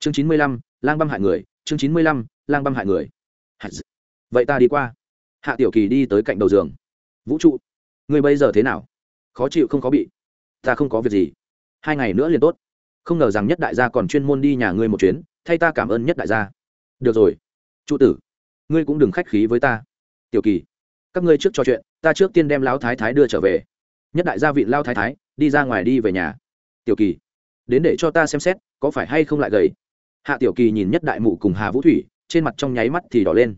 chương chín mươi lăm, lang băm hại người, chương chín mươi lăm, lang băm hại người. Vậy ta đi qua. Hạ tiểu kỳ đi tới cạnh đầu giường. Vũ trụ, ngươi bây giờ thế nào? Khó chịu không có bị. Ta không có việc gì. Hai ngày nữa liền tốt. Không ngờ rằng nhất đại gia còn chuyên môn đi nhà ngươi một chuyến, thay ta cảm ơn nhất đại gia. Được rồi. Trụ tử, ngươi cũng đừng khách khí với ta. Tiểu kỳ, các ngươi trước trò chuyện, ta trước tiên đem lão thái thái đưa trở về. Nhất đại gia vị lao thái thái, đi ra ngoài đi về nhà. Tiểu kỳ, đến để cho ta xem xét, có phải hay không lại gầy hạ tiểu kỳ nhìn nhất đại mụ cùng hà vũ thủy, trên mặt trong nháy mắt thì đỏ lên.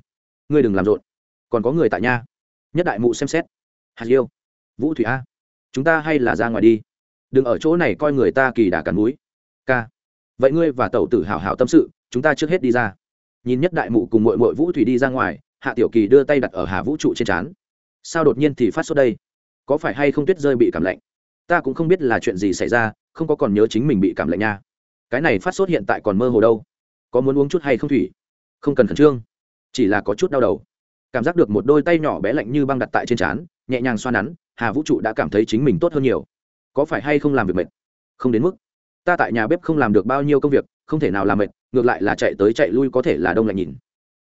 Ngươi đừng làm rộn. Còn có người tại nhà nhất đại mụ xem xét. Hạt yêu vũ thủy a. Chúng ta hay là ra ngoài đi. Đừng ở chỗ này coi người ta kỳ đà cắn núi. Ca vậy ngươi và tẩu tử hảo hảo tâm sự, chúng ta trước hết đi ra. Nhìn nhất đại mụ cùng mội mội vũ thủy đi ra ngoài, hạ tiểu kỳ đưa tay đặt ở hà vũ trụ trên trán. Sao đột nhiên thì phát sốt đây? Có phải hay không tuyết rơi bị cảm lạnh? Ta cũng không biết là chuyện gì xảy ra, không có còn nhớ chính mình bị cảm lạnh nha cái này phát sốt hiện tại còn mơ hồ đâu. Có muốn uống chút hay không thủy? Không cần khẩn trương. Chỉ là có chút đau đầu. Cảm giác được một đôi tay nhỏ bé lạnh như băng đặt tại trên trán, nhẹ nhàng xoa nắn, hà vũ trụ đã cảm thấy chính mình tốt hơn nhiều. Có phải hay không làm việc mệt? Không đến mức. Ta tại nhà bếp không làm được bao nhiêu công việc, không thể nào làm mệt, ngược lại là chạy tới chạy lui có thể là đông lạnh nhìn.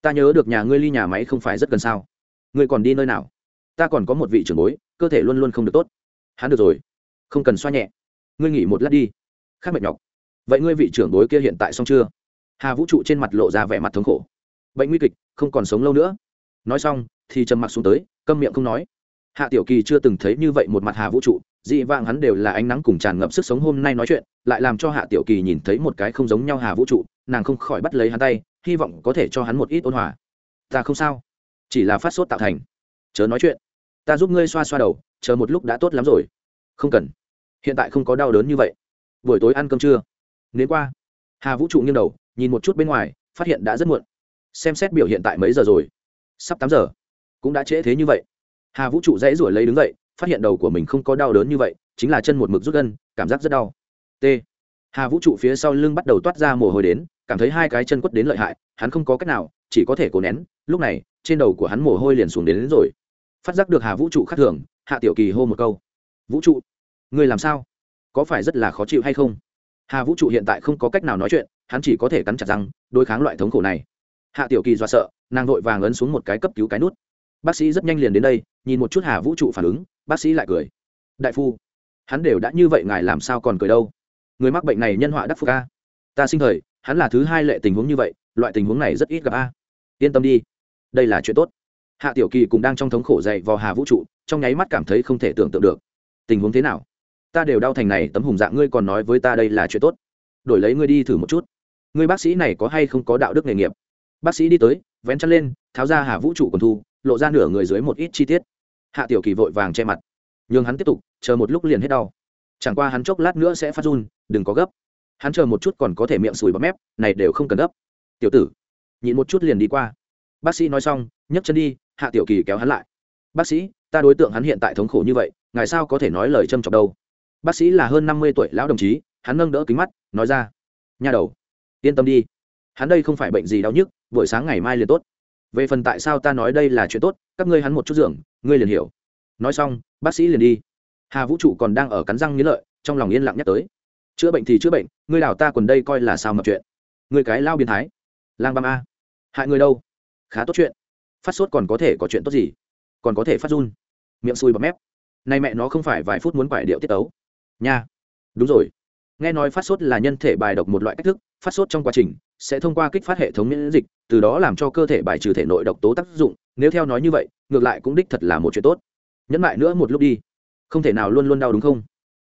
Ta nhớ được nhà ngươi ly nhà máy không phải rất gần sao. Ngươi còn đi nơi nào? Ta còn có một vị trưởng bối, cơ thể luôn luôn không được tốt. Hắn được rồi. Không cần xoa nhẹ. Ngươi nghỉ một lát đi. Khác mệt nhọc vậy ngươi vị trưởng bối kia hiện tại xong chưa? Hà vũ trụ trên mặt lộ ra vẻ mặt thống khổ. Bệnh nguy kịch, không còn sống lâu nữa. Nói xong, thì trầm mặc xuống tới, câm miệng không nói. Hạ tiểu kỳ chưa từng thấy như vậy một mặt hà vũ trụ. Dị vãng hắn đều là ánh nắng cùng tràn ngập sức sống hôm nay nói chuyện, lại làm cho hạ tiểu kỳ nhìn thấy một cái không giống nhau hà vũ trụ. Nàng không khỏi bắt lấy hắn tay, hy vọng có thể cho hắn một ít ôn hòa. Ta không sao. Chỉ là phát sốt tạo thành. Chớ nói chuyện. Ta giúp ngươi xoa xoa đầu, chờ một lúc đã tốt lắm rồi. Không cần. Hiện tại không có đau đớn như vậy. Buổi tối ăn cơm trưa nến qua. Hà vũ trụ nghiêng đầu nhìn một chút bên ngoài phát hiện đã rất muộn. Xem xét biểu hiện tại mấy giờ rồi? Sắp tám giờ. Cũng đã trễ thế như vậy. Hà vũ trụ dãy ruổi lấy đứng dậy phát hiện đầu của mình không có đau đớn như vậy chính là chân một mực rút gân cảm giác rất đau. T. Hà vũ trụ phía sau lưng bắt đầu toát ra mồ hôi đến cảm thấy hai cái chân quất đến lợi hại hắn không có cách nào chỉ có thể cố nén. Lúc này trên đầu của hắn mồ hôi liền xuống đến, đến rồi. Phát giác được hà vũ trụ khác thường hạ tiểu kỳ hô một câu. Vũ trụ người làm sao? Có phải rất là khó chịu hay không? Hà vũ trụ hiện tại không có cách nào nói chuyện, hắn chỉ có thể cắn chặt răng, đối kháng loại thống khổ này. Hạ tiểu kỳ do sợ, nàng vội vàng ấn xuống một cái cấp cứu cái nút. Bác sĩ rất nhanh liền đến đây, nhìn một chút hà vũ trụ phản ứng, bác sĩ lại cười. Đại phu, hắn đều đã như vậy, ngài làm sao còn cười đâu? Người mắc bệnh này nhân họa đắc phu ca ta sinh thời, hắn là thứ hai lệ tình huống như vậy, loại tình huống này rất ít gặp a. Yên tâm đi, đây là chuyện tốt. Hạ tiểu kỳ cũng đang trong thống khổ dậy vào hà vũ trụ, trong nháy mắt cảm thấy không thể tưởng tượng được. Tình huống thế nào? Ta đều đau thành này, tấm hùng dạng ngươi còn nói với ta đây là chuyện tốt. Đổi lấy ngươi đi thử một chút. Ngươi bác sĩ này có hay không có đạo đức nghề nghiệp? Bác sĩ đi tới, vén chân lên, tháo ra hà vũ trụ còn thu, lộ ra nửa người dưới một ít chi tiết. Hạ tiểu kỳ vội vàng che mặt. Nhường hắn tiếp tục, chờ một lúc liền hết đau. Chẳng qua hắn chốc lát nữa sẽ phát run, đừng có gấp. Hắn chờ một chút còn có thể miệng sùi bấm mép, này đều không cần gấp. Tiểu tử, nhịn một chút liền đi qua. Bác sĩ nói xong, nhấc chân đi, hạ tiểu kỳ kéo hắn lại. Bác sĩ, ta đối tượng hắn hiện tại thống khổ như vậy, ngài sao có thể nói lời châm chọc đâu? Bác sĩ là hơn năm mươi tuổi lão đồng chí, hắn nâng đỡ kính mắt, nói ra nhà đầu, yên tâm đi. Hắn đây không phải bệnh gì đau nhức, buổi sáng ngày mai liền tốt. Về phần tại sao ta nói đây là chuyện tốt, các ngươi hắn một chút dưỡng, ngươi liền hiểu. Nói xong, bác sĩ liền đi. Hà vũ trụ còn đang ở cắn răng nghĩ lợi, trong lòng yên lặng nhắc tới. Chữa bệnh thì chữa bệnh, ngươi đào ta còn đây coi là sao mập chuyện? Người cái lao biến thái. Lang băm a. Hại người đâu? Khá tốt chuyện. Phát sốt còn có thể có chuyện tốt gì? Còn có thể phát run. Miệng xui bọt mép. Nay mẹ nó không phải vài phút muốn quải điệu tiết ấu nha. Đúng rồi. Nghe nói phát sốt là nhân thể bài độc một loại cách thức, phát sốt trong quá trình sẽ thông qua kích phát hệ thống miễn dịch, từ đó làm cho cơ thể bài trừ thể nội độc tố tác dụng. Nếu theo nói như vậy, ngược lại cũng đích thật là một chuyện tốt. Nhẫn lại nữa một lúc đi. Không thể nào luôn luôn đau đúng không?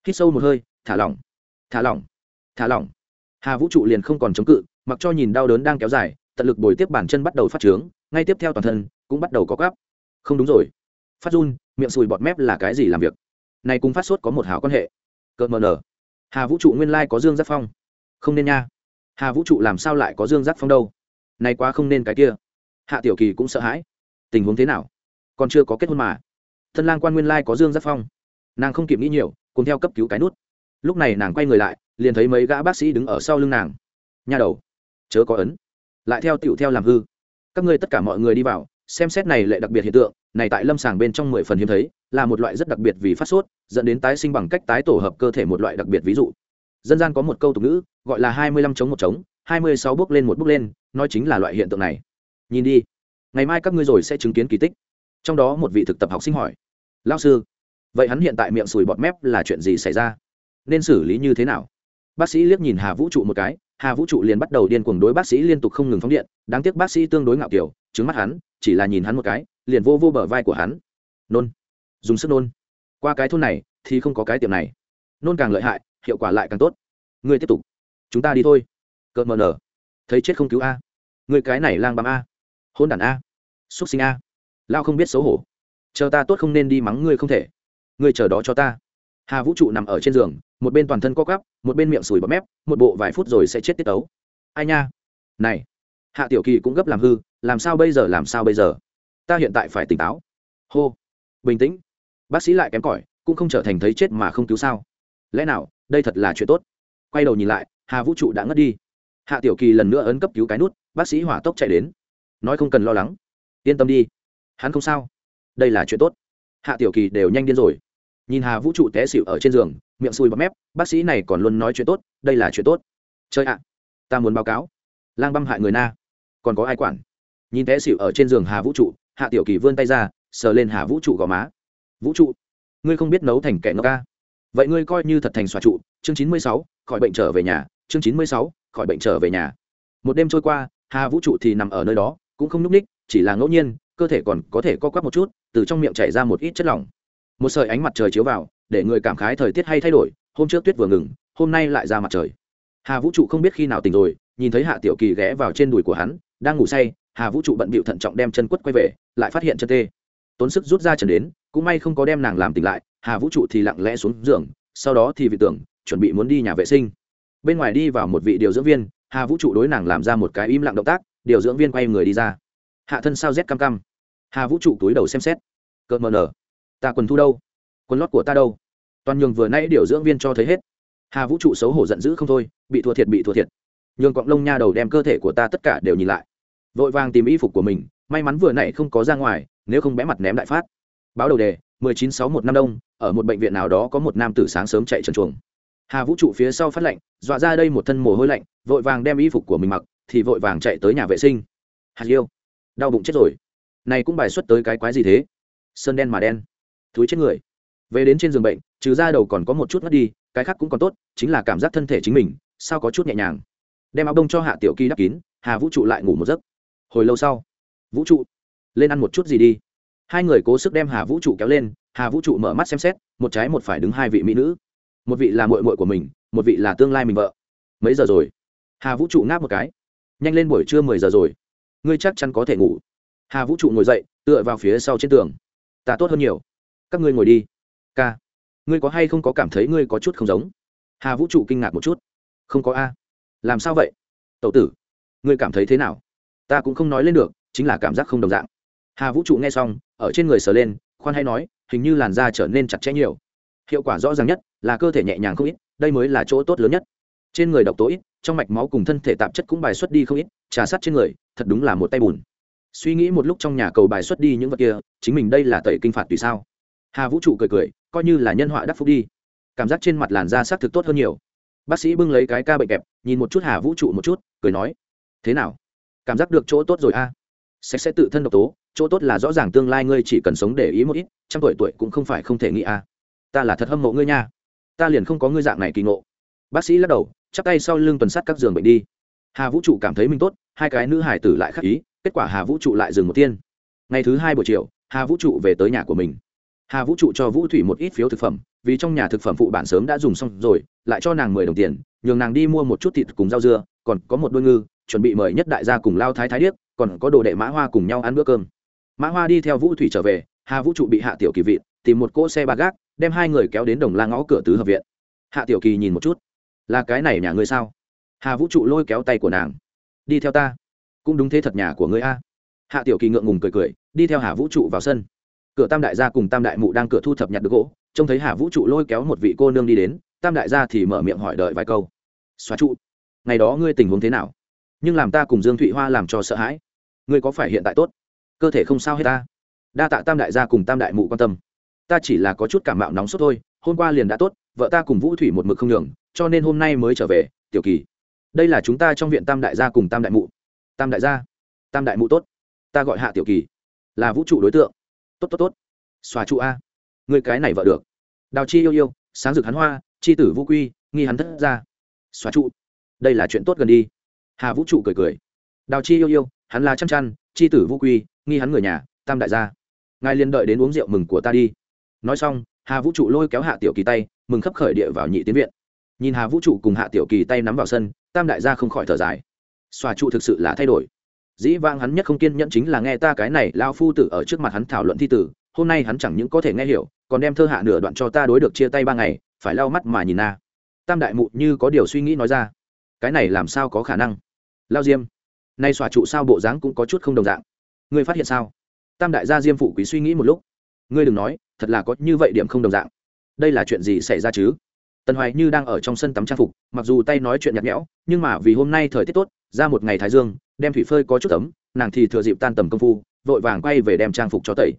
Hít sâu một hơi, thả lỏng. Thả lỏng. Thả lỏng. Hà vũ trụ liền không còn chống cự, mặc cho nhìn đau đớn đang kéo dài, tận lực bồi tiếp bản chân bắt đầu phát trướng, ngay tiếp theo toàn thân cũng bắt đầu có gáp không đúng rồi. Phát run, miệng sùi bọt mép là cái gì làm việc? Này cùng phát sốt có một hảo quan hệ cợt mờ nở hà vũ trụ nguyên lai có dương giác phong. Không nên nha. Hà vũ trụ làm sao lại có dương giác phong đâu? Nay quá không nên cái kia. Hạ tiểu kỳ cũng sợ hãi. Tình huống thế nào? Còn chưa có kết hôn mà. Thân lang quan nguyên lai có dương giác phong. Nàng không kịp nghĩ nhiều cùng theo cấp cứu cái nút. Lúc này nàng quay người lại, liền thấy mấy gã bác sĩ đứng ở sau lưng nàng. Nhà đầu. Chớ có ấn. Lại theo tựu theo làm hư. Các ngươi tất cả mọi người đi vào xem xét này lệ đặc biệt hiện tượng, này tại lâm sàng bên trong mười phần hiếm thấy, là một loại rất đặc biệt vì phát sốt, dẫn đến tái sinh bằng cách tái tổ hợp cơ thể một loại đặc biệt ví dụ. Dân gian có một câu tục ngữ, gọi là hai mươi lăm chống một chống, hai mươi sáu bước lên một bước lên, nói chính là loại hiện tượng này. Nhìn đi. Ngày mai các ngươi rồi sẽ chứng kiến kỳ tích. Trong đó một vị thực tập học sinh hỏi. Lao sư, vậy hắn hiện tại miệng sùi bọt mép là chuyện gì xảy ra? Nên xử lý như thế nào? Bác sĩ liếc nhìn hà vũ trụ một cái, hà vũ trụ liền bắt đầu điên cuồng đối bác sĩ liên tục không ngừng phóng điện, đáng tiếc bác sĩ tương đối ngạo kiểu, trứng mắt hắn chỉ là nhìn hắn một cái, liền vô vô bờ vai của hắn. Nôn. Dùng sức nôn. Qua cái thôn này, thì không có cái tiệm này. Nôn càng lợi hại, hiệu quả lại càng tốt. Ngươi tiếp tục. Chúng ta đi thôi. Cợt mờ nở. Thấy chết không cứu a. Người cái này lang băm a. Hôn đản a. Xúc sinh a. Lao không biết xấu hổ. Chờ ta tốt không nên đi mắng ngươi không thể. Ngươi chờ đó cho ta. Hà vũ trụ nằm ở trên giường, một bên toàn thân co cắp một bên miệng sùi bọt mép, một bộ vài phút rồi sẽ chết tiết tấu. Ai nha. Này. Hạ tiểu kỳ cũng gấp làm hư làm sao bây giờ, làm sao bây giờ? Ta hiện tại phải tỉnh táo. Hô. Bình tĩnh. Bác sĩ lại kém cỏi, cũng không trở thành thấy chết mà không cứu sao. Lẽ nào, đây thật là chuyện tốt? Quay đầu nhìn lại, hà vũ trụ đã ngất đi. Hạ tiểu kỳ lần nữa ấn cấp cứu cái nút, bác sĩ hỏa tốc chạy đến. Nói không cần lo lắng. Yên tâm đi. Hắn không sao. Đây là chuyện tốt. Hạ tiểu kỳ đều nhanh điên rồi. Nhìn hà vũ trụ té xịu ở trên giường, miệng sùi bắp mép, bác sĩ này còn luôn nói chuyện tốt, đây là chuyện tốt. Chơi ạ, ta muốn báo cáo. Lang băm hại người na. Còn có ai quản? Nhìn té xịu ở trên giường hà vũ trụ, hạ tiểu kỳ vươn tay ra, sờ lên hà vũ trụ gò má. Vũ trụ, ngươi không biết nấu thành kẻ ngốc ca vậy ngươi coi như thật thành xòa trụ. Chương chín mươi sáu, khỏi bệnh trở về nhà. Chương chín mươi sáu, khỏi bệnh trở về nhà. Một đêm trôi qua, hà vũ trụ thì nằm ở nơi đó, cũng không n ú c ních, chỉ là ngẫu nhiên, cơ thể còn có thể co quắp một chút, từ trong miệng chảy ra một ít chất lỏng. Một sợi ánh mặt trời chiếu vào, để người cảm khái thời tiết hay thay đổi, hôm trước tuyết vừa ngừng, hôm nay lại ra mặt trời. Hà vũ trụ không biết khi nào tỉnh rồi, nhìn thấy hạ tiểu kỳ ghé vào trên đùi của hắn đang ngủ say, hà vũ trụ bận bịu thận trọng đem chân quất quay về, lại phát hiện chân tê. Tốn sức rút ra trần đến, cũng may không có đem nàng làm tỉnh lại, hà vũ trụ thì lặng lẽ xuống giường, sau đó thì vị tưởng, chuẩn bị muốn đi nhà vệ sinh. Bên ngoài đi vào một vị điều dưỡng viên, hà vũ trụ đối nàng làm ra một cái im lặng động tác, điều dưỡng viên quay người đi ra. Hạ thân sao rét cam cam hà vũ trụ túi đầu xem xét. Cợt mờ nở. Ta quần thu đâu? Quần lót của ta đâu? Toàn nhường vừa nãy điều dưỡng viên cho thấy hết. Hà vũ trụ xấu hổ giận dữ không thôi, bị thua thiệt, bị thua thiệt nhường cọng lông nha đầu đem cơ thể của ta tất cả đều nhìn lại. Vội vàng tìm y phục của mình, may mắn vừa nãy không có ra ngoài, nếu không bé mặt ném đại phát. Báo đầu đề, mười chín sáu một năm đông, ở một bệnh viện nào đó có một nam tử sáng sớm chạy trần chuồng. Hà vũ trụ phía sau phát lạnh dọa ra đây một thân mồ hôi lạnh, vội vàng đem y phục của mình mặc, thì vội vàng chạy tới nhà vệ sinh. Hạt yêu đau bụng chết rồi. Này cũng bài xuất tới cái quái gì thế? Sơn đen mà đen, thúi chết người. Về đến trên giường bệnh, trừ ra đầu còn có một chút mất đi, cái khác cũng còn tốt, chính là cảm giác thân thể chính mình, sao có chút nhẹ nhàng đem áo đông cho hạ tiểu kỳ đắp kín, hà vũ trụ lại ngủ một giấc. Hồi lâu sau, vũ trụ, lên ăn một chút gì đi. Hai người cố sức đem hà vũ trụ kéo lên, hà vũ trụ mở mắt xem xét, một trái một phải đứng hai vị mỹ nữ. Một vị là mội mội của mình, một vị là tương lai mình vợ. Mấy giờ rồi? Hà vũ trụ ngáp một cái. Nhanh lên buổi trưa mười giờ rồi. Ngươi chắc chắn có thể ngủ. Hà vũ trụ ngồi dậy, tựa vào phía sau trên tường. Ta tốt hơn nhiều. Các ngươi ngồi đi. Ca, ngươi có hay không có cảm thấy ngươi có chút không giống? Hà vũ trụ kinh ngạc một chút. Không có a làm sao vậy? Tậu tử, ngươi cảm thấy thế nào? Ta cũng không nói lên được, chính là cảm giác không đồng dạng. Hà vũ trụ nghe xong, ở trên người sờ lên, khoan hay nói, hình như làn da trở nên chặt chẽ nhiều. Hiệu quả rõ ràng nhất là cơ thể nhẹ nhàng không ít, đây mới là chỗ tốt lớn nhất. Trên người độc tố ít, trong mạch máu cùng thân thể tạp chất cũng bài xuất đi không ít, trà sát trên người, thật đúng là một tay bùn. Suy nghĩ một lúc trong nhà cầu bài xuất đi những vật kia, chính mình đây là tẩy kinh phạt tùy sao? Hà vũ trụ cười cười, coi như là nhân họa đắc phúc đi. Cảm giác trên mặt làn da xác thực tốt hơn nhiều bác sĩ bưng lấy cái ca bệnh kẹp, nhìn một chút hà vũ trụ một chút, cười nói, thế nào? Cảm giác được chỗ tốt rồi a? À? sẽ sẽ tự thân độc tố, chỗ tốt là rõ ràng tương lai ngươi chỉ cần sống để ý một ít, trăm tuổi tuổi cũng không phải không thể nghĩ a. Ta là thật hâm mộ ngươi nha. Ta liền không có ngươi dạng này kỳ ngộ. Bác sĩ lắc đầu, chắp tay sau lưng tuần sát các giường bệnh đi. Hà vũ trụ cảm thấy mình tốt, hai cái nữ hải tử lại khắc ý, kết quả hà vũ trụ lại dừng một tiên. Ngày thứ hai buổi chiều, hà vũ trụ về tới nhà của mình. Hà vũ trụ cho vũ thủy một ít phiếu thực phẩm vì trong nhà thực phẩm phụ bản sớm đã dùng xong rồi, lại cho nàng mười đồng tiền, nhường nàng đi mua một chút thịt cùng rau dưa, còn có một đôi ngư, chuẩn bị mời nhất đại gia cùng lao thái thái điếc, còn có đồ đệ mã hoa cùng nhau ăn bữa cơm. Mã hoa đi theo vũ thủy trở về, hà vũ trụ bị hạ tiểu kỳ vị tìm một cỗ xe ba gác, đem hai người kéo đến đồng la ngõ cửa tứ hợp viện. Hạ tiểu kỳ nhìn một chút. Là cái này nhà ngươi sao? Hà vũ trụ lôi kéo tay của nàng. Đi theo ta. Cũng đúng thế thật nhà của ngươi a. Hạ tiểu kỳ ngượng ngùng cười cười, đi theo hà vũ trụ vào sân. Cửa tam đại gia cùng tam đại mụ đang cửa thu thập nhặt được gỗ trông thấy hà vũ trụ lôi kéo một vị cô nương đi đến, tam đại gia thì mở miệng hỏi đợi vài câu. Xóa trụ, ngày đó ngươi tình huống thế nào? Nhưng làm ta cùng dương thụy hoa làm cho sợ hãi. Ngươi có phải hiện tại tốt? Cơ thể không sao hết ta? Đa tạ tam đại gia cùng tam đại mụ quan tâm. Ta chỉ là có chút cảm mạo nóng sốt thôi, hôm qua liền đã tốt, vợ ta cùng vũ thủy một mực không đường cho nên hôm nay mới trở về, tiểu kỳ. Đây là chúng ta trong viện tam đại gia cùng tam đại mụ. Tam đại gia, tam đại mụ tốt. Ta gọi hạ tiểu kỳ, là vũ trụ đối tượng. Tốt tốt tốt. Xóa trụ a người cái này vợ được. Đào chi yêu yêu, sáng rực hắn hoa, chi tử vũ quy, nghi hắn thất ra xóa trụ. Đây là chuyện tốt gần đi. Hà vũ trụ cười cười. Đào chi yêu yêu, hắn là chăn chăn, chi tử vũ quy, nghi hắn người nhà, tam đại gia. Ngài liền đợi đến uống rượu mừng của ta đi. Nói xong, hà vũ trụ lôi kéo hạ tiểu kỳ tay, mừng khấp khởi địa vào nhị tiến viện. Nhìn hà vũ trụ cùng hạ tiểu kỳ tay nắm vào sân, tam đại gia không khỏi thở dài. Xòa trụ thực sự là thay đổi. Dĩ vang hắn nhất không kiên nhẫn chính là nghe ta cái này lao phu tử ở trước mặt hắn thảo luận thi tử hôm nay hắn chẳng những có thể nghe hiểu, còn đem thơ hạ nửa đoạn cho ta đối được chia tay ba ngày, phải lau mắt mà nhìn na tam đại mụ như có điều suy nghĩ nói ra. Cái này làm sao có khả năng? Lao diêm, nay xòa trụ sao bộ dáng cũng có chút không đồng dạng. Ngươi phát hiện sao? Tam đại gia diêm phụ quý suy nghĩ một lúc. Ngươi đừng nói, thật là có như vậy điểm không đồng dạng. Đây là chuyện gì xảy ra chứ? Tần hoài như đang ở trong sân tắm trang phục, mặc dù tay nói chuyện nhạt nhẽo, nhưng mà vì hôm nay thời tiết tốt, ra một ngày thái dương, đem thủy phơi có chút tấm nàng thì thừa dịp tan tầm công phu, vội vàng quay về đem trang phục cho tẩy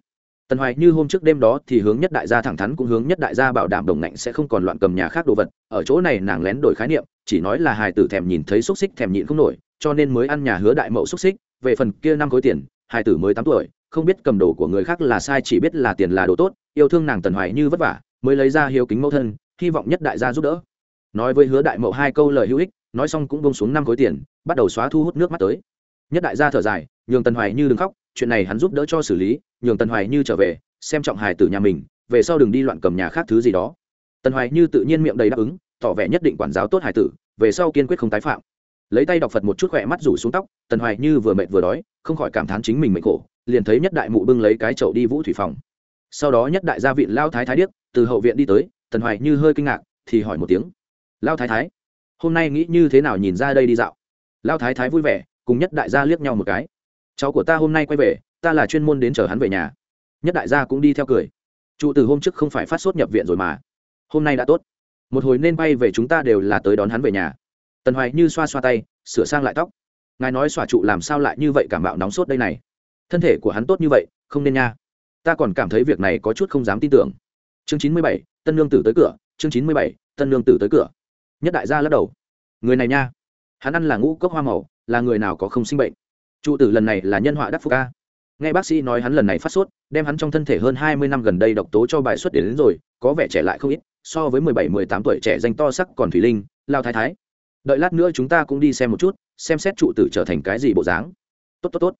tần hoài như hôm trước đêm đó thì hướng nhất đại gia thẳng thắn cũng hướng nhất đại gia bảo đảm đồng ngạnh sẽ không còn loạn cầm nhà khác đồ vật. Ở chỗ này nàng lén đổi khái niệm, chỉ nói là hài tử thèm nhìn thấy xúc xích thèm nhịn không nổi, cho nên mới ăn nhà hứa đại mậu xúc xích. Về phần kia năm khối tiền, hài tử mới tám tuổi, không biết cầm đồ của người khác là sai chỉ biết là tiền là đồ tốt. Yêu thương nàng tần hoài như vất vả, mới lấy ra hiếu kính mẫu thân, hy vọng nhất đại gia giúp đỡ. Nói với hứa đại mậu hai câu lời hữu ích, nói xong cũng bông xuống năm khối tiền, bắt đầu xóa thu hút nước mắt tới. Nhất đại gia thở dài, nhường tần hoài như đừng khóc, chuyện này hắn giúp đỡ cho xử lý nhường tần hoài như trở về, xem trọng hài tử nhà mình, về sau đừng đi loạn cầm nhà khác thứ gì đó. Tần hoài như tự nhiên miệng đầy đáp ứng, tỏ vẻ nhất định quản giáo tốt hài tử, về sau kiên quyết không tái phạm. Lấy tay đọc phật một chút khỏe mắt rủ xuống tóc, tần hoài như vừa mệt vừa đói, không khỏi cảm thán chính mình mệnh khổ, liền thấy nhất đại mụ bưng lấy cái chậu đi vũ thủy phòng. Sau đó nhất đại gia viện lao thái thái điếc, từ hậu viện đi tới, tần hoài như hơi kinh ngạc, thì hỏi một tiếng. Lao thái thái, hôm nay nghĩ như thế nào nhìn ra đây đi dạo? Lao thái thái vui vẻ, cùng nhất đại gia liếc nhau một cái. Cháu của ta hôm nay quay về ta là chuyên môn đến chờ hắn về nhà. Nhất đại gia cũng đi theo cười. Trụ từ hôm trước không phải phát sốt nhập viện rồi mà. Hôm nay đã tốt. Một hồi nên bay về chúng ta đều là tới đón hắn về nhà. Tần hoài như xoa xoa tay, sửa sang lại tóc. Ngài nói xòa trụ làm sao lại như vậy cảm bạo nóng sốt đây này? Thân thể của hắn tốt như vậy, không nên nha. Ta còn cảm thấy việc này có chút không dám tin tưởng. Chương chín mươi bảy, tân lương tử tới cửa. Chương chín mươi bảy, tân lương tử tới cửa. Nhất đại gia lắc đầu. Người này nha. Hắn ăn là ngũ cốc hoa màu, là người nào có không sinh bệnh? Trụ tử lần này là nhân họa đắc phúc ca nghe bác sĩ nói hắn lần này phát sốt đem hắn trong thân thể hơn hai mươi năm gần đây độc tố cho bài xuất đến, đến rồi có vẻ trẻ lại không ít so với mười bảy mười tám tuổi trẻ danh to sắc còn thủy linh lao thái thái. Đợi lát nữa chúng ta cũng đi xem một chút xem xét trụ tử trở thành cái gì bộ dáng. Tốt tốt tốt.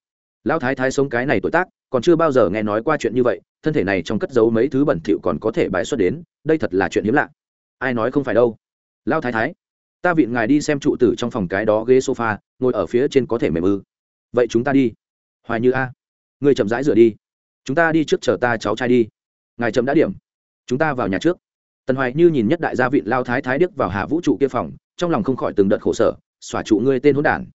Lao thái thái sống cái này tuổi tác còn chưa bao giờ nghe nói qua chuyện như vậy thân thể này trong cất giấu mấy thứ bẩn thỉu còn có thể bài xuất đến đây thật là chuyện hiếm lạ. Ai nói không phải đâu. Lao thái thái ta viện ngài đi xem trụ tử trong phòng cái đó ghế sofa ngồi ở phía trên có thể mềm ư. Vậy chúng ta đi. Hoài như a người chậm rãi rửa đi. Chúng ta đi trước chờ ta cháu trai đi. Ngài chậm đã điểm. Chúng ta vào nhà trước. Tần hoài như nhìn nhất đại gia vị lao thái thái đức vào hạ vũ trụ kia phòng, trong lòng không khỏi từng đợt khổ sở, xòa trụ ngươi tên hỗn đản.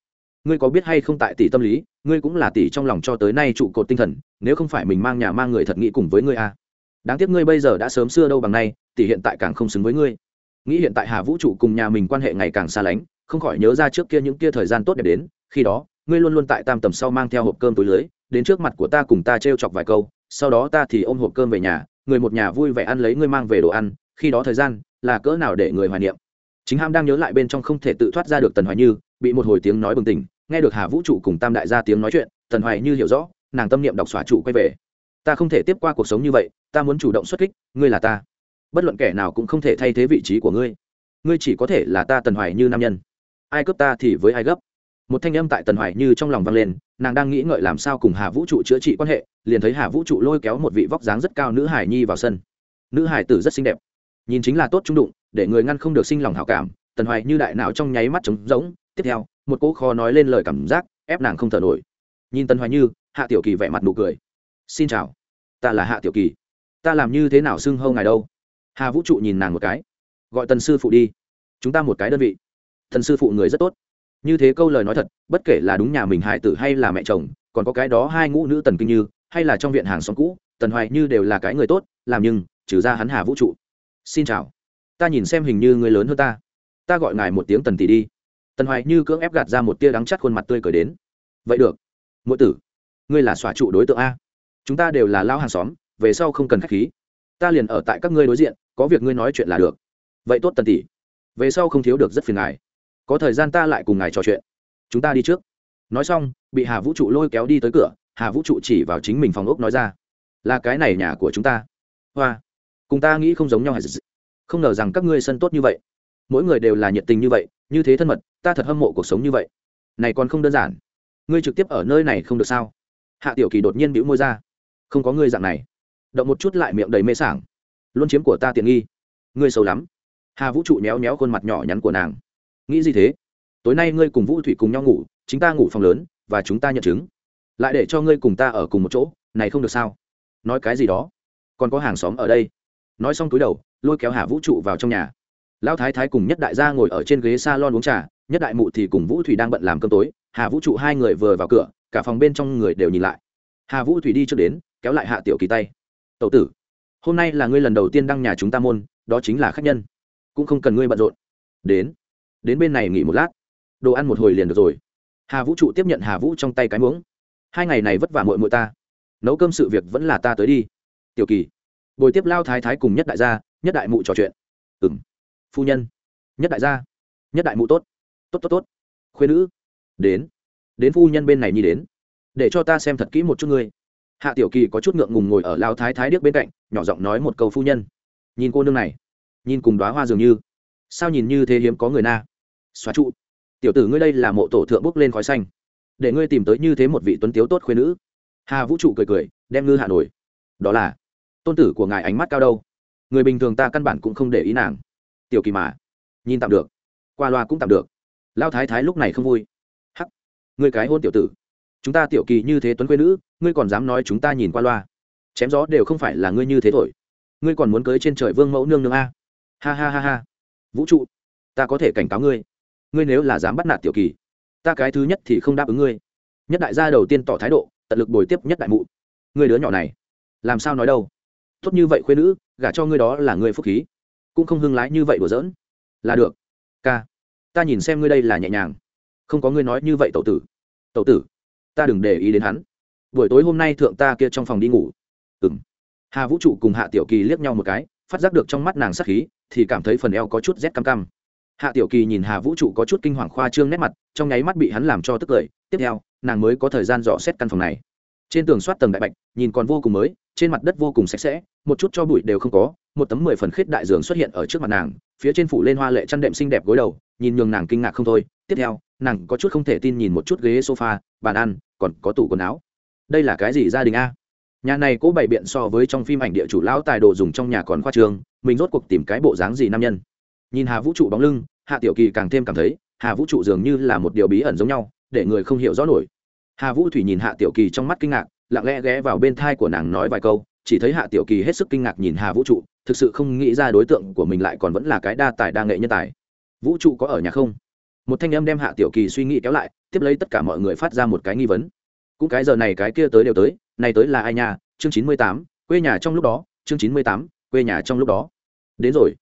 Ngươi có biết hay không tại tỷ tâm lý, ngươi cũng là tỷ trong lòng cho tới nay trụ cột tinh thần, nếu không phải mình mang nhà mang người thật nghĩ cùng với ngươi a đáng tiếc ngươi bây giờ đã sớm xưa đâu bằng nay, tỷ hiện tại càng không xứng với ngươi. Nghĩ hiện tại hà vũ trụ cùng nhà mình quan hệ ngày càng xa lánh, không khỏi nhớ ra trước kia những kia thời gian tốt đẹp đến, khi đó, ngươi luôn luôn tại tam tầm sau mang theo hộp cơm túi lưới đến trước mặt của ta cùng ta t r e o chọc vài câu, sau đó ta thì ôm hộp cơm về nhà, người một nhà vui vẻ ăn lấy ngươi mang về đồ ăn, khi đó thời gian là cỡ nào để người hoài niệm. Chính ham đang nhớ lại bên trong không thể tự thoát ra được tần hoài như, bị một hồi tiếng nói bừng tỉnh, nghe được hà vũ trụ cùng tam đại gia tiếng nói chuyện, tần hoài như hiểu rõ, nàng tâm niệm đọc xóa trụ quay về. Ta không thể tiếp qua cuộc sống như vậy, ta muốn chủ động xuất kích, ngươi là ta. Bất luận kẻ nào cũng không thể thay thế vị trí của ngươi. Ngươi chỉ có thể là ta tần hoài như nam nhân. Ai cướp ta thì với ai gấp một thanh âm tại tần hoài như trong lòng vang lên, nàng đang nghĩ ngợi làm sao cùng hà vũ trụ chữa trị quan hệ, liền thấy hà vũ trụ lôi kéo một vị vóc dáng rất cao nữ hải nhi vào sân. Nữ hải tử rất xinh đẹp, nhìn chính là tốt trung đụng, để người ngăn không được sinh lòng hảo cảm, tần hoài như đại não trong nháy mắt trống rỗng. Tiếp theo, một cỗ khó nói lên lời cảm giác, ép nàng không thở nổi. Nhìn tần hoài như, hạ tiểu kỳ vẻ mặt nụ cười. Xin chào, ta là hạ tiểu kỳ. Ta làm như thế nào xưng hâu ngài đâu? Hà vũ trụ nhìn nàng một cái. Gọi tần sư phụ đi. Chúng ta một cái đơn vị. Thần sư phụ người rất tốt như thế câu lời nói thật, bất kể là đúng nhà mình hải tử hay là mẹ chồng, còn có cái đó hai ngũ nữ tần kinh như, hay là trong viện hàng xóm cũ, tần hoài như đều là cái người tốt, làm nhưng, trừ ra hắn hà vũ trụ. Xin chào. Ta nhìn xem hình như người lớn hơn ta. Ta gọi ngài một tiếng tần tỷ đi. Tần hoài như cưỡng ép gạt ra một tia đắng chắt khuôn mặt tươi cười đến. Vậy được. Mỗi tử, ngươi là xòa trụ đối tượng a. Chúng ta đều là lao hàng xóm, về sau không cần k h á c h khí. Ta liền ở tại các ngươi đối diện, có việc ngươi nói chuyện là được. Vậy tốt tần tỷ. Về sau không thiếu được rất phiền ngài có thời gian ta lại cùng ngài trò chuyện. Chúng ta đi trước. Nói xong, bị hà vũ trụ lôi kéo đi tới cửa, hà vũ trụ chỉ vào chính mình phòng ốc nói ra, là cái này nhà của chúng ta. Hoa, cùng ta nghĩ không giống nhau không ngờ rằng các ngươi sân tốt như vậy. Mỗi người đều là nhiệt tình như vậy, như thế thân mật, ta thật hâm mộ cuộc sống như vậy. Này còn không đơn giản. Ngươi trực tiếp ở nơi này không được sao? Hạ tiểu kỳ đột nhiên bĩu môi ra. Không có ngươi dạng này. Động một chút lại miệng đầy mê sảng. Luôn chiếm của ta tiện nghi. Ngươi xấu lắm. Hà vũ trụ méo méo khuôn mặt nhỏ nhắn của nàng nghĩ gì thế? Tối nay ngươi cùng vũ thủy cùng nhau ngủ, chính ta ngủ phòng lớn, và chúng ta nhận chứng. Lại để cho ngươi cùng ta ở cùng một chỗ, này không được sao? Nói cái gì đó? Còn có hàng xóm ở đây. Nói xong túi đầu, lôi kéo hà vũ trụ vào trong nhà. Lão thái thái cùng nhất đại gia ngồi ở trên ghế s a lon uống trà, nhất đại mụ thì cùng vũ thủy đang bận làm cơm tối. Hà vũ trụ hai người vừa vào cửa, cả phòng bên trong người đều nhìn lại. Hà vũ thủy đi trước đến, kéo lại hạ tiểu kỳ tay. Tậu tử, hôm nay là ngươi lần đầu tiên đăng nhà chúng ta môn, đó chính là khách nhân. Cũng không cần ngươi bận rộn. Đến đến bên này nghỉ một lát. Đồ ăn một hồi liền được rồi. Hà vũ trụ tiếp nhận hà vũ trong tay cái muỗng. Hai ngày này vất vả mội mội ta. Nấu cơm sự việc vẫn là ta tới đi. Tiểu kỳ, bồi tiếp lao thái thái cùng nhất đại gia, nhất đại mụ trò chuyện. Ừ m phu nhân. Nhất đại gia. Nhất đại mụ tốt. Tốt tốt tốt. Khuyên nữ. Đến. Đến phu nhân bên này nhi đến. Để cho ta xem thật kỹ một chút ngươi. Hạ tiểu kỳ có chút ngượng ngùng ngồi ở lao thái thái điếc bên cạnh, nhỏ giọng nói một câu phu nhân. Nhìn cô nương này. Nhìn cùng đoá hoa dường như. Sao nhìn như thế hiếm có người na? Xóa trụ. Tiểu tử ngươi đây là mộ tổ thượng bốc lên khói xanh. Để ngươi tìm tới như thế một vị tuấn tiếu tốt khuyên nữ. Hà vũ trụ cười cười, đem ngư hạ nổi. Đó là, tôn tử của ngài ánh mắt cao đâu. Người bình thường ta căn bản cũng không để ý nàng. Tiểu kỳ mà, nhìn tạm được. Qua loa cũng tạm được. Lao thái thái lúc này không vui. Hắc người cái hôn tiểu tử. Chúng ta tiểu kỳ như thế tuấn quê nữ, ngươi còn dám nói chúng ta nhìn qua loa. Chém gió đều không phải là ngươi như thế thổi. Ngươi còn muốn cưới trên trời vương mẫu nương nương a. Ha ha ha ha. Vũ trụ, ta có thể cảnh cáo ngươi ngươi nếu là dám bắt nạt tiểu kỳ, ta cái thứ nhất thì không đáp ứng ngươi. Nhất đại gia đầu tiên tỏ thái độ, tận lực bồi tiếp nhất đại mụ. Ngươi đứa nhỏ này, làm sao nói đâu? Tốt như vậy khuyên nữ, gả cho ngươi đó là ngươi phúc khí. Cũng không hưng lái như vậy đùa giỡn. Là được. Ca, ta nhìn xem ngươi đây là nhẹ nhàng. Không có ngươi nói như vậy tậu tử. Tậu tử, ta đừng để ý đến hắn. Buổi tối hôm nay thượng ta kia trong phòng đi ngủ. Ừng hà vũ trụ cùng hạ tiểu kỳ liếc nhau một cái, phát giác được trong mắt nàng sắc khí, thì cảm thấy phần eo có chút rét cam cam hạ tiểu kỳ nhìn hà vũ trụ có chút kinh hoàng khoa trương nét mặt, trong nháy mắt bị hắn làm cho tức cười. Tiếp theo, nàng mới có thời gian dò xét căn phòng này. Trên tường soát tầng đại bạch, nhìn còn vô cùng mới, trên mặt đất vô cùng sạch sẽ, một chút cho bụi đều không có, một tấm mười phần khết đại giường xuất hiện ở trước mặt nàng, phía trên phủ lên hoa lệ chăn đệm xinh đẹp gối đầu, nhìn nhường nàng kinh ngạc không thôi. Tiếp theo, nàng có chút không thể tin nhìn một chút ghế sofa, bàn ăn, còn có tủ quần áo. Đây là cái gì gia đình a? Nhà này cố bày biện so với trong phim ảnh địa chủ lão tài đồ dùng trong nhà còn khoa trường mình rốt cuộc tìm cái bộ dáng gì nam nhân? Nhìn hà vũ trụ bóng lưng, hạ tiểu kỳ càng thêm cảm thấy, hà vũ trụ dường như là một điều bí ẩn giống nhau, để người không hiểu rõ nổi. Hà vũ thủy nhìn hạ tiểu kỳ trong mắt kinh ngạc, lặng lẽ ghé vào bên thai của nàng nói vài câu, chỉ thấy hạ tiểu kỳ hết sức kinh ngạc nhìn hà vũ trụ, thực sự không nghĩ ra đối tượng của mình lại còn vẫn là cái đa tài đa nghệ nhân tài. Vũ trụ có ở nhà không? Một thanh âm đem hạ tiểu kỳ suy nghĩ kéo lại, tiếp lấy tất cả mọi người phát ra một cái nghi vấn. Cũng cái giờ này cái kia tới đều tới, này tới là ai nhà chương chín mươi tám, quê nhà trong lúc đó, chương chín mươi tám, quê nhà trong lúc đó. Đến rồi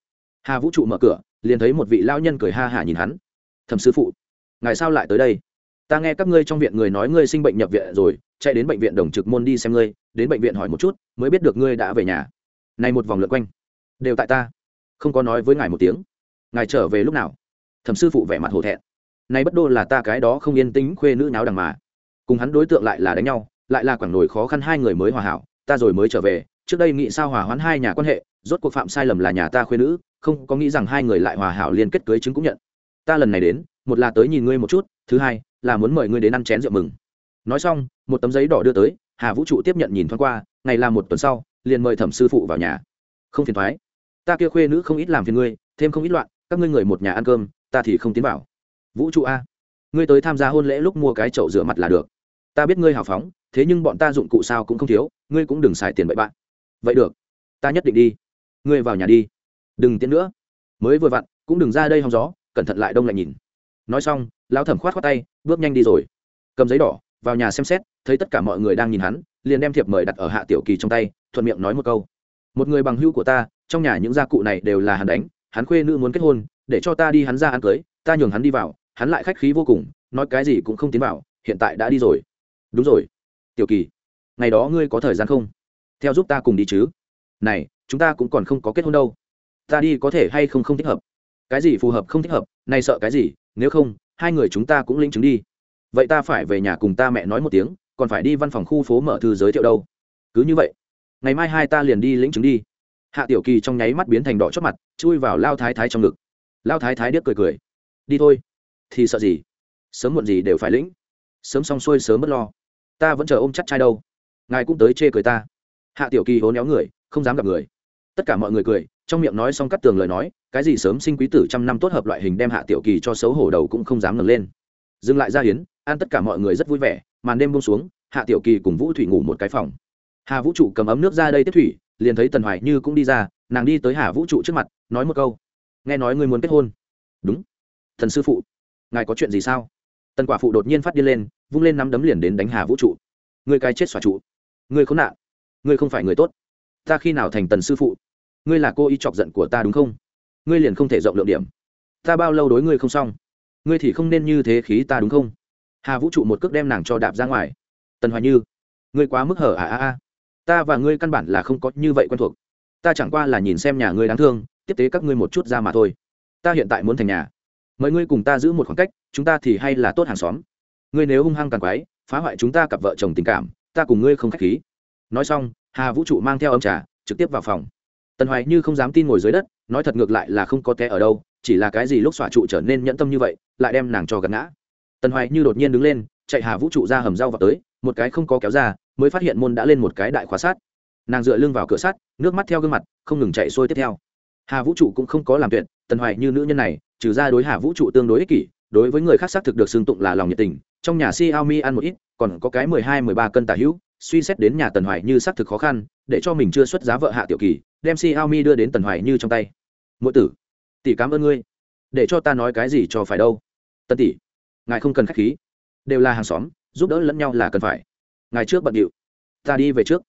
hà vũ trụ mở cửa, liền thấy một vị lao nhân cười ha hả nhìn hắn. Thầm sư phụ, ngài sao lại tới đây? Ta nghe các ngươi trong viện người nói ngươi sinh bệnh nhập viện rồi, chạy đến bệnh viện đồng trực môn đi xem ngươi, đến bệnh viện hỏi một chút, mới biết được ngươi đã về nhà. Này một vòng lượt quanh, đều tại ta. Không có nói với ngài một tiếng. Ngài trở về lúc nào? Thẩm sư phụ vẻ mặt hổ thẹn. Nay bất đô là ta cái đó không yên tĩnh khuê nữ náo đằng mà. Cùng hắn đối tượng lại là đánh nhau, lại là quảng nổi khó khăn hai người mới hòa hảo, ta rồi mới trở về trước đây nghĩ sao hòa hoãn hai nhà quan hệ, rốt cuộc phạm sai lầm là nhà ta khuyên nữ, không có nghĩ rằng hai người lại hòa hảo liên kết cưới chứng cũng nhận. Ta lần này đến, một là tới nhìn ngươi một chút, thứ hai là muốn mời ngươi đến ăn chén rượu mừng. Nói xong, một tấm giấy đỏ đưa tới, hà vũ trụ tiếp nhận nhìn thoáng qua, ngày là một tuần sau, liền mời thẩm sư phụ vào nhà. Không phiền thoái ta kia khuê nữ không ít làm phiền ngươi, thêm không ít loạn, các ngươi người một nhà ăn cơm, ta thì không tiến vào. Vũ trụ a. Ngươi tới tham gia hôn lễ lúc mua cái chậu rửa mặt là được. Ta biết ngươi hào phóng, thế nhưng bọn ta dụng cụ sao cũng không thiếu, ngươi cũng đừng xài tiền bậy bạn vậy được. Ta nhất định đi. Ngươi vào nhà đi. Đừng tiến nữa. Mới vừa vặn, cũng đừng ra đây hòng gió, cẩn thận lại đông lại nhìn. Nói xong, lão thẩm khoát khoát tay, bước nhanh đi rồi. Cầm giấy đỏ, vào nhà xem xét, thấy tất cả mọi người đang nhìn hắn, liền đem thiệp mời đặt ở hạ tiểu kỳ trong tay, thuận miệng nói một câu. Một người bằng hữu của ta, trong nhà những gia cụ này đều là hắn đánh, hắn khuê nữ muốn kết hôn, để cho ta đi hắn ra ăn cưới, ta nhường hắn đi vào, hắn lại khách khí vô cùng, nói cái gì cũng không tiến vào, hiện tại đã đi rồi. Đúng rồi, tiểu kỳ, ngày đó ngươi có thời gian không? Theo giúp ta cùng đi chứ. Này, chúng ta cũng còn không có kết hôn đâu. Ta đi có thể hay không không thích hợp? Cái gì phù hợp không thích hợp? Nay sợ cái gì? Nếu không, hai người chúng ta cũng lĩnh chứng đi. Vậy ta phải về nhà cùng ta mẹ nói một tiếng, còn phải đi văn phòng khu phố mở thư giới thiệu đâu. Cứ như vậy, ngày mai hai ta liền đi lĩnh chứng đi. Hạ tiểu kỳ trong nháy mắt biến thành đỏ chót mặt, chui vào lao thái thái trong ngực. Lao thái thái điếc cười cười. Đi thôi. Thì sợ gì? Sớm muộn gì đều phải lĩnh. Sớm xong xuôi sớm mất lo. Ta vẫn chờ ôm chắc trai đâu. Ngài cũng tới chê cười ta hạ tiểu kỳ hố néo người, không dám gặp người. Tất cả mọi người cười, trong miệng nói xong cắt tường lời nói, cái gì sớm sinh quý tử trăm năm tốt hợp loại hình đem hạ tiểu kỳ cho xấu hổ đầu cũng không dám ngẩng lên. Dừng lại ra hiến ăn tất cả mọi người rất vui vẻ, màn đêm buông xuống, hạ tiểu kỳ cùng vũ thủy ngủ một cái phòng. Hà vũ trụ cầm ấm nước ra đây tiếp thủy, liền thấy tần hoài như cũng đi ra, nàng đi tới hà vũ trụ trước mặt, nói một câu. Nghe nói ngươi muốn kết hôn. Đúng. Thần sư phụ, ngài có chuyện gì sao? Tần quả phụ đột nhiên phát điên lên, vung lên nắm đấm liền đến đánh hà vũ trụ. Ngươi cái chết xòa trụ. Ngươi khốn nạn ngươi không phải người tốt. Ta khi nào thành tần sư phụ? Ngươi là cô y chọc giận của ta đúng không? Ngươi liền không thể rộng lượng điểm. Ta bao lâu đối ngươi không xong? Ngươi thì không nên như thế khí ta đúng không? Hà vũ trụ một cước đem nàng cho đạp ra ngoài. Tần hoài như, ngươi quá mức hở à à à. Ta và ngươi căn bản là không có như vậy quen thuộc. Ta chẳng qua là nhìn xem nhà ngươi đáng thương, tiếp tế các ngươi một chút ra mà thôi. Ta hiện tại muốn thành nhà. Mời ngươi cùng ta giữ một khoảng cách, chúng ta thì hay là tốt hàng xóm. Ngươi nếu hung hăng càng quái, phá hoại chúng ta cặp vợ chồng tình cảm, ta cùng ngươi không k h á c h khí nói xong, hà vũ trụ mang theo âm trà, trực tiếp vào phòng. Tần hoài như không dám tin ngồi dưới đất, nói thật ngược lại là không có té ở đâu, chỉ là cái gì lúc xòa trụ trở nên nhẫn tâm như vậy, lại đem nàng cho gạt ngã. Tần hoài như đột nhiên đứng lên, chạy hà vũ trụ ra hầm rau vào tới, một cái không có kéo ra, mới phát hiện môn đã lên một cái đại khóa sát nàng dựa lưng vào cửa sắt, nước mắt theo gương mặt, không ngừng chạy xuôi tiếp theo. Hà vũ trụ cũng không có làm tuyệt, tần hoài như nữ nhân này, trừ ra đối hà vũ trụ tương đối ích kỷ, đối với người khác xác thực được xưng tụng là lòng nhiệt tình, trong nhà xiaomi ăn một ít, còn có cái mười hai mười ba cân tả hữu suy xét đến nhà tần hoài như xác thực khó khăn, để cho mình chưa xuất giá vợ hạ tiểu kỳ, đem xiaomi đưa đến tần hoài như trong tay. Mỗi tử, tỷ cảm ơn ngươi, để cho ta nói cái gì cho phải đâu. Tân tỷ, ngài không cần khách khí, đều là hàng xóm, giúp đỡ lẫn nhau là cần phải. Ngài trước bận điệu, ta đi về trước.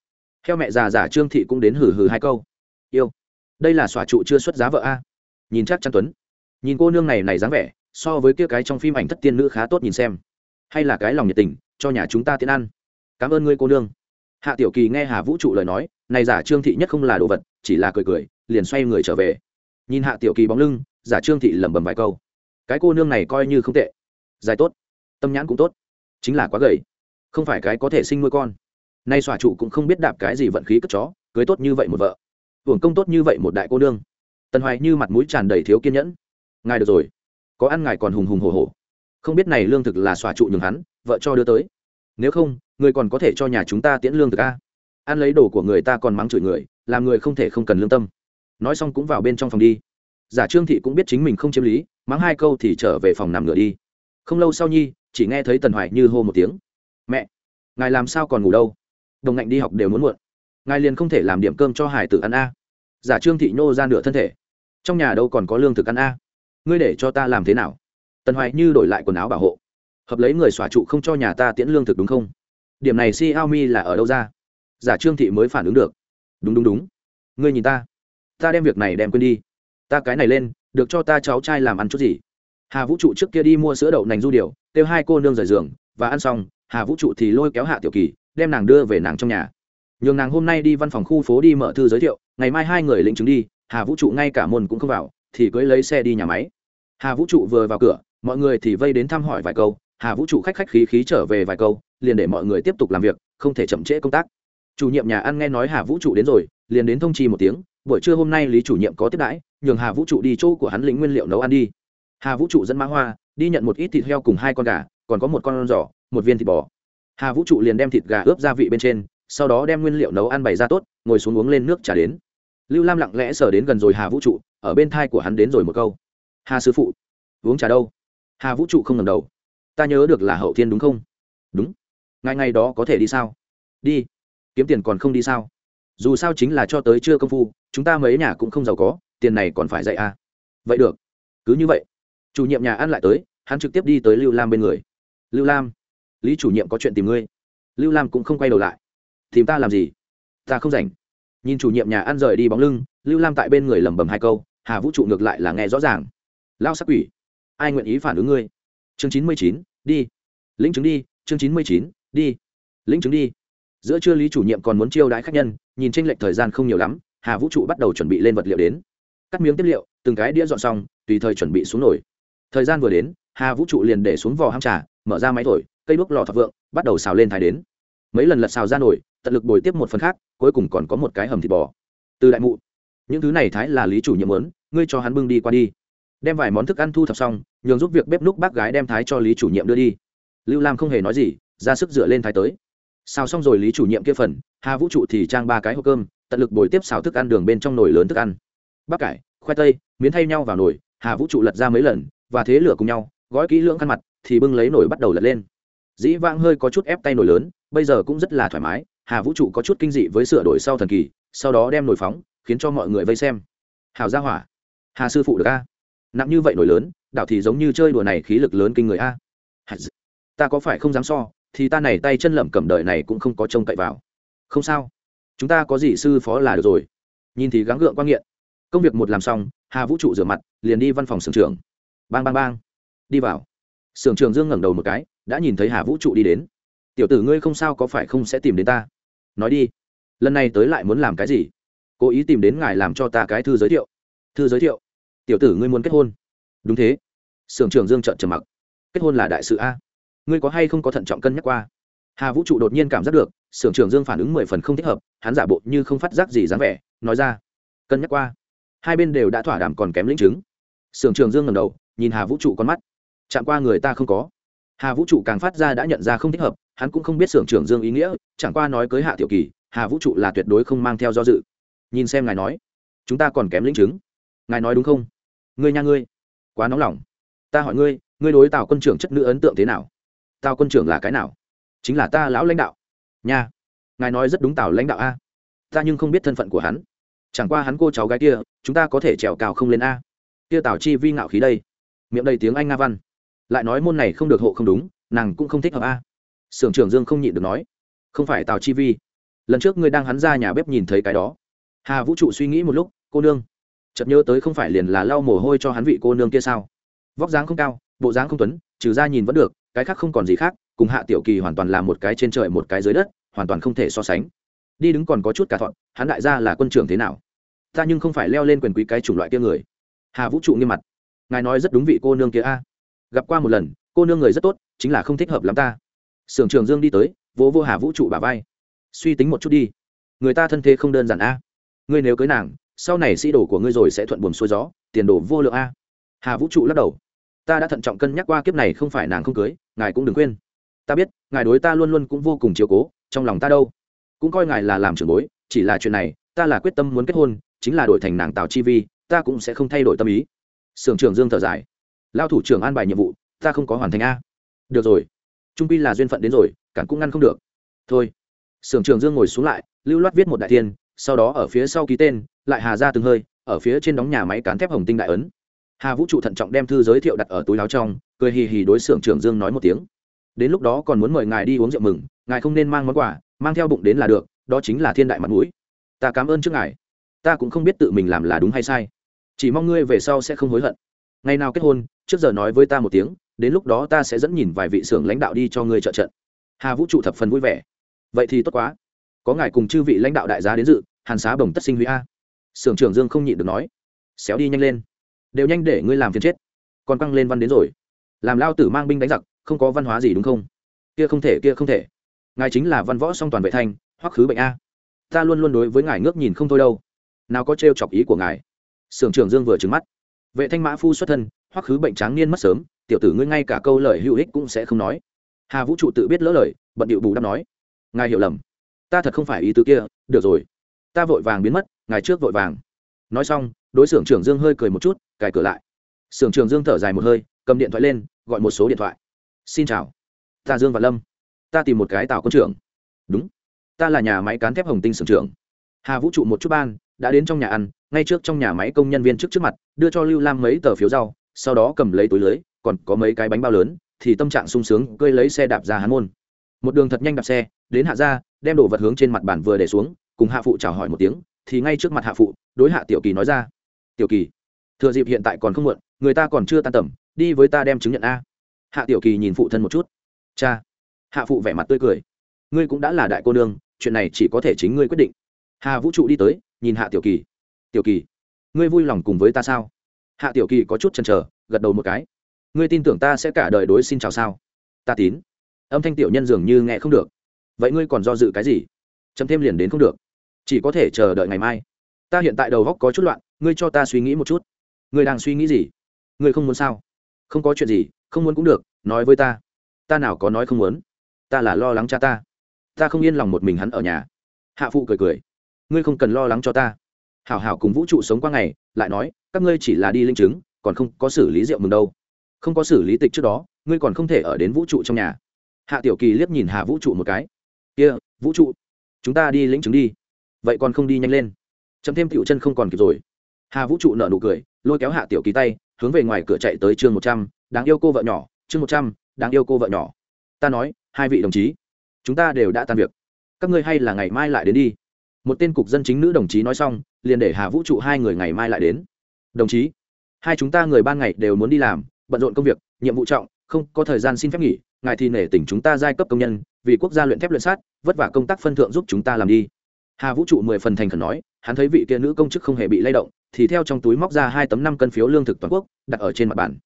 Theo mẹ già giả trương thị cũng đến hử hử hai câu. Yêu, đây là xòa trụ chưa xuất giá vợ a. Nhìn chắc chắn tuấn. Nhìn cô nương này này dáng vẻ, so với kia cái trong phim ảnh thất tiên nữ khá tốt nhìn xem. Hay là cái lòng nhiệt tình, cho nhà chúng ta tiến ăn cảm ơn ngươi cô nương. Hạ tiểu kỳ nghe hà vũ trụ lời nói, này giả trương thị nhất không là đồ vật, chỉ là cười cười, liền xoay người trở về. Nhìn hạ tiểu kỳ bóng lưng, giả trương thị lẩm bẩm vài câu. Cái cô nương này coi như không tệ. Dài tốt. Tâm nhãn cũng tốt. Chính là quá gầy. Không phải cái có thể sinh nuôi con. Nay xòa trụ cũng không biết đạp cái gì vận khí cất chó, cưới tốt như vậy một vợ. Hưởng công tốt như vậy một đại cô nương. Tần hoài như mặt mũi tràn đầy thiếu kiên nhẫn. Ngài được rồi. Có ăn ngài còn hùng hùng hồ hồ không biết này lương thực là xòa trụ nhường hắn, vợ cho đưa tới. Nếu không người còn có thể cho nhà chúng ta tiễn lương thực a. Ăn lấy đồ của người ta còn mắng chửi người, làm người không thể không cần lương tâm. Nói xong cũng vào bên trong phòng đi. Giả trương thị cũng biết chính mình không chiếm lý, mắng hai câu thì trở về phòng nằm ngửa đi. Không lâu sau nhi, chỉ nghe thấy tần hoài như hô một tiếng. Mẹ, ngài làm sao còn ngủ đâu? Đồng ngạnh đi học đều muốn muộn. Ngài liền không thể làm điểm cơm cho hải tử ăn a. Giả trương thị nhô ra nửa thân thể. Trong nhà đâu còn có lương thực ăn a? Ngươi để cho ta làm thế nào? Tần hoài như đổi lại quần áo bảo hộ. Hợp lấy người xòa trụ không cho nhà ta tiễn lương thực đúng không? Điểm này xiaomi là ở đâu ra? Giả trương thị mới phản ứng được. Đúng đúng đúng. Ngươi nhìn ta. Ta đem việc này đem quên đi. Ta cái này lên, được cho ta cháu trai làm ăn chút gì. Hà vũ trụ trước kia đi mua sữa đậu nành du điều kêu hai cô nương rời giường, và ăn xong, hà vũ trụ thì lôi kéo hạ tiểu kỳ, đem nàng đưa về nàng trong nhà. Nhường nàng hôm nay đi văn phòng khu phố đi mở thư giới thiệu, ngày mai hai người lĩnh chứng đi, hà vũ trụ ngay cả môn cũng không vào, thì cưới lấy xe đi nhà máy. Hà vũ trụ vừa vào cửa, mọi người thì vây đến thăm hỏi vài câu hà vũ trụ khách khách khí khí trở về vài câu, liền để mọi người tiếp tục làm việc, không thể chậm trễ công tác. Chủ nhiệm nhà ăn nghe nói hà vũ trụ đến rồi, liền đến thông chi một tiếng, buổi trưa hôm nay lý chủ nhiệm có tiếp đãi, nhường hà vũ trụ đi chỗ của hắn lĩnh nguyên liệu nấu ăn đi. Hà vũ trụ dẫn mã hoa, đi nhận một ít thịt heo cùng hai con gà, còn có một con giỏ một viên thịt bò. Hà vũ trụ liền đem thịt gà ướp gia vị bên trên, sau đó đem nguyên liệu nấu ăn bày ra tốt, ngồi xuống uống lên nước trà đến. Lưu lam lặng lẽ sờ đến gần rồi hà vũ trụ, ở bên thai của hắn đến rồi một câu. Hà sư phụ, uống trà đâu? Hà vũ trụ không ngầm đầu ta nhớ được là hậu thiên đúng không? Đúng. Ngày ngày đó có thể đi sao? Đi. Kiếm tiền còn không đi sao? Dù sao chính là cho tới chưa công phu, chúng ta mấy nhà cũng không giàu có, tiền này còn phải dạy à? Vậy được. Cứ như vậy. Chủ nhiệm nhà ăn lại tới, hắn trực tiếp đi tới lưu lam bên người. Lưu lam, lý chủ nhiệm có chuyện tìm ngươi. Lưu lam cũng không quay đầu lại. Tìm ta làm gì? Ta không rảnh. Nhìn chủ nhiệm nhà ăn rời đi bóng lưng, lưu lam tại bên người lẩm bẩm hai câu, hà vũ trụ ngược lại là nghe rõ ràng. Lao sắc quỷ, ai nguyện ý phản ứng ngươi? Chương chín mươi chín, đi. Lĩnh chứng đi, chương chín mươi chín, đi. Lĩnh chứng đi. Giữa trưa lý chủ nhiệm còn muốn chiêu đãi khách nhân, nhìn tranh lệch thời gian không nhiều lắm, hà vũ trụ bắt đầu chuẩn bị lên vật liệu đến. Cắt miếng tiếp liệu, từng cái đĩa dọn xong, tùy thời chuẩn bị xuống nổi thời gian vừa đến, hà vũ trụ liền để xuống vò ham trà, mở ra máy thổi, cây bước lò thập vượng, bắt đầu xào lên thái đến. Mấy lần lật xào ra nổi tận lực bồi tiếp một phần khác, cuối cùng còn có một cái hầm thịt bò. Từ đại mụ, những thứ này thái là lý chủ nhiệm muốn, ngươi cho hắn bưng đi qua đi đem vài món thức ăn thu thập xong, nhường giúp việc bếp núc bác gái đem thái cho lý chủ nhiệm đưa đi. Lưu lam không hề nói gì, ra sức dựa lên thái tới. Xào xong rồi lý chủ nhiệm kia phần, hà vũ trụ thì trang ba cái hộp cơm, tận lực bồi tiếp xào thức ăn đường bên trong nồi lớn thức ăn. Bắp cải, khoai tây, miến thay nhau vào nồi, hà vũ trụ lật ra mấy lần, và thế lửa cùng nhau, gói kỹ lưỡng khăn mặt, thì bưng lấy nồi bắt đầu lật lên. Dĩ vãng hơi có chút ép tay nồi lớn, bây giờ cũng rất là thoải mái, hà vũ trụ có chút kinh dị với sửa đổi sau thần kỳ, sau đó đem nồi phóng, khiến cho mọi người vây xem. Hào ra hỏa. Hà sư phụ được a? Nặng như vậy nổi lớn, đảo thì giống như chơi đùa này khí lực lớn kinh người a. Ta có phải không dám so, thì ta này tay chân lẩm cẩm đời này cũng không có trông cậy vào. Không sao, chúng ta có gì sư phó là được rồi. Nhìn thì gắng gượng quan nghiện. Công việc một làm xong, hà vũ trụ rửa mặt, liền đi văn phòng sưởng trường bang bang bang. Đi vào. Sưởng trường dương ngẩng đầu một cái, đã nhìn thấy hà vũ trụ đi đến. Tiểu tử ngươi không sao có phải không sẽ tìm đến ta? Nói đi. Lần này tới lại muốn làm cái gì? Cố ý tìm đến ngài làm cho ta cái thư giới thiệu. Thư giới thiệu tiểu tử ngươi muốn kết hôn. Đúng thế. Sưởng trường dương trợn trầm mặc. Kết hôn là đại sự a. Ngươi có hay không có thận trọng cân nhắc qua? Hà vũ trụ đột nhiên cảm giác được, sưởng trường dương phản ứng mười phần không thích hợp, hắn giả bộ như không phát giác gì dáng vẻ, nói ra. Cân nhắc qua. Hai bên đều đã thỏa đàm còn kém lĩnh chứng. Sưởng trường dương ngầm đầu, nhìn hà vũ trụ con mắt. Chạm qua người ta không có. Hà vũ trụ càng phát ra đã nhận ra không thích hợp, hắn cũng không biết sưởng trường dương ý nghĩa, chẳng qua nói cưới hạ tiểu kỳ, hà vũ trụ là tuyệt đối không mang theo do dự. Nhìn xem ngài nói, chúng ta còn kém lĩnh chứng. Ngài nói đúng không? Ngươi nha ngươi, quá nóng lòng. Ta hỏi ngươi ngươi đối tào quân trưởng chất nữ ấn tượng thế nào? Tào quân trưởng là cái nào? Chính là ta lão lãnh đạo. Nha, ngài nói rất đúng tào lãnh đạo a. Ta nhưng không biết thân phận của hắn. Chẳng qua hắn cô cháu gái kia, chúng ta có thể trèo cào không lên a. Kia tào chi vi ngạo khí đây. Miệng đầy tiếng anh nga văn. Lại nói môn này không được hộ không đúng, nàng cũng không thích hợp a. Sưởng trưởng dương không nhịn được nói. Không phải tào chi vi. Lần trước ngươi đang hắn ra nhà bếp nhìn thấy cái đó. Hà vũ trụ suy nghĩ một lúc, cô nương chợt nhớ tới không phải liền là lau mồ hôi cho hắn vị cô nương kia sao? Vóc dáng không cao, bộ dáng không tuấn, trừ ra nhìn vẫn được, cái khác không còn gì khác, cùng hạ tiểu kỳ hoàn toàn là một cái trên trời một cái dưới đất, hoàn toàn không thể so sánh. Đi đứng còn có chút cả thọn, hắn đại gia là quân trưởng thế nào? Ta nhưng không phải leo lên quyền quý cái chủng loại kia người. Hà vũ trụ nghiêm mặt. Ngài nói rất đúng vị cô nương kia a. Gặp qua một lần, cô nương người rất tốt, chính là không thích hợp lắm ta. Sưởng trường dương đi tới, vỗ vô hà vũ trụ bà vai. Suy tính một chút đi. Người ta thân thế không đơn giản a. Ngươi nếu cưới nàng sau này sĩ đồ của ngươi rồi sẽ thuận buồm xuôi gió, tiền đồ vô lượng a. Hà vũ trụ lắc đầu. Ta đã thận trọng cân nhắc qua kiếp này không phải nàng không cưới, ngài cũng đừng quên ta biết, ngài đối ta luôn luôn cũng vô cùng chiều cố, trong lòng ta đâu. Cũng coi ngài là làm trưởng bối, chỉ là chuyện này, ta là quyết tâm muốn kết hôn, chính là đổi thành nàng tào chi vi, ta cũng sẽ không thay đổi tâm ý. Sưởng trưởng dương thở dài. Lao thủ trưởng an bài nhiệm vụ, ta không có hoàn thành a. Được rồi. Trung pi là duyên phận đến rồi, cản cũng ngăn không được. Thôi. Sưởng trưởng dương ngồi xuống lại, lưu loát viết một đại tiên sau đó ở phía sau ký tên lại hà ra từng hơi, ở phía trên đóng nhà máy cán thép hồng tinh đại ấn. Hà vũ trụ thận trọng đem thư giới thiệu đặt ở túi láo trong, cười hì hì đối xưởng trưởng dương nói một tiếng. Đến lúc đó còn muốn mời ngài đi uống rượu mừng, ngài không nên mang món quà, mang theo bụng đến là được, đó chính là thiên đại mặt mũi. Ta cảm ơn trước ngài. Ta cũng không biết tự mình làm là đúng hay sai. Chỉ mong ngươi về sau sẽ không hối hận. Ngày nào kết hôn, trước giờ nói với ta một tiếng, đến lúc đó ta sẽ dẫn nhìn vài vị xưởng lãnh đạo đi cho ngươi trợ trận. Hà vũ trụ thập phần vui vẻ. Vậy thì tốt quá. Có ngài cùng chư vị lãnh đạo đại gia đến dự, hàn xá bồng tất sinh huy a sưởng trưởng dương không nhịn được nói, xéo đi nhanh lên, đều nhanh để ngươi làm phiền chết, còn căng lên văn đến rồi. Làm lao tử mang binh đánh giặc, không có văn hóa gì đúng không? Kia không thể, kia không thể. Ngài chính là văn võ song toàn vệ thanh, hoắc khứ bệnh a. Ta luôn luôn đối với ngài ngước nhìn không thôi đâu. Nào có trêu chọc ý của ngài. Sưởng trưởng dương vừa trừng mắt. Vệ thanh mã phu xuất thân, hoắc khứ bệnh tráng niên mất sớm, tiểu tử ngươi ngay cả câu lời hữu ích cũng sẽ không nói. Hà vũ trụ tự biết lỡ lời, bận điệu bù đắp nói, ngài hiểu lầm. Ta thật không phải ý tứ kia, được rồi ta vội vàng biến mất, ngài trước vội vàng. Nói xong, đối xưởng trưởng dương hơi cười một chút, cài cửa lại. Xưởng trưởng dương thở dài một hơi, cầm điện thoại lên, gọi một số điện thoại. Xin chào, ta dương và lâm. Ta tìm một cái tàu quân trưởng. Đúng, ta là nhà máy cán thép hồng tinh xưởng trưởng. Hà vũ trụ một chút ban, đã đến trong nhà ăn, ngay trước trong nhà máy công nhân viên trước trước mặt, đưa cho lưu lam mấy tờ phiếu rau, sau đó cầm lấy túi lưới, còn có mấy cái bánh bao lớn, thì tâm trạng sung sướng, cơi lấy xe đạp ra hán môn. Một đường thật nhanh đạp xe, đến hạ ra đem đồ vật hướng trên mặt bàn vừa để xuống cùng hạ phụ chào hỏi một tiếng, thì ngay trước mặt hạ phụ, đối hạ tiểu kỳ nói ra, tiểu kỳ, thừa dịp hiện tại còn không muộn, người ta còn chưa tan tầm, đi với ta đem chứng nhận a. Hạ tiểu kỳ nhìn phụ thân một chút, cha. Hạ phụ vẻ mặt tươi cười, ngươi cũng đã là đại cô nương, chuyện này chỉ có thể chính ngươi quyết định. Hà vũ trụ đi tới, nhìn hạ tiểu kỳ tiểu kỳ, ngươi vui lòng cùng với ta sao? Hạ tiểu kỳ có chút chần chờ, gật đầu một cái, ngươi tin tưởng ta sẽ cả đời đối xin chào sao? Ta tín. Âm thanh tiểu nhân dường như nghe không được, vậy ngươi còn do dự cái gì? Chấm thêm liền đến không được. Chỉ có thể chờ đợi ngày mai. Ta hiện tại đầu góc có chút loạn, ngươi cho ta suy nghĩ một chút. Ngươi đang suy nghĩ gì? Ngươi không muốn sao? Không có chuyện gì, không muốn cũng được, nói với ta. Ta nào có nói không muốn? Ta là lo lắng cha ta. Ta không yên lòng một mình hắn ở nhà. Hạ phụ cười cười. Ngươi không cần lo lắng cho ta. Hảo hảo cùng vũ trụ sống qua ngày, lại nói, các ngươi chỉ là đi linh chứng, còn không có xử lý rượu mừng đâu. Không có xử lý tịch trước đó, ngươi còn không thể ở đến vũ trụ trong nhà. Hạ tiểu kỳ liếc nhìn hà vũ trụ một cái. Kia, vũ trụ chúng ta đi lĩnh chứng đi. Vậy còn không đi nhanh lên. Chấm thêm tiểu chân không còn kịp rồi. Hà vũ trụ nở nụ cười, lôi kéo hạ tiểu ký tay, hướng về ngoài cửa chạy tới chương một trăm, đáng yêu cô vợ nhỏ, chương một trăm, đáng yêu cô vợ nhỏ. Ta nói, hai vị đồng chí, chúng ta đều đã tan việc. Các ngươi hay là ngày mai lại đến đi. Một tên cục dân chính nữ đồng chí nói xong, liền để hà vũ trụ hai người ngày mai lại đến. Đồng chí, hai chúng ta người ban ngày đều muốn đi làm, bận rộn công việc, nhiệm vụ trọng, không có thời gian xin phép nghỉ, ngài thì nể tỉnh chúng ta giai cấp công nhân vì quốc gia luyện thép luyện sát, vất vả công tác phân thượng giúp chúng ta làm đi. Hà vũ trụ mười phần thành khẩn nói, hắn thấy vị kia nữ công chức không hề bị lay động, thì theo trong túi móc ra hai tấm năm cân phiếu lương thực toàn quốc, đặt ở trên mặt bàn.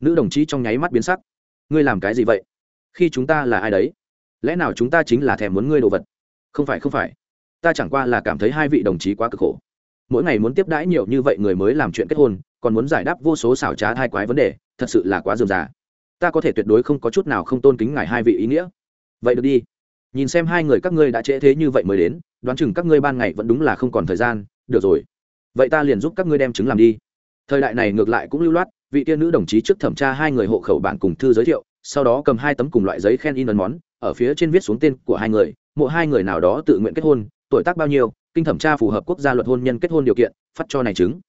Nữ đồng chí trong nháy mắt biến sắc. Ngươi làm cái gì vậy? Khi chúng ta là ai đấy? Lẽ nào chúng ta chính là thèm muốn ngươi đồ vật? Không phải không phải. Ta chẳng qua là cảm thấy hai vị đồng chí quá cực khổ. Mỗi ngày muốn tiếp đãi nhiều như vậy người mới làm chuyện kết hôn, còn muốn giải đáp vô số xảo trá hai quái vấn đề, thật sự là quá dườm già. Ta có thể tuyệt đối không có chút nào không tôn kính ngài hai vị ý nghĩa vậy được đi. Nhìn xem hai người các ngươi đã trễ thế như vậy mới đến, đoán chừng các ngươi ban ngày vẫn đúng là không còn thời gian. Được rồi. Vậy ta liền giúp các ngươi đem chứng làm đi. Thời đại này ngược lại cũng lưu loát, vị tiên nữ đồng chí trước thẩm tra hai người hộ khẩu bản cùng thư giới thiệu, sau đó cầm hai tấm cùng loại giấy khen in ấn món, ở phía trên viết xuống tên của hai người, mộ hai người nào đó tự nguyện kết hôn, tuổi tác bao nhiêu, kinh thẩm tra phù hợp quốc gia luật hôn nhân kết hôn điều kiện, phát cho này chứng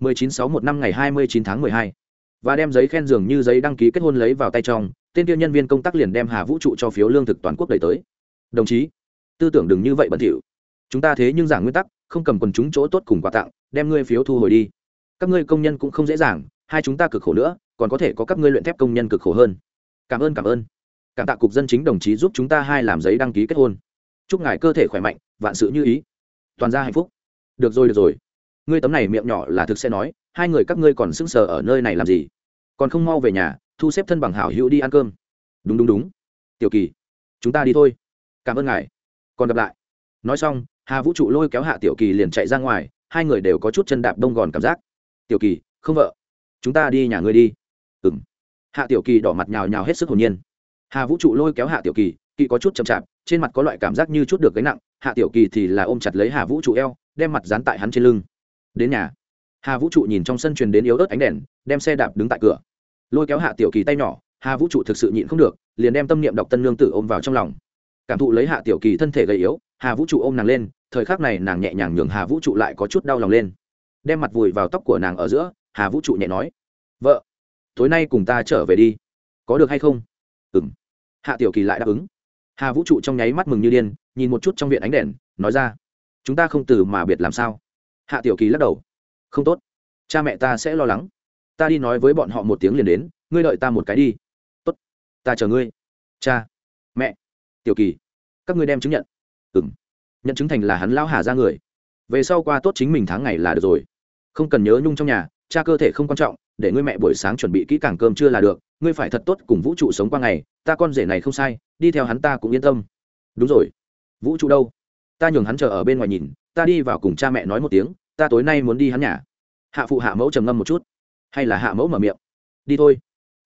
1961 năm ngày 29 tháng 12 và đem giấy khen dường như giấy đăng ký kết hôn lấy vào tay trong tên kia nhân viên công tác liền đem hà vũ trụ cho phiếu lương thực toàn quốc đẩy tới. Đồng chí, tư tưởng đừng như vậy bẩn thỉu. Chúng ta thế nhưng giảng nguyên tắc, không cầm quần chúng chỗ tốt cùng quà tặng, đem ngươi phiếu thu hồi đi. Các ngươi công nhân cũng không dễ dàng, hai chúng ta cực khổ nữa, còn có thể có các ngươi luyện thép công nhân cực khổ hơn. Cảm ơn cảm ơn. Cảm tạ cục dân chính đồng chí giúp chúng ta hai làm giấy đăng ký kết hôn. Chúc ngài cơ thể khỏe mạnh, vạn sự như ý. Toàn gia hạnh phúc. Được rồi được rồi. Ngươi tấm này miệng nhỏ là thực sẽ nói, hai người các ngươi còn sững sờ ở nơi này làm gì? Còn không mau về nhà thu xếp thân bằng hảo hữu đi ăn cơm. Đúng đúng đúng. Tiểu kỳ, chúng ta đi thôi. Cảm ơn ngài. Còn gặp lại. Nói xong, hà vũ trụ lôi kéo hạ tiểu kỳ liền chạy ra ngoài, hai người đều có chút chân đạp đông gòn cảm giác. Tiểu kỳ, không vợ. Chúng ta đi nhà ngươi đi. Ừ m hạ tiểu kỳ đỏ mặt nhào nhào hết sức hồn nhiên. Hà vũ trụ lôi kéo hạ tiểu kỳ kỳ có chút chậm chạp, trên mặt có loại cảm giác như chút được gánh nặng. Hạ tiểu kỳ thì là ôm chặt lấy hà vũ trụ eo, đem mặt dán tại hắn trên lưng. Đến nhà. Hà vũ trụ nhìn trong sân truyền đến yếu ớt ánh đèn, đem xe đạp đứng tại cửa lôi kéo hạ tiểu kỳ tay nhỏ, hà vũ trụ thực sự nhịn không được, liền đem tâm niệm đọc tân lương tử ôm vào trong lòng. Cảm thụ lấy hạ tiểu kỳ thân thể gầy yếu, hà vũ trụ ôm nàng lên, thời khắc này nàng nhẹ nhàng nhường hà vũ trụ lại có chút đau lòng lên. Đem mặt vùi vào tóc của nàng ở giữa, hà vũ trụ nhẹ nói, vợ, tối nay cùng ta trở về đi. Có được hay không? Ừ m hạ tiểu kỳ lại đáp ứng. Hà vũ trụ trong nháy mắt mừng như điên, nhìn một chút trong viện ánh đèn, nói ra, chúng ta không từ mà biệt làm sao? Hạ tiểu kỳ lắc đầu, không tốt. Cha mẹ ta sẽ lo lắng ta đi nói với bọn họ một tiếng liền đến, ngươi đợi ta một cái đi. Tốt. Ta chờ ngươi. Cha. Mẹ. Tiểu kỳ. Các ngươi đem chứng nhận. Ừng nhận chứng thành là hắn lao hà ra người. Về sau qua tốt chính mình tháng ngày là được rồi. Không cần nhớ nhung trong nhà, cha cơ thể không quan trọng, để ngươi mẹ buổi sáng chuẩn bị kỹ càng cơm chưa là được. Ngươi phải thật tốt cùng vũ trụ sống qua ngày, ta con rể này không sai, đi theo hắn ta cũng yên tâm. Đúng rồi. Vũ trụ đâu? Ta nhường hắn chờ ở bên ngoài nhìn, ta đi vào cùng cha mẹ nói một tiếng, ta tối nay muốn đi hắn nhà. Hạ phụ hạ mẫu trầm ngâm một chút hay là hạ mẫu mở miệng. Đi thôi.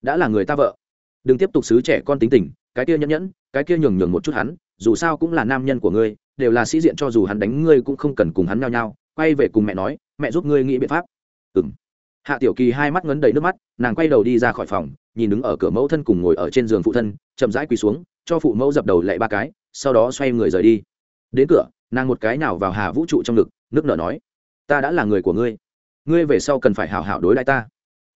Đã là người ta vợ. Đừng tiếp tục xứ trẻ con tính tình, cái kia nhẫn nhẫn, cái kia nhường nhường một chút hắn, dù sao cũng là nam nhân của ngươi, đều là sĩ diện cho dù hắn đánh ngươi cũng không cần cùng hắn nhao nhao. quay về cùng mẹ nói, mẹ giúp ngươi nghĩ biện pháp. Ừ m hạ tiểu kỳ hai mắt ngấn đầy nước mắt, nàng quay đầu đi ra khỏi phòng, nhìn đứng ở cửa mẫu thân cùng ngồi ở trên giường phụ thân, chậm rãi quỳ xuống, cho phụ mẫu dập đầu lạy ba cái, sau đó xoay người rời đi. Đến cửa, nàng một cái nào vào hà vũ trụ trong ngực, nước nở nói, ta đã là người của ngươi. Ngươi về sau cần phải hảo hảo đối đãi ta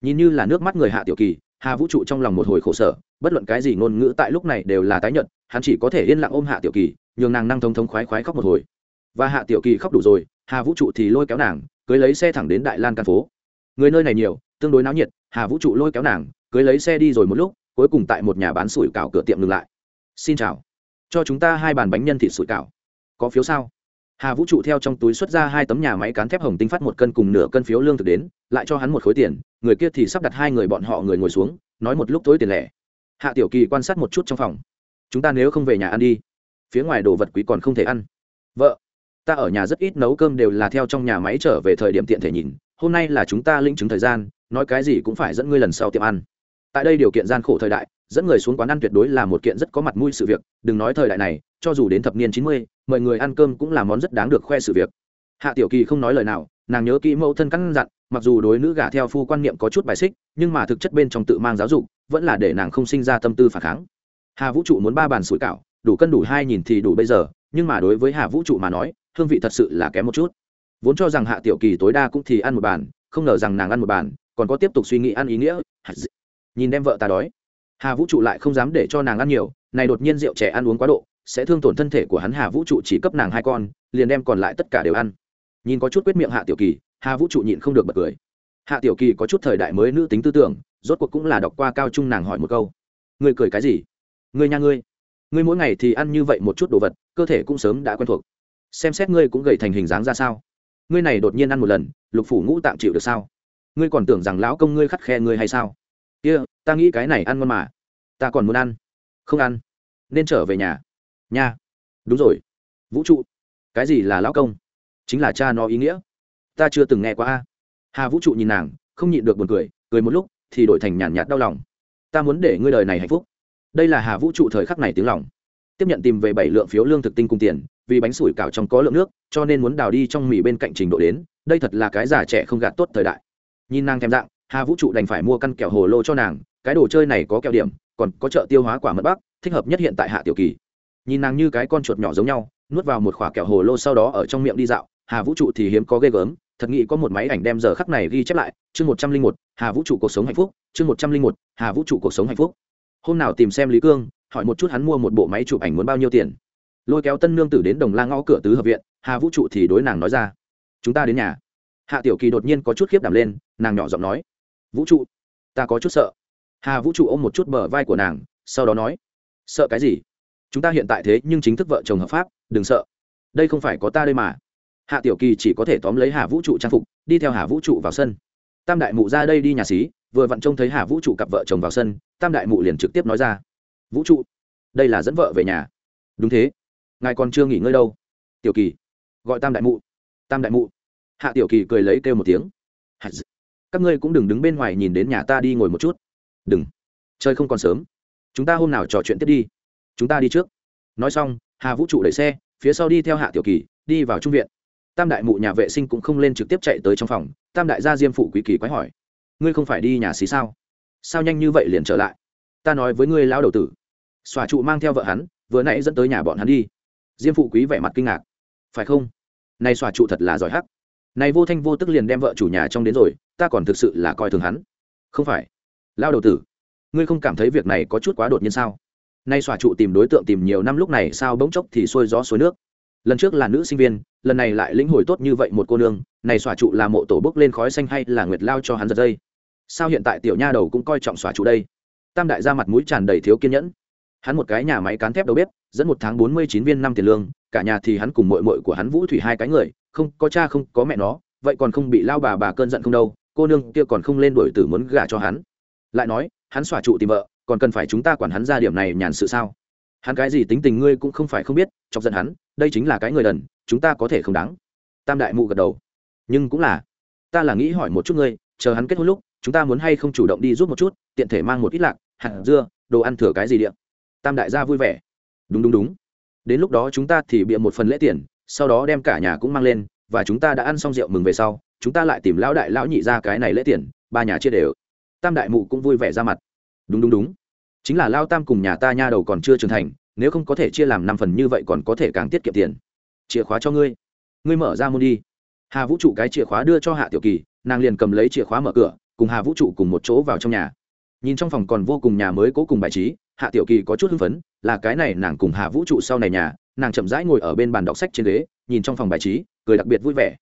nhìn như là nước mắt người hạ tiểu kỳ, hà vũ trụ trong lòng một hồi khổ sở, bất luận cái gì ngôn ngữ tại lúc này đều là tái nhận hắn chỉ có thể yên lặng ôm hạ tiểu kỳ, nhường nàng năng thông thống khoái khoái khóc một hồi. Và hạ tiểu kỳ khóc đủ rồi, hà vũ trụ thì lôi kéo nàng, cưới lấy xe thẳng đến đại lan căn phố. Người nơi này nhiều, tương đối náo nhiệt, hà vũ trụ lôi kéo nàng, cưới lấy xe đi rồi một lúc, cuối cùng tại một nhà bán sủi cảo cửa tiệm ngừng lại. Xin chào. Cho chúng ta hai bàn bánh nhân thịt sủi cảo. Có phiếu sao? Hà vũ trụ theo trong túi xuất ra hai tấm nhà máy cán thép hồng tinh phát một cân cùng nửa cân phiếu lương thực đến, lại cho hắn một khối tiền, người kia thì sắp đặt hai người bọn họ người ngồi xuống, nói một lúc tối tiền lẻ. Hạ tiểu kỳ quan sát một chút trong phòng. Chúng ta nếu không về nhà ăn đi. Phía ngoài đồ vật quý còn không thể ăn. Vợ, ta ở nhà rất ít nấu cơm đều là theo trong nhà máy trở về thời điểm tiện thể nhìn, hôm nay là chúng ta linh chứng thời gian, nói cái gì cũng phải dẫn ngươi lần sau tiệm ăn. Tại đây điều kiện gian khổ thời đại, dẫn người xuống quán ăn tuyệt đối là một kiện rất có mặt mũi sự việc, đừng nói thời đại này cho dù đến thập niên chín mươi mọi người ăn cơm cũng là món rất đáng được khoe sự việc. Hạ tiểu kỳ không nói lời nào, nàng nhớ kỹ mẫu thân căn dặn, mặc dù đối nữ gả theo phu quan niệm có chút bài xích, nhưng mà thực chất bên trong tự mang giáo dục, vẫn là để nàng không sinh ra tâm tư phản kháng. Hà vũ trụ muốn ba bàn sủi cảo, đủ cân đủ hai nhìn thì đủ bây giờ, nhưng mà đối với hà vũ trụ mà nói, hương vị thật sự là kém một chút. Vốn cho rằng hạ tiểu kỳ tối đa cũng thì ăn một bàn, không ngờ rằng nàng ăn một bàn, còn có tiếp tục suy nghĩ ăn ý nghĩa. Nhìn đem vợ ta đói. Hà vũ trụ lại không dám để cho nàng ăn nhiều, này đột nhiên rượu trẻ ăn uống quá độ sẽ thương tổn thân thể của hắn hà vũ trụ chỉ cấp nàng hai con liền đem còn lại tất cả đều ăn. Nhìn có chút quyết miệng hạ tiểu kỳ hà vũ trụ nhịn không được bật cười. Hạ tiểu kỳ có chút thời đại mới nữ tính tư tưởng rốt cuộc cũng là đọc qua cao trung nàng hỏi một câu. Ngươi cười cái gì? Ngươi nha ngươi. Ngươi mỗi ngày thì ăn như vậy một chút đồ vật cơ thể cũng sớm đã quen thuộc. Xem xét ngươi cũng gầy thành hình dáng ra sao? Ngươi này đột nhiên ăn một lần lục phủ ngũ tạm chịu được sao? Ngươi còn tưởng rằng lão công ngươi khắt khe ngươi hay sao? Kia、yeah, ta nghĩ cái này ăn ngon mà. Ta còn muốn ăn. Không ăn. Nên trở về nhà nha. Đúng rồi. Vũ trụ. Cái gì là lão công? Chính là cha nó ý nghĩa. Ta chưa từng nghe qua a. Hà vũ trụ nhìn nàng, không nhịn được buồn cười cười một lúc, thì đổi thành nhàn nhạt đau lòng. Ta muốn để ngươi đời này hạnh phúc. Đây là hà vũ trụ thời khắc này tiếng lòng. Tiếp nhận tìm về bảy lượng phiếu lương thực tinh cùng tiền, vì bánh sủi cảo trong có lượng nước, cho nên muốn đào đi trong mì bên cạnh trình độ đến, đây thật là cái già trẻ không gạt tốt thời đại. Nhìn nàng thèm dạng, hà vũ trụ đành phải mua căn kẹo hồ lô cho nàng, cái đồ chơi này có kẹo điểm, còn có chợ tiêu hóa quả mật bắc, thích hợp nhất hiện tại hạ tiểu kỳ nhìn nàng như cái con chuột nhỏ giống nhau, nuốt vào một khoả kẹo hồ lô sau đó ở trong miệng đi dạo. Hà vũ trụ thì hiếm có ghê gớm, thật nghĩ có một máy ảnh đem giờ khắc này ghi chép lại. Chương một trăm linh một, hà vũ trụ cuộc sống hạnh phúc. Chương một trăm linh một, hà vũ trụ cuộc sống hạnh phúc. Hôm nào tìm xem lý cương, hỏi một chút hắn mua một bộ máy chụp ảnh muốn bao nhiêu tiền. Lôi kéo tân nương tử đến đồng la ngõ cửa tứ hợp viện, hà vũ trụ thì đối nàng nói ra, chúng ta đến nhà. Hạ tiểu kỳ đột nhiên có chút khiếp đảm lên, nàng nhỏ giọng nói, vũ trụ, ta có chút sợ. Hà vũ trụ ôm một chút bờ vai của nàng, sau đó nói, sợ cái gì? Chúng ta hiện tại thế nhưng chính thức vợ chồng hợp pháp, đừng sợ. Đây không phải có ta đây mà. Hạ tiểu kỳ chỉ có thể tóm lấy hà vũ trụ trang phục, đi theo hà vũ trụ vào sân. Tam đại mụ ra đây đi nhà xí, vừa vặn trông thấy hà vũ trụ cặp vợ chồng vào sân, tam đại mụ liền trực tiếp nói ra, vũ trụ, đây là dẫn vợ về nhà. Đúng thế. Ngài còn chưa nghỉ ngơi đâu. Tiểu kỳ. Gọi tam đại mụ. Tam đại mụ. Hạ tiểu kỳ cười lấy kêu một tiếng. Các ngươi cũng đừng đứng bên ngoài nhìn đến nhà ta đi ngồi một chút. Đừng. Chơi không còn sớm. Chúng ta hôm nào trò chuyện tiếp đi chúng ta đi trước. Nói xong, hà vũ trụ đẩy xe, phía sau đi theo hạ tiểu kỳ, đi vào trung viện. Tam đại mụ nhà vệ sinh cũng không lên trực tiếp chạy tới trong phòng, tam đại gia diêm phụ quý kỳ quái hỏi, ngươi không phải đi nhà xí sao? Sao nhanh như vậy liền trở lại? Ta nói với ngươi lao đầu tử. Xòa trụ mang theo vợ hắn, vừa nãy dẫn tới nhà bọn hắn đi. Diêm phụ quý vẻ mặt kinh ngạc, phải không? Nay xòa trụ thật là giỏi hắc. Này vô thanh vô tức liền đem vợ chủ nhà trong đến rồi, ta còn thực sự là coi thường hắn. Không phải. Lao đầu tử, ngươi không cảm thấy việc này có chút quá đột nhiên sao? Nay xòa trụ tìm đối tượng tìm nhiều năm lúc này sao bỗng chốc thì xuôi gió suối nước. Lần trước là nữ sinh viên, lần này lại lĩnh hồi tốt như vậy một cô nương, này xòa trụ là mộ tổ bước lên khói xanh hay là nguyệt lao cho hắn giật dây? Sao hiện tại tiểu nha đầu cũng coi trọng xòa trụ đây? Tam đại ra mặt mũi tràn đầy thiếu kiên nhẫn. Hắn một cái nhà máy cán thép đầu bếp, dẫn một tháng bốn mươi chín viên năm tiền lương, cả nhà thì hắn cùng mội mội của hắn vũ thủy hai cái người, không, có cha không, có mẹ nó, vậy còn không bị lao bà bà cơn giận không đâu, cô nương kia còn không lên đổi tử muốn gả cho hắn. Lại nói, hắn xòa trụ tìm vợ còn cần phải chúng ta quản hắn ra điểm này nhàn sự sao? Hắn cái gì tính tình ngươi cũng không phải không biết, chọc giận hắn, đây chính là cái người đần, chúng ta có thể không đáng. Tam đại mụ gật đầu. Nhưng cũng là, ta là nghĩ hỏi một chút ngươi, chờ hắn kết hôn lúc, chúng ta muốn hay không chủ động đi giúp một chút, tiện thể mang một ít lạc, hạt dưa, đồ ăn thừa cái gì điện tam đại gia vui vẻ. Đúng đúng đúng. Đến lúc đó chúng ta thì bịa một phần lễ tiền, sau đó đem cả nhà cũng mang lên, và chúng ta đã ăn xong rượu mừng về sau, chúng ta lại tìm lão đại lão nhị ra cái này lễ tiền, ba nhà chia đều. Tam đại mụ cũng vui vẻ ra mặt đúng đúng đúng. Chính là lao tam cùng nhà ta nha đầu còn chưa trưởng thành, nếu không có thể chia làm năm phần như vậy còn có thể càng tiết kiệm tiền. Chìa khóa cho ngươi. Ngươi mở ra môn đi. Hà vũ trụ cái chìa khóa đưa cho hạ tiểu kỳ, nàng liền cầm lấy chìa khóa mở cửa, cùng hà vũ trụ cùng một chỗ vào trong nhà. Nhìn trong phòng còn vô cùng nhà mới cố cùng bài trí, hạ tiểu kỳ có chút hưng phấn, là cái này nàng cùng hà vũ trụ sau này nhà, nàng chậm rãi ngồi ở bên bàn đọc sách trên ghế, nhìn trong phòng bài trí, cười đặc biệt vui vẻ.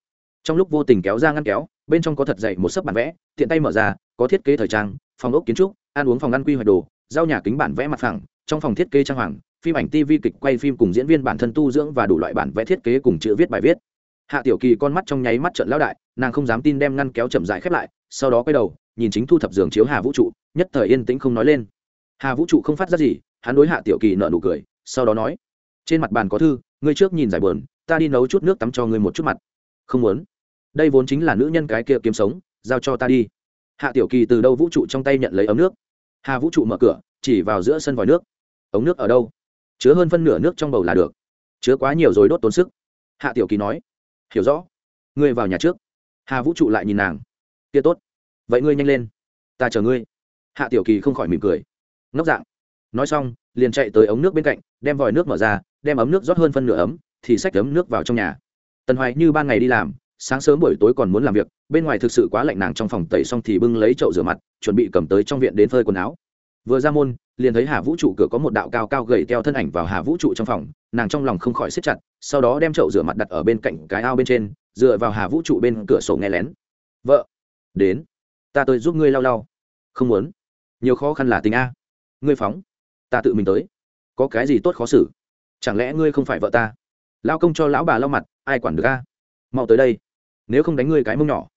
Trong lúc vô tình kéo ra ngăn kéo, bên trong có thật dậy một sấp bản vẽ, tiện tay mở ra, có thiết kế thời trang, phòng ốc kiến trúc ăn uống phòng ăn quy hoạch đồ, giao nhà kính bản vẽ mặt phẳng, trong phòng thiết kế trang hoàng, phim ảnh tv kịch quay phim cùng diễn viên bản thân tu dưỡng và đủ loại bản vẽ thiết kế cùng chữ viết bài viết. Hạ tiểu kỳ con mắt trong nháy mắt trận lão đại, nàng không dám tin đem ngăn kéo chậm rãi khép lại, sau đó quay đầu, nhìn chính thu thập giường chiếu hà vũ trụ, nhất thời yên tĩnh không nói lên. Hà vũ trụ không phát ra gì, hắn đối hạ tiểu kỳ nợ nụ cười, sau đó nói, trên mặt bàn có thư, ngươi trước nhìn giải bờn ta đi nấu chút nước tắm cho ngươi một chút mặt. Không muốn. Đây vốn chính là nữ nhân cái kia kiếm sống, giao cho ta đi hạ tiểu kỳ từ đâu vũ trụ trong tay nhận lấy ống nước? Hà vũ trụ mở cửa, chỉ vào giữa sân vòi nước. Ống nước ở đâu? Chứa hơn phân nửa nước trong bầu là được. Chứa quá nhiều rồi đốt tốn sức. Hạ tiểu kỳ nói. Hiểu rõ. Ngươi vào nhà trước. Hà vũ trụ lại nhìn nàng. Kia tốt. Vậy ngươi nhanh lên. Ta chờ ngươi. Hạ tiểu kỳ không khỏi mỉm cười. Ngốc dạng. Nói xong, liền chạy tới ống nước bên cạnh, đem vòi nước mở ra, đem ấm nước rót hơn phân nửa ấm, thì xách ấm nước vào trong nhà. Tần hoài như ban ngày đi làm sáng sớm buổi tối còn muốn làm việc, bên ngoài thực sự quá lạnh nàng trong phòng tẩy xong thì bưng lấy chậu rửa mặt, chuẩn bị cầm tới trong viện đến phơi quần áo. Vừa ra môn, liền thấy hà vũ trụ cửa có một đạo cao cao gầy theo thân ảnh vào hà vũ trụ trong phòng, nàng trong lòng không khỏi xếp chặt, sau đó đem chậu rửa mặt đặt ở bên cạnh cái ao bên trên, dựa vào hà vũ trụ bên cửa sổ nghe lén. Vợ, đến, ta tới giúp ngươi lau lau. Không muốn. Nhiều khó khăn là tình a. Ngươi phóng, ta tự mình tới. Có cái gì tốt khó xử? Chẳng lẽ ngươi không phải vợ ta? Lao công cho lão bà lau mặt, ai quản được a? Mau tới đây nếu không đánh ngươi cái mông nhỏ,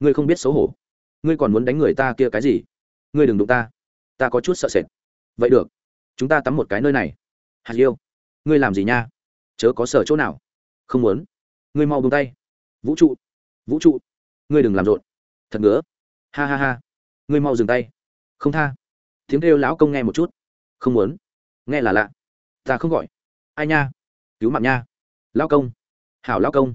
ngươi không biết xấu hổ. Ngươi còn muốn đánh người ta kia cái gì? Ngươi đừng đụng ta. Ta có chút sợ sệt. Vậy được, chúng ta tắm một cái nơi này. Hạt yêu ngươi làm gì nha? Chớ có sở chỗ nào. Không muốn. Ngươi mau bông tay. Vũ trụ vũ trụ, ngươi đừng làm rộn. Thật ngứa. Ha ha ha. Ngươi mau dừng tay. Không tha. Tiếng kêu lão công nghe một chút. Không muốn. Nghe là lạ. Ta không gọi. Ai nha? Cứu mạng nha. Lão công. Hảo lão công.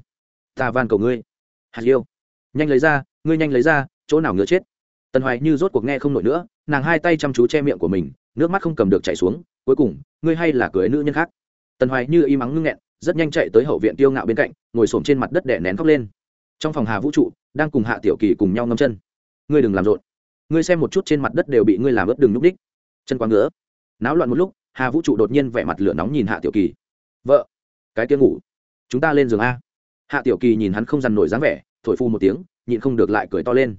Ta van cầu ngươi hạt yêu nhanh lấy ra, ngươi nhanh lấy ra, chỗ nào ngứa chết. Tần hoài như rốt cuộc nghe không nổi nữa, nàng hai tay chăm chú che miệng của mình, nước mắt không cầm được chảy xuống, cuối cùng, ngươi hay là cưới nữ nhân khác. Tần hoài như y mắng ngưng nghẹn, rất nhanh chạy tới hậu viện tiêu ngạo bên cạnh, ngồi s trên mặt đất đẻ nén khóc lên. Trong phòng hà vũ trụ, đang cùng hạ tiểu kỳ cùng nhau ngâm chân. Ngươi đừng làm rộn. Ngươi xem một chút trên mặt đất đều bị ngươi làm ướt đừng núp đích. Chân quá ngứa. Náo loạn một lúc, hà vũ trụ đột nhiên vẻ mặt lửa nóng nhìn hạ tiểu kỳ. Vợ, cái tiếng ngủ. Chúng ta lên giường a hạ tiểu kỳ nhìn hắn không dằn nổi dáng vẻ, thổi phu một tiếng, nhịn không được lại cười to lên.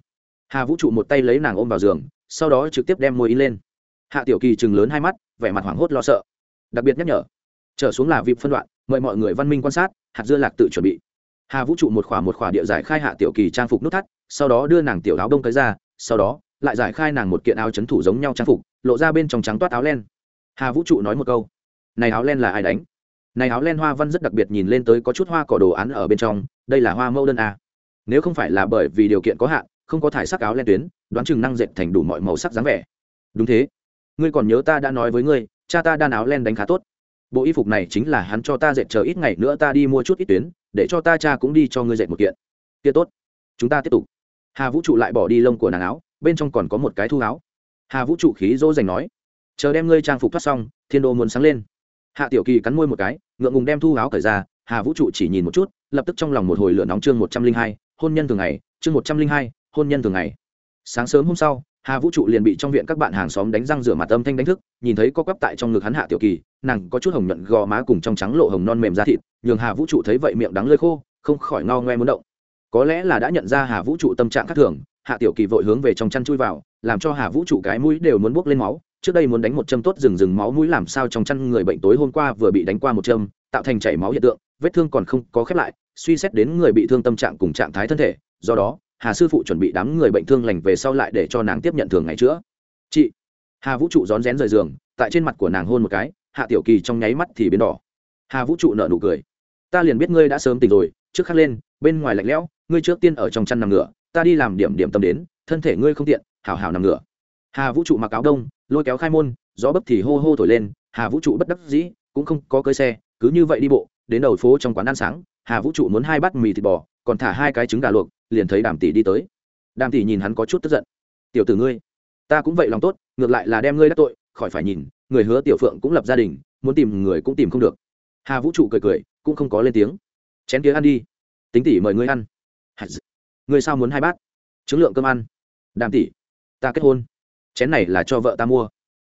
Hà vũ trụ một tay lấy nàng ôm vào giường, sau đó trực tiếp đem môi in lên. Hạ tiểu kỳ chừng lớn hai mắt, vẻ mặt hoảng hốt lo sợ. Đặc biệt nhắc nhở, trở xuống là vịp phân đoạn, mời mọi người văn minh quan sát, hạt dưa lạc tự chuẩn bị. Hà vũ trụ một khỏa một khỏa địa giải khai hạ tiểu kỳ trang phục nút thắt, sau đó đưa nàng tiểu áo đông tới ra, sau đó lại giải khai nàng một kiện áo chấn thủ giống nhau trang phục, lộ ra bên trong trắng toát áo len. Hà vũ trụ nói một câu, này áo len là ai đánh? Này áo len hoa văn rất đặc biệt nhìn lên tới có chút hoa cỏ đồ án ở bên trong, đây là hoa mẫu đơn a. Nếu không phải là bởi vì điều kiện có hạn, không có thải sắc áo len tuyến, đoán chừng năng dệt thành đủ mọi màu sắc dáng vẻ. Đúng thế. Ngươi còn nhớ ta đã nói với ngươi, cha ta đan áo len đánh khá tốt. Bộ y phục này chính là hắn cho ta dệt chờ ít ngày nữa ta đi mua chút ít tuyến, để cho ta cha cũng đi cho ngươi dệt một kiện. Kia tốt. Chúng ta tiếp tục. Hà vũ trụ lại bỏ đi lông của nàng áo, bên trong còn có một cái thu áo. Hà vũ trụ khí dỗ dành nói, chờ đem ngươi trang phục thoát xong, thiên đô muốn sáng lên hạ tiểu kỳ cắn môi một cái, ngượng ngùng đem thu áo cởi ra, hà vũ trụ chỉ nhìn một chút, lập tức trong lòng một hồi lửa nóng chương một trăm linh hai, hôn nhân thường ngày, chương một trăm linh hai, hôn nhân thường ngày. Sáng sớm hôm sau, hà vũ trụ liền bị trong viện các bạn hàng xóm đánh răng rửa mặt âm thanh đánh thức, nhìn thấy có quắp tại trong ngực hắn hạ tiểu kỳ, nàng có chút hồng nhuận gò má cùng trong trắng lộ hồng non mềm da thịt, nhường hà vũ trụ thấy vậy miệng đắng lơi khô, không khỏi ngao ngoe muốn động. Có lẽ là đã nhận ra hà vũ trụ tâm trạng khác thường, hạ tiểu kỳ vội hướng về trong chăn chui vào, làm cho hà vũ trụ cái mũi đều muốn buốc lên máu trước đây muốn đánh một châm tốt rừng rừng máu mũi làm sao trong chăn người bệnh tối hôm qua vừa bị đánh qua một châm, tạo thành chảy máu hiện tượng, vết thương còn không có khép lại, suy xét đến người bị thương tâm trạng cùng trạng thái thân thể. Do đó, hà sư phụ chuẩn bị đám người bệnh thương lành về sau lại để cho nàng tiếp nhận thường ngày chữa. Chị, hà vũ trụ rón rén rời giường, tại trên mặt của nàng hôn một cái, hạ tiểu kỳ trong nháy mắt thì biến đỏ. Hà vũ trụ nợ nụ cười. Ta liền biết ngươi đã sớm tỉnh rồi, trước khắc lên, bên ngoài lạnh lẽo, ngươi trước tiên ở trong chăn nằm ngửa, ta đi làm điểm điểm tâm đến, thân thể ngươi không tiện, hảo hảo nằm ngửa hà vũ trụ mặc áo đông, lôi kéo khai môn, gió bấp thì hô hô thổi lên, hà vũ trụ bất đắc dĩ, cũng không có cơi xe, cứ như vậy đi bộ, đến đầu phố trong quán ăn sáng, hà vũ trụ muốn hai bát mì thịt bò, còn thả hai cái trứng gà luộc, liền thấy đàm tỷ đi tới. Đàm tỷ nhìn hắn có chút tức giận. Tiểu tử ngươi, ta cũng vậy lòng tốt, ngược lại là đem ngươi đắc tội, khỏi phải nhìn, người hứa tiểu phượng cũng lập gia đình, muốn tìm người cũng tìm không được. Hà vũ trụ cười cười, cũng không có lên tiếng. Chén kia ăn đi, tính tỷ mời ngươi ăn. Ngươi sao muốn hai bát? Chứng lượng cơm ăn. Đàm tỷ, ta kết hôn chén này là cho vợ ta mua.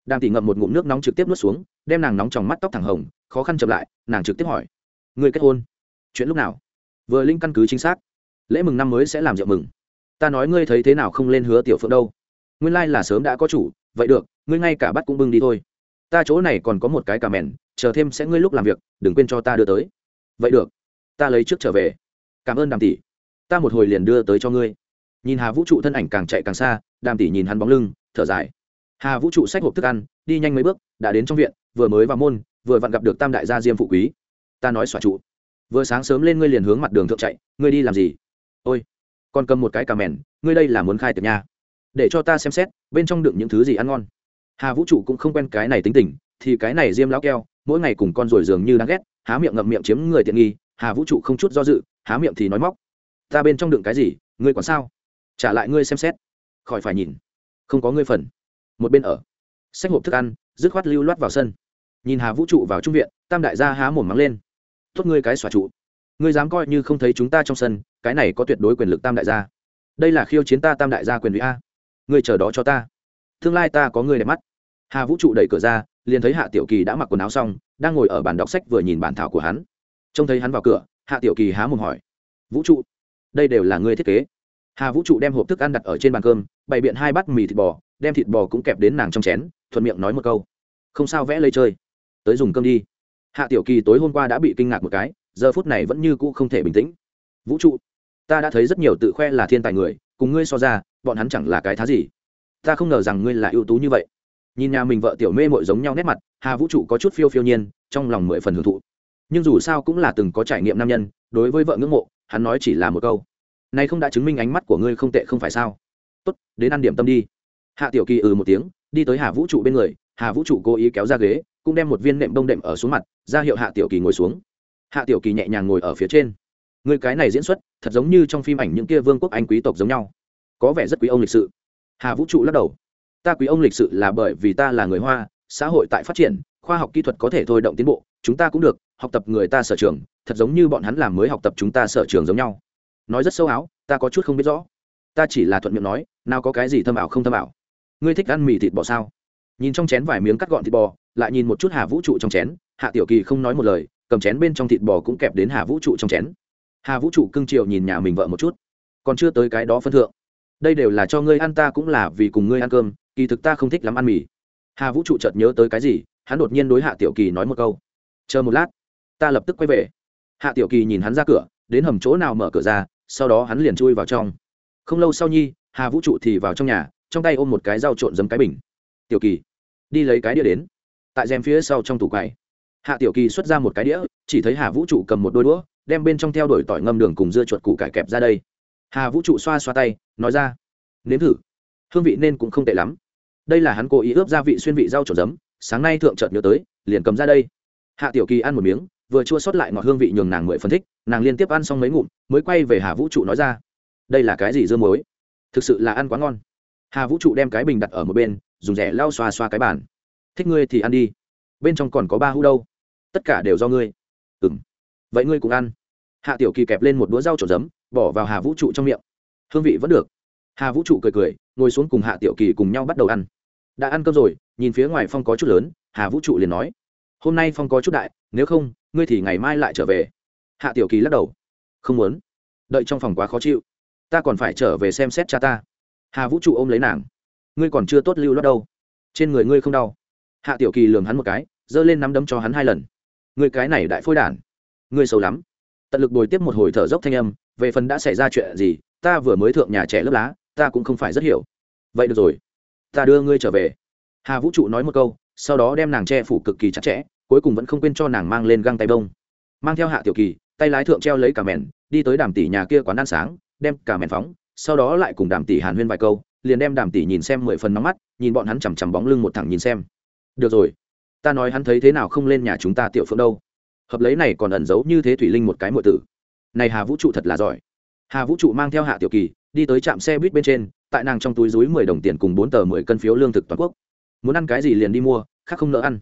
Đang tỷ ngậm một ngụm nước nóng trực tiếp nuốt xuống, đem nàng nóng trong mắt tóc thẳng hồng, khó khăn chậm lại, nàng trực tiếp hỏi, ngươi kết hôn? Chuyện lúc nào? Vừa linh căn cứ chính xác. Lễ mừng năm mới sẽ làm rượu mừng. Ta nói ngươi thấy thế nào không lên hứa tiểu phượng đâu. Nguyên lai là sớm đã có chủ, vậy được, ngươi ngay cả bắt cũng bưng đi thôi. Ta chỗ này còn có một cái cà mèn, chờ thêm sẽ ngươi lúc làm việc, đừng quên cho ta đưa tới. Vậy được, ta lấy trước trở về. Cảm ơn đàm tỷ. Ta một hồi liền đưa tới cho ngươi. Nhìn hà vũ trụ thân ảnh càng chạy càng xa, đàm tỷ nhìn hắn bóng lưng thở dài. Hà vũ trụ xách hộp thức ăn, đi nhanh mấy bước, đã đến trong viện, vừa mới vào môn, vừa vặn gặp được tam đại gia diêm phụ quý. Ta nói xòa trụ. Vừa sáng sớm lên ngươi liền hướng mặt đường thượng chạy, ngươi đi làm gì? Ôi, còn cầm một cái cà mèn, ngươi đây là muốn khai tiệc nha. Để cho ta xem xét, bên trong đựng những thứ gì ăn ngon. Hà vũ trụ cũng không quen cái này tính tình, thì cái này diêm lão keo, mỗi ngày cùng con rồi dường như đáng ghét, há miệng ngậm miệng chiếm người tiện nghi, hà vũ trụ không chút do dự, há miệng thì nói móc. Ta bên trong đựng cái gì, ngươi còn sao? Trả lại ngươi xem xét. Khỏi phải nhìn không có ngươi phần. Một bên ở. Sách hộp thức ăn, dứt khoát lưu loát vào sân. Nhìn hà vũ trụ vào trung viện, tam đại gia há mồm mắng lên. Tốt ngươi cái xòa trụ. Ngươi dám coi như không thấy chúng ta trong sân, cái này có tuyệt đối quyền lực tam đại gia. Đây là khiêu chiến ta tam đại gia quyền vị a. Ngươi chờ đó cho ta. Tương lai ta có ngươi đẹp mắt. Hà vũ trụ đẩy cửa ra, liền thấy hạ tiểu kỳ đã mặc quần áo xong, đang ngồi ở bàn đọc sách vừa nhìn bản thảo của hắn. Trông thấy hắn vào cửa, hạ tiểu kỳ há mồm hỏi. Vũ trụ, đây đều là ngươi thiết kế. Hà vũ trụ đem hộp thức ăn đặt ở trên bàn cơm bày biện hai bát mì thịt bò, đem thịt bò cũng kẹp đến nàng trong chén, thuận miệng nói một câu. Không sao, vẽ lây chơi. Tới dùng cơm đi. Hạ tiểu kỳ tối hôm qua đã bị kinh ngạc một cái, giờ phút này vẫn như cũ không thể bình tĩnh. Vũ trụ, ta đã thấy rất nhiều tự khoe là thiên tài người, cùng ngươi so ra, bọn hắn chẳng là cái thá gì. Ta không ngờ rằng ngươi là ưu tú như vậy. Nhìn nhà mình vợ tiểu mê mội giống nhau nét mặt, hà vũ trụ có chút phiêu phiêu nhiên, trong lòng mười phần hưởng thụ. Nhưng dù sao cũng là từng có trải nghiệm nam nhân, đối với vợ ngưỡng mộ, hắn nói chỉ là một câu. Này không đã chứng minh ánh mắt của ngươi không tệ không phải sao? Tốt, đến ăn điểm tâm đi. Hạ tiểu kỳ ừ một tiếng, đi tới hà vũ trụ bên người, hà vũ trụ cố ý kéo ra ghế, cũng đem một viên nệm đông đệm ở xuống mặt, ra hiệu hạ tiểu kỳ ngồi xuống. Hạ tiểu kỳ nhẹ nhàng ngồi ở phía trên. Người cái này diễn xuất, thật giống như trong phim ảnh những kia vương quốc anh quý tộc giống nhau. Có vẻ rất quý ông lịch sự. Hà vũ trụ lắc đầu. Ta quý ông lịch sự là bởi vì ta là người hoa, xã hội tại phát triển, khoa học kỹ thuật có thể thôi động tiến bộ, chúng ta cũng được, học tập người ta sở trường, thật giống như bọn hắn làm mới học tập chúng ta sở trường giống nhau. Nói rất sâu áo, ta có chút không biết rõ ta chỉ là thuận miệng nói, nào có cái gì thâm ảo không thâm ảo. Ngươi thích ăn mì thịt bò sao? Nhìn trong chén vài miếng cắt gọn thịt bò, lại nhìn một chút hà vũ trụ trong chén, hạ tiểu kỳ không nói một lời, cầm chén bên trong thịt bò cũng kẹp đến hà vũ trụ trong chén. Hà vũ trụ cưng chiều nhìn nhà mình vợ một chút. Còn chưa tới cái đó phân thượng. Đây đều là cho ngươi ăn, ta cũng là vì cùng ngươi ăn cơm, kỳ thực ta không thích lắm ăn mì. Hà vũ trụ chợt nhớ tới cái gì, hắn đột nhiên đối hạ tiểu kỳ nói một câu. Chờ một lát, ta lập tức quay về. Hạ tiểu kỳ nhìn hắn ra cửa, đến hầm chỗ nào mở cửa ra, sau đó hắn liền chui vào trong không lâu sau nhi, hà vũ trụ thì vào trong nhà, trong tay ôm một cái dao trộn giấm cái bình. Tiểu kỳ, đi lấy cái đĩa đến. Tại rèm phía sau trong tủ quầy, hạ tiểu kỳ xuất ra một cái đĩa, chỉ thấy hà vũ trụ cầm một đôi đũa, đem bên trong theo đuổi tỏi ngâm đường cùng dưa chuột củ cải kẹp ra đây. Hà vũ trụ xoa xoa tay, nói ra, nếm thử, hương vị nên cũng không tệ lắm. Đây là hắn cố ý ướp gia vị xuyên vị rau trộn giấm, sáng nay thượng trợt nhớ tới, liền cầm ra đây. Hạ tiểu kỳ ăn một miếng, vừa chua sót lại ngọt hương vị nhường nàng mười phân thích, nàng liên tiếp ăn xong mấy ngụm, mới quay về hà vũ trụ nói ra đây là cái gì dưa muối? Thực sự là ăn quá ngon. Hà vũ trụ đem cái bình đặt ở một bên, dùng rẻ lau xoa xoa cái bàn. Thích ngươi thì ăn đi. Bên trong còn có ba hũ đâu. Tất cả đều do ngươi. Ừ m vậy ngươi cũng ăn. Hạ tiểu kỳ kẹp lên một đũa rau trộn giấm, bỏ vào hà vũ trụ trong miệng. Hương vị vẫn được. Hà vũ trụ cười cười, ngồi xuống cùng hạ tiểu kỳ cùng nhau bắt đầu ăn. Đã ăn cơm rồi, nhìn phía ngoài phong có chút lớn, hà vũ trụ liền nói, hôm nay phong có chút đại, nếu không, ngươi thì ngày mai lại trở về. Hạ tiểu kỳ lắc đầu, không muốn. Đợi trong phòng quá khó chịu ta còn phải trở về xem xét cha ta. Hà vũ trụ ôm lấy nàng. Ngươi còn chưa tốt lưu lót đâu. Trên người ngươi không đau. Hạ tiểu kỳ lường hắn một cái, giơ lên nắm đấm cho hắn hai lần. Ngươi cái này đại phôi đản. Ngươi xấu lắm. Tận lực bồi tiếp một hồi thở dốc thanh âm, về phần đã xảy ra chuyện gì, ta vừa mới thượng nhà trẻ lớp lá, ta cũng không phải rất hiểu. Vậy được rồi. Ta đưa ngươi trở về. Hà vũ trụ nói một câu, sau đó đem nàng che phủ cực kỳ chặt chẽ, cuối cùng vẫn không quên cho nàng mang lên găng tay bông. Mang theo hạ tiểu kỳ, tay lái thượng treo lấy cả mèn, đi tới đàm tỷ nhà kia quán ăn sáng đem cả mèn phóng, sau đó lại cùng đàm tỷ hàn huyên vài câu, liền đem đàm tỷ nhìn xem mười phần nóng mắt, nhìn bọn hắn chằm chằm bóng lưng một thẳng nhìn xem. Được rồi, ta nói hắn thấy thế nào không lên nhà chúng ta tiểu phượng đâu. Hợp lấy này còn ẩn giấu như thế thủy linh một cái mọi tử. Này hà vũ trụ thật là giỏi. Hà vũ trụ mang theo hạ tiểu kỳ, đi tới trạm xe buýt bên trên, tại nàng trong túi dúi mười đồng tiền cùng bốn tờ mười cân phiếu lương thực toàn quốc. Muốn ăn cái gì liền đi mua, khác không nỡ ăn.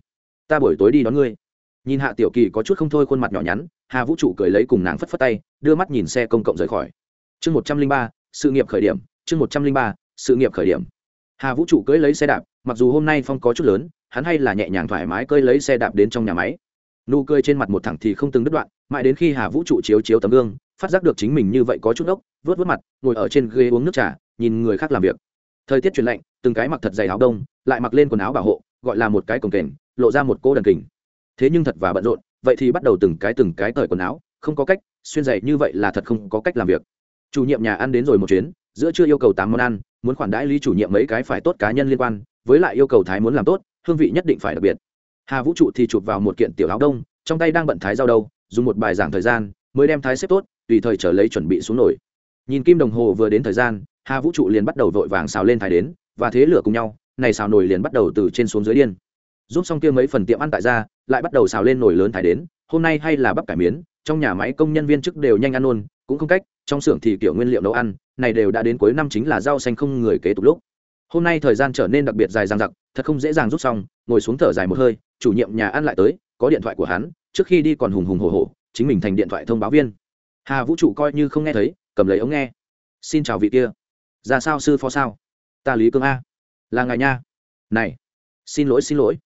Ta buổi tối đi đón ngươi. Nhìn hạ tiểu kỳ có chút không thôi, khuôn mặt nhỏ nhắn, hà vũ trụ cười lấy cùng nàng phất phất tay, đưa mắt nhìn xe công cộng rời khỏi chương một trăm linh ba, sự nghiệp khởi điểm, chương một trăm linh ba, sự nghiệp khởi điểm. Hà vũ trụ cưỡi lấy xe đạp, mặc dù hôm nay phong có chút lớn, hắn hay là nhẹ nhàng thoải mái cưỡi lấy xe đạp đến trong nhà máy. Nụ cười trên mặt một thẳng thì không từng đứt đoạn, mãi đến khi hà vũ trụ chiếu chiếu tấm gương, phát giác được chính mình như vậy có chút ốc vớt vớt mặt, ngồi ở trên ghế uống nước trà, nhìn người khác làm việc. Thời tiết chuyển lạnh, từng cái mặc thật dày áo đông, lại mặc lên quần áo bảo hộ, gọi là một cái cồng kềnh, lộ ra một cô đần kình. Thế nhưng thật và bận rộn, vậy thì bắt đầu từng cái từng cái cởi quần áo, không có cách, xuyên dày như vậy là thật không có cách làm việc chủ nhiệm nhà ăn đến rồi một chuyến, giữa chưa yêu cầu tám món ăn, muốn khoản đãi lý chủ nhiệm mấy cái phải tốt cá nhân liên quan, với lại yêu cầu thái muốn làm tốt, hương vị nhất định phải đặc biệt. Hà vũ trụ thì chụp vào một kiện tiểu áo đông, trong tay đang bận thái giao đâu, dùng một bài giảng thời gian, mới đem thái xếp tốt, tùy thời trở lấy chuẩn bị xuống nổi nhìn kim đồng hồ vừa đến thời gian, hà vũ trụ liền bắt đầu vội vàng xào lên thái đến, và thế lửa cùng nhau, này xào nồi liền bắt đầu từ trên xuống dưới điên. Giúp xong kia mấy phần tiệm ăn tại ra, lại bắt đầu xào lên nồi lớn thái đến, hôm nay hay là bắp cải miến, trong nhà máy công nhân viên chức đều nhanh ăn luôn, cũng không cách trong xưởng thì kiểu nguyên liệu nấu ăn, này đều đã đến cuối năm chính là rau xanh không người kế tục lúc. Hôm nay thời gian trở nên đặc biệt dài dằng dặc, thật không dễ dàng rút xong, ngồi xuống thở dài một hơi, chủ nhiệm nhà ăn lại tới, có điện thoại của hắn, trước khi đi còn hùng hùng hổ hổ, chính mình thành điện thoại thông báo viên. Hà vũ trụ coi như không nghe thấy, cầm lấy ống nghe. Xin chào vị kia. Ra sao sư phó sao? Ta lý cương a. Là ngài nha. Này, xin lỗi xin lỗi.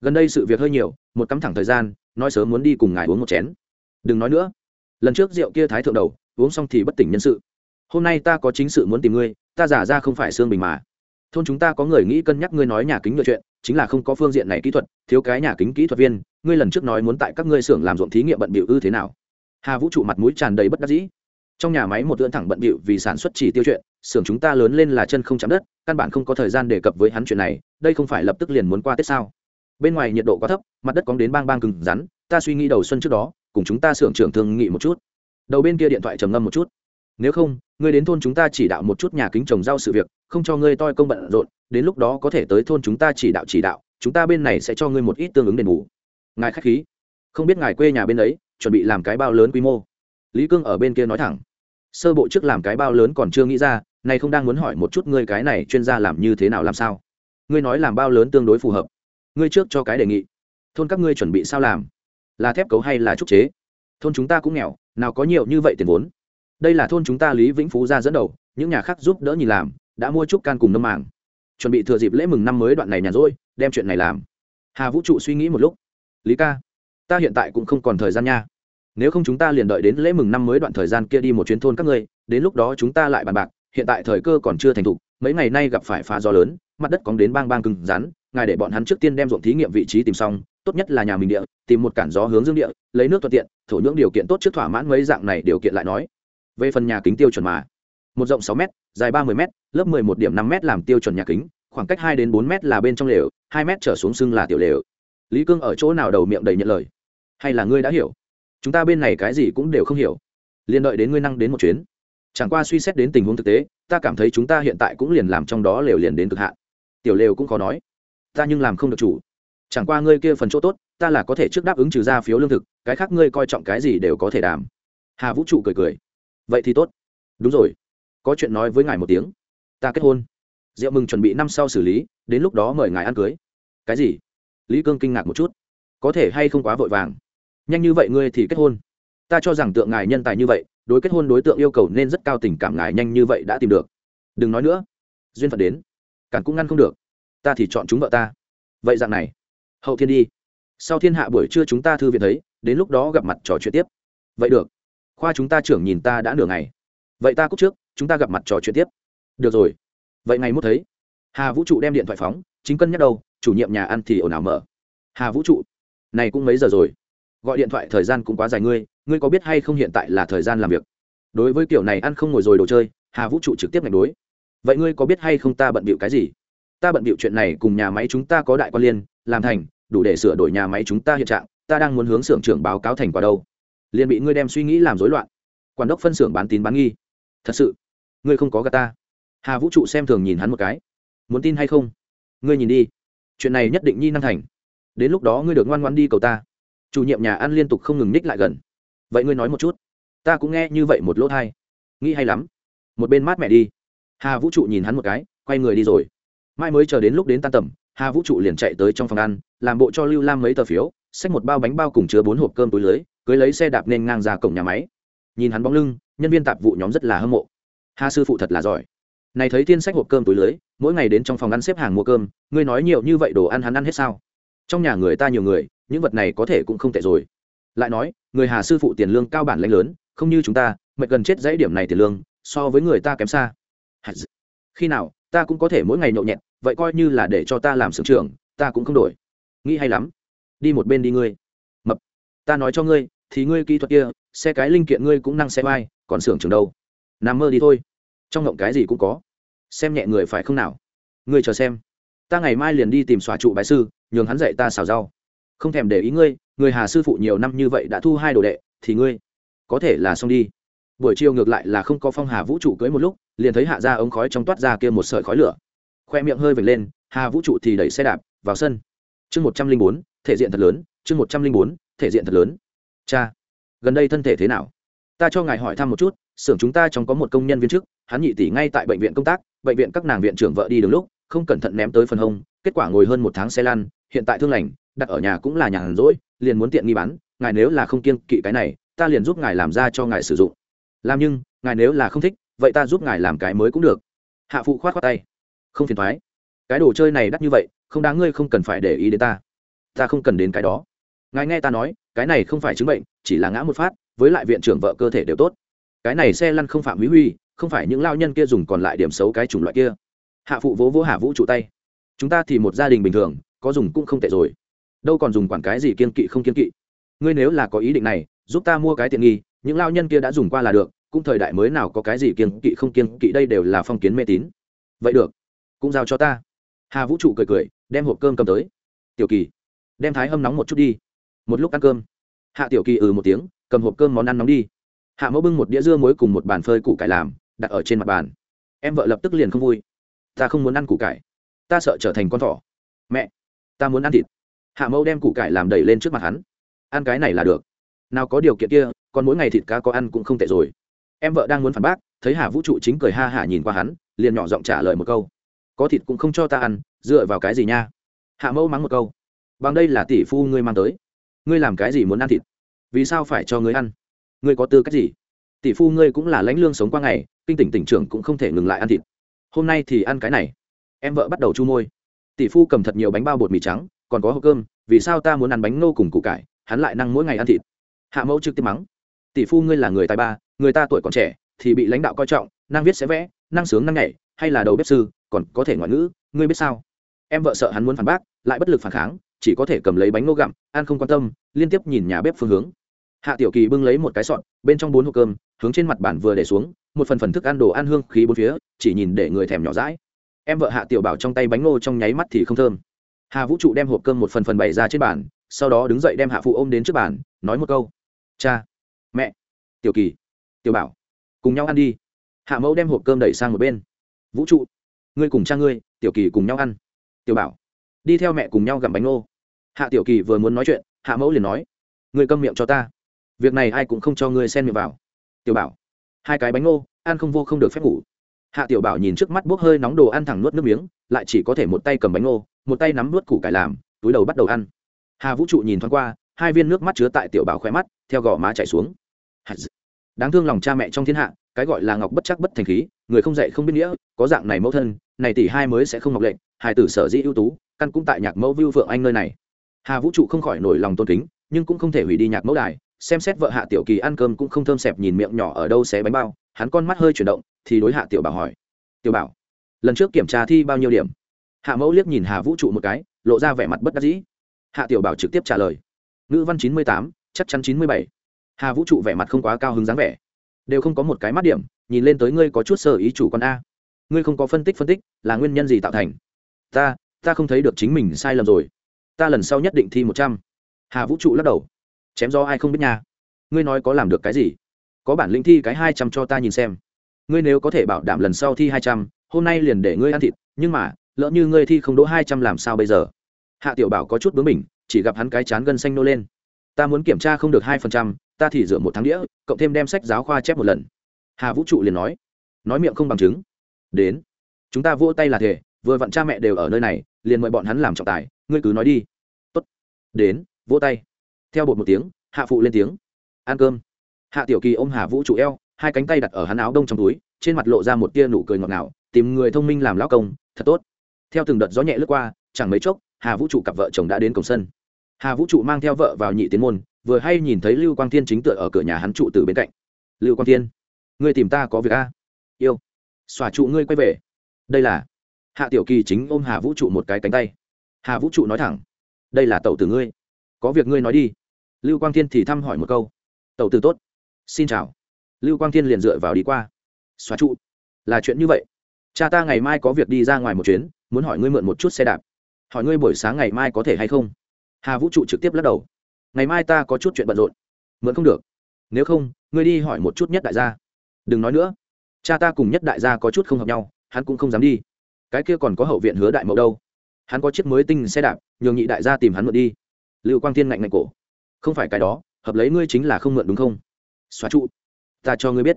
Gần đây sự việc hơi nhiều, một cắm thẳng thời gian, nói sớm muốn đi cùng ngài uống một chén. Đừng nói nữa. Lần trước rượu kia thái thượng đầu uống xong thì bất tỉnh nhân sự. Hôm nay ta có chính sự muốn tìm ngươi, ta giả ra không phải xương bình mà. Thôn chúng ta có người nghĩ cân nhắc ngươi nói nhà kính nhựa chuyện, chính là không có phương diện này kỹ thuật, thiếu cái nhà kính kỹ thuật viên, ngươi lần trước nói muốn tại các ngươi xưởng làm ruộng thí nghiệm bận bịu ư thế nào? Hà vũ trụ mặt mũi tràn đầy bất đắc dĩ. Trong nhà máy một lưỡn thẳng bận bịu vì sản xuất chỉ tiêu chuyện, xưởng chúng ta lớn lên là chân không chạm đất, căn bản không có thời gian đề cập với hắn chuyện này, đây không phải lập tức liền muốn qua tết sao? Bên ngoài nhiệt độ quá thấp, mặt đất cóng đến bang bang cứng rắn, ta suy nghĩ đầu xuân trước đó, cùng chúng ta xưởng trưởng thương nghị một chút đầu bên kia điện thoại trầm ngâm một chút. Nếu không, ngươi đến thôn chúng ta chỉ đạo một chút nhà kính trồng rau sự việc, không cho ngươi toi công bận rộn, đến lúc đó có thể tới thôn chúng ta chỉ đạo chỉ đạo, chúng ta bên này sẽ cho ngươi một ít tương ứng đền bù. Ngài khách khí. Không biết ngài quê nhà bên ấy, chuẩn bị làm cái bao lớn quy mô? Lý cương ở bên kia nói thẳng. Sơ bộ trước làm cái bao lớn còn chưa nghĩ ra, nay không đang muốn hỏi một chút ngươi cái này chuyên gia làm như thế nào làm sao? Ngươi nói làm bao lớn tương đối phù hợp. Ngươi trước cho cái đề nghị. Thôn các ngươi chuẩn bị sao làm? Là thép cấu hay là trúc chế? Thôn chúng ta cũng nghèo, nào có nhiều như vậy tiền vốn. Đây là thôn chúng ta lý vĩnh phú ra dẫn đầu, những nhà khác giúp đỡ nhìn làm, đã mua trúc can cùng nâm màng. Chuẩn bị thừa dịp lễ mừng năm mới đoạn này nhàn rỗi, đem chuyện này làm. Hà vũ trụ suy nghĩ một lúc. Lý ca, ta hiện tại cũng không còn thời gian nha. Nếu không chúng ta liền đợi đến lễ mừng năm mới đoạn thời gian kia đi một chuyến thôn các ngươi, đến lúc đó chúng ta lại bàn bạc, hiện tại thời cơ còn chưa thành thục, mấy ngày nay gặp phải phá gió lớn, mặt đất cóng đến bang bang cứng rắn ngài để bọn hắn trước tiên đem ruộng thí nghiệm vị trí tìm xong, tốt nhất là nhà mình địa, tìm một cản gió hướng dương địa, lấy nước thuận tiện, thổ nhưỡng điều kiện tốt trước thỏa mãn mấy dạng này điều kiện lại nói. Về phần nhà kính tiêu chuẩn mà, một rộng sáu m dài ba mươi m lớp mười một điểm năm m làm tiêu chuẩn nhà kính, khoảng cách hai đến bốn m là bên trong lều, hai m trở xuống xưng là tiểu lều. Lý cương ở chỗ nào đầu miệng đầy nhận lời? Hay là ngươi đã hiểu? Chúng ta bên này cái gì cũng đều không hiểu. Liền đợi đến ngươi năng đến một chuyến. Chẳng qua suy xét đến tình huống thực tế, ta cảm thấy chúng ta hiện tại cũng liền làm trong đó lều liền đến cực hạn. Tiểu lều cũng khó nói ta nhưng làm không được chủ. Chẳng qua ngươi kia phần chỗ tốt, ta là có thể trước đáp ứng trừ ra phiếu lương thực, cái khác ngươi coi trọng cái gì đều có thể đảm. Hà vũ trụ cười cười. Vậy thì tốt. Đúng rồi. Có chuyện nói với ngài một tiếng. Ta kết hôn. Rượu mừng chuẩn bị năm sau xử lý, đến lúc đó mời ngài ăn cưới. Cái gì? Lý cương kinh ngạc một chút. Có thể hay không quá vội vàng? Nhanh như vậy ngươi thì kết hôn. Ta cho rằng tượng ngài nhân tài như vậy, đối kết hôn đối tượng yêu cầu nên rất cao tình cảm ngài nhanh như vậy đã tìm được. Đừng nói nữa. Duyên phận đến. Cản cũng ngăn không được ta thì chọn chúng vợ ta. Vậy dạng này. Hậu thiên đi. Sau thiên hạ buổi trưa chúng ta thư viện thấy, đến lúc đó gặp mặt trò chuyện tiếp. Vậy được. Khoa chúng ta trưởng nhìn ta đã nửa ngày. Vậy ta cúc trước, chúng ta gặp mặt trò chuyện tiếp. Được rồi. Vậy ngày mốt thấy. Hà vũ trụ đem điện thoại phóng, chính cân nhắc đâu, chủ nhiệm nhà ăn thì ồn ào mở. Hà vũ trụ, này cũng mấy giờ rồi? Gọi điện thoại thời gian cũng quá dài ngươi ngươi có biết hay không hiện tại là thời gian làm việc? Đối với kiểu này ăn không ngồi rồi đồ chơi, hà vũ trụ trực tiếp ngạch đối. Vậy ngươi có biết hay không ta bận bịu cái gì? Ta bận bịu chuyện này cùng nhà máy chúng ta có đại quan liên, làm thành, đủ để sửa đổi nhà máy chúng ta hiện trạng, ta đang muốn hướng xưởng trưởng báo cáo thành quả đâu. Liền bị ngươi đem suy nghĩ làm rối loạn. Quản đốc phân xưởng bán tín bán nghi. Thật sự, ngươi không có gà ta. Hà vũ trụ xem thường nhìn hắn một cái. Muốn tin hay không? Ngươi nhìn đi. Chuyện này nhất định nhi năng thành. Đến lúc đó ngươi được ngoan ngoan đi cầu ta. Chủ nhiệm nhà ăn liên tục không ngừng ních lại gần. Vậy ngươi nói một chút. Ta cũng nghe như vậy một lỗ thai nghĩ hay lắm. Một bên mát mẹ đi. Hà vũ trụ nhìn hắn một cái, quay người đi rồi mai mới chờ đến lúc đến tan tầm, hà vũ trụ liền chạy tới trong phòng ăn, làm bộ cho lưu lam mấy tờ phiếu, xách một bao bánh bao cùng chứa bốn hộp cơm túi lưới, cưới lấy xe đạp nên ngang ra cổng nhà máy. Nhìn hắn bóng lưng, nhân viên tạp vụ nhóm rất là hâm mộ. Hà sư phụ thật là giỏi. Này thấy tiên sách hộp cơm túi lưới, mỗi ngày đến trong phòng ăn xếp hàng mua cơm, ngươi nói nhiều như vậy đồ ăn hắn ăn hết sao? Trong nhà người ta nhiều người, những vật này có thể cũng không tệ rồi. Lại nói, người hà sư phụ tiền lương cao bản lãnh lớn, không như chúng ta, mệt gần chết dãy điểm này tiền lương, so với người ta kém xa. Khi nào, ta cũng có thể mỗi ngày nhậu nhẹt vậy coi như là để cho ta làm sưởng trưởng, ta cũng không đổi. Nghĩ hay lắm. Đi một bên đi ngươi. Ta nói cho ngươi, thì ngươi kỹ thuật kia, xe cái linh kiện ngươi cũng năng xe vai, còn xưởng trường đâu? Nằm mơ đi thôi. Trong ngộng cái gì cũng có. Xem nhẹ người phải không nào? Ngươi chờ xem. Ta ngày mai liền đi tìm xóa trụ bái sư, nhường hắn dạy ta xào rau. Không thèm để ý ngươi, người hà sư phụ nhiều năm như vậy đã thu hai đồ đệ, thì ngươi có thể là xong đi. Buổi chiều ngược lại là không có phong hà vũ trụ cưới một lúc, liền thấy hạ ra ống khói trong toát ra kia một sợi khói lửa khoe miệng hơi vệt lên, hà vũ trụ thì đẩy xe đạp vào sân. Chương một trăm linh bốn, thể diện thật lớn, chương một trăm linh bốn, thể diện thật lớn. Cha, gần đây thân thể thế nào? Ta cho ngài hỏi thăm một chút, xưởng chúng ta trong có một công nhân viên chức, hắn nhị tỷ ngay tại bệnh viện công tác, bệnh viện các nàng viện trưởng vợ đi đường lúc, không cẩn thận ném tới phần hông, kết quả ngồi hơn một tháng xe lăn, hiện tại thương lành, đặt ở nhà cũng là nhà hàn rỗi, liền muốn tiện nghi bán, ngài nếu là không kiên kỵ cái này, ta liền giúp ngài làm ra cho ngài sử dụng. Làm nhưng, ngài nếu là không thích, vậy ta giúp ngài làm cái mới cũng được. Hạ phụ khoát khoát tay không phiền thoái. Cái đồ chơi này đắt như vậy, không đáng ngươi không cần phải để ý đến ta. Ta không cần đến cái đó. Ngài nghe ta nói, cái này không phải chứng bệnh, chỉ là ngã một phát, với lại viện trưởng vợ cơ thể đều tốt. Cái này xe lăn không phạm mỹ huy, không phải những lao nhân kia dùng còn lại điểm xấu cái chủng loại kia. Hạ phụ vỗ vỗ hạ vũ trụ tay. Chúng ta thì một gia đình bình thường, có dùng cũng không tệ rồi. Đâu còn dùng quản cái gì kiên kỵ không kiên kỵ. Ngươi nếu là có ý định này, giúp ta mua cái tiện nghi, những lao nhân kia đã dùng qua là được, cũng thời đại mới nào có cái gì kiên kỵ không kiên kỵ đây đều là phong kiến mê tín. Vậy được cũng giao cho ta. Hà vũ trụ cười cười, đem hộp cơm cầm tới. Tiểu kỳ, đem thái hâm nóng một chút đi. Một lúc ăn cơm. Hạ tiểu kỳ ừ một tiếng, cầm hộp cơm món ăn nóng đi. Hạ mẫu bưng một đĩa dưa muối cùng một bàn phơi củ cải làm, đặt ở trên mặt bàn. Em vợ lập tức liền không vui. Ta không muốn ăn củ cải. Ta sợ trở thành con thỏ. Mẹ, ta muốn ăn thịt. Hạ mẫu đem củ cải làm đầy lên trước mặt hắn. Ăn cái này là được. Nào có điều kiện kia, còn mỗi ngày thịt cá có ăn cũng không tệ rồi. Em vợ đang muốn phản bác, thấy hà vũ trụ chính cười ha hả nhìn qua hắn, liền nhỏ giọng trả lời một câu có thịt cũng không cho ta ăn, dựa vào cái gì nha? Hạ mẫu mắng một câu. Bằng đây là tỷ phu ngươi mang tới. Ngươi làm cái gì muốn ăn thịt? Vì sao phải cho ngươi ăn? Ngươi có tư cách gì? Tỷ phu ngươi cũng là lãnh lương sống qua ngày, kinh tỉnh tỉnh trưởng cũng không thể ngừng lại ăn thịt. Hôm nay thì ăn cái này. Em vợ bắt đầu chu môi. Tỷ phu cầm thật nhiều bánh bao bột mì trắng, còn có hộp cơm, vì sao ta muốn ăn bánh nô cùng củ cải, hắn lại năng mỗi ngày ăn thịt. Hạ mẫu trực tiếp mắng. Tỷ phu ngươi là người tài ba, người ta tuổi còn trẻ, thì bị lãnh đạo coi trọng, năng viết sẽ vẽ, năng sướng năng nhảy, hay là đầu bếp sư còn có thể ngoại ngữ, ngươi biết sao? Em vợ sợ hắn muốn phản bác, lại bất lực phản kháng, chỉ có thể cầm lấy bánh ngô gặm, ăn không quan tâm, liên tiếp nhìn nhà bếp phương hướng. Hạ tiểu kỳ bưng lấy một cái sọn bên trong bốn hộp cơm, hướng trên mặt bàn vừa để xuống, một phần phần thức ăn đồ ăn hương khí bốn phía, chỉ nhìn để người thèm nhỏ rãi em vợ hạ tiểu bảo trong tay bánh ngô trong nháy mắt thì không thơm. Hà vũ trụ đem hộp cơm một phần phần bày ra trên bàn, sau đó đứng dậy đem hạ phụ ôm đến trước bàn, nói một câu. Cha, mẹ, tiểu kỳ, tiểu bảo, cùng nhau ăn đi. Hạ mẫu đem hộp cơm đẩy sang một bên. Vũ trụ ngươi cùng cha ngươi, tiểu kỳ cùng nhau ăn. Tiểu bảo, đi theo mẹ cùng nhau gặm bánh ngô. Hạ tiểu kỳ vừa muốn nói chuyện, hạ mẫu liền nói, ngươi câm miệng cho ta. Việc này ai cũng không cho ngươi xen miệng vào. Tiểu bảo, hai cái bánh ngô, ăn không vô không được phép ngủ. Hạ tiểu bảo nhìn trước mắt bốc hơi nóng đồ ăn thẳng nuốt nước miếng, lại chỉ có thể một tay cầm bánh ngô, một tay nắm nuốt củ cải làm, túi đầu bắt đầu ăn. Hà vũ trụ nhìn thoáng qua, hai viên nước mắt chứa tại tiểu bảo khỏe mắt, theo gò má chạy xuống. Đáng thương lòng cha mẹ trong thiên hạ cái gọi là ngọc bất chắc bất thành khí, người không dạy không biết nghĩa, có dạng này mẫu thân, này tỷ hai mới sẽ không ngọc lệnh hài tử sở dĩ ưu tú, căn cũng tại nhạc mẫu vưu phượng anh nơi này. Hà vũ trụ không khỏi nổi lòng tôn kính, nhưng cũng không thể hủy đi nhạc mẫu đài, xem xét vợ hạ tiểu kỳ ăn cơm cũng không thơm xẹp nhìn miệng nhỏ ở đâu xé bánh bao, hắn con mắt hơi chuyển động, thì đối hạ tiểu bảo hỏi, tiểu bảo, lần trước kiểm tra thi bao nhiêu điểm? Hạ mẫu liếc nhìn hà vũ trụ một cái, lộ ra vẻ mặt bất đắc dĩ. Hạ tiểu bảo trực tiếp trả lời, ngữ văn chín mươi tám, chắc chắn chín mươi bảy. Hà vũ trụ vẻ mặt không quá cao hứng dáng vẻ đều không có một cái mắt điểm, nhìn lên tới ngươi có chút sơ ý chủ con a. Ngươi không có phân tích phân tích, là nguyên nhân gì tạo thành? Ta ta không thấy được chính mình sai lầm rồi. Ta lần sau nhất định thi một trăm. Hà vũ trụ lắc đầu. Chém do ai không biết nha. Ngươi nói có làm được cái gì? Có bản lĩnh thi cái hai trăm cho ta nhìn xem. Ngươi nếu có thể bảo đảm lần sau thi hai trăm, hôm nay liền để ngươi ăn thịt, nhưng mà, lỡ như ngươi thi không đỗ hai trăm làm sao bây giờ? Hạ tiểu bảo có chút bướng mình chỉ gặp hắn cái chán gân xanh nô lên. Ta muốn kiểm tra không được hai phần trăm ta thì dựa một tháng đĩa, cộng thêm đem sách giáo khoa chép một lần. Hà vũ trụ liền nói. Nói miệng không bằng chứng. Đến. Chúng ta vỗ tay là thể vừa vặn cha mẹ đều ở nơi này, liền mời bọn hắn làm trọng tài, ngươi cứ nói đi. Tốt. Đến, vỗ tay. Theo bột một tiếng, hạ phụ lên tiếng. Ăn cơm. Hạ tiểu kỳ ôm hà vũ trụ eo, hai cánh tay đặt ở hắn áo đông trong túi, trên mặt lộ ra một tia nụ cười ngọt ngào, tìm người thông minh làm lao công, thật tốt. Theo từng đợt gió nhẹ lướt qua, chẳng mấy chốc, hà vũ trụ cặp vợ chồng đã đến cổng sân. Hà vũ trụ mang theo vợ vào nhị tiến môn vừa hay nhìn thấy lưu quang thiên chính tựa ở cửa nhà hắn trụ từ bên cạnh. Lưu quang thiên, ngươi tìm ta có việc a yêu. Xòa trụ ngươi quay về. Đây là. Hạ tiểu kỳ chính ôm hà vũ trụ một cái cánh tay. Hà vũ trụ nói thẳng. Đây là tẩu từ ngươi. Có việc ngươi nói đi. Lưu quang thiên thì thăm hỏi một câu. Tàu từ tốt. Xin chào. Lưu quang thiên liền dựa vào đi qua. Xóa trụ. Là chuyện như vậy. Cha ta ngày mai có việc đi ra ngoài một chuyến, muốn hỏi ngươi mượn một chút xe đạp. Hỏi ngươi buổi sáng ngày mai có thể hay không? Hà vũ trụ trực tiếp lắc đầu ngày mai ta có chút chuyện bận rộn. Mượn không được. Nếu không, ngươi đi hỏi một chút nhất đại gia. Đừng nói nữa. Cha ta cùng nhất đại gia có chút không hợp nhau, hắn cũng không dám đi. Cái kia còn có hậu viện hứa đại mậu đâu. Hắn có chiếc mới tinh xe đạp, nhường nhị đại gia tìm hắn mượn đi. Lưu quang thiên ngạnh ngạnh cổ. Không phải cái đó, hợp lấy ngươi chính là không mượn đúng không? Xóa trụ. Ta cho ngươi biết.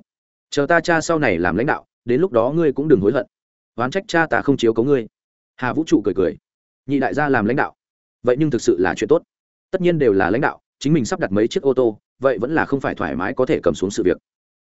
Chờ ta cha sau này làm lãnh đạo, đến lúc đó ngươi cũng đừng hối hận. Oán trách cha ta không chiếu cấu ngươi. Hà vũ trụ cười cười. Nhị đại gia làm lãnh đạo. Vậy nhưng thực sự là chuyện tốt tất nhiên đều là lãnh đạo, chính mình sắp đặt mấy chiếc ô tô, vậy vẫn là không phải thoải mái có thể cầm xuống sự việc.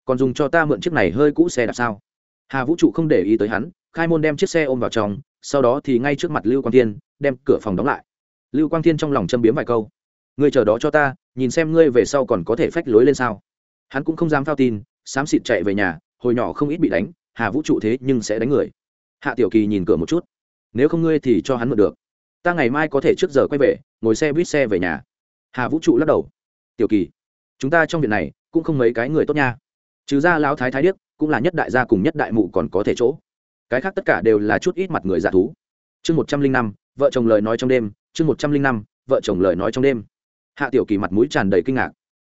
Còn dùng cho ta mượn chiếc này hơi cũ xe đạp sao? Hà vũ trụ không để ý tới hắn, khai môn đem chiếc xe ôm vào trong, sau đó thì ngay trước mặt lưu quang thiên, đem cửa phòng đóng lại. Lưu quang thiên trong lòng châm biếm vài câu. Ngươi chờ đó cho ta, nhìn xem ngươi về sau còn có thể phách lối lên sao. Hắn cũng không dám phao tin, xám xịt chạy về nhà, hồi nhỏ không ít bị đánh, hà vũ trụ thế nhưng sẽ đánh người. Hạ tiểu kỳ nhìn cửa một chút. Nếu không ngươi thì cho hắn mượn được ta ngày mai có thể trước giờ quay về, ngồi xe buýt xe về nhà. Hà vũ trụ lắc đầu. Tiểu kỳ, chúng ta trong việc này cũng không mấy cái người tốt nha. Trừ ra lão thái thái điếc, cũng là nhất đại gia cùng nhất đại mụ còn có thể chỗ. Cái khác tất cả đều là chút ít mặt người dạ thú. Chương một trăm linh năm, vợ chồng lời nói trong đêm, chương một trăm linh năm, vợ chồng lời nói trong đêm. Hạ tiểu kỳ mặt mũi tràn đầy kinh ngạc.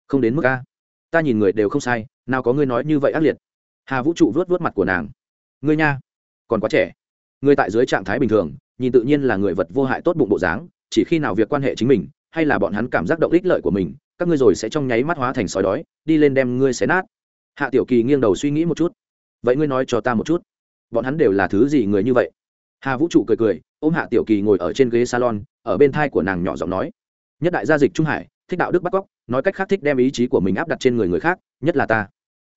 Không đến mức a. Ta nhìn người đều không sai, nào có ngươi nói như vậy ác liệt. Hà vũ trụ vớt vớt mặt của nàng. Ngươi nha, còn quá trẻ. Ngươi tại dưới trạng thái bình thường nhìn tự nhiên là người vật vô hại tốt bụng bộ dáng, chỉ khi nào việc quan hệ chính mình, hay là bọn hắn cảm giác động ích lợi của mình, các ngươi rồi sẽ trong nháy mắt hóa thành sói đói, đi lên đem ngươi xé nát. Hạ tiểu kỳ nghiêng đầu suy nghĩ một chút. Vậy ngươi nói cho ta một chút, bọn hắn đều là thứ gì người như vậy? Hà vũ trụ cười cười, ôm hạ tiểu kỳ ngồi ở trên ghế salon, ở bên thai của nàng nhỏ giọng nói. Nhất đại gia dịch trung hải, thích đạo đức bắt cóc, nói cách khác thích đem ý chí của mình áp đặt trên người người khác, nhất là ta.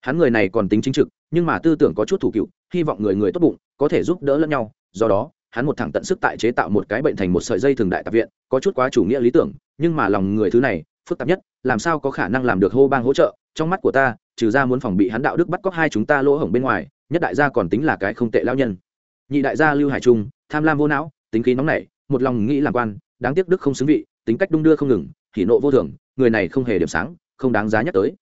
Hắn người này còn tính chính trực, nhưng mà tư tưởng có chút thủ cựu, hy vọng người người tốt bụng, có thể giúp đỡ lẫn nhau, do đó hắn một thẳng tận sức tại chế tạo một cái bệnh thành một sợi dây thường đại tạp viện, có chút quá chủ nghĩa lý tưởng, nhưng mà lòng người thứ này, phức tạp nhất, làm sao có khả năng làm được hô bang hỗ trợ, trong mắt của ta, trừ ra muốn phòng bị hắn đạo đức bắt cóc hai chúng ta lỗ hổng bên ngoài, nhất đại gia còn tính là cái không tệ lao nhân. Nhị đại gia lưu hải trung, tham lam vô não, tính khí nóng nảy, một lòng nghĩ làm quan, đáng tiếc đức không xứng vị, tính cách đung đưa không ngừng, hỉ nộ vô thường, người này không hề điểm sáng, không đáng giá nhắc tới.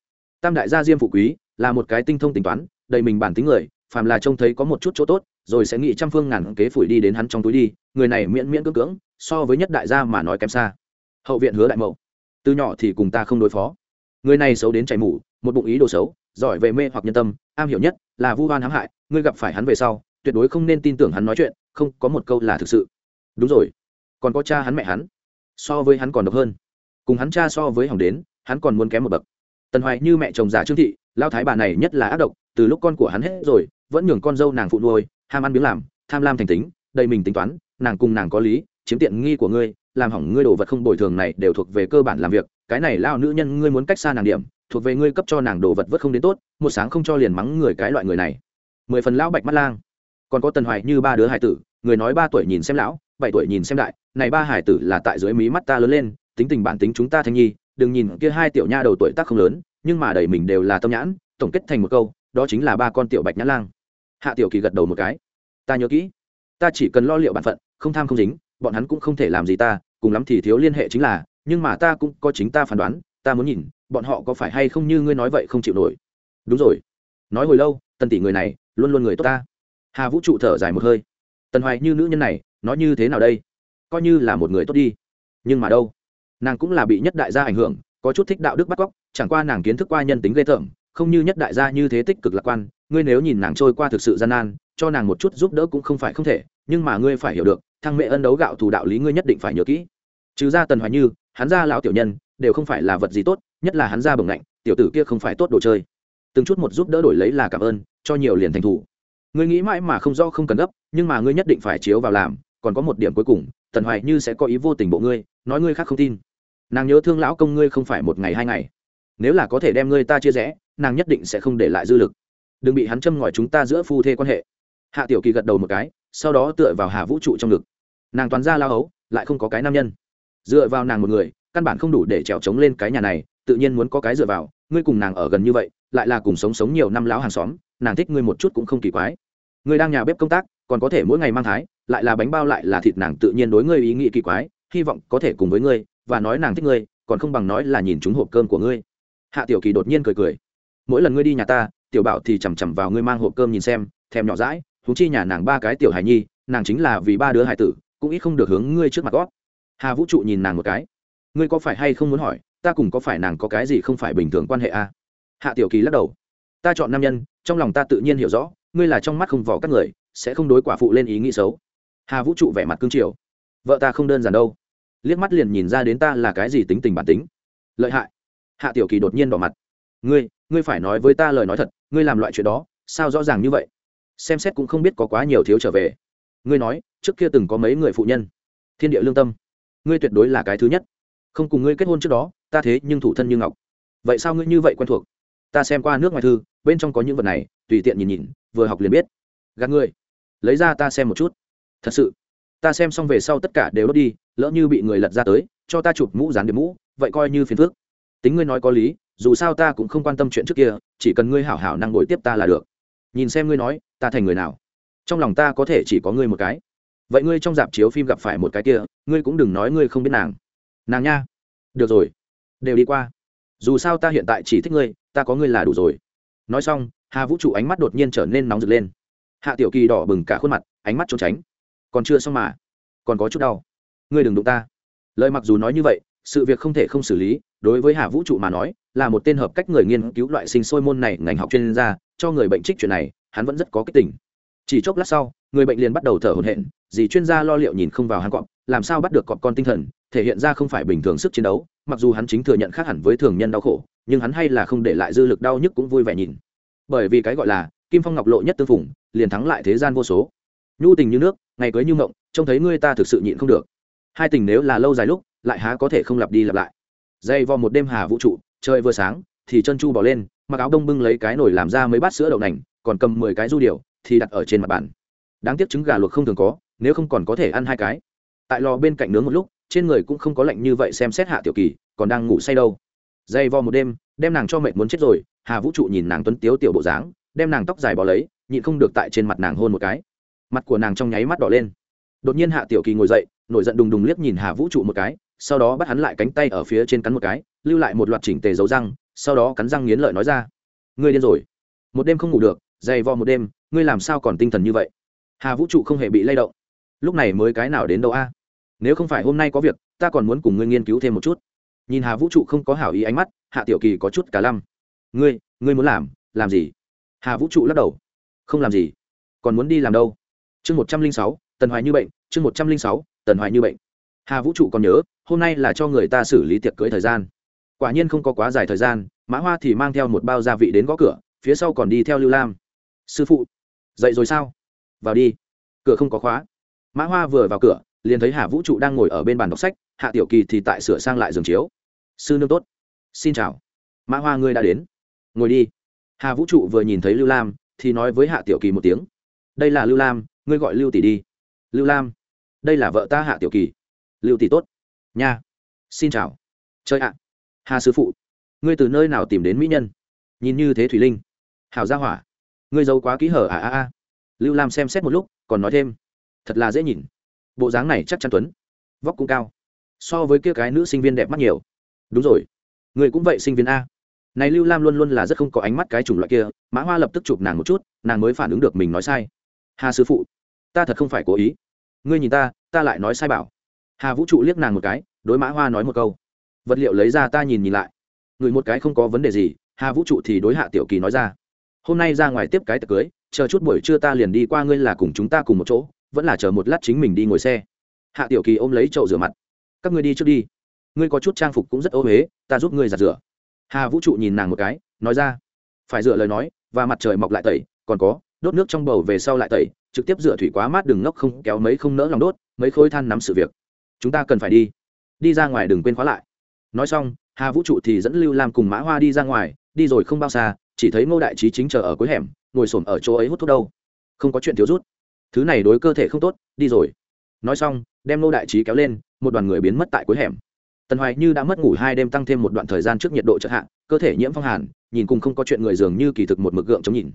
Tam đại gia diêm phụ quý, là một cái tinh thông tính toán, đầy mình bản tính người phàm là trông thấy có một chút chỗ tốt, rồi sẽ nghĩ trăm phương ngàn kế phủi đi đến hắn trong túi đi, người này miễn miễn cưỡng cưỡng, so với nhất đại gia mà nói kém xa. Hậu viện hứa đại mậu, từ nhỏ thì cùng ta không đối phó. Người này xấu đến chảy mủ một bụng ý đồ xấu, giỏi về mê hoặc nhân tâm, am hiểu nhất là vu oan hãm hại, ngươi gặp phải hắn về sau, tuyệt đối không nên tin tưởng hắn nói chuyện, không, có một câu là thực sự. Đúng rồi, còn có cha hắn mẹ hắn, so với hắn còn độc hơn. Cùng hắn cha so với hỏng đến, hắn còn muốn kém một bậc. Tần hoài như mẹ chồng già trương thị lao thái bà này nhất là ác độc, từ lúc con của hắn hết rồi, vẫn nhường con dâu nàng phụ nuôi, ham ăn biếng làm, tham lam thành tính, đầy mình tính toán, nàng cùng nàng có lý, chiếm tiện nghi của ngươi, làm hỏng ngươi đồ vật không bồi thường này đều thuộc về cơ bản làm việc, cái này lao nữ nhân ngươi muốn cách xa nàng điểm, thuộc về ngươi cấp cho nàng đồ vật vất không đến tốt, một sáng không cho liền mắng người cái loại người này. Mười phần lão bạch mắt lang. Còn có tần hoài như ba đứa hải tử, người nói ba tuổi nhìn xem lão, bảy tuổi nhìn xem đại, này ba hải tử là tại dưới mí mắt ta lớn lên, tính tình bản tính chúng ta thanh nhi, đừng nhìn kia hai tiểu nha đầu tuổi tác không lớn nhưng mà đầy mình đều là tâm nhãn, tổng kết thành một câu, đó chính là ba con tiểu bạch nhãn lang. Hạ tiểu kỳ gật đầu một cái. Ta nhớ kỹ. Ta chỉ cần lo liệu bản phận, không tham không dính, bọn hắn cũng không thể làm gì ta, cùng lắm thì thiếu liên hệ chính là, nhưng mà ta cũng có chính ta phán đoán, ta muốn nhìn, bọn họ có phải hay không như ngươi nói vậy không chịu nổi. Đúng rồi. Nói hồi lâu, tần tỷ người này, luôn luôn người tốt ta. Hà vũ trụ thở dài một hơi. Tần hoài như nữ nhân này, nói như thế nào đây? Coi như là một người tốt đi. Nhưng mà đâu? Nàng cũng là bị nhất đại gia ảnh hưởng, có chút thích đạo đức bắt cóc chẳng qua nàng kiến thức qua nhân tính ghê tởm, không như nhất đại gia như thế tích cực lạc quan, ngươi nếu nhìn nàng trôi qua thực sự gian nan, cho nàng một chút giúp đỡ cũng không phải không thể, nhưng mà ngươi phải hiểu được, thằng mẹ ân đấu gạo thủ đạo lý ngươi nhất định phải nhớ kỹ. Trừ ra tần hoài như, hắn ra lão tiểu nhân, đều không phải là vật gì tốt, nhất là hắn ra bồng lạnh, tiểu tử kia không phải tốt đồ chơi. Từng chút một giúp đỡ đổi lấy là cảm ơn, cho nhiều liền thành thủ. Ngươi nghĩ mãi mà không do không cần gấp, nhưng mà ngươi nhất định phải chiếu vào làm, còn có một điểm cuối cùng, tần hoài như sẽ có ý vô tình bộ ngươi, nói ngươi khác không tin. Nàng nhớ thương lão công ngươi không phải một ngày hai ngày nếu là có thể đem ngươi ta chia rẽ, nàng nhất định sẽ không để lại dư lực. Đừng bị hắn châm ngòi chúng ta giữa phu thê quan hệ. Hạ tiểu kỳ gật đầu một cái, sau đó tựa vào hà vũ trụ trong ngực. Nàng toàn ra lao ấu lại không có cái nam nhân. Dựa vào nàng một người, căn bản không đủ để trèo trống lên cái nhà này, tự nhiên muốn có cái dựa vào, ngươi cùng nàng ở gần như vậy, lại là cùng sống sống nhiều năm lão hàng xóm, nàng thích ngươi một chút cũng không kỳ quái. Ngươi đang nhà bếp công tác, còn có thể mỗi ngày mang thái, lại là bánh bao lại là thịt nàng tự nhiên đối ngươi ý nghĩ kỳ quái, hy vọng có thể cùng với ngươi, và nói nàng thích ngươi, còn không bằng nói là nhìn chúng hộp cơm của ngươi hạ tiểu kỳ đột nhiên cười cười. Mỗi lần ngươi đi nhà ta, tiểu bảo thì chằm chằm vào ngươi mang hộp cơm nhìn xem, thèm nhỏ rãi thú chi nhà nàng ba cái tiểu hài nhi, nàng chính là vì ba đứa hài tử, cũng ít không được hướng ngươi trước mặt gót hà vũ trụ nhìn nàng một cái. Ngươi có phải hay không muốn hỏi, ta cùng có phải nàng có cái gì không phải bình thường quan hệ à? hạ tiểu kỳ lắc đầu. Ta chọn nam nhân, trong lòng ta tự nhiên hiểu rõ, ngươi là trong mắt không vỏ các người, sẽ không đối quả phụ lên ý nghĩ xấu. Hà vũ trụ vẻ mặt cương triều. Vợ ta không đơn giản đâu. Liếc mắt liền nhìn ra đến ta là cái gì tính tình bản tính. Lợi hại hạ tiểu kỳ đột nhiên đỏ mặt. Ngươi ngươi phải nói với ta lời nói thật, ngươi làm loại chuyện đó, sao rõ ràng như vậy? Xem xét cũng không biết có quá nhiều thiếu trở về. Ngươi nói, trước kia từng có mấy người phụ nhân. Thiên địa lương tâm. Ngươi tuyệt đối là cái thứ nhất. Không cùng ngươi kết hôn trước đó, ta thế nhưng thủ thân như ngọc. Vậy sao ngươi như vậy quen thuộc? Ta xem qua nước ngoài thư, bên trong có những vật này, tùy tiện nhìn nhìn, vừa học liền biết. Gạt ngươi. Lấy ra ta xem một chút. Thật sự? Ta xem xong về sau tất cả đều đốt đi, lỡ như bị người lật ra tới, cho ta chụp mũ dán điểm mũ, vậy coi như phiền phước tính ngươi nói có lý, dù sao ta cũng không quan tâm chuyện trước kia, chỉ cần ngươi hảo hảo năng ngồi tiếp ta là được. Nhìn xem ngươi nói, ta thành người nào? Trong lòng ta có thể chỉ có ngươi một cái. Vậy ngươi trong dạp chiếu phim gặp phải một cái kia, ngươi cũng đừng nói ngươi không biết nàng. Nàng nha. Được rồi. Đều đi qua. Dù sao ta hiện tại chỉ thích ngươi, ta có ngươi là đủ rồi. Nói xong, hà vũ trụ ánh mắt đột nhiên trở nên nóng rực lên. Hạ tiểu kỳ đỏ bừng cả khuôn mặt, ánh mắt trốn tránh. Còn chưa xong mà. Còn có chút đau. Ngươi đừng đụng ta. Lời mặc dù nói như vậy, sự việc không thể không xử lý đối với hà vũ trụ mà nói, là một tên hợp cách người nghiên cứu loại sinh sôi môn này ngành học chuyên gia, cho người bệnh trích chuyện này, hắn vẫn rất có kích tỉnh chỉ chốc lát sau, người bệnh liền bắt đầu thở hổn hển, dì chuyên gia lo liệu nhìn không vào hắn cọp, làm sao bắt được cọp con tinh thần, thể hiện ra không phải bình thường sức chiến đấu, mặc dù hắn chính thừa nhận khác hẳn với thường nhân đau khổ, nhưng hắn hay là không để lại dư lực đau nhức cũng vui vẻ nhìn. Bởi vì cái gọi là, kim phong ngọc lộ nhất tư phủng liền thắng lại thế gian vô số. Nhu tình như nước, ngày cưới như mộng, trông thấy ngươi ta thực sự nhịn không được. Hai tình nếu là lâu dài lúc, lại há có thể không lặp đi lặp lại dây vò một đêm hà vũ trụ, trời vừa sáng, thì chân chu bỏ lên, mặc áo đông bưng lấy cái nồi làm ra mấy bát sữa đậu nành, còn cầm mười cái du điều thì đặt ở trên mặt bàn. Đáng tiếc trứng gà luộc không thường có, nếu không còn có thể ăn hai cái. Tại lò bên cạnh nướng một lúc, trên người cũng không có lạnh như vậy xem xét hạ tiểu kỳ, còn đang ngủ say đâu. Dây vo một đêm, đem nàng cho mệt muốn chết rồi, hà vũ trụ nhìn nàng tuấn tiếu tiểu bộ dáng, đem nàng tóc dài bỏ lấy, nhịn không được tại trên mặt nàng hôn một cái. Mặt của nàng trong nháy mắt đỏ lên. Đột nhiên hạ tiểu kỳ ngồi dậy, nổi giận đùng đùng liếc nhìn hà vũ trụ một cái sau đó bắt hắn lại cánh tay ở phía trên cắn một cái, lưu lại một loạt chỉnh tề dấu răng, sau đó cắn răng nghiến lợi nói ra. Ngươi điên rồi. Một đêm không ngủ được, dày vò một đêm, ngươi làm sao còn tinh thần như vậy? Hà vũ trụ không hề bị lay động. Lúc này mới cái nào đến đâu a? Nếu không phải hôm nay có việc, ta còn muốn cùng ngươi nghiên cứu thêm một chút. Nhìn hà vũ trụ không có hảo ý ánh mắt, hạ tiểu kỳ có chút cả lăm. Ngươi ngươi muốn làm làm gì? Hà vũ trụ lắc đầu. Không làm gì. Còn muốn đi làm đâu? Chương một trăm linh sáu, tần hoài như bệnh, chương một trăm linh sáu, tần hoài như bệnh. Hà vũ trụ còn nhớ hôm nay là cho người ta xử lý tiệc cưới thời gian. Quả nhiên không có quá dài thời gian, mã hoa thì mang theo một bao gia vị đến gõ cửa, phía sau còn đi theo lưu lam. Sư phụ, dậy rồi sao? Vào đi. Cửa không có khóa. Mã hoa vừa vào cửa, liền thấy hà vũ trụ đang ngồi ở bên bàn đọc sách, hạ tiểu kỳ thì tại sửa sang lại giường chiếu. Sư nương tốt. Xin chào. Mã hoa, ngươi đã đến. Ngồi đi. Hà vũ trụ vừa nhìn thấy lưu lam, thì nói với hạ tiểu kỳ một tiếng. Đây là lưu lam, ngươi gọi lưu tỷ đi. Lưu lam, đây là vợ ta hạ tiểu kỳ. Lưu tỷ tốt nha. Xin chào. Chơi ạ. Hà sư phụ, ngươi từ nơi nào tìm đến mỹ nhân? Nhìn như thế thủy linh. Hào gia hỏa. Ngươi giấu quá ký hở à à à. Lưu lam xem xét một lúc, còn nói thêm. Thật là dễ nhìn. Bộ dáng này chắc chắn tuấn. Vóc cũng cao. So với kia cái nữ sinh viên đẹp mắt nhiều. Đúng rồi. Người cũng vậy sinh viên a. Này lưu lam luôn luôn là rất không có ánh mắt cái chủng loại kia, mã hoa lập tức chụp nàng một chút, nàng mới phản ứng được mình nói sai. Hà sư phụ, ta thật không phải cố ý. Ngươi nhìn ta ta lại nói sai bảo hà vũ trụ liếc nàng một cái, đối mã hoa nói một câu. Vật liệu lấy ra ta nhìn nhìn lại. Người một cái không có vấn đề gì, hà vũ trụ thì đối hạ tiểu kỳ nói ra. Hôm nay ra ngoài tiếp cái tiệc cưới, chờ chút buổi trưa ta liền đi qua ngươi là cùng chúng ta cùng một chỗ, vẫn là chờ một lát chính mình đi ngồi xe. Hạ tiểu kỳ ôm lấy chậu rửa mặt. Các ngươi đi trước đi. Ngươi có chút trang phục cũng rất ô huế, ta giúp ngươi giặt rửa. Hà vũ trụ nhìn nàng một cái, nói ra. Phải rửa lời nói, và mặt trời mọc lại tẩy, còn có, đốt nước trong bầu về sau lại tẩy, trực tiếp rửa thủy quá mát đừng ngốc không kéo mấy không nỡ lòng đốt, mấy khối than nắm sự việc chúng ta cần phải đi. Đi ra ngoài đừng quên khóa lại. Nói xong, hà vũ trụ thì dẫn lưu lam cùng mã hoa đi ra ngoài, đi rồi không bao xa, chỉ thấy ngô đại trí chính chờ ở cuối hẻm, ngồi s ở chỗ ấy hút thuốc đâu. Không có chuyện thiếu rút. Thứ này đối cơ thể không tốt, đi rồi. Nói xong, đem ngô đại trí kéo lên, một đoàn người biến mất tại cuối hẻm. Tần hoài như đã mất ngủ hai đêm tăng thêm một đoạn thời gian trước nhiệt độ chợt hạ, cơ thể nhiễm phong hàn, nhìn cùng không có chuyện người dường như kỳ thực một mực gượng chống nhìn.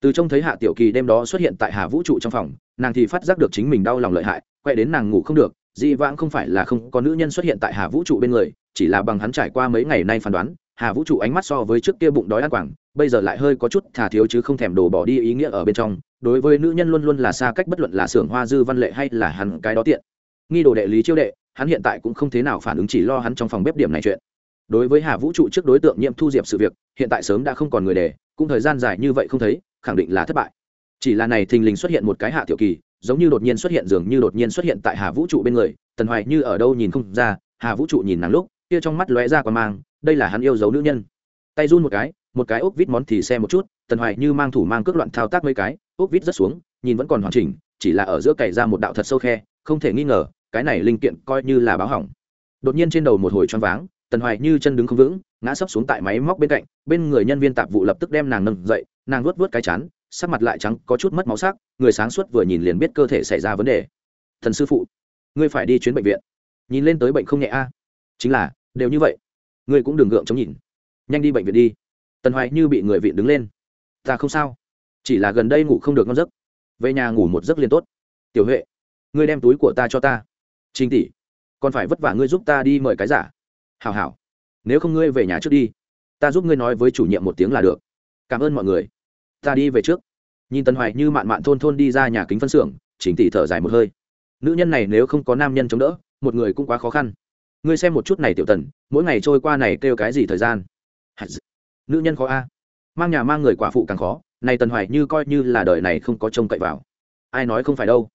Từ trông thấy hạ tiểu kỳ đêm đó xuất hiện tại hà vũ trụ trong phòng, nàng thì phát giác được chính mình đau lòng lợi hại, quay đến nàng ngủ không được dị vãng không phải là không có nữ nhân xuất hiện tại hà vũ trụ bên người, chỉ là bằng hắn trải qua mấy ngày nay phán đoán, hà vũ trụ ánh mắt so với trước kia bụng đói ăn quảng, bây giờ lại hơi có chút thà thiếu chứ không thèm đổ bỏ đi ý nghĩa ở bên trong, đối với nữ nhân luôn luôn là xa cách bất luận là xưởng hoa dư văn lệ hay là hắn cái đó tiện. Nghi đồ đệ lý chiêu đệ, hắn hiện tại cũng không thế nào phản ứng chỉ lo hắn trong phòng bếp điểm này chuyện. Đối với hà vũ trụ trước đối tượng nhiệm thu diệp sự việc, hiện tại sớm đã không còn người đề cũng thời gian dài như vậy không thấy, khẳng định là thất bại. Chỉ là này thình lình xuất hiện một cái hạ tiểu kỳ giống như đột nhiên xuất hiện, dường như đột nhiên xuất hiện tại hà vũ trụ bên người, tần hoài như ở đâu nhìn không ra, hà vũ trụ nhìn nàng lúc, kia trong mắt lóe ra qua mang, đây là hắn yêu dấu nữ nhân. Tay run một cái một cái ốc vít món thì xe một chút, tần hoài như mang thủ mang cước loạn thao tác mấy cái, ốc vít rất xuống, nhìn vẫn còn hoàn chỉnh, chỉ là ở giữa cày ra một đạo thật sâu khe, không thể nghi ngờ, cái này linh kiện coi như là báo hỏng. Đột nhiên trên đầu một hồi choáng váng, tần hoài như chân đứng không vững, ngã sấp xuống tại máy móc bên cạnh, bên người nhân viên tạp vụ lập tức đem nàng nâng dậy, nàng luốt vớt cái chán sắc mặt lại trắng, có chút mất máu sắc, người sáng suốt vừa nhìn liền biết cơ thể xảy ra vấn đề. Thần sư phụ, ngươi phải đi chuyến bệnh viện. Nhìn lên tới bệnh không nhẹ a. Chính là, đều như vậy. Ngươi cũng đừng gượng chống nhìn. Nhanh đi bệnh viện đi. Tần hoài như bị người viện đứng lên. Ta không sao. Chỉ là gần đây ngủ không được ngon giấc. Về nhà ngủ một giấc liền tốt. Tiểu huệ, ngươi đem túi của ta cho ta. Trình tỷ, còn phải vất vả ngươi giúp ta đi mời cái giả. Hào hào nếu không ngươi về nhà trước đi, ta giúp ngươi nói với chủ nhiệm một tiếng là được. Cảm ơn mọi người ta đi về trước. Nhìn tần hoài như mạn mạn thôn thôn đi ra nhà kính phân xưởng chỉnh tỷ thở dài một hơi. Nữ nhân này nếu không có nam nhân chống đỡ, một người cũng quá khó khăn. Ngươi xem một chút này tiểu tần, mỗi ngày trôi qua này kêu cái gì thời gian? Nữ nhân khó a. Mang nhà mang người quả phụ càng khó, này tần hoài như coi như là đời này không có trông cậy vào. Ai nói không phải đâu.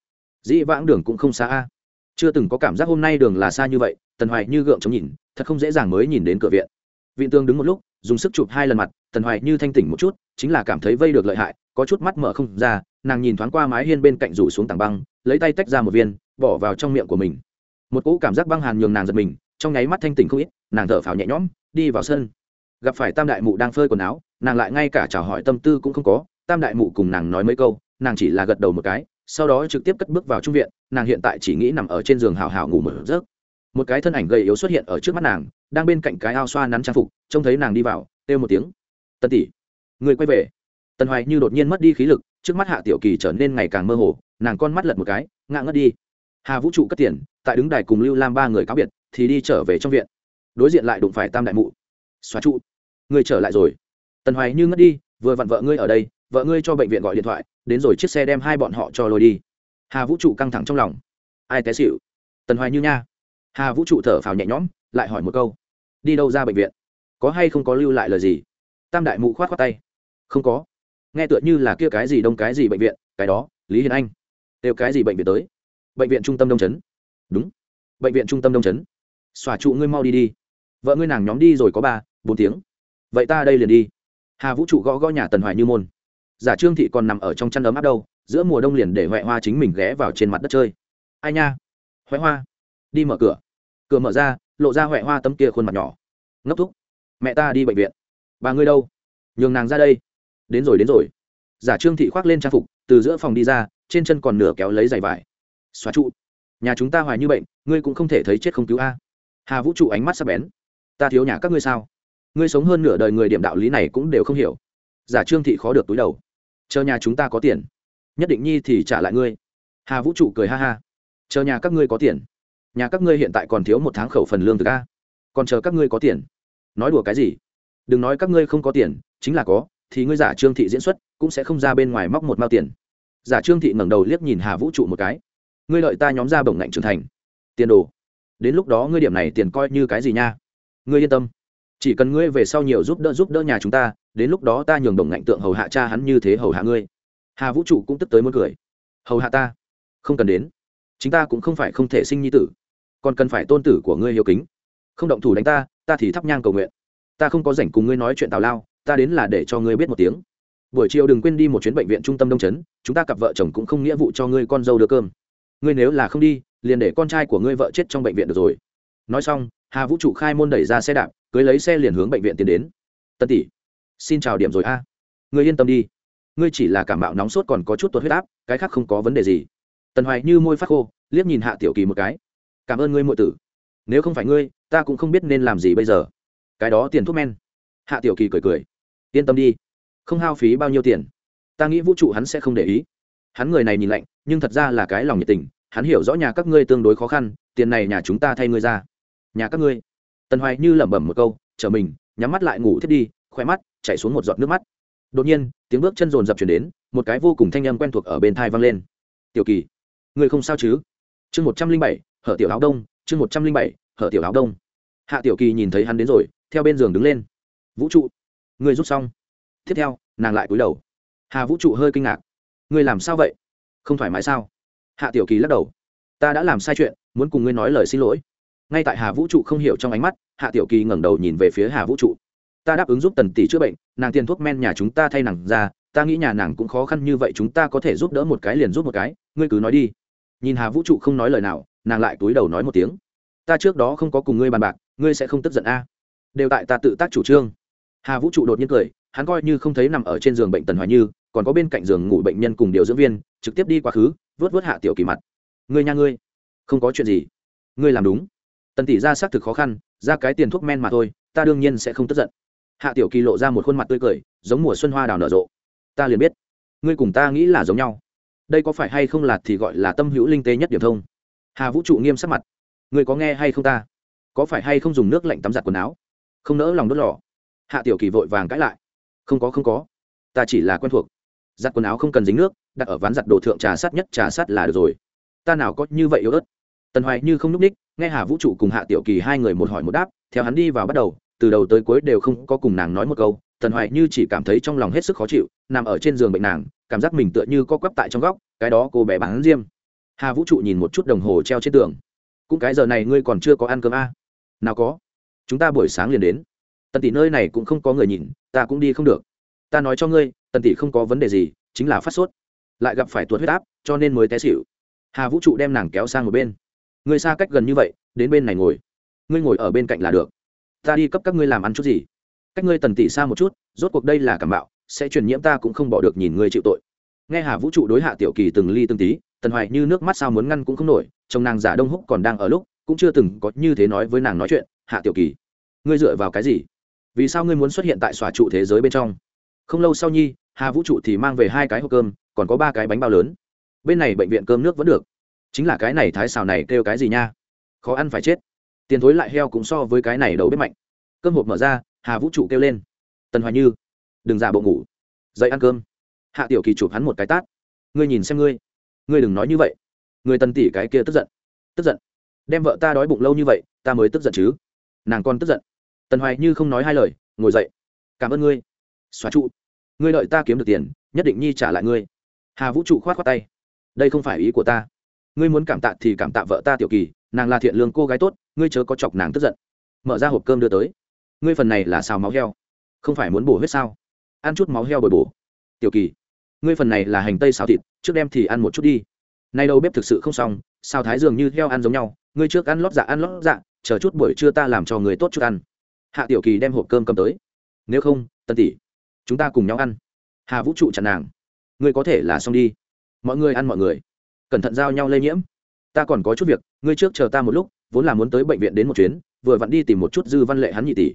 Dĩ vãng đường cũng không xa a. Chưa từng có cảm giác hôm nay đường là xa như vậy, tần hoài như gượng chống nhìn, thật không dễ dàng mới nhìn đến cửa viện. Viện tương đứng một lúc dùng sức chụp hai lần mặt, tần hoài như thanh tỉnh một chút, chính là cảm thấy vây được lợi hại, có chút mắt mở không ra, nàng nhìn thoáng qua mái hiên bên cạnh rủ xuống tảng băng, lấy tay tách ra một viên, bỏ vào trong miệng của mình. Một cỗ cảm giác băng hàn nhường nàng giật mình, trong nháy mắt thanh tỉnh không ít, nàng thở phào nhẹ nhõm, đi vào sân. Gặp phải tam đại mụ đang phơi quần áo, nàng lại ngay cả chào hỏi tâm tư cũng không có, tam đại mụ cùng nàng nói mấy câu, nàng chỉ là gật đầu một cái, sau đó trực tiếp cất bước vào trung viện, nàng hiện tại chỉ nghĩ nằm ở trên giường hào hào ngủ mở giấc. Một cái thân ảnh gầy yếu xuất hiện ở trước mắt nàng đang bên cạnh cái ao xoa nắn trang phục, trông thấy nàng đi vào, kêu một tiếng. Tân tỷ, người quay về. Tần hoài như đột nhiên mất đi khí lực, trước mắt hạ tiểu kỳ trở nên ngày càng mơ hồ, nàng con mắt lật một cái, ngã ngất đi. Hà vũ trụ cất tiền, tại đứng đài cùng lưu lam ba người cáo biệt, thì đi trở về trong viện. Đối diện lại đụng phải tam đại mụ. Xóa trụ, người trở lại rồi. Tần hoài như ngất đi, vừa vặn vợ ngươi ở đây, vợ ngươi cho bệnh viện gọi điện thoại, đến rồi chiếc xe đem hai bọn họ cho lôi đi. Hà vũ trụ căng thẳng trong lòng. Ai té xịu tần hoài như nha. Hà vũ trụ thở phào nhẹ nhõm lại hỏi một câu, đi đâu ra bệnh viện? Có hay không có lưu lại lời gì? Tam đại mụ khoát khoát tay, không có. Nghe tựa như là kia cái gì đông cái gì bệnh viện, cái đó, lý hiền anh, đều cái gì bệnh viện tới? Bệnh viện trung tâm đông trấn. Đúng, bệnh viện trung tâm đông trấn. Xòa trụ ngươi mau đi đi. Vợ ngươi nàng nhóm đi rồi có ba, bốn tiếng. Vậy ta đây liền đi. Hà vũ trụ gõ gõ nhà tần hoài như môn. Giả trương thị còn nằm ở trong chăn ấm áp đâu, giữa mùa đông liền để huệ hoa chính mình ghé vào trên mặt đất chơi. Ai nha, huệ hoa, đi mở cửa. Cửa mở ra lộ ra huệ hoa tấm kia khuôn mặt nhỏ. Ngốc thúc, mẹ ta đi bệnh viện. Bà ngươi đâu? Nhường nàng ra đây. Đến rồi đến rồi. Giả trương thị khoác lên trang phục, từ giữa phòng đi ra, trên chân còn nửa kéo lấy giày vải. Xóa trụ. Nhà chúng ta hoài như bệnh, ngươi cũng không thể thấy chết không cứu a. Hà vũ trụ ánh mắt sắp bén. Ta thiếu nhà các ngươi sao? Ngươi sống hơn nửa đời người điểm đạo lý này cũng đều không hiểu. Giả trương thị khó được túi đầu. Chờ nhà chúng ta có tiền. Nhất định nhi thì trả lại ngươi. Hà vũ trụ cười ha ha. Chờ nhà các ngươi có tiền nhà các ngươi hiện tại còn thiếu một tháng khẩu phần lương từ a. Còn chờ các ngươi có tiền. Nói đùa cái gì? Đừng nói các ngươi không có tiền, chính là có, thì ngươi giả trương thị diễn xuất, cũng sẽ không ra bên ngoài móc một mao tiền. Giả trương thị ngẩng đầu liếc nhìn hà vũ trụ một cái. Ngươi lợi ta nhóm ra bổng ngạnh trưởng thành. Tiền đồ. Đến lúc đó ngươi điểm này tiền coi như cái gì nha? Ngươi yên tâm. Chỉ cần ngươi về sau nhiều giúp đỡ giúp đỡ nhà chúng ta, đến lúc đó ta nhường đồng ngạnh tượng hầu hạ cha hắn như thế hầu hạ ngươi. Hà vũ trụ cũng tức tới muốn cười. Hầu hạ ta? Không cần đến. Chúng ta cũng không phải không thể sinh nhi tử còn cần phải tôn tử của ngươi hiếu kính. Không động thủ đánh ta ta thì thắp nhang cầu nguyện. Ta không có rảnh cùng ngươi nói chuyện tào lao, ta đến là để cho ngươi biết một tiếng. Buổi chiều đừng quên đi một chuyến bệnh viện trung tâm đông trấn chúng ta cặp vợ chồng cũng không nghĩa vụ cho ngươi con dâu đưa cơm. Ngươi nếu là không đi, liền để con trai của ngươi vợ chết trong bệnh viện được rồi. Nói xong, hà vũ trụ khai môn đẩy ra xe đạp, cưới lấy xe liền hướng bệnh viện tiến đến. Tân tỷ, xin chào điểm rồi a. Ngươi yên tâm đi. Ngươi chỉ là cảm bạo nóng sốt còn có chút tuột huyết áp, cái khác không có vấn đề gì. Tần hoài như môi phát khô, liếc nhìn hạ tiểu kỳ một cái cảm ơn ngươi muội tử. Nếu không phải ngươi, ta cũng không biết nên làm gì bây giờ. Cái đó tiền thuốc men. Hạ tiểu kỳ cười cười. Yên tâm đi, không hao phí bao nhiêu tiền. Ta nghĩ vũ trụ hắn sẽ không để ý. Hắn người này nhìn lạnh, nhưng thật ra là cái lòng nhiệt tình. Hắn hiểu rõ nhà các ngươi tương đối khó khăn, tiền này nhà chúng ta thay ngươi ra. Nhà các ngươi. Tần hoài như lẩm bẩm một câu chở mình, nhắm mắt lại ngủ thiết đi khoe mắt chạy xuống một giọt nước mắt. Đột nhiên, tiếng bước chân rồn rập chuyển đến, một cái vô cùng thanh âm quen thuộc ở bên thai vang lên. Tiểu kỳ người không sao chứ? Chương một trăm linh bảy hở tiểu áo đông, chương một trăm linh bảy, hở tiểu áo đông. Hạ tiểu kỳ nhìn thấy hắn đến rồi, theo bên giường đứng lên. Vũ trụ người rút xong. Tiếp theo, nàng lại cúi đầu. Hà vũ trụ hơi kinh ngạc. Ngươi làm sao vậy? Không thoải mái sao? Hạ tiểu kỳ lắc đầu. Ta đã làm sai chuyện, muốn cùng ngươi nói lời xin lỗi. Ngay tại hà vũ trụ không hiểu trong ánh mắt, hạ tiểu kỳ ngẩng đầu nhìn về phía hà vũ trụ. Ta đáp ứng giúp tần tỷ chữa bệnh, nàng tiền thuốc men nhà chúng ta thay nàng ra, ta nghĩ nhà nàng cũng khó khăn như vậy, chúng ta có thể giúp đỡ một cái liền giúp một cái, ngươi cứ nói đi. Nhìn hà vũ trụ không nói lời nào nàng lại túi đầu nói một tiếng. Ta trước đó không có cùng ngươi bàn bạc, ngươi sẽ không tức giận a. Đều tại ta tự tác chủ trương. Hà vũ trụ đột nhiên cười, hắn coi như không thấy nằm ở trên giường bệnh tần hoài như, còn có bên cạnh giường ngủ bệnh nhân cùng điều dưỡng viên, trực tiếp đi quá khứ, vớt vớt hạ tiểu kỳ mặt. Ngươi nha ngươi, không có chuyện gì. Ngươi làm đúng. Tần tỷ ra xác thực khó khăn, ra cái tiền thuốc men mà thôi, ta đương nhiên sẽ không tức giận. Hạ tiểu kỳ lộ ra một khuôn mặt tươi cười, giống mùa xuân hoa đào nở rộ. Ta liền biết. Ngươi cùng ta nghĩ là giống nhau. Đây có phải hay không là thì gọi là tâm hữu linh tế nhất điểm thông? Hà vũ trụ nghiêm sắc mặt. Người có nghe hay không ta? Có phải hay không dùng nước lạnh tắm giặt quần áo? Không nỡ lòng đốt lò. Hạ tiểu kỳ vội vàng cãi lại. Không có không có. Ta chỉ là quen thuộc. Giặt quần áo không cần dính nước, đặt ở ván giặt đồ thượng trà sát nhất trà sát là được rồi. Ta nào có như vậy yếu ớt? Tần hoài như không n ú c ních, nghe hà vũ trụ cùng hạ tiểu kỳ hai người một hỏi một đáp, theo hắn đi vào bắt đầu, từ đầu tới cuối đều không có cùng nàng nói một câu. Tần hoài như chỉ cảm thấy trong lòng hết sức khó chịu, nằm ở trên giường bệnh nàng, cảm giác mình tựa như co quắp tại trong góc, cái đó cô bé bán diêm hà vũ trụ nhìn một chút đồng hồ treo trên tường. Cũng cái giờ này ngươi còn chưa có ăn cơm a à? nào có. Chúng ta buổi sáng liền đến. Tần tỷ nơi này cũng không có người nhìn, ta cũng đi không được. Ta nói cho ngươi, tần tỷ không có vấn đề gì, chính là phát sốt. Lại gặp phải tuột huyết áp, cho nên mới té xỉu. Hà vũ trụ đem nàng kéo sang một bên. Ngươi xa cách gần như vậy, đến bên này ngồi. Ngươi ngồi ở bên cạnh là được. Ta đi cấp các ngươi làm ăn chút gì. Cách ngươi tần tỷ xa một chút, rốt cuộc đây là cảm bạo, sẽ truyền nhiễm ta cũng không bỏ được nhìn ngươi chịu tội. Nghe hà vũ trụ đối hạ tiểu kỳ từng ly từng tí tần hoài như nước mắt sao muốn ngăn cũng không nổi, chồng nàng giả đông húc còn đang ở lúc, cũng chưa từng có như thế nói với nàng nói chuyện, hạ tiểu kỳ, ngươi dựa vào cái gì? Vì sao ngươi muốn xuất hiện tại xòa trụ thế giới bên trong? Không lâu sau nhi, hà vũ trụ thì mang về hai cái hộp cơm, còn có ba cái bánh bao lớn. Bên này bệnh viện cơm nước vẫn được. Chính là cái này thái xào này kêu cái gì nha? Khó ăn phải chết. Tiền thối lại heo cũng so với cái này đầu bếp mạnh. Cơm hộp mở ra, hà vũ trụ kêu lên. Tần hoài như, đừng giả bộ ngủ. Dậy ăn cơm. Hạ tiểu kỳ chụp hắn một cái tát. Ngươi nhìn xem ngươi ngươi đừng nói như vậy. Người tần tỷ cái kia tức giận. Tức giận. Đem vợ ta đói bụng lâu như vậy, ta mới tức giận chứ. Nàng còn tức giận. Tần hoài như không nói hai lời, ngồi dậy. Cảm ơn ngươi. Xóa trụ. Ngươi đợi ta kiếm được tiền, nhất định nhi trả lại ngươi. Hà vũ trụ khoát t tay. Đây không phải ý của ta. Ngươi muốn cảm tạ thì cảm tạ vợ ta tiểu kỳ, nàng là thiện lương cô gái tốt, ngươi chớ có chọc nàng tức giận. Mở ra hộp cơm đưa tới. Ngươi phần này là xào máu heo. Không phải muốn bổ huyết sao? Ăn chút máu heo bồi bổ. Tiểu kỳ ngươi phần này là hành tây xào thịt, trước đem thì ăn một chút đi. Nay đâu bếp thực sự không xong, xào thái dường như heo ăn giống nhau, ngươi trước ăn lót dạ ăn lót dạ chờ chút buổi trưa ta làm cho người tốt chút ăn. Hạ tiểu kỳ đem hộp cơm cầm tới. Nếu không tân tỷ, chúng ta cùng nhau ăn. Hà vũ trụ chặn nàng. Ngươi có thể là xong đi. Mọi người ăn mọi người. Cẩn thận giao nhau lây nhiễm. Ta còn có chút việc, ngươi trước chờ ta một lúc, vốn là muốn tới bệnh viện đến một chuyến, vừa vặn đi tìm một chút dư văn lệ hắn nhị tỷ.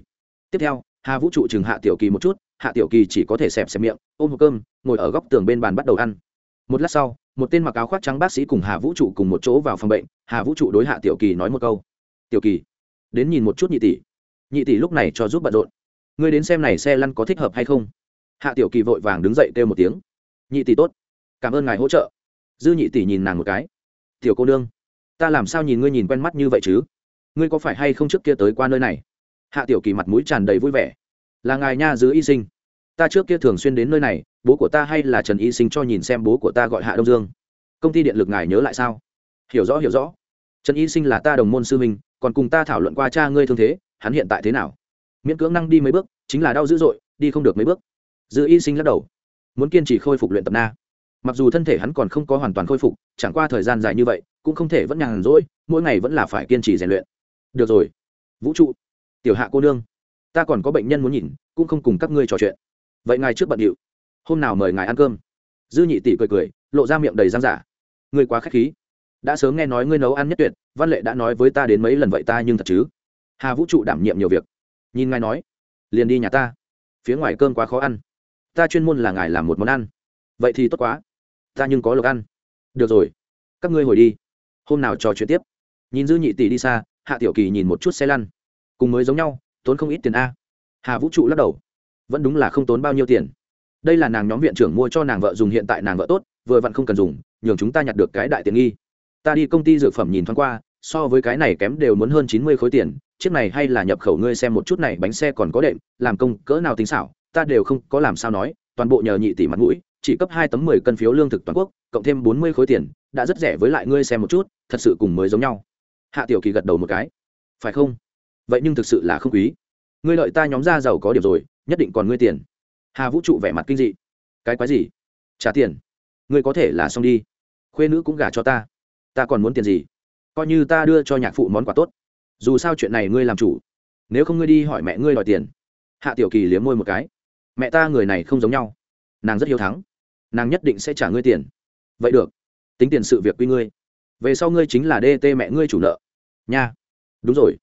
Tiếp theo hà vũ trụ chừng hạ tiểu kỳ một chút, hạ tiểu kỳ chỉ có thể xẹp xẹp miệng, ôm hộp cơm, ngồi ở góc tường bên bàn bắt đầu ăn. Một lát sau, một tên mặc áo khoác trắng bác sĩ cùng hà vũ trụ cùng một chỗ vào phòng bệnh, hà vũ trụ đối hạ tiểu kỳ nói một câu. Tiểu kỳ, đến nhìn một chút nhị tỷ. Nhị tỷ lúc này cho giúp bận rộn. Ngươi đến xem này xe lăn có thích hợp hay không? Hạ tiểu kỳ vội vàng đứng dậy kêu một tiếng. Nhị tỷ tốt, cảm ơn ngài hỗ trợ. Dư nhị tỷ nhìn nàng một cái. Tiểu cô nương, ta làm sao nhìn ngươi nhìn quen mắt như vậy chứ? Ngươi có phải hay không trước kia tới qua nơi này? Hạ tiểu kỳ mặt mũi tràn đầy vui vẻ. Là ngài nha giữ y sinh. Ta trước kia thường xuyên đến nơi này, bố của ta hay là trần y sinh cho nhìn xem bố của ta gọi hạ đông dương. Công ty điện lực ngài nhớ lại sao? Hiểu rõ hiểu rõ. Trần y sinh là ta đồng môn sư minh còn cùng ta thảo luận qua cha ngươi thương thế, hắn hiện tại thế nào? Miễn cưỡng năng đi mấy bước, chính là đau dữ dội, đi không được mấy bước. Dư y sinh lắc đầu. Muốn kiên trì khôi phục luyện tập na. Mặc dù thân thể hắn còn không có hoàn toàn khôi phục, chẳng qua thời gian dài như vậy, cũng không thể vẫn nhàn rỗi, mỗi ngày vẫn là phải kiên trì rèn luyện. Được rồi. Vũ trụ tiểu hạ cô nương, ta còn có bệnh nhân muốn nhìn, cũng không cùng các ngươi trò chuyện. Vậy ngài trước bận điệu, hôm nào mời ngài ăn cơm. Dư nhị tỷ cười cười, lộ ra miệng đầy răng giả. Ngươi quá k h á c h khí, đã sớm nghe nói ngươi nấu ăn nhất tuyệt, văn lệ đã nói với ta đến mấy lần vậy ta nhưng thật chứ? Hà vũ trụ đảm nhiệm nhiều việc. Nhìn ngài nói, liền đi nhà ta, phía ngoài cơm quá khó ăn, ta chuyên môn là ngài làm một món ăn. Vậy thì tốt quá, ta nhưng có lộc ăn. Được rồi, các ngươi hồi đi, hôm nào trò chuyện tiếp. Nhìn dư nhị tỷ đi xa, hạ tiểu kỳ nhìn một chút xe lăn cùng mới giống nhau, tốn không ít tiền a. Hà vũ trụ lắc đầu. Vẫn đúng là không tốn bao nhiêu tiền. Đây là nàng nhóm viện trưởng mua cho nàng vợ dùng hiện tại nàng vợ tốt, vừa vặn không cần dùng, nhường chúng ta nhặt được cái đại tiện nghi. Ta đi công ty dược phẩm nhìn thoáng qua, so với cái này kém đều muốn hơn chín mươi khối tiền, chiếc này hay là nhập khẩu ngươi xem một chút này, bánh xe còn có đệm, làm công cỡ nào tính xảo, ta đều không có làm sao nói, toàn bộ nhờ nhị tỷ mặt mũi, chỉ cấp hai tấm mười cân phiếu lương thực toàn quốc, cộng thêm bốn mươi khối tiền, đã rất rẻ với lại ngươi xem một chút, thật sự cùng mới giống nhau. Hạ tiểu kỳ gật đầu một cái. Phải không? Vậy nhưng thực sự là không quý. Ngươi lợi ta nhóm ra giàu có điểm rồi, nhất định còn ngươi tiền. Hà vũ trụ vẻ mặt kinh dị. Cái quái gì? Trả tiền. Ngươi có thể là xong đi. Khuê nữ cũng gả cho ta. Ta còn muốn tiền gì? Coi như ta đưa cho nhạc phụ món quà tốt. Dù sao chuyện này ngươi làm chủ. Nếu không ngươi đi hỏi mẹ ngươi đòi tiền. Hạ tiểu kỳ liếm môi một cái. Mẹ ta người này không giống nhau. Nàng rất hiếu thắng. Nàng nhất định sẽ trả ngươi tiền. Vậy được. Tính tiền sự việc quy ngươi. Về sau ngươi chính là dt mẹ ngươi chủ nợ. Nha. Đúng rồi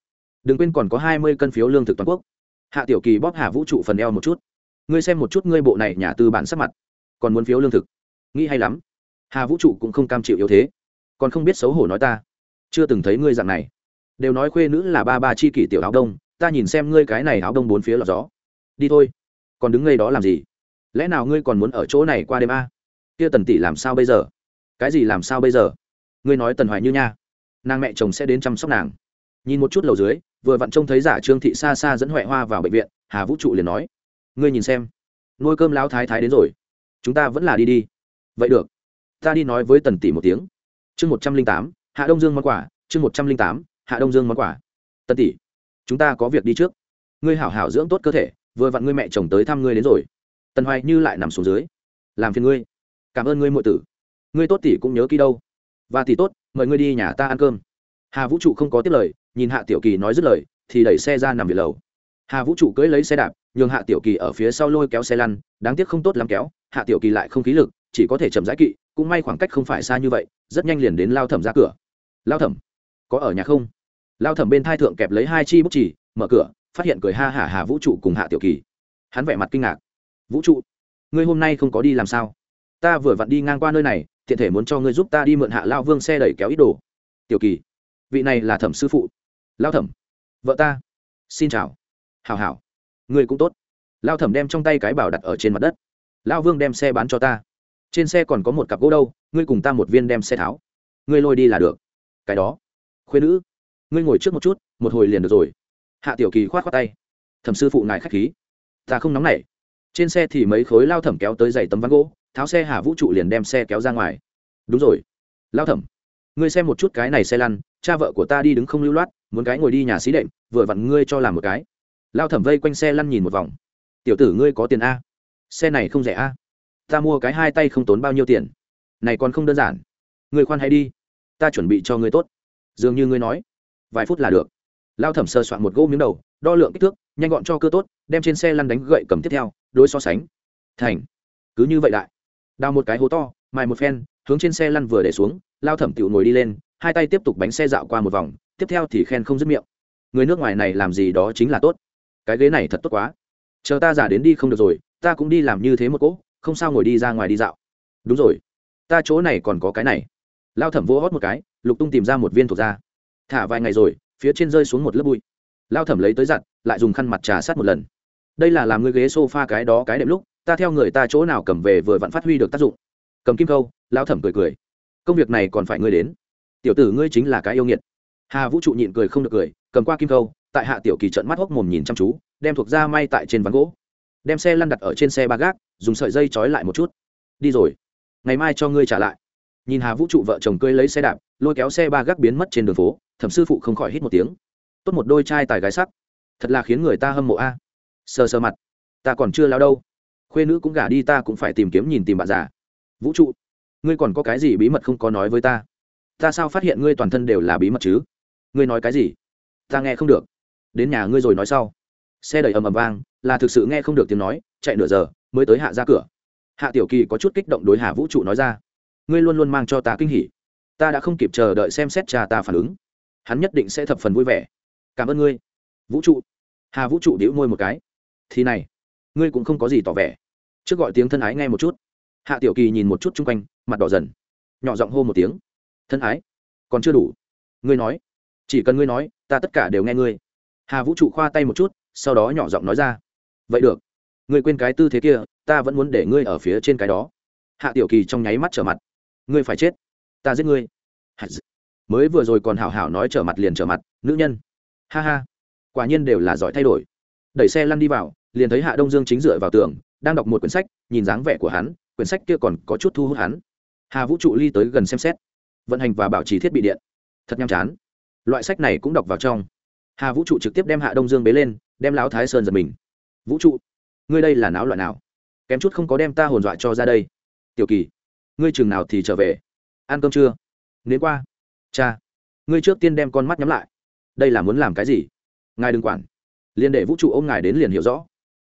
đừng quên còn có hai mươi cân phiếu lương thực toàn quốc. Hạ tiểu kỳ bóp hạ vũ trụ phần eo một chút. Ngươi xem một chút ngươi bộ này nhà tư bản sắc mặt. Còn muốn phiếu lương thực? Nghĩ hay lắm. Hà vũ trụ cũng không cam chịu yếu thế. Còn không biết xấu hổ nói ta. Chưa từng thấy ngươi dạng này. Đều nói khuê nữ là ba ba chi kỷ tiểu áo đông, ta nhìn xem ngươi cái này áo đông bốn phía lọt gió. Đi thôi. Còn đứng ngay đó làm gì? Lẽ nào ngươi còn muốn ở chỗ này qua đêm a? Kia tần tỷ làm sao bây giờ? Cái gì làm sao bây giờ? Ngươi nói tần hoài như nha. Nàng mẹ chồng sẽ đến chăm sóc nàng. Nhìn một chút lầu dưới vừa vặn trông thấy giả trương thị xa xa dẫn huệ hoa vào bệnh viện, hà vũ trụ liền nói, ngươi nhìn xem nuôi cơm lão thái thái đến rồi, chúng ta vẫn là đi đi. Vậy được, ta đi nói với tần tỷ một tiếng. Chương một trăm linh tám, hạ đông dương món quà, chương một trăm linh tám, hạ đông dương món quà. Tần tỷ, chúng ta có việc đi trước. Ngươi hảo hảo dưỡng tốt cơ thể, vừa vặn ngươi mẹ chồng tới thăm ngươi đến rồi. Tần hoài như lại nằm xuống dưới. Làm phiền ngươi. Cảm ơn ngươi muội tử. Ngươi tốt tỷ cũng nhớ kỹ đâu. Và tỷ tốt, mời ngươi đi nhà ta ăn cơm. Hà vũ trụ không có tiếp lời nhìn hạ tiểu kỳ nói dứt lời, thì đẩy xe ra nằm viện lầu. Hà vũ trụ cưỡi lấy xe đạp, nhường hạ tiểu kỳ ở phía sau lôi kéo xe lăn, đáng tiếc không tốt lắm kéo, hạ tiểu kỳ lại không khí lực, chỉ có thể chậm rãi kỵ, cũng may khoảng cách không phải xa như vậy, rất nhanh liền đến lao thẩm ra cửa. Lao thẩm, có ở nhà không? Lao thẩm bên thai thượng kẹp lấy hai chi bút chỉ mở cửa, phát hiện cười ha hả hà vũ trụ cùng hạ tiểu kỳ. Hắn vẻ mặt kinh ngạc. Vũ trụ, ngươi hôm nay không có đi làm sao? Ta vừa vặn đi ngang qua nơi này, tiện thể muốn cho ngươi giúp ta đi mượn hạ lao vương xe đẩy kéo ít đồ. Tiểu kỳ, vị này là thẩm sư phụ lao thẩm. Vợ ta. Xin chào. Hào hào ngươi cũng tốt. Lao thẩm đem trong tay cái bảo đặt ở trên mặt đất. Lao vương đem xe bán cho ta. Trên xe còn có một cặp gỗ đâu, ngươi cùng ta một viên đem xe tháo. Ngươi lôi đi là được. Cái đó. Khuyên nữ. Ngươi ngồi trước một chút, một hồi liền được rồi. Hạ tiểu kỳ khoát khoát tay. Thẩm sư phụ ngài k h á c h khí. Ta không nóng nảy. Trên xe thì mấy khối lao thẩm kéo tới dày tấm ván gỗ, tháo xe hà vũ trụ liền đem xe kéo ra ngoài. Đúng rồi. Lao thẩm, ngươi xem một chút cái này xe lăn cha vợ của ta đi đứng không lưu loát, muốn cái ngồi đi nhà xí đệm, vừa vặn ngươi cho làm một cái. Lao thẩm vây quanh xe lăn nhìn một vòng. Tiểu tử ngươi có tiền a? Xe này không rẻ a. Ta mua cái hai tay không tốn bao nhiêu tiền. Này còn không đơn giản. Ngươi khoan hay đi. Ta chuẩn bị cho ngươi tốt. Dường như ngươi nói. Vài phút là được. Lao thẩm sơ soạn một gỗ miếng đầu, đo lượng kích thước, nhanh gọn cho cơ tốt, đem trên xe lăn đánh gậy cầm tiếp theo, đối so sánh. Thành. Cứ như vậy đại. Đào một cái hố to, mài một phen, hướng trên xe lăn vừa để xuống, lao thẩm tiểu ngồi đi lên hai tay tiếp tục bánh xe dạo qua một vòng, tiếp theo thì khen không dứt miệng. Người nước ngoài này làm gì đó chính là tốt. Cái ghế này thật tốt quá. Chờ ta giả đến đi không được rồi, ta cũng đi làm như thế một cỗ, không sao ngồi đi ra ngoài đi dạo. Đúng rồi. Ta chỗ này còn có cái này. Lao thẩm vô hót một cái, lục tung tìm ra một viên thuộc da. Thả vài ngày rồi, phía trên rơi xuống một lớp bụi. Lao thẩm lấy tới giặt, lại dùng khăn mặt trà sát một lần. Đây là làm ngươi ghế s o f a cái đó cái đệm lúc, ta theo người ta chỗ nào cầm về vừa vặn phát huy được tác dụng. Cầm kim câu, lao thẩm cười cười. Công việc này còn phải ngươi đến tiểu tử ngươi chính là cái yêu nghiệt. Hà vũ trụ nhịn cười không được cười, cầm qua kim câu tại hạ tiểu kỳ trận mắt hốc mồm nhìn chăm chú, đem thuộc ra may tại trên ván gỗ. Đem xe lăn đặt ở trên xe ba gác, dùng sợi dây trói lại một chút. Đi rồi, ngày mai cho ngươi trả lại. Nhìn hà vũ trụ vợ chồng cưới lấy xe đạp, lôi kéo xe ba gác biến mất trên đường phố, thẩm sư phụ không khỏi hít một tiếng. Tốt một đôi trai tài gái sắc. Thật là khiến người ta hâm mộ a. Sờ sờ mặt. Ta còn chưa lao đâu. Khuê nữ cũng gả đi, ta cũng phải tìm kiếm nhìn tìm bạn già. Vũ trụ, ngươi còn có cái gì bí mật không có nói với ta? Ta sao phát hiện ngươi toàn thân đều là bí mật chứ? Ngươi nói cái gì? Ta nghe không được. Đến nhà ngươi rồi nói sau. Xe đẩy ầm ầm vang, là thực sự nghe không được tiếng nói, chạy nửa giờ, mới tới hạ ra cửa. Hạ tiểu kỳ có chút kích động đối hà vũ trụ nói ra, ngươi luôn luôn mang cho ta kinh hỉ. Ta đã không kịp chờ đợi xem xét cha ta phản ứng. Hắn nhất định sẽ thập phần vui vẻ. Cảm ơn ngươi. Vũ trụ. Hà vũ trụ đĩu môi một cái. Thì này, ngươi cũng không có gì tỏ vẻ. Trước gọi tiếng thân ái nghe một chút. Hạ tiểu kỳ nhìn một chút chung quanh, mặt đỏ dần. Nhỏ giọng hô một tiếng thân ái. Còn chưa đủ. Ngươi nói. Chỉ cần ngươi nói, ta tất cả đều nghe ngươi. Hà vũ trụ khoa tay một chút, sau đó nhỏ giọng nói ra. Vậy được. Ngươi quên cái tư thế kia, ta vẫn muốn để ngươi ở phía trên cái đó. Hạ tiểu kỳ trong nháy mắt trở mặt. Ngươi phải chết. Ta giết ngươi. Mới vừa rồi còn hảo hảo nói trở mặt liền trở mặt, nữ nhân. Ha ha. Quả nhiên đều là giỏi thay đổi. Đẩy xe lăn đi vào, liền thấy hạ đông dương chính dựa vào tường, đang đọc một quyển sách, nhìn dáng vẻ của hắn, quyển sách kia còn có chút thu hút hắn. Hà vũ trụ ly tới gần xem xét vận hành và bảo trì thiết bị điện. Thật nhàm chán. Loại sách này cũng đọc vào trong. Hà vũ trụ trực tiếp đem hạ đông dương bế lên, đem lão thái sơn giật mình. Vũ trụ, ngươi đây là não loại nào? Kém chút không có đem ta hồn dọa cho ra đây. Tiểu kỳ, ngươi chừng nào thì trở về? Ăn cơm chưa? Nến qua. Cha, ngươi trước tiên đem con mắt nhắm lại. Đây là muốn làm cái gì? Ngài đừng quản. Liền để vũ trụ ôm ngài đến liền hiểu rõ.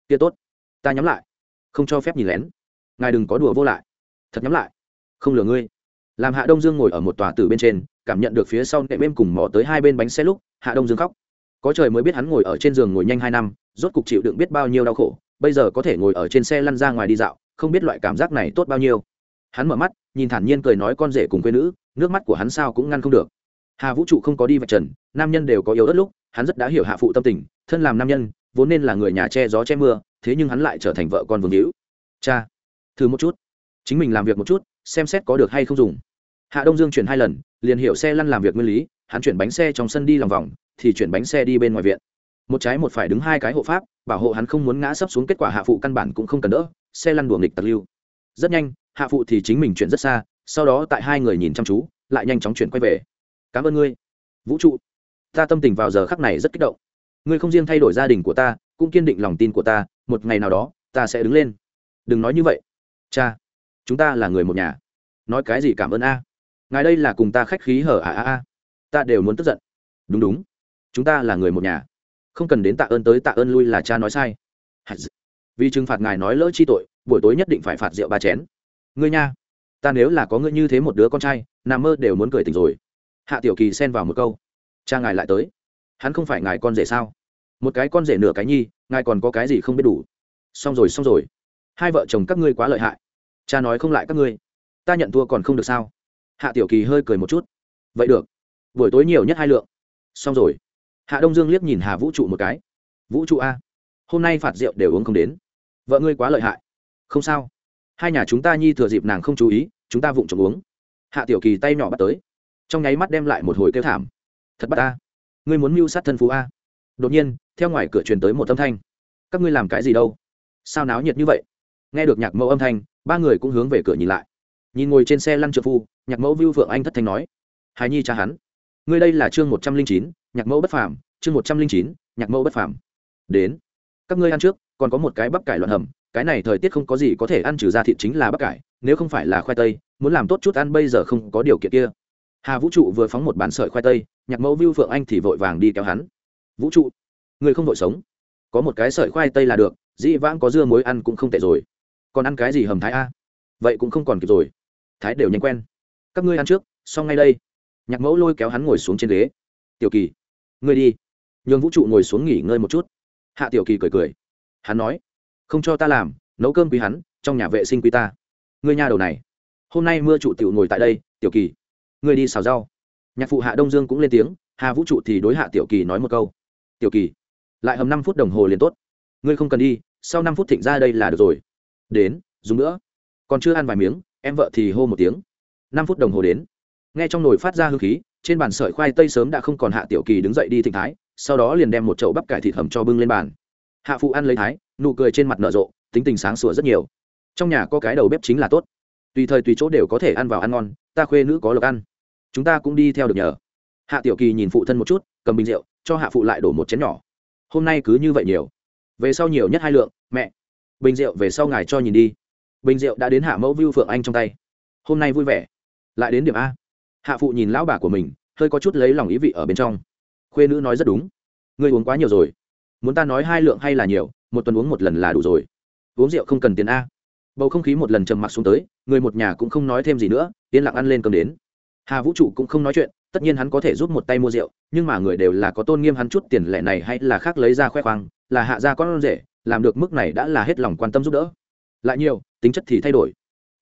Kia tốt, ta nhắm lại. Không cho phép nhìn lén. Ngài đừng có đùa vô lại. Thật nhắm lại. Không lừa ngươi làm hạ đông dương ngồi ở một tòa tử bên trên, cảm nhận được phía sau nệm êm cùng mỏ tới hai bên bánh xe lúc, hạ đông dương khóc. Có trời mới biết hắn ngồi ở trên giường ngồi nhanh hai năm, rốt cục chịu đựng biết bao nhiêu đau khổ, bây giờ có thể ngồi ở trên xe lăn ra ngoài đi dạo, không biết loại cảm giác này tốt bao nhiêu. Hắn mở mắt, nhìn thản nhiên cười nói con rể cùng quê nữ, nước mắt của hắn sao cũng ngăn không được. Hà vũ trụ không có đi vạch trần, nam nhân đều có yếu ớt lúc, hắn rất đã hiểu hạ phụ tâm tình, thân làm nam nhân, vốn nên là người nhà che gió che mưa, thế nhưng hắn lại trở thành vợ con vương hữu. Cha, thử một chút chính mình làm việc một chút, xem xét có được hay không dùng. Hạ đông dương chuyển hai lần, liền hiểu xe lăn làm việc nguyên lý, hắn chuyển bánh xe trong sân đi lòng vòng, thì chuyển bánh xe đi bên ngoài viện. Một trái một phải đứng hai cái hộ pháp, bảo hộ hắn không muốn ngã sấp xuống kết quả hạ phụ căn bản cũng không cần đỡ, xe lăn đùa nghịch tặc lưu. Rất nhanh, hạ phụ thì chính mình chuyển rất xa, sau đó tại hai người nhìn chăm chú, lại nhanh chóng chuyển quay về. Cảm ơn ngươi, vũ trụ. Ta tâm tình vào giờ khắc này rất kích động. Ngươi không riêng thay đổi gia đình của ta, cũng kiên định lòng tin của ta, một ngày nào đó, ta sẽ đứng lên. Đừng nói như vậy. Cha chúng ta là người một nhà. Nói cái gì cảm ơn a? Ngài đây là cùng ta khách khí hở à a a ta đều muốn tức giận. Đúng đúng. Chúng ta là người một nhà. Không cần đến tạ ơn tới tạ ơn lui là cha nói sai. Vì trừng phạt ngài nói lỡ chi tội, buổi tối nhất định phải phạt rượu ba chén. Ngươi nha, ta nếu là có ngươi như thế một đứa con trai, nằm mơ đều muốn cười tỉnh rồi. Hạ tiểu kỳ xen vào một câu. Cha ngài lại tới. Hắn không phải ngài con rể sao? Một cái con rể nửa cái nhi, ngài còn có cái gì không biết đủ? Xong rồi xong rồi. Hai vợ chồng các ngươi quá lợi hại cha nói không lại các ngươi, ta nhận thua còn không được sao? Hạ tiểu kỳ hơi cười một chút. Vậy được, buổi tối nhiều nhất hai lượng. Xong rồi. Hạ đông dương liếc nhìn hà vũ trụ một cái. Vũ trụ a, hôm nay phạt rượu đều uống không đến. Vợ ngươi quá lợi hại. Không sao. Hai nhà chúng ta nhi thừa dịp nàng không chú ý, chúng ta vụng trộm uống. Hạ tiểu kỳ tay nhỏ bắt tới. Trong nháy mắt đem lại một hồi kêu thảm. Thật bắt ta. Ngươi muốn mưu sát thân phú a. Đột nhiên, theo ngoài cửa truyền tới một âm thanh. Các ngươi làm cái gì đâu? Sao náo nhiệt như vậy? Nghe được nhạc mẫu âm thanh ba người cũng hướng về cửa nhìn lại nhìn ngồi trên xe lăn trợ phu nhạc mẫu vưu phượng anh thất thanh nói hài nhi cha hắn ngươi đây là chương một trăm linh chín nhạc mẫu bất phàm chương một trăm linh chín nhạc mẫu bất phàm đến các ngươi ăn trước còn có một cái bắp cải loạn hầm cái này thời tiết không có gì có thể ăn trừ ra thịt chính là bắp cải nếu không phải là khoai tây muốn làm tốt chút ăn bây giờ không có điều kiện kia hà vũ trụ vừa phóng một bàn sợi khoai tây nhạc mẫu vưu phượng anh thì vội vàng đi kéo hắn vũ trụ người không vội sống có một cái sợi khoai tây là được dĩ vãng có dưa muối ăn cũng không tệ rồi còn ăn cái gì hầm thái a? Vậy cũng không còn kịp rồi. Thái đều nhanh quen. Các ngươi ăn trước, xong ngay đây. Nhạc mẫu lôi kéo hắn ngồi xuống trên ghế. Tiểu kỳ, ngươi đi. Nhường vũ trụ ngồi xuống nghỉ ngơi một chút. Hạ tiểu kỳ cười cười. Hắn nói, không cho ta làm, nấu cơm quý hắn, trong nhà vệ sinh quý ta. Ngươi nhà đầu này. Hôm nay mưa trụ tiểu ngồi tại đây, tiểu kỳ. Ngươi đi xào rau. Nhạc phụ hạ đông dương cũng lên tiếng, hà vũ trụ thì đối hạ tiểu kỳ nói một câu. Tiểu kỳ, lại hầm năm phút đồng hồ liền tốt. Ngươi không cần đi, sau năm phút thịnh ra đây là được rồi đến, dùng nữa. Còn chưa ăn vài miếng, em vợ thì hô một tiếng. Năm phút đồng hồ đến. Nghe trong nồi phát ra hương khí, trên bàn sợi khoai tây sớm đã không còn hạ tiểu kỳ đứng dậy đi thịnh thái, sau đó liền đem một chậu bắp cải thịt hầm cho bưng lên bàn. Hạ phụ ăn lấy thái, nụ cười trên mặt nở rộ, tính tình sáng sủa rất nhiều. Trong nhà có cái đầu bếp chính là tốt. Tùy thời tùy chỗ đều có thể ăn vào ăn ngon, ta khuê nữ có lộc ăn. Chúng ta cũng đi theo được nhờ. Hạ tiểu kỳ nhìn phụ thân một chút, cầm bình rượu, cho hạ phụ lại đổ một chén nhỏ. Hôm nay cứ như vậy nhiều. Về sau nhiều nhất hai lượng, mẹ bình rượu về sau ngài cho nhìn đi. Bình rượu đã đến hạ mẫu vưu phượng anh trong tay. Hôm nay vui vẻ. Lại đến điểm a. Hạ phụ nhìn lão bà của mình, hơi có chút lấy lòng ý vị ở bên trong. Khuê nữ nói rất đúng. Ngươi uống quá nhiều rồi. Muốn ta nói hai lượng hay là nhiều, một tuần uống một lần là đủ rồi. Uống rượu không cần tiền a. Bầu không khí một lần trầm mặc xuống tới, người một nhà cũng không nói thêm gì nữa, yên lặng ăn lên cơm đến. Hà vũ trụ cũng không nói chuyện, tất nhiên hắn có thể giúp một tay mua rượu, nhưng mà người đều là có tôn nghiêm hắn chút tiền lẻ này hay là khác lấy ra khoe khoang, là hạ ra con rể làm được mức này đã là hết lòng quan tâm giúp đỡ. Lại nhiều, tính chất thì thay đổi.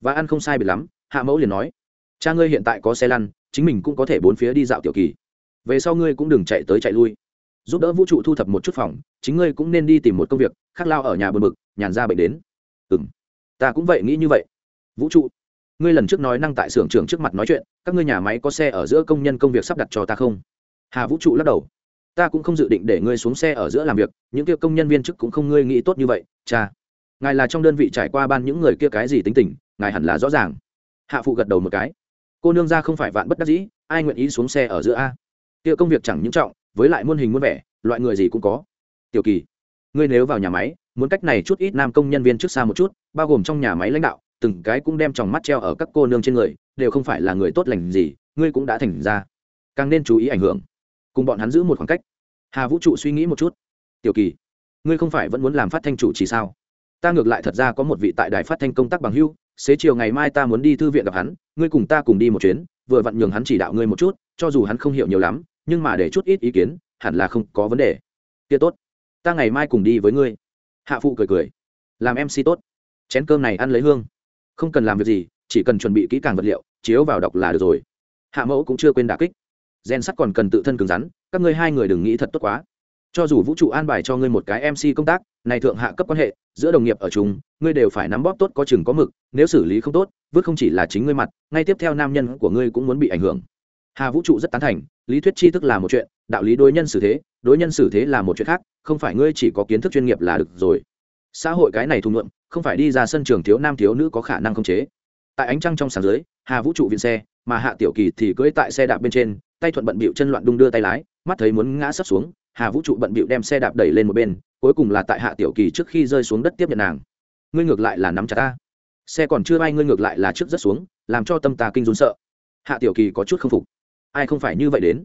Và ăn không sai biệt lắm, hạ mẫu liền nói, cha ngươi hiện tại có xe lăn, chính mình cũng có thể bốn phía đi dạo tiểu kỳ. Về sau ngươi cũng đừng chạy tới chạy lui. Giúp đỡ vũ trụ thu thập một chút phòng, chính ngươi cũng nên đi tìm một công việc, khác lao ở nhà bờ mực nhàn ra bệnh đến. Ừ m ta cũng vậy nghĩ như vậy. Vũ trụ, ngươi lần trước nói năng tại xưởng trưởng trước mặt nói chuyện, các ngươi nhà máy có xe ở giữa công nhân công việc sắp đặt cho ta không? Hà vũ trụ lắc đầu ta cũng không dự định để ngươi xuống xe ở giữa làm việc, những kia công nhân viên chức cũng không ngươi nghĩ tốt như vậy, cha. Ngài là trong đơn vị trải qua ban những người kia cái gì tính tình, ngài hẳn là rõ ràng. Hạ phụ gật đầu một cái. Cô nương ra không phải vạn bất đắc dĩ, ai nguyện ý xuống xe ở giữa a? Kia công việc chẳng những trọng, với lại muôn hình muôn vẻ, loại người gì cũng có. Tiểu kỳ, ngươi nếu vào nhà máy, muốn cách này chút ít nam công nhân viên trước xa một chút, bao gồm trong nhà máy lãnh đạo, từng cái cũng đem tròng mắt treo ở các cô nương trên người, đều không phải là người tốt lành gì, ngươi cũng đã thành ra. Càng nên chú ý ảnh hưởng cùng bọn hắn giữ một khoảng cách. Hà vũ trụ suy nghĩ một chút. Tiểu kỳ, ngươi không phải vẫn muốn làm phát thanh chủ chỉ sao? Ta ngược lại thật ra có một vị tại đài phát thanh công tác bằng hưu xế chiều ngày mai ta muốn đi thư viện gặp hắn, ngươi cùng ta cùng đi một chuyến, vừa vặn nhường hắn chỉ đạo ngươi một chút, cho dù hắn không hiểu nhiều lắm, nhưng mà để chút ít ý kiến, hẳn là không có vấn đề. Kia tốt, ta ngày mai cùng đi với ngươi. Hạ phụ cười cười. Làm mc tốt. Chén cơm này ăn lấy hương. Không cần làm việc gì, chỉ cần chuẩn bị kỹ càng vật liệu, chiếu vào đọc là được rồi. Hạ mẫu cũng chưa quên đà kích gen sắt còn cần tự thân cứng rắn, các ngươi hai người đừng nghĩ thật tốt quá. Cho dù vũ trụ an bài cho ngươi một cái mc công tác, này thượng hạ cấp quan hệ, giữa đồng nghiệp ở chúng ngươi đều phải nắm bóp tốt có chừng có mực, nếu xử lý không tốt, vứt không chỉ là chính ngươi mặt, ngay tiếp theo nam nhân của ngươi cũng muốn bị ảnh hưởng. Hà vũ trụ rất tán thành, lý thuyết tri thức là một chuyện, đạo lý đối nhân xử thế, đối nhân xử thế là một chuyện khác, không phải ngươi chỉ có kiến thức chuyên nghiệp là được rồi. Xã hội cái này thù ngượng, không phải đi ra sân trường thiếu nam thiếu nữ có khả năng khống chế. Tại ánh trăng trong sáng dưới, hà vũ trụ viện xe, mà hạ tiểu kỳ thì cưỡi tại xe đạp bên trên tay thuận bận bịu chân loạn đung đưa tay lái, mắt thấy muốn ngã sấp xuống, hà vũ trụ bận bịu đem xe đạp đẩy lên một bên, cuối cùng là tại hạ tiểu kỳ trước khi rơi xuống đất tiếp nhận nàng. Ngươi ngược lại là nắm chặt ta. Xe còn chưa bay ngươi ngược lại là trước rất xuống, làm cho tâm ta kinh run sợ. Hạ tiểu kỳ có chút không phục. Ai không phải như vậy đến?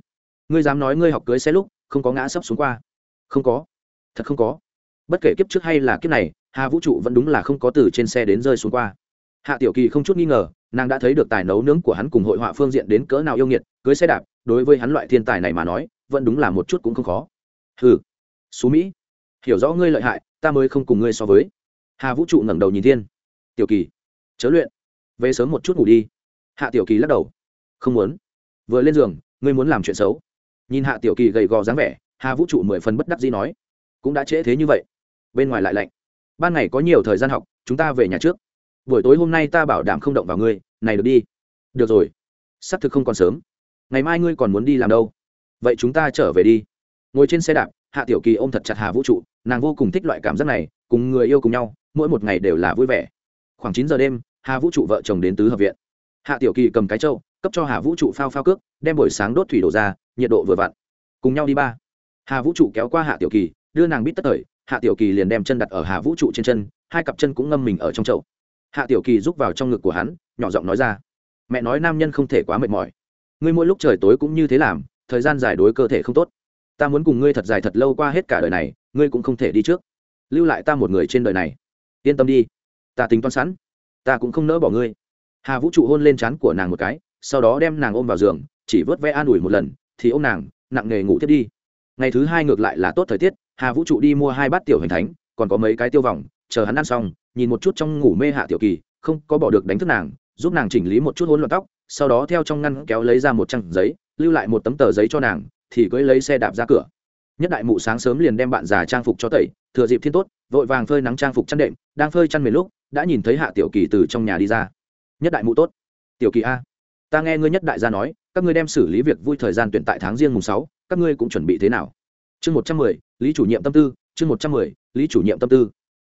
Ngươi dám nói ngươi học cưới xe lúc, không có ngã sấp xuống qua. Không có. Thật không có. Bất kể kiếp trước hay là kiếp này, hà vũ trụ vẫn đúng là không có từ trên xe đến rơi xuống qua. Hạ tiểu kỳ không chút nghi ngờ, nàng đã thấy được tài nấu nướng của hắn cùng hội họa phương diện đến cỡ nào yêu nghiệt, cưới xe đạp đối với hắn loại thiên tài này mà nói, vẫn đúng là một chút cũng không khó. Hừ xú mỹ, hiểu rõ ngươi lợi hại, ta mới không cùng ngươi so với. Hà vũ trụ ngẩng đầu nhìn thiên. Tiểu kỳ, chớ luyện. Về sớm một chút ngủ đi. Hạ tiểu kỳ lắc đầu. Không muốn. Vừa lên giường, ngươi muốn làm chuyện xấu. Nhìn hạ tiểu kỳ gầy gò dáng vẻ, hà vũ trụ mười phần bất đắc dĩ nói. Cũng đã trễ thế như vậy. Bên ngoài lại lạnh. Ban ngày có nhiều thời gian học, chúng ta về nhà trước. Buổi tối hôm nay ta bảo đảm không động vào ngươi. Này được đi. Được rồi. Xác thực không còn sớm ngày mai ngươi còn muốn đi làm đâu? Vậy chúng ta trở về đi. Ngồi trên xe đạp, hạ tiểu kỳ ôm thật chặt hà vũ trụ, nàng vô cùng thích loại cảm giác này, cùng người yêu cùng nhau, mỗi một ngày đều là vui vẻ. Khoảng chín giờ đêm, hà vũ trụ vợ chồng đến tứ hợp viện. Hạ tiểu kỳ cầm cái trâu cấp cho hà vũ trụ phao phao cước, đem buổi sáng đốt thủy đổ ra, nhiệt độ vừa vặn. Cùng nhau đi ba. Hà vũ trụ kéo qua hạ tiểu kỳ, đưa nàng bít tất thời, hạ tiểu kỳ liền đem chân đặt ở hà vũ trụ trên chân, hai cặp chân cũng ngâm mình ở trong chậu. Hạ tiểu kỳ rúc vào trong ngực của hắn, nhỏ giọng nói ra, mẹ nói nam nhân không thể quá mệt mỏi ngươi mỗi lúc trời tối cũng như thế làm, thời gian dài đối cơ thể không tốt. Ta muốn cùng ngươi thật dài thật lâu qua hết cả đời này, ngươi cũng không thể đi trước. Lưu lại ta một người trên đời này. Yên tâm đi. Ta tính toán sẵn. Ta cũng không nỡ bỏ ngươi. Hà vũ trụ hôn lên trán của nàng một cái, sau đó đem nàng ôm vào giường, chỉ vớt vẽ an ủi một lần, thì ô m nàng, nặng nề ngủ thiết đi. Ngày thứ hai ngược lại là tốt thời tiết, hà vũ trụ đi mua hai bát tiểu hành thánh, còn có mấy cái tiêu vòng, chờ hắn ăn xong, nhìn một chút trong ngủ mê hạ tiểu kỳ, không có bỏ được đánh thức nàng giúp nàng chỉnh lý một chút hỗn loạn tóc, sau đó theo trong ngăn kéo lấy ra một trang giấy, lưu lại một tấm tờ giấy cho nàng, thì cưỡi lấy xe đạp ra cửa. Nhất đại mụ sáng sớm liền đem bạn già trang phục cho tẩy, thừa dịp thiên tốt, vội vàng phơi nắng trang phục chăn đệm, đang phơi chăn mền lúc, đã nhìn thấy hạ tiểu kỳ từ trong nhà đi ra. Nhất đại mụ tốt. Tiểu kỳ a, ta nghe ngươi nhất đại gia nói, các ngươi đem xử lý việc vui thời gian tuyển tại tháng riêng mùng sáu, các ngươi cũng chuẩn bị thế nào? Chương một trăm mười, lý chủ nhiệm tâm tư, chương một trăm mười, lý chủ nhiệm tâm tư.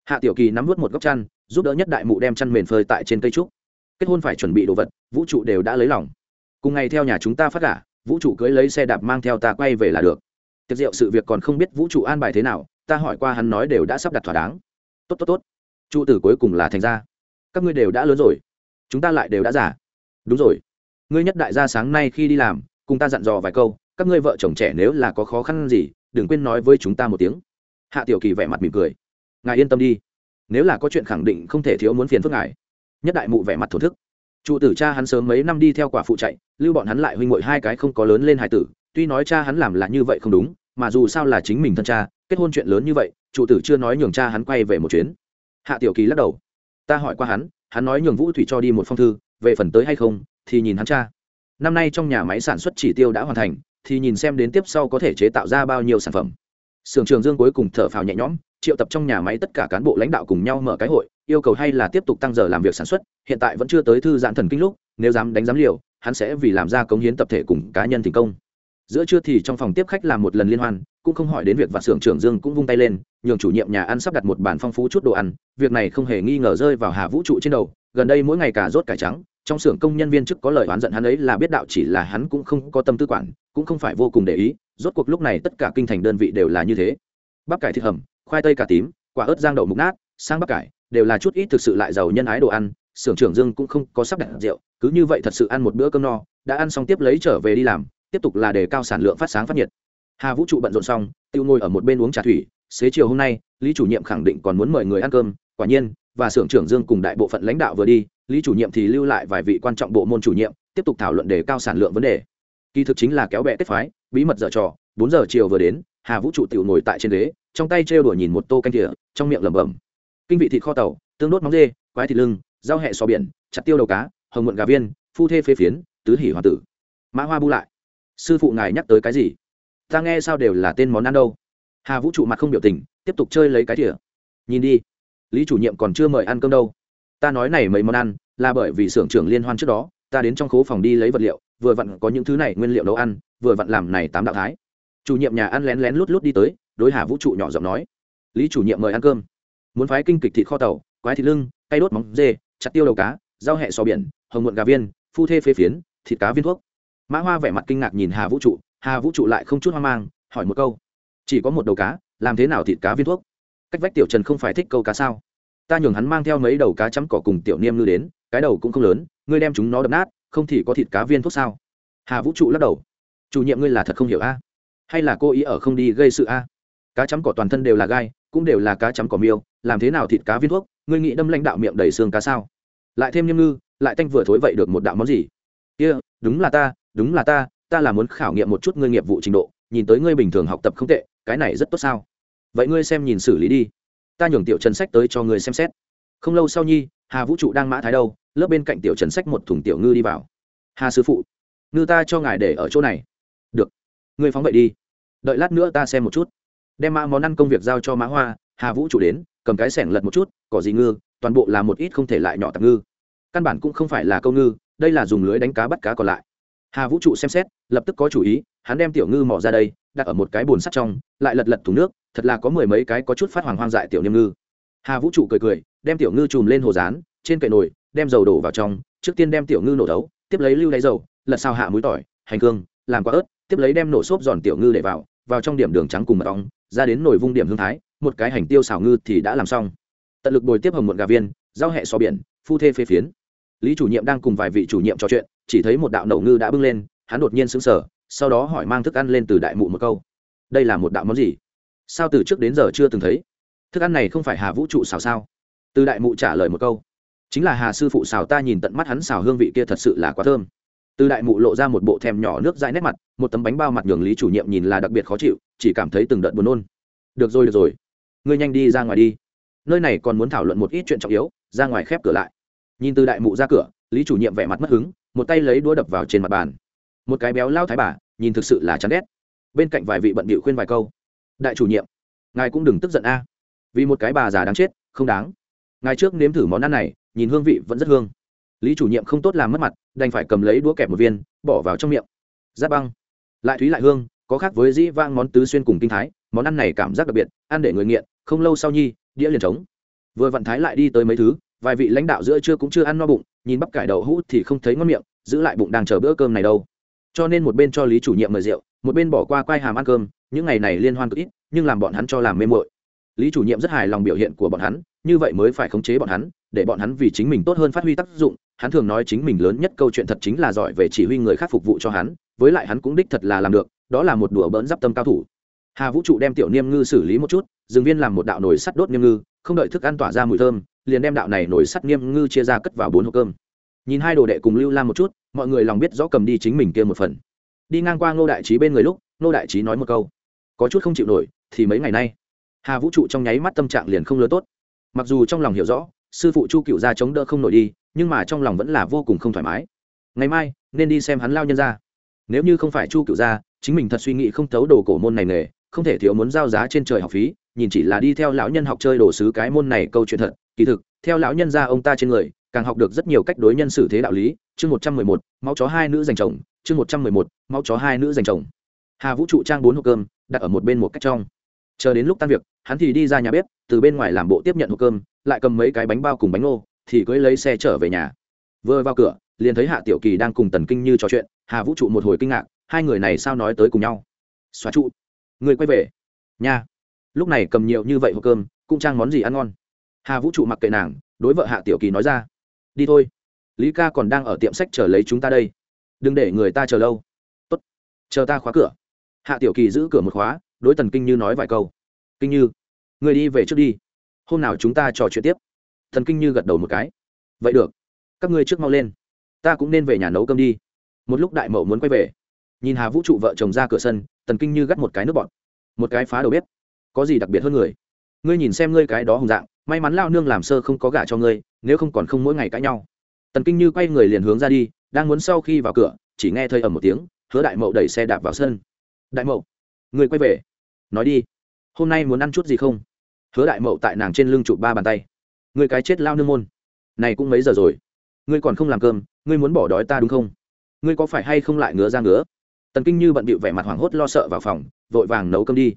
Hạ tiểu kỳ nắm vút một góc chăn, giúp đỡ nhất đại mụ đem chăn mền phơi tại trên cây trúc kết hôn phải chuẩn bị đồ vật, vũ trụ đều đã lấy lòng. Cùng ngày theo nhà chúng ta phát cả vũ trụ cưới lấy xe đạp mang theo ta quay về là được. Tiệc rượu sự việc còn không biết vũ trụ an bài thế nào, ta hỏi qua hắn nói đều đã sắp đặt thỏa đáng. Tốt tốt tốt. Trụ tử cuối cùng là thành ra các ngươi đều đã lớn rồi. Chúng ta lại đều đã giả đúng rồi. Ngươi nhất đại gia sáng nay khi đi làm, cùng ta dặn dò vài câu, các ngươi vợ chồng trẻ nếu là có khó khăn gì, đừng quên nói với chúng ta một tiếng. Hạ tiểu kỳ vẻ mặt mỉm cười. Ngài yên tâm đi. Nếu là có chuyện khẳng định không thể thiếu muốn phiền phức ngài nhất đại mụ vẻ mặt thổ thức. Trụ tử cha hắn sớm mấy năm đi theo quả phụ chạy, lưu bọn hắn lại huynh ngội hai cái không có lớn lên hải tử, tuy nói cha hắn làm là như vậy không đúng, mà dù sao là chính mình thân cha, kết hôn chuyện lớn như vậy trụ tử chưa nói nhường cha hắn quay về một chuyến. Hạ tiểu kỳ lắc đầu. Ta hỏi qua hắn hắn nói nhường vũ thủy cho đi một phong thư, về phần tới hay không, thì nhìn hắn cha. Năm nay trong nhà máy sản xuất chỉ tiêu đã hoàn thành, thì nhìn xem đến tiếp sau có thể chế tạo ra bao nhiêu sản phẩm. Sưởng trường dương cuối cùng thở phào nhẹ nhõm triệu tập trong nhà máy tất cả cán bộ lãnh đạo cùng nhau mở cái hội, yêu cầu hay là tiếp tục tăng giờ làm việc sản xuất, hiện tại vẫn chưa tới thư giãn thần kinh lúc, nếu dám đánh giám liều, hắn sẽ vì làm ra cống hiến tập thể cùng cá nhân thành công. Giữa trưa thì trong phòng tiếp khách làm một lần liên hoan, cũng không hỏi đến việc vạn xưởng trưởng dương cũng vung tay lên, nhường chủ nhiệm nhà ăn sắp đặt một bàn phong phú chút đồ ăn, việc này không hề nghi ngờ rơi vào hà vũ trụ trên đầu, gần đây mỗi ngày cả rốt cải trắng, trong xưởng công nhân viên chức có lời oán giận hắn ấy là biết đạo chỉ là hắn cũng không có tâm tư quản, cũng không phải vô cùng để ý, rốt cuộc lúc này tất cả kinh thành đơn vị đều là như thế. Bắp cải thịt hầm khoai tây cà tím, quả ớt giang đậu mục nát, sang bắp cải, đều là chút ít thực sự lại giàu nhân ái đồ ăn, xưởng trưởng dương cũng không có sắp đặt rượu, cứ như vậy thật sự ăn một bữa cơm no, đã ăn xong tiếp lấy trở về đi làm, tiếp tục là đề cao sản lượng phát sáng phát nhiệt. Hà vũ trụ bận rộn xong, tiêu ngồi ở một bên uống trà thủy, xế chiều hôm nay, lý chủ nhiệm khẳng định còn muốn mời người ăn cơm, quả nhiên, và xưởng trưởng dương cùng đại bộ phận lãnh đạo vừa đi, lý chủ nhiệm thì lưu lại vài vị quan trọng bộ môn chủ nhiệm, tiếp tục thảo luận đề cao sản lượng vấn đề. Kỳ thực chính là kéo bè kết phái, bí mật dở trò, bốn giờ chiều vừa đến, hà vũ trụ tiểu ngồi tại trên ghế trong tay trêu đùa nhìn một tô canh thìa trong miệng lẩm bẩm. Kinh vị thịt kho tàu, tương đốt móng dê, quái thịt lưng, rau hẹ sò biển, chặt tiêu đầu cá, hồng muộn gà viên, phu thê phế phiến, tứ hỉ hòa tử. Mã hoa bu lại. Sư phụ ngài nhắc tới cái gì? Ta nghe sao đều là tên món ăn đâu. Hà vũ trụ mặt không biểu tình, tiếp tục chơi lấy cái thìa nhìn đi. Lý chủ nhiệm còn chưa mời ăn cơm đâu. Ta nói này mấy món ăn, là bởi vì xưởng trưởng liên hoan trước đó, ta đến trong khố phòng đi lấy vật liệu, vừa vặn có những thứ này nguyên liệu nấu ăn, vừa vặn làm này tám đạo thái. Chủ nhiệm nhà ăn lén lén lút lút đi tới đối hà vũ trụ nhỏ giọng nói, lý chủ nhiệm mời ăn cơm. Muốn phái kinh kịch thịt kho tàu, quái thịt lưng, cay đốt móng dê, chặt tiêu đầu cá, rau hẹ sò biển, hồng muộn gà viên, phu thê phê phiến, thịt cá viên thuốc. Mã hoa vẻ mặt kinh ngạc nhìn hà vũ trụ, hà vũ trụ lại không chút hoang mang, hỏi một câu, chỉ có một đầu cá, làm thế nào thịt cá viên thuốc? Cách vách tiểu trần không phải thích câu cá sao? Ta nhường hắn mang theo mấy đầu cá chấm cỏ cùng tiểu niêm ngư đến, cái đầu cũng không lớn, ngươi đem chúng nó đập nát, không thì có thịt cá viên thuốc sao? Hà vũ trụ lắc đầu, chủ nhiệm ngươi là thật không hiểu a? Hay là cô ý ở không đi gây sự a? Cá chấm cỏ toàn thân đều là gai cũng đều là cá chấm cỏ miêu làm thế nào thịt cá viên thuốc ngươi nghĩ đâm lãnh đạo miệng đầy xương cá sao? Lại thêm nhâm ngư lại tanh vừa thối vậy được một đạo món gì? Kia、yeah, đúng là ta đúng là ta ta là muốn khảo nghiệm một chút ngươi nghiệp vụ trình độ nhìn tới ngươi bình thường học tập không tệ cái này rất tốt sao? Vậy ngươi xem nhìn xử lý đi. Ta nhường tiểu trần sách tới cho ngươi xem xét. Không lâu sau nhi hà vũ trụ đang mã thái đâu lớp bên cạnh tiểu trần sách một thùng tiểu ngư đi vào. Hà sư phụ ngư ta cho ngài để ở chỗ này. Được ngươi phóng vậy đi. Đợi lát nữa ta xem một chút đem mã món ăn công việc giao cho mã hoa, hà vũ trụ đến, cầm cái sẻng lật một chút, cỏ gì ngư, toàn bộ là một ít không thể lại nhỏ tạp ngư. Căn bản cũng không phải là câu ngư, đây là dùng lưới đánh cá bắt cá còn lại. Hà vũ trụ xem xét, lập tức có chủ ý, hắn đem tiểu ngư mỏ ra đây, đặt ở một cái bồn sắt trong, lại lật lật thùng nước, thật là có mười mấy cái có chút phát hoàng hoang dại tiểu niêm ngư. Hà vũ trụ cười cười, đem tiểu ngư chùm lên hồ rán, trên cậy nồi, đem dầu đổ vào trong, trước tiên đem tiểu ngư nổ thấu, tiếp lấy lưu đáy dầu, lật sao hạ muối tỏi, hành cương làm quả ớt, tiếp lấy đem nổ xốp giòn tiểu ngư để vào vào trong điểm đường trắng cùng mật ong, ra đến nồi vung điểm hương thái, một cái hành tiêu xào ngư thì đã làm xong. Tận lực bồi tiếp hồng muộn gà viên giao hẹ xò biển, phu thê phê phiến. Lý chủ nhiệm đang cùng vài vị chủ nhiệm trò chuyện, chỉ thấy một đạo nậu ngư đã bưng lên, hắn đột nhiên sững sờ, sau đó hỏi mang thức ăn lên từ đại mụ một câu. Đây là một đạo món gì? Sao từ trước đến giờ chưa từng thấy? Thức ăn này không phải hà vũ trụ xào sao? Từ đại mụ trả lời một câu. Chính là hà sư phụ xào ta nhìn tận mắt hắn xào hương vị kia thật sự là quá thơm từ đại mụ lộ ra một bộ thèm nhỏ nước dãi nét mặt, một tấm bánh bao mặt nhường lý chủ nhiệm nhìn là đặc biệt khó chịu, chỉ cảm thấy từng đợt buồn nôn. Được rồi được rồi. Ngươi nhanh đi ra ngoài đi. Nơi này còn muốn thảo luận một ít chuyện trọng yếu, ra ngoài khép cửa lại. Nhìn từ đại mụ ra cửa, lý chủ nhiệm vẻ mặt mất hứng, một tay lấy đũa đập vào trên mặt bàn. Một cái béo lao thái bà, nhìn thực sự là chán ghét. Bên cạnh vài vị bận bịu khuyên vài câu. Đại chủ nhiệm, ngài cũng đừng tức giận a. Vì một cái bà già đáng chết, không đáng. Ngài trước nếm thử món ăn này, nhìn hương vị vẫn rất hương lý chủ nhiệm không tốt làm mất mặt, đành phải cầm lấy đũa kẹp một viên, bỏ vào trong miệng. Giáp băng. Lại thúy lại hương, có khác với dĩ vang món tứ xuyên cùng kinh thái, món ăn này cảm giác đặc biệt, ăn để người nghiện, không lâu sau nhi, đĩa liền trống. Vừa vận thái lại đi tới mấy thứ, vài vị lãnh đạo giữa trưa cũng chưa ăn no bụng, nhìn bắp cải đậu hũ thì không thấy ngon miệng, giữ lại bụng đang chờ bữa cơm này đâu. Cho nên một bên cho lý chủ nhiệm mời rượu, một bên bỏ qua quai hàm ăn cơm, những ngày này liên hoan cực ít, nhưng làm bọn hắn cho làm mê mội lý chủ nhiệm rất hài lòng biểu hiện của bọn hắn, như vậy mới phải khống chế bọn hắn để bọn hắn vì chính mình tốt hơn phát huy tác dụng, hắn thường nói chính mình lớn nhất câu chuyện thật chính là giỏi về chỉ huy người khác phục vụ cho hắn, với lại hắn cũng đích thật là làm được, đó là một đùa bỡn d tâm cao thủ. Hà vũ trụ đem tiểu niêm ngư xử lý một chút dừng viên làm một đạo nồi sắt đốt niêm ngư, không đợi thức ăn tỏa ra mùi thơm, liền đem đạo này nồi sắt niêm ngư chia ra cất vào bốn hộp cơm. Nhìn hai đồ đệ cùng lưu lam một chút, mọi người lòng biết rõ cầm đi chính mình kia một phần. Đi ngang qua ngô đại trí bên người lúc, ngô đại trí nói một câu, có chút không chịu nổi, thì mấy ngày nay? Hà vũ trụ trong nháy mắt tâm trạng liền không lớn tốt. Mặc dù trong lòng hiểu rõ sư phụ chu cựu ra chống đỡ không nổi đi, nhưng mà trong lòng vẫn là vô cùng không thoải mái. Ngày mai, nên đi xem hắn lao nhân ra. Nếu như không phải chu cựu ra chính mình thật suy nghĩ không thấu đồ cổ môn này nghề, không thể thiếu muốn giao giá trên trời học phí, nhìn chỉ là đi theo lão nhân học chơi đồ sứ cái môn này câu chuyện thật. Kỳ thực, theo lão nhân gia ông ta trên người, càng học được rất nhiều cách đối nhân xử thế đạo lý. Chương một trăm mười một, máu chó hai nữ dành chồng. Chương một trăm mười một, máu chó hai nữ dành chồng. Hà vũ trụ trang bốn hộp cơm, đặt ở một bên một cách trong. Chờ đến lúc tan việc, hắn thì đi ra nhà bếp, từ bên ngoài làm bộ tiếp nhận hộp cơm lại cầm mấy cái bánh bao cùng bánh ngô, thì cưới lấy xe trở về nhà. Vừa vào cửa, liền thấy hạ tiểu kỳ đang cùng tần kinh như trò chuyện, hà vũ trụ một hồi kinh ngạc, hai người này sao nói tới cùng nhau? Xóa trụ. Người quay về. Nha. Lúc này cầm nhiều như vậy hộp cơm, cũng trang món gì ăn ngon? Hà vũ trụ mặc kệ nàng, đối vợ hạ tiểu kỳ nói ra. Đi thôi. Lý ca còn đang ở tiệm sách chờ lấy chúng ta đây. Đừng để người ta chờ lâu. Tốt. Chờ ta khóa cửa. Hạ tiểu kỳ giữ cửa một khóa, đối tần kinh như nói vài câu. Kinh như, người đi về trước đi hôm nào chúng ta trò chuyện tiếp. Thần kinh như gật đầu một cái. Vậy được. Các ngươi trước mau lên. Ta cũng nên về nhà nấu cơm đi. Một lúc đại mậu muốn quay về. Nhìn hà vũ trụ vợ chồng ra cửa sân tần kinh như gắt một cái nước bọt. Một cái phá đầu bếp. Có gì đặc biệt hơn người? Ngươi nhìn xem ngươi cái đó hùng dạng, may mắn lao nương làm sơ không có gả cho ngươi, nếu không còn không mỗi ngày cãi nhau. Tần kinh như quay người liền hướng ra đi, đang muốn sau khi vào cửa, chỉ nghe thơi ầm một tiếng, hứa đại mậu đẩy xe đạp vào sân. Đại mậu người quay về. Nói đi, hôm nay muốn ăn chút gì không? Hứa đại mậu tại nàng trên lưng chụp ba bàn tay. Người cái chết lao nương môn. Này cũng mấy giờ rồi? Ngươi còn không làm cơm, ngươi muốn bỏ đói ta đúng không? Ngươi có phải hay không lại ngứa ra ngứa? Tần kinh như bận bịu vẻ mặt hoảng hốt lo sợ vào phòng, vội vàng nấu cơm đi.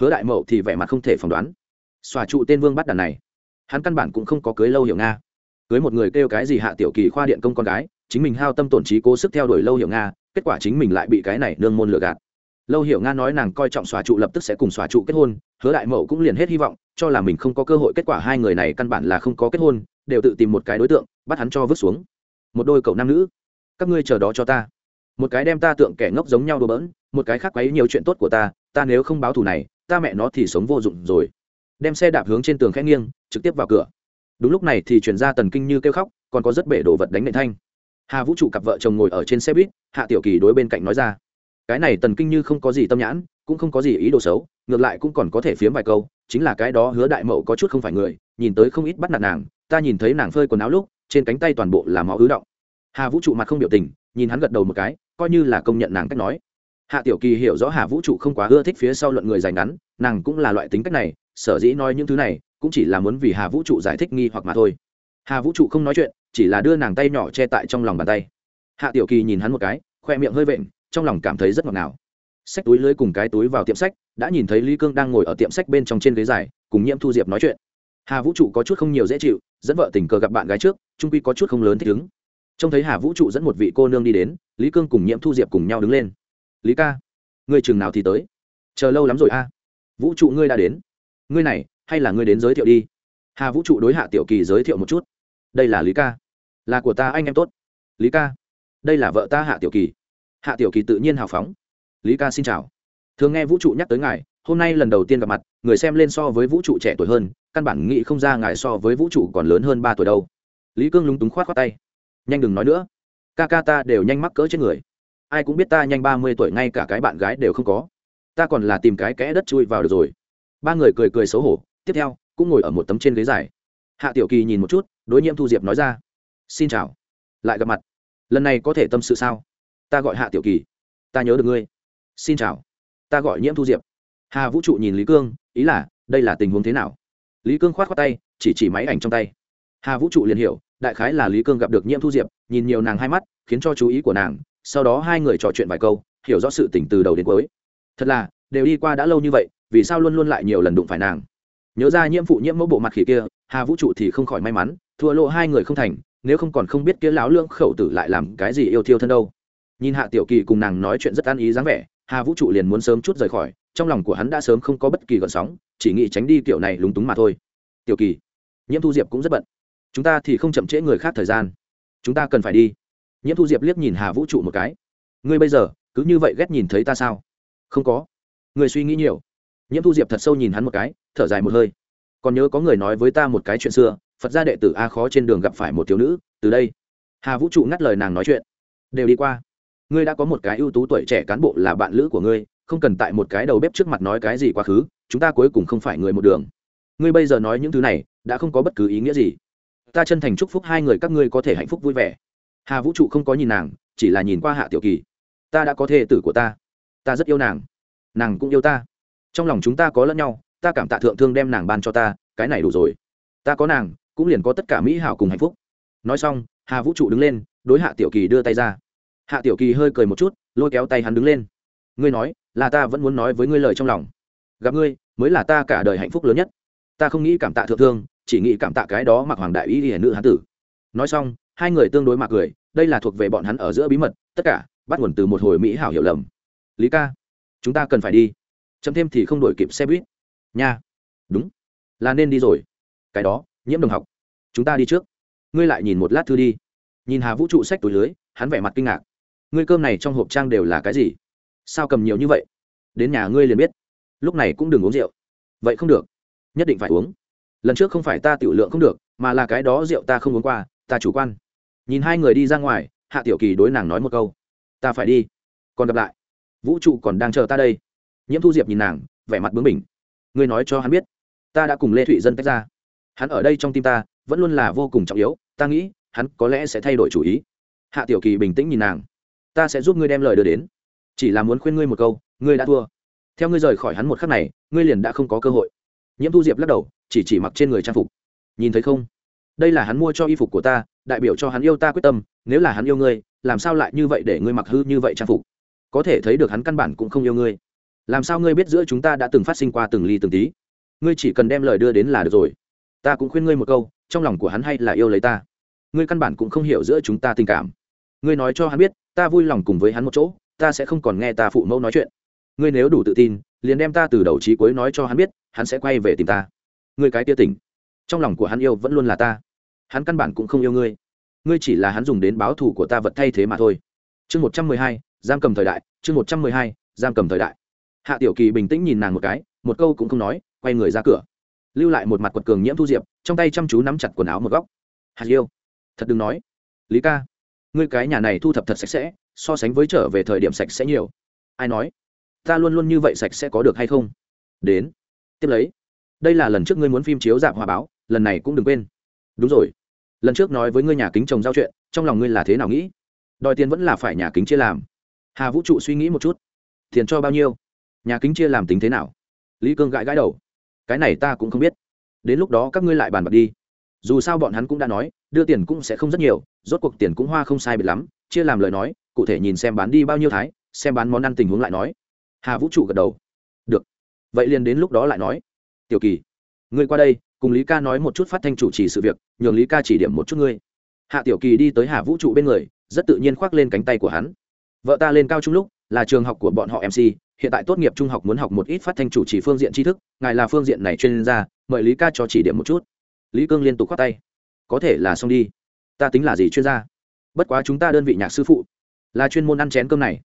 Hứa đại mậu thì vẻ mặt không thể phỏng đoán. Xòa trụ tên vương bắt đàn này. Hắn căn bản cũng không có cưới lâu hiểu nga. Cưới một người kêu cái gì hạ tiểu kỳ khoa điện công con gái, chính mình hao tâm tổn trí cố sức theo đuổi lâu hiểu nga, kết quả chính mình lại bị cái này nương môn lừa gạt lâu hiểu nga nói nàng coi trọng xóa trụ lập tức sẽ cùng xóa trụ kết hôn, hứa đại mậu cũng liền hết hy vọng, cho là mình không có cơ hội kết quả hai người này căn bản là không có kết hôn, đều tự tìm một cái đối tượng, bắt hắn cho vứt xuống. Một đôi cậu nam nữ, các ngươi chờ đó cho ta. Một cái đem ta tượng kẻ ngốc giống nhau đùa bỡn, một cái khác quấy nhiều chuyện tốt của ta ta nếu không báo thù này, ta mẹ nó thì sống vô dụng rồi. Đem xe đạp hướng trên tường khẽ nghiêng, trực tiếp vào cửa. Đúng lúc này thì chuyển ra tần kinh như kêu khóc, còn có rất bể đồ vật đánh nệ thanh. Hà vũ trụ cặp vợ chồng ngồi ở trên xe buýt, hạ tiểu kỳ đối bên cạnh nói ra cái này tần kinh như không có gì tâm nhãn, cũng không có gì ý đồ xấu, ngược lại cũng còn có thể phiếm vài câu, chính là cái đó hứa đại mậu có chút không phải người, nhìn tới không ít bắt nạt nàng, ta nhìn thấy nàng phơi quần áo lúc, trên cánh tay toàn bộ là máu ứ động. Hà vũ trụ mặt không biểu tình, nhìn hắn gật đầu một cái, coi như là công nhận nàng cách nói. Hạ tiểu kỳ hiểu rõ hà vũ trụ không quá ưa thích phía sau luận người dành ngắn, nàng cũng là loại tính cách này, sở dĩ nói những thứ này, cũng chỉ là muốn vì hà vũ trụ giải thích nghi hoặc mà thôi. Hà vũ trụ không nói chuyện, chỉ là đưa nàng tay nhỏ che tại trong lòng bàn tay. Hạ tiểu kỳ nhìn hắn một cái, khoe miệng hơi vện trong lòng cảm thấy rất ngọt ngào. Xách túi lưới cùng cái túi vào tiệm sách, đã nhìn thấy lý cương đang ngồi ở tiệm sách bên trong trên ghế dài, cùng nhiễm thu diệp nói chuyện. Hà vũ trụ có chút không nhiều dễ chịu, dẫn vợ tình cờ gặp bạn gái trước trung quy có chút không lớn thích ứng. Trông thấy hà vũ trụ dẫn một vị cô nương đi đến, lý cương cùng nhiễm thu diệp cùng nhau đứng lên. Lý ca người chừng nào thì tới? Chờ lâu lắm rồi a. Vũ trụ ngươi đã đến. Ngươi này, hay là ngươi đến giới thiệu đi? Hà vũ trụ đối hạ tiểu kỳ giới thiệu một chút. Đây là lý ca. Là của ta, anh em tốt. Lý ca, đây là vợ ta hạ tiểu kỳ hạ tiểu kỳ tự nhiên hào phóng. Lý ca xin chào. Thường nghe vũ trụ nhắc tới ngài, hôm nay lần đầu tiên gặp mặt, người xem lên so với vũ trụ trẻ tuổi hơn, căn bản nghĩ không ra ngài so với vũ trụ còn lớn hơn ba tuổi đâu. Lý cương lúng túng khoát khoát tay. Nhanh đừng nói nữa. Ca ca ta đều nhanh mắc cỡ trên người. Ai cũng biết ta nhanh ba mươi tuổi ngay cả cái bạn gái đều không có. Ta còn là tìm cái kẽ đất chui vào được rồi. Ba người cười cười xấu hổ, tiếp theo, cũng ngồi ở một tấm trên ghế dài. Hạ tiểu kỳ nhìn một chút, đối nhiễm thu diệp nói ra. Xin chào. Lại gặp mặt. Lần này có thể tâm sự sao? Ta gọi hạ tiểu kỳ. Ta nhớ được ngươi. Xin chào. Ta gọi nhiễm thu diệp. Hà vũ trụ nhìn lý cương, ý là, đây là tình huống thế nào? Lý cương k h o á t khoác tay, chỉ chỉ máy ảnh trong tay. Hà vũ trụ liền hiểu, đại khái là lý cương gặp được nhiễm thu diệp, nhìn nhiều nàng hai mắt, khiến cho chú ý của nàng, sau đó hai người trò chuyện vài câu, hiểu rõ sự tỉnh từ đầu đến cuối. Thật là, đều đi qua đã lâu như vậy, vì sao luôn luôn lại nhiều lần đụng phải nàng? Nhớ ra nhiễm phụ nhiễm mẫu bộ mặt khỉ kia, hà vũ trụ thì không khỏi may mắn, thua lộ hai người không thành, nếu không còn không biết kia láo lương khẩu tử lại làm cái gì yêu thiêu thân đâu nhìn hạ tiểu kỳ cùng nàng nói chuyện rất an ý dáng vẻ, hà vũ trụ liền muốn sớm chút rời khỏi, trong lòng của hắn đã sớm không có bất kỳ gợn sóng, chỉ nghĩ tránh đi kiểu này lúng túng mà thôi. Tiểu kỳ, nhiễm thu diệp cũng rất bận. Chúng ta thì không chậm trễ người khác thời gian. Chúng ta cần phải đi. Nhiễm thu diệp liếc nhìn hà vũ trụ một cái. Ngươi bây giờ, cứ như vậy ghét nhìn thấy ta sao? Không có. Người suy nghĩ nhiều. Nhiễm thu diệp thật sâu nhìn hắn một cái, thở dài một hơi. Còn nhớ có người nói với ta một cái chuyện xưa, phật gia đệ tử a khó trên đường gặp phải một thiếu nữ, từ đây. Hà vũ trụ ngắt lời nàng nói chuyện. Đều đi qua ngươi đã có một cái ưu tú tuổi trẻ cán bộ là bạn lữ của ngươi, không cần tại một cái đầu bếp trước mặt nói cái gì quá khứ, chúng ta cuối cùng không phải người một đường. Ngươi bây giờ nói những thứ này, đã không có bất cứ ý nghĩa gì. Ta chân thành chúc phúc hai người các ngươi có thể hạnh phúc vui vẻ. Hà vũ trụ không có nhìn nàng, chỉ là nhìn qua hạ tiểu kỳ. Ta đã có thê tử của ta. Ta rất yêu nàng. Nàng cũng yêu ta. Trong lòng chúng ta có lẫn nhau, ta cảm tạ thượng thương đem nàng ban cho ta, cái này đủ rồi. Ta có nàng, cũng liền có tất cả mỹ hảo cùng hạnh phúc. Nói xong, hà vũ trụ đứng lên, đối hạ tiểu kỳ đưa tay ra hạ tiểu kỳ hơi cười một chút, lôi kéo tay hắn đứng lên. Ngươi nói, là ta vẫn muốn nói với ngươi lời trong lòng. Gặp ngươi, mới là ta cả đời hạnh phúc lớn nhất. Ta không nghĩ cảm tạ thượng thương, chỉ nghĩ cảm tạ cái đó mặc hoàng đại ý hiển nữ hán tử. Nói xong, hai người tương đối mạc cười, đây là thuộc về bọn hắn ở giữa bí mật, tất cả, bắt nguồn từ một hồi mỹ hảo hiểu lầm. Lý ca, chúng ta cần phải đi. Chậm thêm thì không đổi kịp xe buýt. Nha. Đúng. Là nên đi rồi. Cái đó, nhiễm đồng học. Chúng ta đi trước. Ngươi lại nhìn một lát thư đi. Nhìn hà vũ trụ sách túi lưới, hắn vẻ mặt kinh ngạc ngươi cơm này trong hộp trang đều là cái gì? Sao cầm nhiều như vậy? Đến nhà ngươi liền biết. Lúc này cũng đừng uống rượu. Vậy không được. Nhất định phải uống. Lần trước không phải ta tiểu lượng không được, mà là cái đó rượu ta không uống qua, ta chủ quan. Nhìn hai người đi ra ngoài, hạ tiểu kỳ đối nàng nói một câu. Ta phải đi. Còn gặp lại. Vũ trụ còn đang chờ ta đây. Nhiễm thu diệp nhìn nàng, vẻ mặt bướng bỉnh. Ngươi nói cho hắn biết. Ta đã cùng lê thụy dân tách ra. Hắn ở đây trong tim ta, vẫn luôn là vô cùng trọng yếu. Ta nghĩ, hắn có lẽ sẽ thay đổi chủ ý. Hạ tiểu kỳ bình tĩnh nhìn nàng ta sẽ giúp ngươi đem lời đưa đến. Chỉ là muốn khuyên ngươi một câu, ngươi đã thua. Theo ngươi rời khỏi hắn một khắc này, ngươi liền đã không có cơ hội. Nhiễm thu diệp lắc đầu, chỉ chỉ mặc trên người trang phục. Nhìn thấy không? Đây là hắn mua cho y phục của ta, đại biểu cho hắn yêu ta quyết tâm, nếu là hắn yêu ngươi, làm sao lại như vậy để ngươi mặc hư như vậy trang phục? Có thể thấy được hắn căn bản cũng không yêu ngươi. Làm sao ngươi biết giữa chúng ta đã từng phát sinh qua từng ly từng tí? Ngươi chỉ cần đem lời đưa đến là được rồi. Ta cũng khuyên ngươi một câu, trong lòng của hắn hay là yêu lấy ta. Ngươi căn bản cũng không hiểu giữa chúng ta tình cảm. Ngươi nói cho hắn biết ta vui lòng cùng với hắn một chỗ, ta sẽ không còn nghe ta phụ mẫu nói chuyện. Ngươi nếu đủ tự tin, liền đem ta từ đầu trí cuối nói cho hắn biết, hắn sẽ quay về tìm ta. Ngươi cái tia tỉnh. Trong lòng của hắn yêu vẫn luôn là ta. Hắn căn bản cũng không yêu ngươi. Ngươi chỉ là hắn dùng đến báo thù của ta vật thay thế mà thôi. Chương một trăm mười hai, giam cầm thời đại, chương một trăm mười hai, giam cầm thời đại. Hạ tiểu kỳ bình tĩnh nhìn nàng một cái, một câu cũng không nói, quay người ra cửa. Lưu lại một mặt quật cường nhiễm thu diệp, trong tay chăm chú nắm chặt quần áo một góc. Hạt yêu thật đừng nói. Lý ca ngươi cái nhà này thu thập thật sạch sẽ, so sánh với trở về thời điểm sạch sẽ nhiều. Ai nói? Ta luôn luôn như vậy sạch sẽ có được hay không? Đến. Tiếp lấy. Đây là lần trước ngươi muốn phim chiếu dạp hòa báo, lần này cũng đừng quên. Đúng rồi. Lần trước nói với ngươi nhà kính chồng giao chuyện, trong lòng ngươi là thế nào nghĩ? Đòi tiền vẫn là phải nhà kính chia làm. Hà vũ trụ suy nghĩ một chút. Tiền cho bao nhiêu? Nhà kính chia làm tính thế nào? Lý cương gãi gãi đầu. Cái này ta cũng không biết. Đến lúc đó các ngươi lại bàn bạc đi dù sao bọn hắn cũng đã nói, đưa tiền cũng sẽ không rất nhiều, rốt cuộc tiền cũng hoa không sai biệt lắm, chia làm lời nói, cụ thể nhìn xem bán đi bao nhiêu thái, xem bán món ăn tình huống lại nói. Hà vũ trụ gật đầu. Được. Vậy liền đến lúc đó lại nói. Tiểu kỳ, ngươi qua đây, cùng lý ca nói một chút phát thanh chủ trì sự việc, nhường lý ca chỉ điểm một chút ngươi. Hạ tiểu kỳ đi tới hà vũ trụ bên người, rất tự nhiên khoác lên cánh tay của hắn. Vợ ta lên cao trung lúc, là trường học của bọn họ mc hiện tại tốt nghiệp trung học muốn học một ít phát thanh chủ trì phương diện tri thức, ngài là phương diện này chuyên gia, mời lý ca cho chỉ điểm một chút lý cương liên tục khoác tay. Có thể là xong đi. Ta tính là gì chuyên gia? Bất quá chúng ta đơn vị nhạc sư phụ là chuyên môn ăn chén cơm này.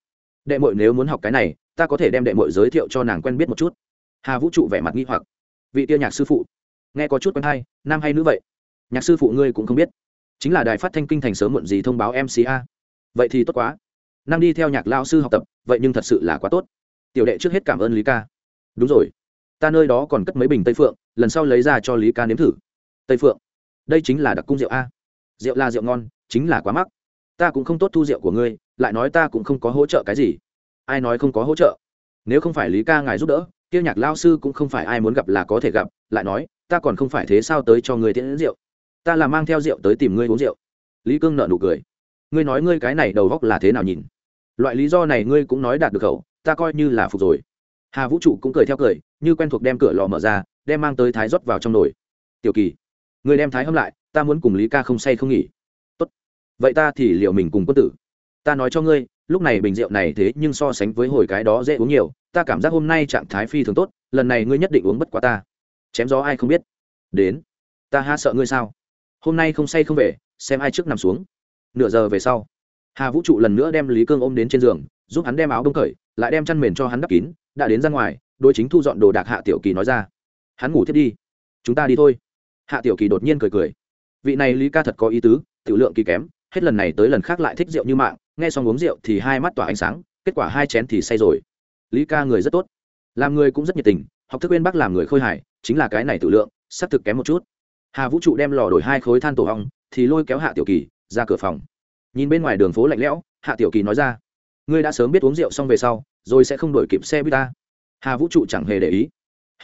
Đệ mội nếu muốn học cái này, ta có thể đem đệ mội giới thiệu cho nàng quen biết một chút. Hà vũ trụ vẻ mặt nghi hoặc. Vị tiêu nhạc sư phụ. Nghe có chút quen hay, nam hay nữ vậy? Nhạc sư phụ ngươi cũng không biết. Chính là đài phát thanh kinh thành sớm muộn gì thông báo mca vậy thì tốt quá. Năng đi theo nhạc lao sư học tập, vậy nhưng thật sự là quá tốt. Tiểu đệ trước hết cảm ơn lý ca. Đúng rồi. Ta nơi đó còn cất mấy bình tây phượng, lần sau lấy ra cho lý ca nếm thử tây phượng. Đây chính là đặc cung rượu a. Rượu là rượu ngon, chính là quá mắc. Ta cũng không tốt thu rượu của ngươi, lại nói ta cũng không có hỗ trợ cái gì. Ai nói không có hỗ trợ? Nếu không phải lý ca ngài giúp đỡ tiêu nhạc lao sư cũng không phải ai muốn gặp là có thể gặp, lại nói, ta còn không phải thế sao tới cho người tiễn rượu? Ta là mang theo rượu tới tìm ngươi uống rượu. Lý cương nợ nụ cười. Ngươi nói ngươi cái này đầu góc là thế nào nhìn? Loại lý do này ngươi cũng nói đạt được khẩu, ta coi như là phục rồi. Hà vũ trụ cũng cười theo cười, như quen thuộc đem cửa lò mở ra, đem mang tới thái rót vào trong nồi. Tiểu kỳ người đem thái hâm lại, ta muốn cùng lý ca không say không nghỉ. Tốt. vậy ta thì liệu mình cùng quân tử. Ta nói cho ngươi, lúc này bình rượu này thế nhưng so sánh với hồi cái đó dễ uống nhiều, ta cảm giác hôm nay trạng thái phi thường tốt, lần này ngươi nhất định uống bất quá ta. Chém gió ai không biết. Đến. Ta ha sợ ngươi sao? Hôm nay không say không về, xem ai trước nằm xuống. Nửa giờ về sau, hà vũ trụ lần nữa đem lý cương ôm đến trên giường, giúp hắn đem áo đông cởi, lại đem chăn mền cho hắn đắp kín, đã đến ra ngoài đôi chính thu dọn đồ đạc hạ tiểu kỳ nói ra. Hắn ngủ thiết đi. Chúng ta đi thôi hạ tiểu kỳ đột nhiên cười cười. Vị này lý ca thật có ý tứ, tiểu lượng kỳ kém, hết lần này tới lần khác lại thích rượu như mạng, nghe xong uống rượu thì hai mắt tỏa ánh sáng, kết quả hai chén thì say rồi. Lý ca người rất tốt. Làm người cũng rất nhiệt tình, học thức bên bác làm người khôi hài, chính là cái này tự lượng xác thực kém một chút. Hà vũ trụ đem lò đổi hai khối than tổ hong thì lôi kéo hạ tiểu kỳ, ra cửa phòng. Nhìn bên ngoài đường phố lạnh lẽo, hạ tiểu kỳ nói ra, ngươi đã sớm biết uống rượu xong về sau, rồi sẽ không đổi kịp xe buýt ta. Hà vũ trụ chẳng hề để ý.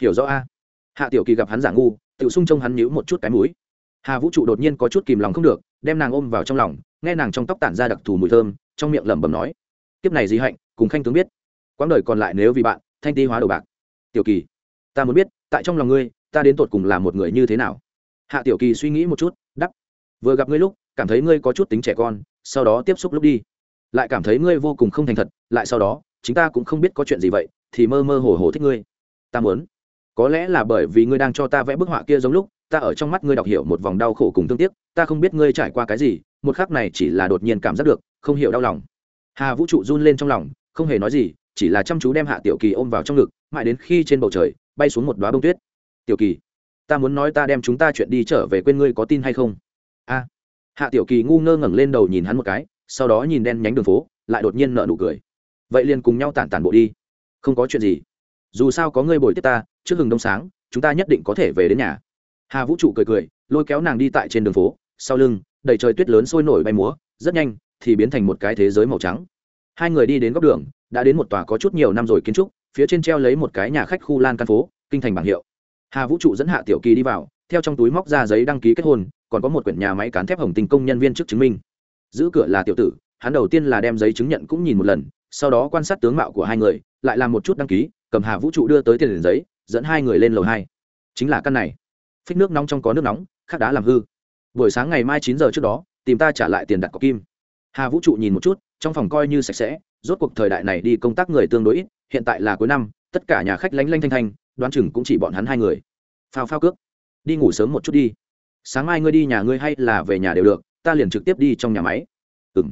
Hiểu rõ a. Hạ tiểu kỳ gặp hắn giả ngu tự xung trông hắn nhíu một chút cái mũi. Hà vũ trụ đột nhiên có chút kìm lòng không được, đem nàng ôm vào trong lòng, nghe nàng trong tóc tản ra đặc thù mùi thơm, trong miệng lẩm bẩm nói, kiếp này gì hạnh, cùng khanh tướng biết. Quãng đời còn lại nếu vì bạn, thanh ti hóa đầu bạc. Tiểu kỳ, ta muốn biết, tại trong lòng ngươi, ta đến tột cùng là một người như thế nào? Hạ tiểu kỳ suy nghĩ một chút đắp vừa gặp ngươi lúc, cảm thấy ngươi có chút tính trẻ con, sau đó tiếp xúc lúc đi. Lại cảm thấy ngươi vô cùng không thành thật, lại sau đó chúng ta cũng không biết có chuyện gì vậy, thì mơ mơ hồ hồ thích ngươi. Ta muốn có lẽ là bởi vì ngươi đang cho ta vẽ bức họa kia giống lúc, ta ở trong mắt ngươi đọc hiểu một vòng đau khổ cùng thương tiếc, ta không biết ngươi trải qua cái gì, một khắc này chỉ là đột nhiên cảm giác được, không hiểu đau lòng. Hà vũ trụ run lên trong lòng, không hề nói gì, chỉ là chăm chú đem hạ tiểu kỳ ôm vào trong ngực, mãi đến khi trên bầu trời, bay xuống một đoá bông tuyết. Tiểu kỳ, ta muốn nói ta đem chúng ta chuyện đi trở về quên ngươi có tin hay không? A. Hạ tiểu kỳ ngu ngơ ngẩng lên đầu nhìn hắn một cái, sau đó nhìn đen nhánh đường phố, lại đột nhiên nợ nụ cười. Vậy liền cùng nhau tản tản bộ đi. Không có chuyện gì. Dù sao có ngươi bồi tiếp ta trước hừng đông sáng, chúng ta nhất định có thể về đến nhà. Hà vũ trụ cười cười, lôi kéo nàng đi tại trên đường phố. Sau lưng, đầy trời tuyết lớn sôi nổi bay múa, rất nhanh thì biến thành một cái thế giới màu trắng. Hai người đi đến góc đường, đã đến một tòa có chút nhiều năm rồi kiến trúc, phía trên treo lấy một cái nhà khách khu lan căn phố, kinh thành bảng hiệu. Hà vũ trụ dẫn hạ tiểu kỳ đi vào, theo trong túi móc ra giấy đăng ký kết hôn, còn có một quyển nhà máy cán thép hồng tình công nhân viên chức chứng minh. Giữ cửa là tiểu tử, hắn đầu tiên là đem giấy chứng nhận cũng nhìn một lần, sau đó quan sát tướng mạo của hai người, lại làm một chút đăng ký, cầm hà vũ trụ đưa tới tiền giấy dẫn hai người lên lầu hai. Chính là căn này. Phích nước nóng trong có nước nóng, khắc đá làm hư. Buổi sáng ngày mai chín giờ trước đó, tìm ta trả lại tiền đặt cọc kim. Hà vũ trụ nhìn một chút, trong phòng coi như sạch sẽ, rốt cuộc thời đại này đi công tác người tương đối ít, hiện tại là cuối năm, tất cả nhà khách lanh lanh thanh thanh, đoán chừng cũng chỉ bọn hắn hai người. Phao phao cước. Đi ngủ sớm một chút đi. Sáng mai ngươi đi nhà ngươi hay là về nhà đều được, ta liền trực tiếp đi trong nhà máy. Ừ m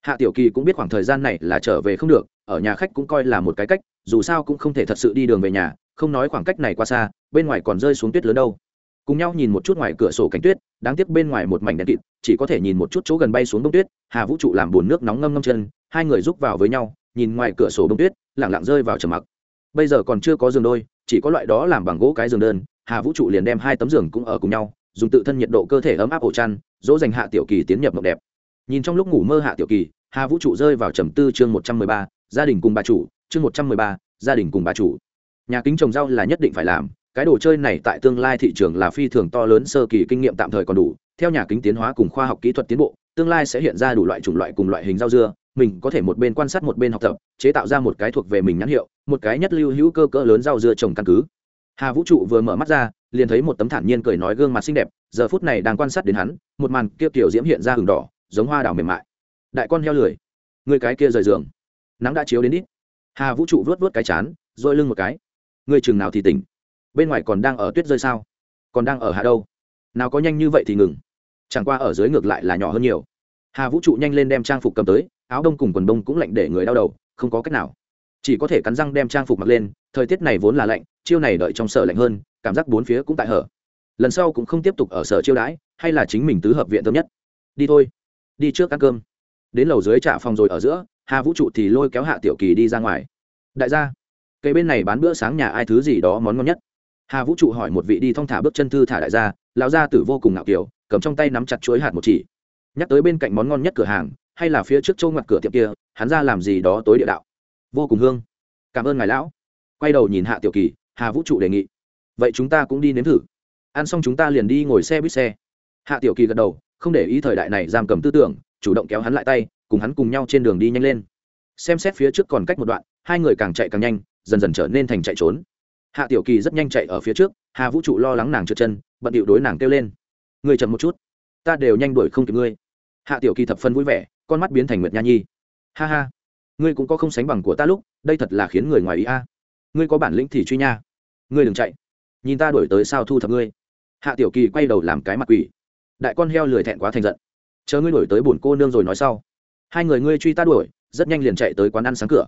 hạ tiểu kỳ cũng biết khoảng thời gian này là trở về không được, ở nhà khách cũng coi là một cái cách, dù sao cũng không thể thật sự đi đường về nhà không nói khoảng cách này qua xa, bên ngoài còn rơi xuống tuyết lớn đâu. Cùng nhau nhìn một chút ngoài cửa sổ cánh tuyết, đáng tiếc bên ngoài một mảnh đèn kịt, chỉ có thể nhìn một chút chỗ gần bay xuống đông tuyết, hà vũ trụ làm bùn nước nóng ngâm ngâm chân, hai người rúc vào với nhau, nhìn ngoài cửa sổ đông tuyết, lẳng lặng rơi vào trầm mặc. Bây giờ còn chưa có giường đôi, chỉ có loại đó làm bằng gỗ cái giường đơn, hà vũ trụ liền đem hai tấm giường cũng ở cùng nhau, dùng tự thân nhiệt độ cơ thể ấm áp ổ chăn, dỗ dành hạ tiểu kỳ tiến nhập mộng đẹp. Nhìn trong lúc ngủ mơ hạ tiểu kỳ, hà vũ trụ rơi vào trầm tư chương một trăm mười ba, gia đình cùng bà chủ, chương một trăm mười ba, gia đình cùng bà chủ nhà kính trồng rau là nhất định phải làm, cái đồ chơi này tại tương lai thị trường là phi thường to lớn, sơ kỳ kinh nghiệm tạm thời còn đủ. Theo nhà kính tiến hóa cùng khoa học kỹ thuật tiến bộ, tương lai sẽ hiện ra đủ loại chủng loại cùng loại hình rau dưa. Mình có thể một bên quan sát một bên học tập, chế tạo ra một cái thuộc về mình nhãn hiệu, một cái nhất lưu hữu cơ cỡ lớn rau dưa trồng căn cứ. Hà vũ trụ vừa mở mắt ra, liền thấy một tấm thản nhiên cười nói gương mặt xinh đẹp, giờ phút này đang quan sát đến hắn, một màn kia kiểu diễm hiện ra hừng đỏ, giống hoa đào mềm mại. Đại con heo lười, người cái kia rời giường, nắng đã chiếu đến ít. Hà vũ trụ vớt vớt cái chán dội lưng một cái người chừng nào thì tỉnh. Bên ngoài còn đang ở tuyết rơi sao? Còn đang ở hạ đâu? Nào có nhanh như vậy thì ngừng. Chẳng qua ở dưới ngược lại là nhỏ hơn nhiều. Hà vũ trụ nhanh lên đem trang phục cầm tới, áo đông cùng quần đông cũng lạnh để người đau đầu, không có cách nào. Chỉ có thể cắn răng đem trang phục mặc lên, thời tiết này vốn là lạnh, chiêu này đợi trong sở lạnh hơn, cảm giác bốn phía cũng tại hở. Lần sau cũng không tiếp tục ở sở chiêu đãi, hay là chính mình tứ hợp viện thơm nhất. Đi thôi. Đi trước ăn cơm. Đến lầu dưới trả phòng rồi ở giữa, hà vũ trụ thì lôi kéo hạ tiểu kỳ đi ra ngoài. Đại gia cây bên này bán bữa sáng nhà ai thứ gì đó món ngon nhất? Hà vũ trụ hỏi một vị đi thong thả bước chân thư thả đại gia, lão gia tử vô cùng ngạo kiểu cầm trong tay nắm chặt chuối hạt một chỉ. Nhắc tới bên cạnh món ngon nhất cửa hàng, hay là phía trước châu ngoặt cửa tiệm kia, hắn ra làm gì đó tối địa đạo. Vô cùng hương. Cảm ơn ngài lão. Quay đầu nhìn hạ tiểu kỳ, hà vũ trụ đề nghị. Vậy chúng ta cũng đi nếm thử. Ăn xong chúng ta liền đi ngồi xe buýt xe. Hạ tiểu kỳ gật đầu, không để ý thời đại này giam cầm tư tưởng, chủ động kéo hắn lại tay, cùng hắn cùng nhau trên đường đi nhanh lên. Xem xét phía trước còn cách một đoạn, hai người càng chạy càng nhanh dần dần trở nên thành chạy trốn. Hạ tiểu kỳ rất nhanh chạy ở phía trước, hà vũ trụ lo lắng nàng trượt chân, bận điệu đối nàng kêu lên. Người chậm một chút, ta đều nhanh đuổi không kịp ngươi. Hạ tiểu kỳ thập phân vui vẻ, con mắt biến thành nguyệt nha nhi. Ha ha, ngươi cũng có không sánh bằng của ta lúc, đây thật là khiến người ngoài ý a. Ngươi có bản lĩnh thì truy nha. Ngươi đừng chạy. Nhìn ta đuổi tới sao thu thập ngươi. Hạ tiểu kỳ quay đầu làm cái mặt quỷ. Đại con heo lười thẹn quá thành giận. Chờ ngươi đuổi tới bổn cô nương rồi nói sau. Hai người ngươi truy ta đuổi, rất nhanh liền chạy tới quán ăn sáng cửa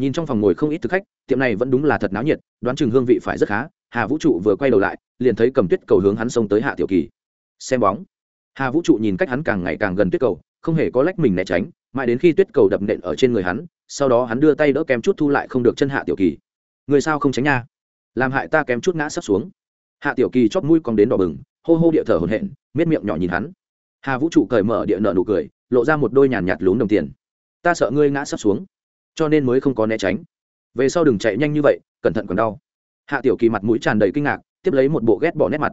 nhìn trong phòng ngồi không ít thực khách, tiệm này vẫn đúng là thật náo nhiệt, đoán chừng hương vị phải rất khá. Hà vũ trụ vừa quay đầu lại, liền thấy cầm tuyết cầu hướng hắn xông tới hạ tiểu kỳ. Xem bóng. Hà vũ trụ nhìn cách hắn càng ngày càng gần tuyết cầu, không hề có lách mình né tránh, mãi đến khi tuyết cầu đập nện ở trên người hắn, sau đó hắn đưa tay đỡ kém chút thu lại không được chân hạ tiểu kỳ. Người sao không tránh nha? Làm hại ta kém chút ngã sắp xuống. Hạ tiểu kỳ chót mũi còn đến đỏ bừng, hô hô địa thở hồn hện miết miệng nhỏ nhìn hắn. Hà vũ trụ cởi mở địa nợ nụ cười, lộ ra một đôi nhàn nhạt lún đồng tiền. Ta sợ ngươi ngã sắp xuống cho nên mới không có né tránh. Về sau đừng chạy nhanh như vậy, cẩn thận còn đau. Hạ tiểu kỳ mặt mũi tràn đầy kinh ngạc, tiếp lấy một bộ ghét bỏ nét mặt.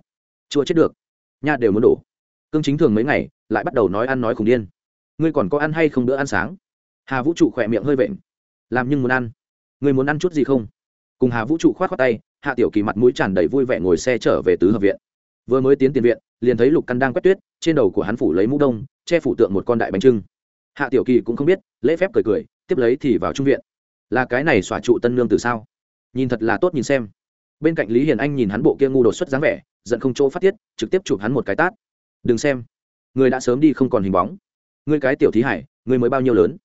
Chưa chết được. Nha đều muốn đổ. Cương chính thường mấy ngày, lại bắt đầu nói ăn nói khủng điên. Ngươi còn có ăn hay không bữa ăn sáng? Hà vũ trụ khỏe miệng hơi vện. Làm nhưng muốn ăn. Ngươi muốn ăn chút gì không? Cùng hà vũ trụ khoát khoát tay, hạ tiểu kỳ mặt mũi tràn đầy vui vẻ ngồi xe trở về tứ hợp viện. Vừa mới tiến tiền viện, liền thấy lục căn đang quét tuyết, trên đầu của hắn phủ lấy mũ đông, che phủ tượng một con đại bánh trưng. Hạ tiểu kỳ cũng không biết, lễ phép cười cười tiếp lấy thì vào trung viện. Là cái này xòa trụ tân nương từ sao? Nhìn thật là tốt nhìn xem. Bên cạnh lý hiền anh nhìn hắn bộ kia ngu đột xuất dáng vẻ, giận không chỗ phát tiết, trực tiếp chụp hắn một cái tát. Đừng xem. Người đã sớm đi không còn hình bóng. Ngươi cái tiểu thí hải ngươi mới bao nhiêu lớn?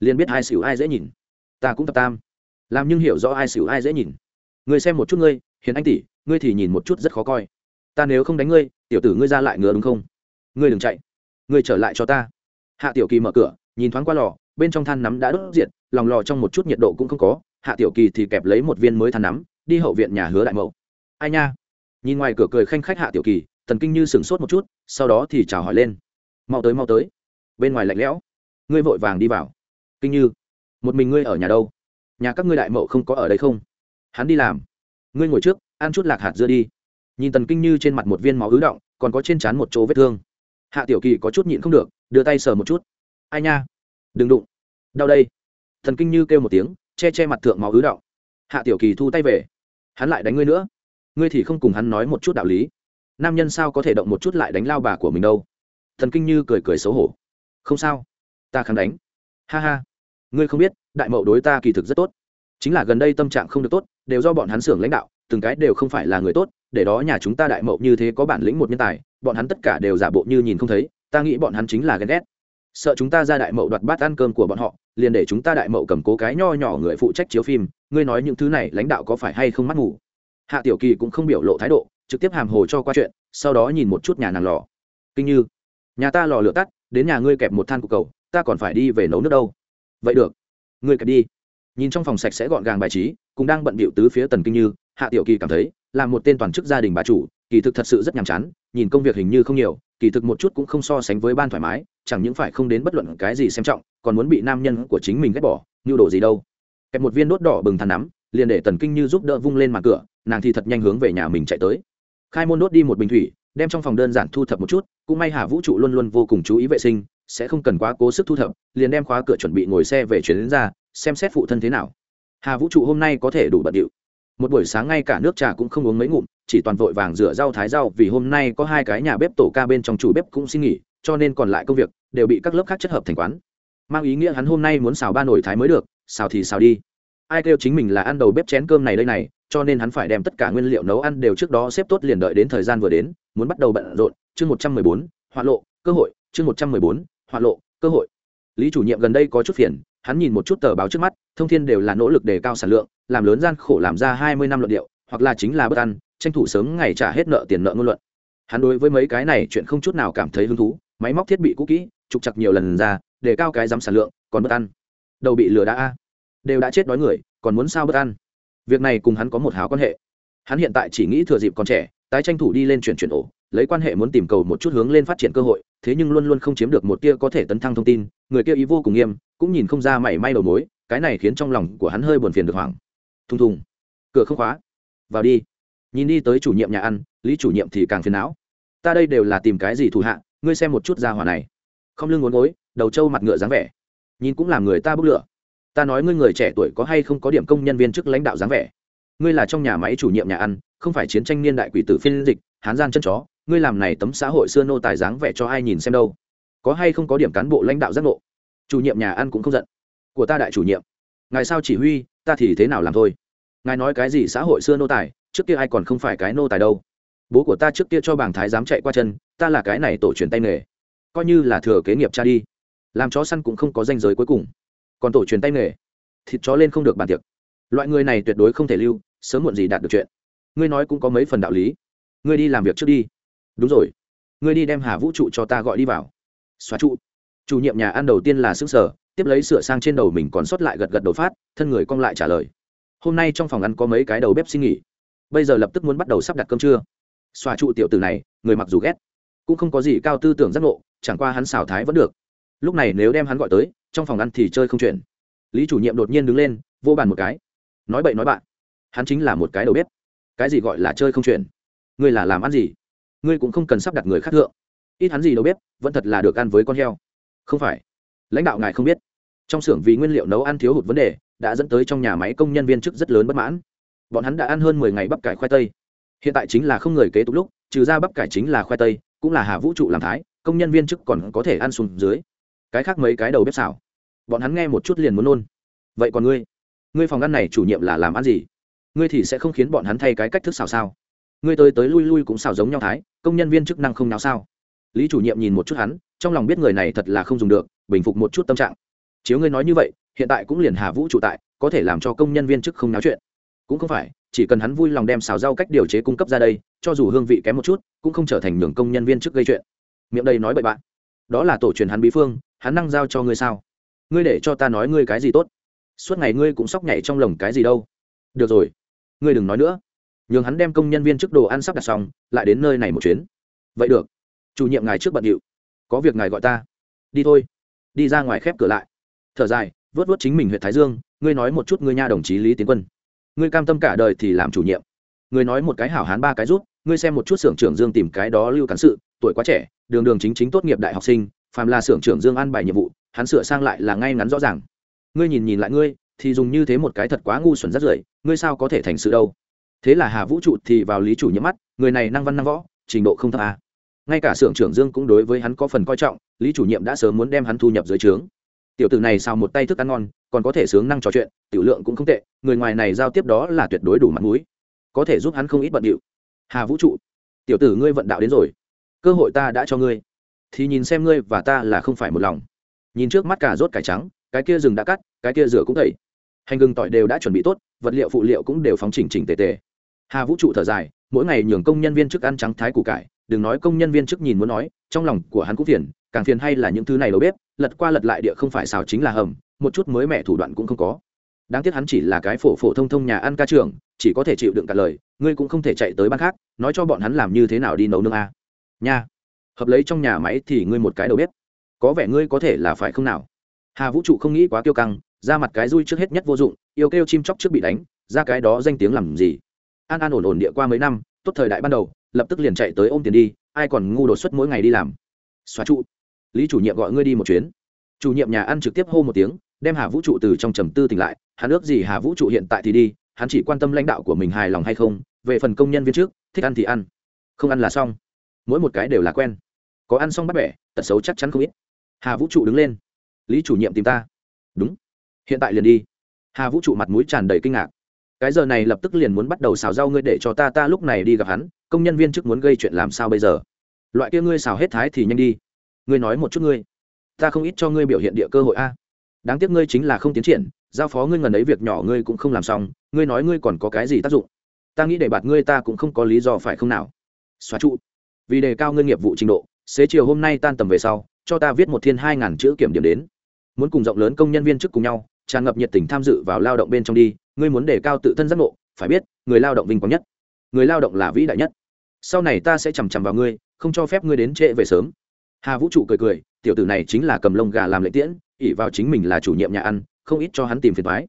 Liền biết ai xỉu ai dễ nhìn. Ta cũng tập tam. Làm nhưng hiểu rõ ai xỉu ai dễ nhìn. Ngươi xem một chút ngươi, hiền anh tỷ, ngươi thì nhìn một chút rất khó coi. Ta nếu không đánh ngươi, tiểu tử ngươi ra lại ngựa đúng không? Ngươi đừng chạy. Ngươi trở lại cho ta. Hạ tiểu kỳ mở cửa, nhìn thoáng qua lò bên trong than nắm đã đốt diệt, lòng lò trong một chút nhiệt độ cũng không có, hạ tiểu kỳ thì kẹp lấy một viên mới than nắm, đi hậu viện nhà hứa đại mậu. Ai nha? Nhìn ngoài cửa cười khanh khách hạ tiểu kỳ, thần kinh như sửng sốt một chút, sau đó thì chào hỏi lên. Mau tới mau tới. Bên ngoài lạnh lẽo. Ngươi vội vàng đi vào. Kinh như, một mình ngươi ở nhà đâu? Nhà các ngươi đại mậu không có ở đây không? Hắn đi làm. Ngươi ngồi trước, ăn chút lạc hạt dưa đi. Nhìn tần kinh như trên mặt một viên máu ứ động, còn có trên trán một chỗ vết thương. Hạ tiểu kỳ có chút nhịn không được, đưa tay sờ một chút. Ai nha? Đừng đụng đau đây. Thần kinh như kêu một tiếng, che che mặt thượng máu ứ động. Hạ tiểu kỳ thu tay về. Hắn lại đánh ngươi nữa. Ngươi thì không cùng hắn nói một chút đạo lý. Nam nhân sao có thể động một chút lại đánh lao bà của mình đâu? Thần kinh như cười cười xấu hổ. Không sao. Ta kháng đánh. Ha ha. Ngươi không biết, đại mậu đối ta kỳ thực rất tốt. Chính là gần đây tâm trạng không được tốt, đều do bọn hắn xưởng lãnh đạo, từng cái đều không phải là người tốt, để đó nhà chúng ta đại mậu như thế có bản lĩnh một nhân tài, bọn hắn tất cả đều giả bộ như nhìn không thấy, ta nghĩ bọn hắn chính là ghen ghét sợ chúng ta ra đại mậu đoạt bát ăn cơm của bọn họ, liền để chúng ta đại mậu cầm cố cái nho nhỏ người phụ trách chiếu phim, ngươi nói những thứ này lãnh đạo có phải hay không mắt ngủ? Hạ tiểu kỳ cũng không biểu lộ thái độ, trực tiếp hàm hồ cho qua chuyện, sau đó nhìn một chút nhà nàng lò. Kinh như, nhà ta lò lửa tắt, đến nhà ngươi kẹp một than cục cầu ta còn phải đi về nấu nước đâu. Vậy được, ngươi kẹp đi. Nhìn trong phòng sạch sẽ gọn gàng bài trí cũng đang bận bịu tứ phía tần kinh như, hạ tiểu kỳ cảm thấy, là một tên toàn chức gia đình bà chủ, kỳ thực thật sự rất nhàm chán nhìn công việc hình như không nhiều, kỳ thực một chút cũng không so sánh với ban thoải mái, chẳng những phải không đến bất luận cái gì xem trọng, còn muốn bị nam nhân của chính mình ghét bỏ như đồ gì đâu. Kẹp một viên đốt đỏ bừng than nắm, liền để tần kinh như giúp đỡ vung lên mặt cửa, nàng thì thật nhanh hướng về nhà mình chạy tới. Khai môn đốt đi một bình thủy, đem trong phòng đơn giản thu thập một chút, cũng may hà vũ trụ luôn luôn vô cùng chú ý vệ sinh, sẽ không cần quá cố sức thu thập, liền đem khóa cửa chuẩn bị ngồi xe về chuyển đến ra, xem xét phụ thân thế nào. Hà vũ trụ hôm nay có thể đủ bận điệu. Một buổi sáng ngay cả nước trà cũng không uống mấy ngụm chỉ toàn vội vàng rửa rau thái rau vì hôm nay có hai cái nhà bếp tổ ca bên trong chủ bếp cũng xin nghỉ, cho nên còn lại công việc đều bị các lớp khác chất hợp thành quán. Mang ý nghĩa hắn hôm nay muốn xào ba nồi thái mới được, xào thì xào đi. Ai kêu chính mình là ăn đầu bếp chén cơm này đây này, cho nên hắn phải đem tất cả nguyên liệu nấu ăn đều trước đó xếp tốt liền đợi đến thời gian vừa đến, muốn bắt đầu bận rộn. Chương một trăm mười bốn, hoạn lộ, cơ hội. Chương một trăm mười bốn, hoạn lộ, cơ hội. Lý chủ nhiệm gần đây có chút phiền, hắn nhìn một chút tờ báo trước mắt, thông thiên đều là nỗ lực đề cao sản lượng, làm lớn gian khổ làm ra hai mươi năm luận điệu, hoặc là chính là bất ăn tranh thủ sớm ngày trả hết nợ tiền nợ ngôn luận. Hắn đối với mấy cái này chuyện không chút nào cảm thấy hứng thú, máy móc thiết bị cũ kỹ, trục chặt nhiều lần ra, để cao cái giám sản lượng, còn bất ăn. Đầu bị lừa đã a. Đều đã chết đói người, còn muốn sao bất ăn? Việc này cùng hắn có một háo quan hệ. Hắn hiện tại chỉ nghĩ thừa dịp còn trẻ, tái tranh thủ đi lên chuyển chuyển ổ, lấy quan hệ muốn tìm cầu một chút hướng lên phát triển cơ hội, thế nhưng luôn luôn không chiếm được một tia có thể tấn thăng thông tin, người kia ý vô cùng nghiêm, cũng nhìn không ra mảy may đầu mối, cái này khiến trong lòng của hắn hơi buồn phiền được hoảng. Thùng thùng. Cửa không khóa. Vào đi nhìn đi tới chủ nhiệm nhà ăn, lý chủ nhiệm thì càng phiền não. Ta đây đều là tìm cái gì thủ hạ, ngươi xem một chút ra hỏa này. Không lưng ngốn gối, đầu trâu mặt ngựa dáng vẻ. Nhìn cũng làm người ta bốc lửa. Ta nói ngươi người trẻ tuổi có hay không có điểm công nhân viên chức lãnh đạo dáng vẻ. Ngươi là trong nhà máy chủ nhiệm nhà ăn, không phải chiến tranh niên đại quỷ tử phiên dịch, hán gian chân chó, ngươi làm này tấm xã hội xưa nô tài dáng vẻ cho ai nhìn xem đâu. Có hay không có điểm cán bộ lãnh đạo giác ngộ? Chủ nhiệm nhà ăn cũng không giận. Của ta đại chủ nhiệm. Ngài sao chỉ huy, ta thì thế nào làm thôi? Ngài nói cái gì xã hội xưa nô tài trước kia ai còn không phải cái nô tài đâu. Bố của ta trước kia cho bảng thái dám chạy qua chân, ta là cái này tổ truyền tay nghề. Coi như là thừa kế nghiệp cha đi. Làm chó săn cũng không có danh giới cuối cùng. Còn tổ truyền tay nghề, thịt chó lên không được bàn tiệc. Loại người này tuyệt đối không thể lưu, sớm muộn gì đạt được chuyện. Ngươi nói cũng có mấy phần đạo lý. Ngươi đi làm việc trước đi. Đúng rồi. Ngươi đi đem hà vũ trụ cho ta gọi đi vào. Xóa trụ. Chủ nhiệm nhà ăn đầu tiên là xứ sở, tiếp lấy sửa sang trên đầu mình còn sót lại gật gật đầu phát, thân người cong lại trả lời. Hôm nay trong phòng ăn có mấy cái đầu bếp xin nghỉ bây giờ lập tức muốn bắt đầu sắp đặt cơm trưa. Xòa trụ tiểu tử này, người mặc dù ghét, cũng không có gì cao tư tưởng giác ngộ, chẳng qua hắn xào thái vẫn được. Lúc này nếu đem hắn gọi tới, trong phòng ăn thì chơi không chuyển lý chủ nhiệm đột nhiên đứng lên, vô bàn một cái. Nói bậy nói bạn, hắn chính là một cái đầu bếp. Cái gì gọi là chơi không chuyển ngươi là làm ăn gì? Ngươi cũng không cần sắp đặt người khác thượng. Ít hắn gì đầu bếp, vẫn thật là được ăn với con heo. Không phải. Lãnh đạo ngài không biết. Trong xưởng vì nguyên liệu nấu ăn thiếu hụt vấn đề, đã dẫn tới trong nhà máy công nhân viên chức rất lớn bất mãn bọn hắn đã ăn hơn mười ngày bắp cải khoai tây. Hiện tại chính là không người kế tục lúc, trừ ra bắp cải chính là khoai tây, cũng là hà vũ trụ làm thái, công nhân viên chức còn có thể ăn xuống dưới. Cái khác mấy cái đầu bếp xảo. Bọn hắn nghe một chút liền muốn nôn. Vậy còn ngươi? Ngươi phòng ăn này chủ nhiệm là làm ăn gì? Ngươi thì sẽ không khiến bọn hắn thay cái cách thức xào sao? Ngươi tới tới lui lui cũng xào giống nhau thái, công nhân viên chức năng không nào sao? Lý chủ nhiệm nhìn một chút hắn, trong lòng biết người này thật là không dùng được, bình phục một chút tâm trạng. Chiếu ngươi nói như vậy, hiện tại cũng liền hà vũ trụ tại, có thể làm cho công nhân viên chức không náo chuyện cũng không phải, chỉ cần hắn vui lòng đem xào rau cách điều chế cung cấp ra đây, cho dù hương vị kém một chút, cũng không trở thành nhường công nhân viên chức gây chuyện. Miệng đây nói bậy bạn. Đó là tổ truyền hắn bí phương, hắn năng giao cho ngươi sao? Ngươi để cho ta nói ngươi cái gì tốt? Suốt ngày ngươi cũng sóc nhảy trong lồng cái gì đâu. Được rồi, ngươi đừng nói nữa. Nhường hắn đem công nhân viên chức đồ ăn sắp đặt xong, lại đến nơi này một chuyến. Vậy được. Chủ nhiệm ngài trước bận điệu. Có việc ngài gọi ta. Đi thôi. Đi ra ngoài khép cửa lại. Thở dài vớt vớt chính mình huyện thái dương, ngươi nói một chút ngươi nha đồng chí lý tiến quân ngươi cam tâm cả đời thì làm chủ nhiệm. Ngươi nói một cái hảo hán ba cái rút ngươi xem một chút xưởng trưởng dương tìm cái đó lưu cán sự, tuổi quá trẻ, đường đường chính chính tốt nghiệp đại học sinh, phàm là xưởng trưởng dương ăn bài nhiệm vụ, hắn sửa sang lại là ngay ngắn rõ ràng. Ngươi nhìn nhìn lại ngươi, thì dùng như thế một cái thật quá ngu xuẩn rất rưởi, ngươi sao có thể thành sự đâu? Thế là hà vũ trụ thì vào lý chủ nhiệm mắt, người này năng văn năng võ, trình độ không thấp à. ngay cả xưởng trưởng dương cũng đối với hắn có phần coi trọng, lý chủ nhiệm đã sớm muốn đem hắn thu nhập dưới trướng tiểu tử này sao một tay thức ăn ngon, còn có thể sướng năng trò chuyện, tiểu lượng cũng không tệ, người ngoài này giao tiếp đó là tuyệt đối đủ mặt mũi. Có thể giúp hắn không ít bận điệu. Hà vũ trụ, tiểu tử ngươi vận đạo đến rồi. Cơ hội ta đã cho ngươi. Thì nhìn xem ngươi và ta là không phải một lòng. Nhìn trước mắt cả rốt cải trắng, cái kia rừng đã cắt, cái kia rửa cũng tẩy. Hành gừng tỏi đều đã chuẩn bị tốt, vật liệu phụ liệu cũng đều phóng chỉnh chỉnh tề tề. Hà vũ trụ thở dài, mỗi ngày nhường công nhân viên chức ăn trắng thái củ cải, đừng nói công nhân viên chức nhìn muốn nói, trong lòng của hắn cũng phiền càng phiền hay là những thứ này đầu bếp, lật qua lật lại địa không phải xào chính là hầm, một chút mới mẹ thủ đoạn cũng không có. Đáng tiếc hắn chỉ là cái phổ phổ thông thông nhà ăn ca trường chỉ có thể chịu đựng cả lời, ngươi cũng không thể chạy tới ban khác, nói cho bọn hắn làm như thế nào đi nấu nương a. Nha, hợp lấy trong nhà máy thì ngươi một cái đầu bếp. Có vẻ ngươi có thể là phải không nào? Hà vũ trụ không nghĩ quá kiêu căng, ra mặt cái rui trước hết nhất vô dụng, yêu kêu chim chóc trước bị đánh, ra cái đó danh tiếng làm gì? An an ổn ổn địa qua mấy năm, tốt thời đại ban đầu, lập tức liền chạy tới ôm tiền đi, ai còn ngu đột xuất mỗi ngày đi làm? Xóa trụ lý chủ nhiệm gọi ngươi đi một chuyến. Chủ nhiệm nhà ăn trực tiếp hô một tiếng, đem hà vũ trụ từ trong trầm tư tỉnh lại. Hắn ước gì hà vũ trụ hiện tại thì đi, hắn chỉ quan tâm lãnh đạo của mình hài lòng hay không, về phần công nhân viên trước, thích ăn thì ăn, không ăn là xong. Mỗi một cái đều là quen. Có ăn xong bắt bẻ, tật xấu chắc chắn không ít. Hà vũ trụ đứng lên. Lý chủ nhiệm tìm ta. Đúng. Hiện tại liền đi. Hà vũ trụ mặt mũi tràn đầy kinh ngạc. Cái giờ này lập tức liền muốn bắt đầu xào rau ngươi để cho ta ta lúc này đi gặp hắn, công nhân viên chức muốn gây chuyện làm sao bây giờ? Loại kia ngươi xào hết thái thì nhanh đi ngươi nói một chút ngươi. Ta không ít cho ngươi biểu hiện địa cơ hội a. Đáng tiếc ngươi chính là không tiến triển, giao phó ngươi ngần ấy việc nhỏ ngươi cũng không làm xong, ngươi nói ngươi còn có cái gì tác dụng? Ta nghĩ để bạt ngươi ta cũng không có lý do phải không nào? Xóa trụ. Vì đề cao ngươi nghiệp vụ trình độ, xế chiều hôm nay tan tầm về sau, cho ta viết một thiên hai ngàn chữ kiểm điểm đến. Muốn cùng rộng lớn công nhân viên chức cùng nhau, tràn ngập nhiệt tình tham dự vào lao động bên trong đi, ngươi muốn đề cao tự thân giác ngộ, phải biết, người lao động vinh quang nhất. Người lao động là vĩ đại nhất. Sau này ta sẽ chằm chằm vào ngươi, không cho phép ngươi đến trễ về sớm hà vũ trụ cười cười, tiểu tử này chính là cầm lông gà làm lệ tiễn ỉ vào chính mình là chủ nhiệm nhà ăn, không ít cho hắn tìm phiền thoái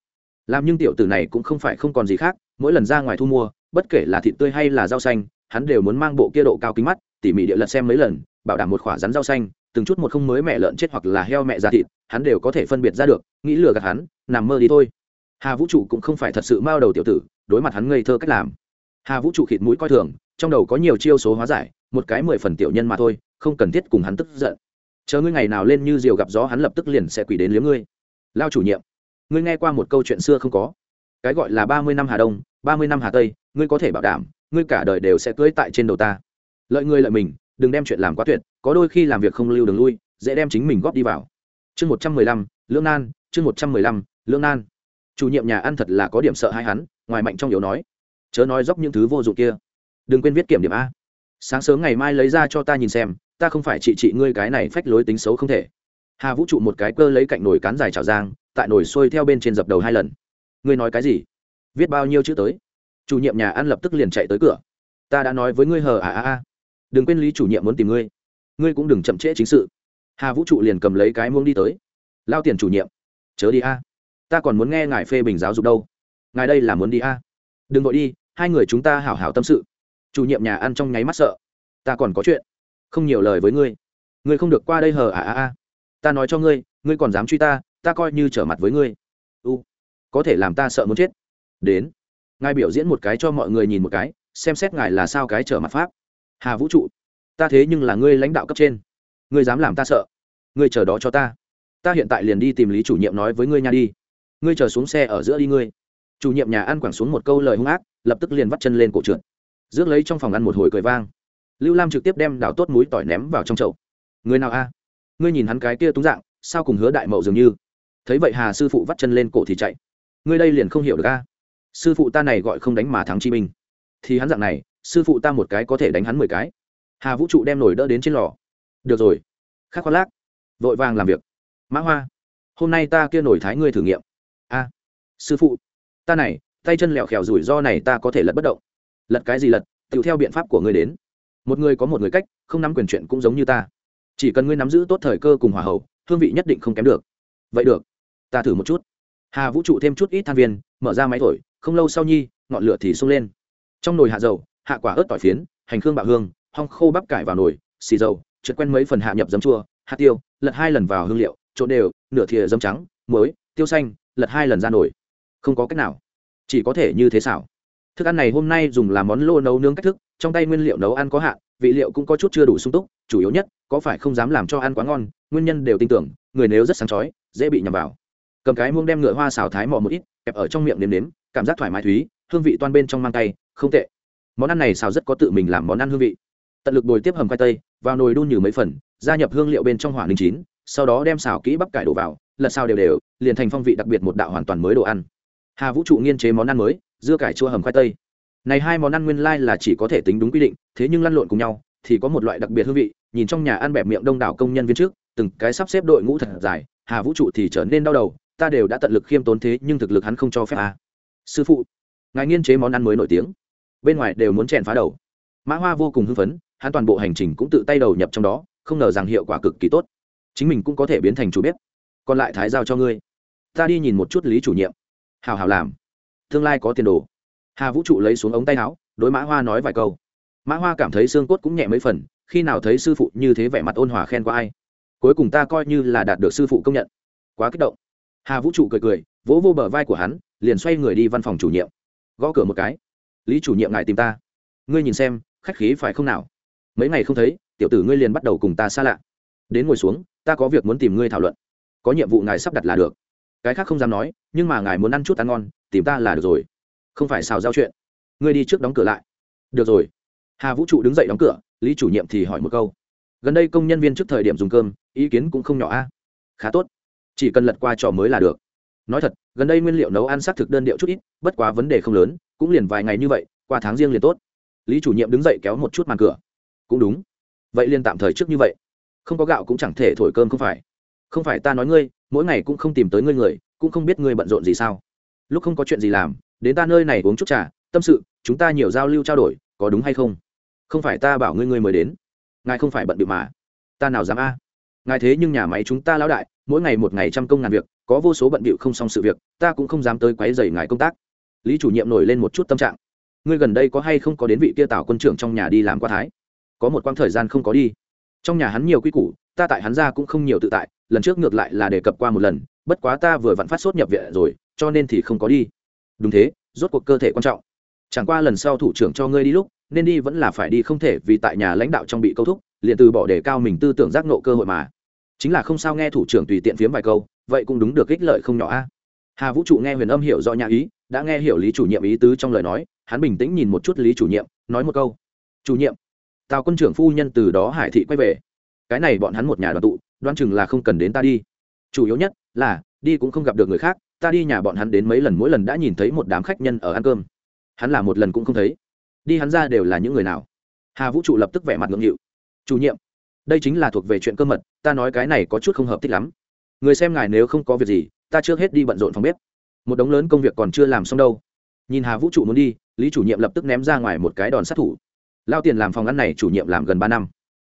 làm nhưng tiểu tử này cũng không phải không còn gì khác, mỗi lần ra ngoài thu mua, bất kể là thịt tươi hay là rau xanh, hắn đều muốn mang bộ kia độ cao kính mắt, tỉ mỉ địa lật xem mấy lần, bảo đảm một khoả rắn rau xanh, từng chút một không mới mẹ lợn chết hoặc là heo mẹ ra thịt, hắn đều có thể phân biệt ra được, nghĩ lừa gạt hắn, nằm mơ đi thôi. Hà vũ trụ cũng không phải thật sự mao đầu tiểu tử, đối mặt hắn ngây thơ cách làm. Hà vũ trụ khịt mũi coi thường, trong đầu có nhiều chiêu số hóa giải, một cái mười phần tiểu nhân mà thôi không cần thiết cùng hắn tức giận. Chờ ngươi ngày nào lên như diều gặp gió, hắn lập tức liền sẽ quỷ đến liếm ngươi. Lao chủ nhiệm, ngươi nghe qua một câu chuyện xưa không có? Cái gọi là ba mươi năm hà đông, ba mươi năm hà tây, ngươi có thể bảo đảm, ngươi cả đời đều sẽ cưỡi tại trên đầu ta. Lợi ngươi lợi mình, đừng đem chuyện làm quá tuyệt, có đôi khi làm việc không lưu đường lui, dễ đem chính mình góp đi vào. Chương một trăm mười lăm lương nan, chương một trăm mười lăm lương nan. Chủ nhiệm nhà ăn thật là có điểm sợ hai hắn, ngoài mạnh trong yếu nói. Chớ nói dốc những thứ vô dụng kia. Đừng quên viết kiểm điểm a. Sáng sớm ngày mai lấy ra cho ta nhìn xem ta không phải chị chị ngươi cái này phách lối tính xấu không thể. Hà vũ trụ một cái cơ lấy cạnh nồi cán dài chảo giang, tại nồi sôi theo bên trên dập đầu hai lần. Ngươi nói cái gì? Viết bao nhiêu chữ tới? Chủ nhiệm nhà ăn lập tức liền chạy tới cửa. Ta đã nói với ngươi hờ à à à. Đừng quên lý chủ nhiệm muốn tìm ngươi. Ngươi cũng đừng chậm trễ chính sự. Hà vũ trụ liền cầm lấy cái muông đi tới. Lao tiền chủ nhiệm, chớ đi a. Ta còn muốn nghe ngài phê bình giáo dục đâu. Ngài đây là muốn đi a. Đừng vội đi, hai người chúng ta hảo hảo tâm sự. Chủ nhiệm nhà ăn trong nháy mắt sợ. Ta còn có chuyện không nhiều lời với ngươi. Ngươi không được qua đây hờ à à à. Ta nói cho ngươi ngươi còn dám truy ta ta coi như trở mặt với ngươi. U, có thể làm ta sợ muốn chết. Đến. Ngài biểu diễn một cái cho mọi người nhìn một cái, xem xét ngài là sao cái trở mặt pháp. Hà vũ trụ, ta thế nhưng là ngươi lãnh đạo cấp trên. Ngươi dám làm ta sợ. Ngươi chờ đó cho ta. Ta hiện tại liền đi tìm lý chủ nhiệm nói với ngươi nha đi. Ngươi chờ xuống xe ở giữa đi ngươi. Chủ nhiệm nhà ăn quẳng xuống một câu lời hung ác, lập tức liền vắt chân lên cổ trượt. Rước lấy trong phòng ăn một hồi cười vang lưu lam trực tiếp đem đào tốt múi tỏi ném vào trong chậu. Người nào a? Ngươi nhìn hắn cái kia túng dạng, sao cùng hứa đại mậu dường như? Thấy vậy hà sư phụ vắt chân lên cổ thì chạy. Ngươi đây liền không hiểu được a. Sư phụ ta này gọi không đánh mà thắng chi minh thì hắn dạng này, sư phụ ta một cái có thể đánh hắn mười cái. Hà vũ trụ đem nổi đỡ đến trên lò. Được rồi. Khắc khoác lác. Vội vàng làm việc. Mã hoa, hôm nay ta kia nổi thái ngươi thử nghiệm. A. Sư phụ, ta này, tay chân lẹo khèo rủi ro này ta có thể lật bất động. Lật cái gì lật? Tự theo biện pháp của ngươi đến một người có một người cách, không nắm quyền chuyện cũng giống như ta. Chỉ cần ngươi nắm giữ tốt thời cơ cùng hòa hậu, hương vị nhất định không kém được. Vậy được, ta thử một chút. Hà vũ trụ thêm chút ít than viên, mở ra máy thổi, không lâu sau nhi, ngọn lửa thì sung lên. Trong nồi hạ dầu, hạ quả ớt tỏi phiến, hành khương bạo hương, hong khô bắp cải vào nồi, xì dầu, trượt quen mấy phần hạ nhập giấm chua hạt tiêu, lật hai lần vào hương liệu trộn đều, nửa thìa giấm trắng, muối, tiêu xanh, lật hai lần ra nồi. Không có cách nào. Chỉ có thể như thế xảo. Thức ăn này hôm nay dùng làm món lô nấu nướng cách thức trong tay nguyên liệu nấu ăn có hạn, vị liệu cũng có chút chưa đủ sung túc, chủ yếu nhất, có phải không dám làm cho ăn quá ngon, nguyên nhân đều tin tưởng, người nếu rất sáng chói, dễ bị nhầm vào. Cầm cái muông đem ngựa hoa xào thái mò một ít, kẹp ở trong miệng nếm nếm, cảm giác thoải mái thúy, hương vị toan bên trong mang tay, không tệ. Món ăn này xào rất có tự mình làm món ăn hương vị. Tận lực bồi tiếp hầm khoai tây, vào nồi đun nhừ mấy phần, gia nhập hương liệu bên trong hỏa ninh chín, sau đó đem xào kỹ bắp cải đổ vào, lật xào đều đều, liền thành phong vị đặc biệt một đạo hoàn toàn mới đồ ăn. Hà vũ trụ nghiên chế món ăn mới, dưa cải chua hầm khoai tây này hai món ăn nguyên lai là chỉ có thể tính đúng quy định, thế nhưng lăn lộn cùng nhau, thì có một loại đặc biệt hương vị, nhìn trong nhà ăn bẹp miệng đông đảo công nhân viên trước, từng cái sắp xếp đội ngũ thật dài, hà vũ trụ thì trở nên đau đầu, ta đều đã tận lực khiêm tốn thế nhưng thực lực hắn không cho phép à. sư phụ, ngài nghiên chế món ăn mới nổi tiếng. Bên ngoài đều muốn chèn phá đầu. Mã hoa vô cùng hưng phấn, hắn toàn bộ hành trình cũng tự tay đầu nhập trong đó, không ngờ rằng hiệu quả cực kỳ tốt. Chính mình cũng có thể biến thành chủ bếp. Còn lại thái giao cho ngươi. Ta đi nhìn một chút lý chủ nhiệm. Hào hào làm. Tương lai có tiền đồ hà vũ trụ lấy xuống ống tay áo, đối mã hoa nói vài câu. Mã hoa cảm thấy xương cốt cũng nhẹ mấy phần, khi nào thấy sư phụ như thế vẻ mặt ôn hòa khen qua ai. Cuối cùng ta coi như là đạt được sư phụ công nhận. Quá kích động. Hà vũ trụ cười cười, vỗ vô bờ vai của hắn, liền xoay người đi văn phòng chủ nhiệm. Gõ cửa một cái. Lý chủ nhiệm ngài tìm ta. Ngươi nhìn xem, khách khí phải không nào? Mấy ngày không thấy, tiểu tử ngươi liền bắt đầu cùng ta xa lạ. Đến ngồi xuống, ta có việc muốn tìm ngươi thảo luận. Có nhiệm vụ ngài sắp đặt là được. Cái khác không dám nói, nhưng mà ngài muốn ăn chút ăn ngon, tìm ta là được rồi không phải xào giao chuyện. Ngươi đi trước đóng cửa lại. Được rồi. Hà vũ trụ đứng dậy đóng cửa, lý chủ nhiệm thì hỏi một câu. Gần đây công nhân viên trước thời điểm dùng cơm, ý kiến cũng không nhỏ a. Khá tốt. Chỉ cần lật qua trò mới là được. Nói thật, gần đây nguyên liệu nấu ăn xác thực đơn điệu chút ít, bất quá vấn đề không lớn, cũng liền vài ngày như vậy, qua tháng riêng liền tốt. Lý chủ nhiệm đứng dậy kéo một chút màn cửa. Cũng đúng. Vậy liền tạm thời trước như vậy. Không có gạo cũng chẳng thể thổi cơm không phải. Không phải ta nói ngươi, mỗi ngày cũng không tìm tới ngươi người, cũng không biết ngươi bận rộn gì sao. Lúc không có chuyện gì làm đến ta nơi này uống chút trà, tâm sự, chúng ta nhiều giao lưu trao đổi, có đúng hay không? Không phải ta bảo ngươi ngươi mới đến. Ngài không phải bận bịu mà. Ta nào dám a? Ngài thế nhưng nhà máy chúng ta lão đại, mỗi ngày một ngày trăm công ngàn việc, có vô số bận bịu không xong sự việc, ta cũng không dám tới quấy dày ngài công tác. Lý chủ nhiệm nổi lên một chút tâm trạng. Ngươi gần đây có hay không có đến vị kia tào quân trưởng trong nhà đi làm qua thái? Có một quãng thời gian không có đi. Trong nhà hắn nhiều quy củ, ta tại hắn ra cũng không nhiều tự tại, lần trước ngược lại là đề cập qua một lần, bất quá ta vừa vặn phát sốt nhập viện rồi, cho nên thì không có đi đúng thế, rốt cuộc cơ thể quan trọng. Chẳng qua lần sau thủ trưởng cho ngươi đi lúc, nên đi vẫn là phải đi không thể vì tại nhà lãnh đạo trong bị câu thúc, liền từ bỏ đề cao mình tư tưởng giác nộ cơ hội mà. Chính là không sao nghe thủ trưởng tùy tiện phiếm vài câu, vậy cũng đúng được ích lợi không nhỏ a. Hà vũ trụ nghe huyền âm hiểu do nhà ý, đã nghe hiểu lý chủ nhiệm ý tứ trong lời nói, hắn bình tĩnh nhìn một chút lý chủ nhiệm, nói một câu. Chủ nhiệm, tào quân trưởng phu nhân từ đó hải thị quay về. Cái này bọn hắn một nhà đoàn tụ đoan chừng là không cần đến ta đi. Chủ yếu nhất là, đi cũng không gặp được người khác ta đi nhà bọn hắn đến mấy lần, mỗi lần đã nhìn thấy một đám khách nhân ở ăn cơm. Hắn là một lần cũng không thấy. Đi hắn ra đều là những người nào? Hà vũ trụ lập tức vẻ mặt ngưỡng nghịu. Chủ nhiệm, đây chính là thuộc về chuyện cơ mật, ta nói cái này có chút không hợp thích lắm. Người xem ngài nếu không có việc gì, ta trước hết đi bận rộn phòng bếp. Một đống lớn công việc còn chưa làm xong đâu. Nhìn hà vũ trụ muốn đi, lý chủ nhiệm lập tức ném ra ngoài một cái đòn sát thủ. Lao tiền làm phòng ăn này chủ nhiệm làm gần ba năm.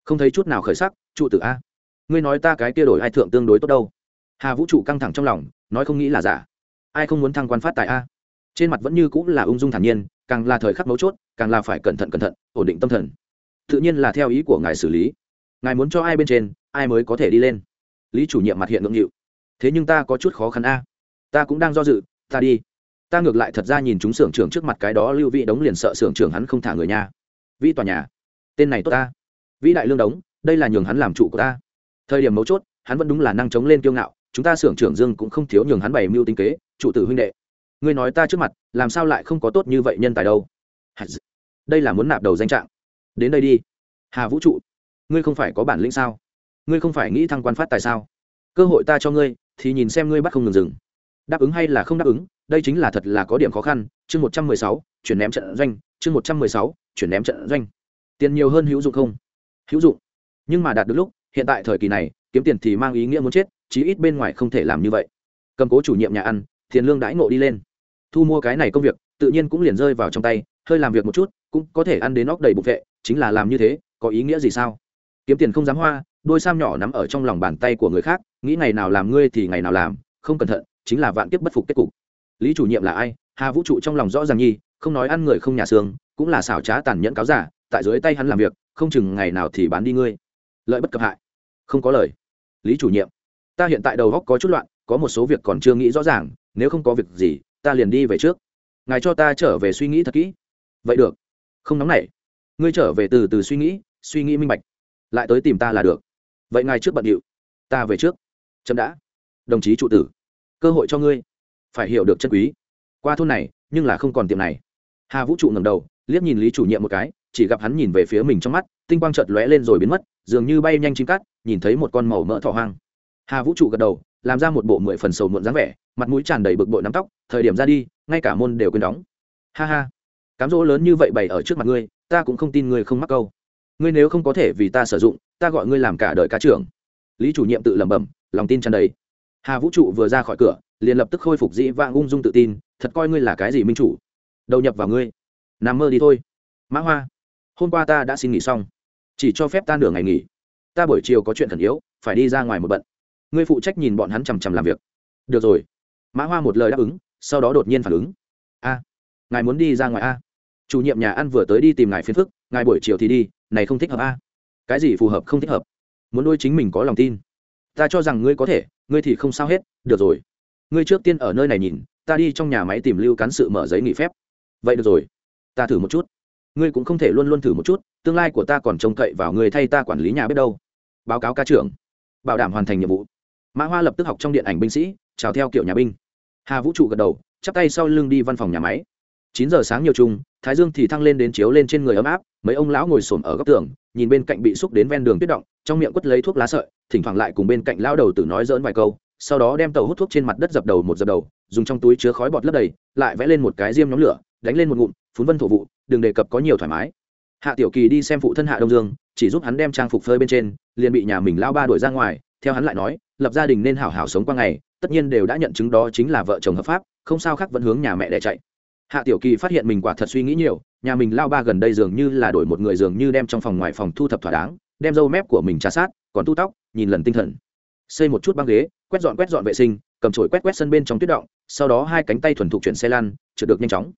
Không thấy chút nào khởi sắc, trụ tử a, ngươi nói ta cái kia đổi ai thượng tương đối tốt đâu. Hà vũ trụ căng thẳng trong lòng nói không nghĩ là giả. Ai không muốn thăng quan phát tài a? Trên mặt vẫn như cũng là ung dung thản nhiên, càng là thời khắc mấu chốt, càng là phải cẩn thận cẩn thận, ổn định tâm thần. Tự nhiên là theo ý của ngài xử lý. Ngài muốn cho ai bên trên, ai mới có thể đi lên. Lý chủ nhiệm mặt hiện ngưỡng nghịu. Thế nhưng ta có chút khó khăn a. Ta cũng đang do dự, ta đi. Ta ngược lại thật ra nhìn chúng xưởng trưởng trước mặt cái đó lưu vị đống liền sợ xưởng trưởng hắn không thả người nhà. Vĩ tòa nhà. Tên này tốt ta. Vĩ đại lương đống, đây là nhường hắn làm trụ của ta. Thời điểm mấu chốt, hắn vẫn đúng là năng chống lên kiêu ngạo chúng ta xưởng trưởng dương cũng không thiếu nhường hắn bày mưu tinh kế, chủ tử huynh đệ. Ngươi nói ta trước mặt, làm sao lại không có tốt như vậy nhân tài đâu? Đây là muốn nạp đầu danh trạng. Đến đây đi. Hà vũ trụ, ngươi không phải có bản lĩnh sao? Ngươi không phải nghĩ thăng quan phát tại sao? Cơ hội ta cho ngươi, thì nhìn xem ngươi bắt không ngừng dừng. Đáp ứng hay là không đáp ứng, đây chính là thật là có điểm khó khăn. Chương một trăm mười sáu, chuyển ném trận doanh. Chương một trăm mười sáu, chuyển ném trận doanh. Tiền nhiều hơn hữu dụng không? Hữu dụng. Nhưng mà đạt được lúc, hiện tại thời kỳ này, kiếm tiền thì mang ý nghĩa muốn chết chí ít bên ngoài không thể làm như vậy. Cầm cố chủ nhiệm nhà ăn tiền lương đãi ngộ đi lên. Thu mua cái này công việc, tự nhiên cũng liền rơi vào trong tay, hơi làm việc một chút, cũng có thể ăn đến óc đầy bụng vệ, chính là làm như thế, có ý nghĩa gì sao? Kiếm tiền không dám hoa, đôi sam nhỏ nắm ở trong lòng bàn tay của người khác, nghĩ ngày nào làm ngươi thì ngày nào làm, không cẩn thận, chính là vạn kiếp bất phục kết cục. Lý chủ nhiệm là ai? Hà vũ trụ trong lòng rõ ràng nhi, không nói ăn người không nhà xương, cũng là xảo trá tàn nhẫn cáo giả, tại dưới tay hắn làm việc, không chừng ngày nào thì bán đi ngươi. Lợi bất cập hại. Không có lời. Lý chủ nhiệm ta hiện tại đầu góc có chút loạn, có một số việc còn chưa nghĩ rõ ràng, nếu không có việc gì, ta liền đi về trước. Ngài cho ta trở về suy nghĩ thật kỹ. Vậy được. Không nóng nảy. Ngươi trở về từ từ suy nghĩ suy nghĩ minh bạch. Lại tới tìm ta là được. Vậy ngài trước bận điệu. Ta về trước. Chậm đã. Đồng chí trụ tử. Cơ hội cho ngươi. Phải hiểu được chân quý. Qua thôn này, nhưng là không còn tiệm này. Hà vũ trụ ngầm đầu, liếc nhìn lý chủ nhiệm một cái, chỉ gặp hắn nhìn về phía mình trong mắt, tinh quang chợt lóe lên rồi biến mất, dường như bay nhanh chim cắt nhìn thấy một con màu mỡ thỏ hoang hà vũ trụ gật đầu, làm ra một bộ mười phần sầu muộn dáng vẻ, mặt mũi tràn đầy bực bội nắm tóc, thời điểm ra đi, ngay cả môn đều quên đóng. Ha ha, cám dỗ lớn như vậy bày ở trước mặt ngươi, ta cũng không tin ngươi không mắc câu. Ngươi nếu không có thể vì ta sử dụng, ta gọi ngươi làm cả đời cá trưởng. Lý chủ nhiệm tự lẩm bẩm, lòng tin tràn đầy. Hà vũ trụ vừa ra khỏi cửa, liền lập tức khôi phục dĩ vãng ung dung tự tin, thật coi ngươi là cái gì minh chủ? Đầu nhập vào ngươi. Nằm mơ đi thôi. Mã hoa, hôm qua ta đã xin nghỉ xong. Chỉ cho phép ta nửa ngày nghỉ. Ta buổi chiều có chuyện khẩn yếu, phải đi ra ngoài một bận ngươi phụ trách nhìn bọn hắn chằm chằm làm việc. Được rồi. Mã hoa một lời đáp ứng, sau đó đột nhiên phản ứng. A, ngài muốn đi ra ngoài a. Chủ nhiệm nhà ăn vừa tới đi tìm ngài phiền phức, ngài buổi chiều thì đi, này không thích hợp a. Cái gì phù hợp không thích hợp? Muốn nuôi chính mình có lòng tin. Ta cho rằng ngươi có thể, ngươi thì không sao hết, được rồi. Ngươi trước tiên ở nơi này nhìn, ta đi trong nhà máy tìm lưu cán sự mở giấy nghỉ phép. Vậy được rồi. Ta thử một chút. Ngươi cũng không thể luôn luôn thử một chút, tương lai của ta còn trông cậy vào ngươi thay ta quản lý nhà biết đâu. Báo cáo ca trưởng. Bảo đảm hoàn thành nhiệm vụ mã hoa lập tức học trong điện ảnh binh sĩ, chào theo kiểu nhà binh. Hà vũ trụ gật đầu, chắp tay sau lưng đi văn phòng nhà máy. Chín giờ sáng nhiều chung, thái dương thì thăng lên đến chiếu lên trên người ấm áp, mấy ông lão ngồi xổm ở góc tường, nhìn bên cạnh bị xúc đến ven đường tuyết động, trong miệng quất lấy thuốc lá sợi, thỉnh thoảng lại cùng bên cạnh lao đầu tử nói dỡn vài câu, sau đó đem tàu hút thuốc trên mặt đất dập đầu một dập đầu, dùng trong túi chứa khói bọt lấp đầy, lại vẽ lên một cái diêm nhóm lửa, đánh lên một ngụm, phun vân thổ vụ, đừng đề cập có nhiều thoải mái. Hạ tiểu kỳ đi xem phụ thân hạ đông dương, chỉ giúp hắn đem trang phục phơi bên trên, liền bị nhà mình lao ba đuổi ra ngoài, theo hắn lại nói lập gia đình nên hảo hảo sống qua ngày, tất nhiên đều đã nhận chứng đó chính là vợ chồng hợp pháp, không sao khác vẫn hướng nhà mẹ để chạy. Hạ tiểu kỳ phát hiện mình quả thật suy nghĩ nhiều, nhà mình lao ba gần đây dường như là đổi một người dường như đem trong phòng ngoài phòng thu thập thỏa đáng, đem râu mép của mình trà sát, còn tu tóc, nhìn lần tinh thần. Xây một chút băng ghế, quét dọn quét dọn vệ sinh, cầm chổi quét quét sân bên trong tuyết động, sau đó hai cánh tay thuần thục chuyển xe lăn, trượt được nhanh chóng.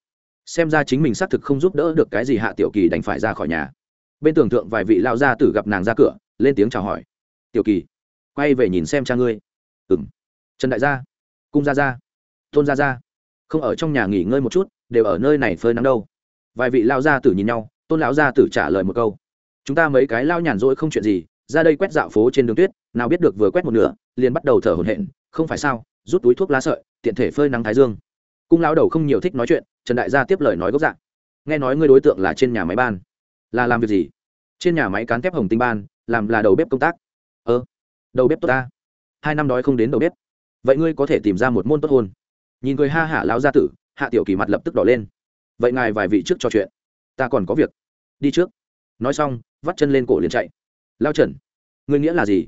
Xem ra chính mình xác thực không giúp đỡ được cái gì hạ tiểu kỳ đành phải ra khỏi nhà. Bên tường thượng vài vị lao gia tử gặp nàng ra cửa, lên tiếng chào hỏi. Tiểu kỳ quay về nhìn xem cha ngươi. Ừng trần đại gia, cung gia gia tôn gia gia, không ở trong nhà nghỉ ngơi một chút, đều ở nơi này phơi nắng đâu. Vài vị lao gia tử nhìn nhau, tôn lão gia tử trả lời một câu. Chúng ta mấy cái lao nhàn rỗi không chuyện gì, ra đây quét dạo phố trên đường tuyết, nào biết được vừa quét một nửa, liền bắt đầu thở hổn hển, không phải sao, rút túi thuốc lá sợi, tiện thể phơi nắng thái dương. Cung lão đầu không nhiều thích nói chuyện, trần đại gia tiếp lời nói gốc dạng nghe nói ngươi đối tượng là trên nhà máy ban. Là làm việc gì? Trên nhà máy cán thép hồng tinh ban, làm là đầu bếp công tác. Ơ đầu bếp tốt ta. Hai năm đói không đến đầu bếp. Vậy ngươi có thể tìm ra một môn tốt hôn. Nhìn người ha hả lão gia tử, hạ tiểu kỳ mặt lập tức đỏ lên. Vậy ngài vài vị trước trò chuyện. Ta còn có việc. Đi trước. Nói xong, vắt chân lên cổ liền chạy. Lao trần, ngươi nghĩa là gì?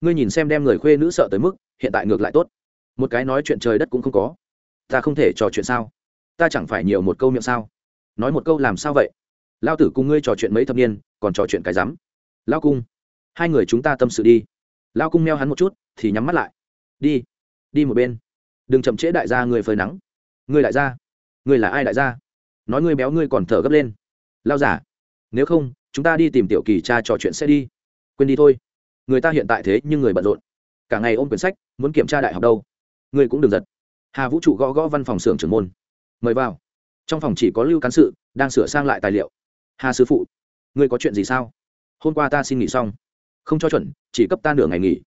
Ngươi nhìn xem đem người khuê nữ sợ tới mức, hiện tại ngược lại tốt. Một cái nói chuyện trời đất cũng không có. Ta không thể trò chuyện sao? Ta chẳng phải nhiều một câu miệng sao? Nói một câu làm sao vậy? Lao tử cùng ngươi trò chuyện mấy thập niên, còn trò chuyện cái rắm. Lao cung, hai người chúng ta tâm sự đi lao cung neo hắn một chút, thì nhắm mắt lại. Đi đi một bên. Đừng chậm trễ đại gia, người phơi nắng. Người đại gia, người là ai đại gia? Nói ngươi béo ngươi còn thở gấp lên. Lao giả, nếu không, chúng ta đi tìm tiểu kỳ cha trò chuyện sẽ đi. Quên đi thôi. Người ta hiện tại thế nhưng người bận rộn. Cả ngày ôm quyển sách, muốn kiểm tra đại học đâu. Ngươi cũng đừng giật hà vũ trụ gõ gõ văn phòng xưởng trưởng môn. Mời vào. Trong phòng chỉ có lưu cán sự, đang sửa sang lại tài liệu. Hà sư phụ, ngươi có chuyện gì sao? Hôm qua ta xin nghỉ xong không cho chuẩn, chỉ cấp ta nửa ngày nghỉ.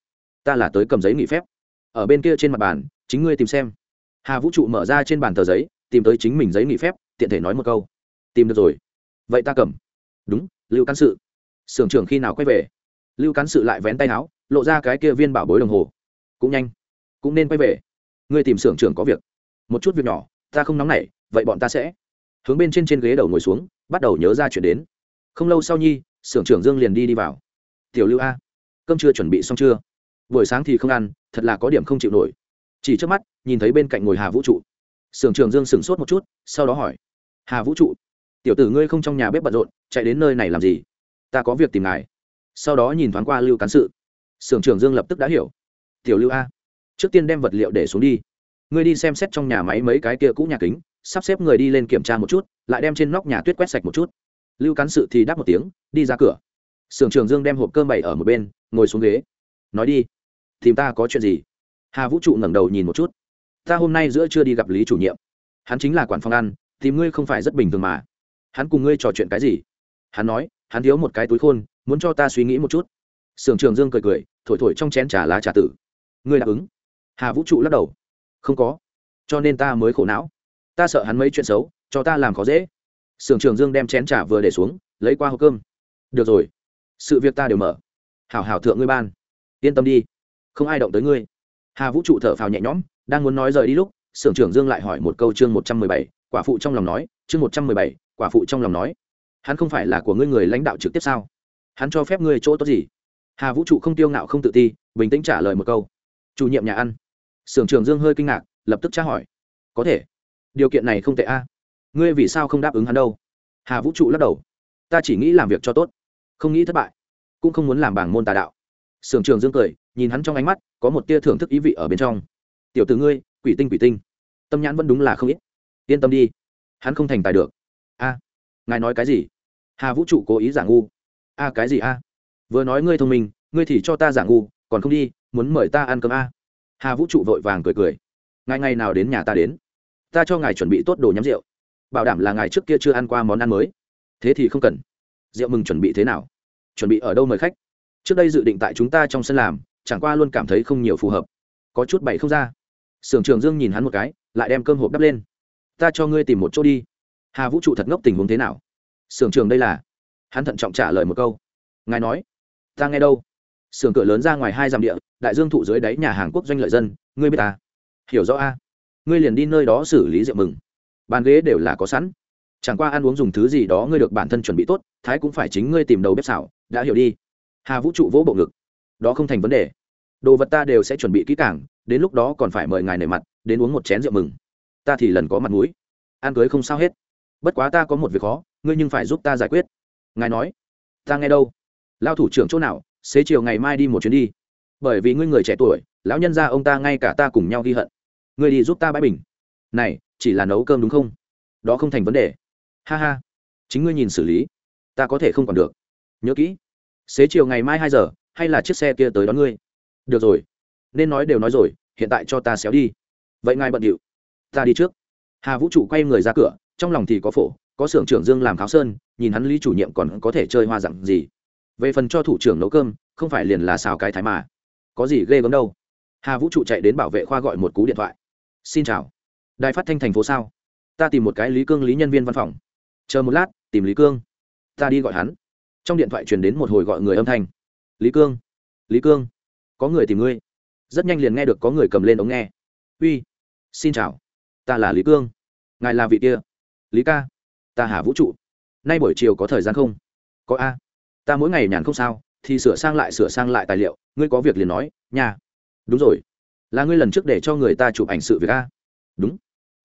Ta là tới cầm giấy nghỉ phép. Ở bên kia trên mặt bàn, chính ngươi tìm xem. Hà vũ trụ mở ra trên bàn tờ giấy, tìm tới chính mình giấy nghỉ phép, tiện thể nói một câu. Tìm được rồi. Vậy ta cầm. Đúng, lưu cán sự. Sưởng trưởng khi nào quay về? Lưu cán sự lại vén tay áo, lộ ra cái kia viên bảo bối đồng hồ. Cũng nhanh. Cũng nên quay về. Ngươi tìm sưởng trưởng có việc. Một chút việc nhỏ, ta không nóng nảy, vậy bọn ta sẽ. Hướng bên trên trên ghế đầu ngồi xuống, bắt đầu nhớ ra chuyện đến. Không lâu sau nhi, sưởng trưởng dương liền đi đi vào tiểu lưu a. Cơm chưa chuẩn bị xong chưa? Buổi sáng thì không ăn, thật là có điểm không chịu nổi. Chỉ trước mắt, nhìn thấy bên cạnh ngồi hà vũ trụ. Sưởng trưởng dương sửng sốt một chút, sau đó hỏi. Hà vũ trụ, tiểu tử ngươi không trong nhà bếp bận rộn, chạy đến nơi này làm gì? Ta có việc tìm ngài. Sau đó nhìn thoáng qua lưu cán sự. Sưởng trưởng dương lập tức đã hiểu. Tiểu lưu a, trước tiên đem vật liệu để xuống đi. Ngươi đi xem xét trong nhà máy mấy cái kia cũ nhà kính, sắp xếp người đi lên kiểm tra một chút, lại đem trên nóc nhà tuyết quét sạch một chút. Lưu cán sự thì đáp một tiếng, đi ra cửa sưởng trường dương đem hộp cơm bày ở một bên, ngồi xuống ghế. Nói đi, tìm ta có chuyện gì? Hà vũ trụ ngẩng đầu nhìn một chút. Ta hôm nay giữa chưa đi gặp lý chủ nhiệm. Hắn chính là quản phòng ăn, tìm ngươi không phải rất bình thường mà. Hắn cùng ngươi trò chuyện cái gì? Hắn nói, hắn thiếu một cái túi khôn, muốn cho ta suy nghĩ một chút. Sưởng trường dương cười cười, thổi thổi trong chén trà lá trà tử. Ngươi đáp ứng. Hà vũ trụ lắc đầu. Không có. Cho nên ta mới khổ não. Ta sợ hắn mấy chuyện xấu, cho ta làm khó dễ. Sưởng trường dương đem chén trà vừa để xuống, lấy qua hộp cơm. Được rồi sự việc ta đều mở. Hảo hảo thượng ngươi ban. Yên tâm đi. Không ai động tới ngươi. Hà vũ trụ thở phào nhẹ nhõm, đang muốn nói rời đi lúc, sưởng trưởng dương lại hỏi một câu chương một trăm mười bảy, quả phụ trong lòng nói, chương một trăm mười bảy, quả phụ trong lòng nói. Hắn không phải là của ngươi người lãnh đạo trực tiếp sao? Hắn cho phép ngươi chỗ tốt gì? Hà vũ trụ không tiêu ngạo không tự ti, bình tĩnh trả lời một câu. Chủ nhiệm nhà ăn. Sưởng trưởng dương hơi kinh ngạc, lập tức tra hỏi. Có thể. Điều kiện này không tệ a. Ngươi vì sao không đáp ứng hắn đâu? Hà vũ trụ lắc đầu. Ta chỉ nghĩ làm việc cho tốt không nghĩ thất bại, cũng không muốn làm bảng môn tà đạo. Sưởng trường dương cười, nhìn hắn trong ánh mắt, có một tia thưởng thức ý vị ở bên trong. Tiểu từ ngươi, quỷ tinh quỷ tinh. Tâm nhãn vẫn đúng là không ít. Yên tâm đi, hắn không thành tài được. A, ngài nói cái gì? Hà vũ trụ cố ý giả ngu. A, cái gì a? Vừa nói ngươi thông minh, ngươi thì cho ta giả ngu, còn không đi, muốn mời ta ăn cơm a. Hà vũ trụ vội vàng cười cười. Ngài ngày nào đến nhà ta đến? Ta cho ngài chuẩn bị tốt đồ nhắm rượu. Bảo đảm là ngài trước kia chưa ăn qua món ăn mới. Thế thì không cần rượu mừng chuẩn bị thế nào? Chuẩn bị ở đâu mời khách? Trước đây dự định tại chúng ta trong sân làm, chẳng qua luôn cảm thấy không nhiều phù hợp. Có chút bậy không ra. Sưởng trường dương nhìn hắn một cái, lại đem cơm hộp đắp lên. Ta cho ngươi tìm một chỗ đi. Hà vũ trụ thật ngốc tình huống thế nào? Sưởng trường đây là? Hắn thận trọng trả lời một câu. Ngài nói. Ta nghe đâu? Sưởng cửa lớn ra ngoài hai dặm địa, đại dương thụ dưới đáy nhà hàng quốc doanh lợi dân, ngươi biết ta? Hiểu rõ a. Ngươi liền đi nơi đó xử lý rượu mừng. Bàn ghế đều là có sẵn chẳng qua ăn uống dùng thứ gì đó ngươi được bản thân chuẩn bị tốt, thái cũng phải chính ngươi tìm đầu bếp xảo, đã hiểu đi. Hà vũ trụ vỗ bộ ngực. Đó không thành vấn đề. Đồ vật ta đều sẽ chuẩn bị kỹ càng, đến lúc đó còn phải mời ngài nể mặt, đến uống một chén rượu mừng. Ta thì lần có mặt mũi. Ăn cưới không sao hết. Bất quá ta có một việc khó, ngươi nhưng phải giúp ta giải quyết. Ngài nói. Ta nghe đâu? Lao thủ trưởng chỗ nào? Xế chiều ngày mai đi một chuyến đi. Bởi vì ngươi người trẻ tuổi, lão nhân gia ông ta ngay cả ta cùng nhau ghi hận. Ngươi đi giúp ta bãi bình. Này, chỉ là nấu cơm đúng không? Đó không thành vấn đề ha ha. Chính ngươi nhìn xử lý. Ta có thể không còn được. Nhớ kỹ. Xế chiều ngày mai hai giờ, hay là chiếc xe kia tới đón ngươi. Được rồi. Nên nói đều nói rồi, hiện tại cho ta xéo đi. Vậy ngài bận điệu. Ta đi trước. Hà vũ trụ quay người ra cửa, trong lòng thì có phổ, có xưởng trưởng dương làm kháo sơn, nhìn hắn lý chủ nhiệm còn có thể chơi hoa dặn gì. Về phần cho thủ trưởng nấu cơm, không phải liền là xào cái thái mà. Có gì ghê gớm đâu. Hà vũ trụ chạy đến bảo vệ khoa gọi một cú điện thoại. Xin chào. Đài phát thanh thành phố sao? Ta tìm một cái lý cương lý nhân viên văn phòng chờ một lát, tìm lý cương. Ta đi gọi hắn. Trong điện thoại truyền đến một hồi gọi người âm thanh. Lý cương lý cương, có người tìm ngươi. Rất nhanh liền nghe được có người cầm lên ống nghe. Uy, xin chào. Ta là lý cương. Ngài là vị kia. Lý ca, ta hà vũ trụ. Nay buổi chiều có thời gian không? Có a. Ta mỗi ngày nhàn không sao, thì sửa sang lại, sửa sang lại tài liệu. Ngươi có việc liền nói nhà đúng rồi. Là ngươi lần trước để cho người ta chụp ảnh sự việc a. Đúng.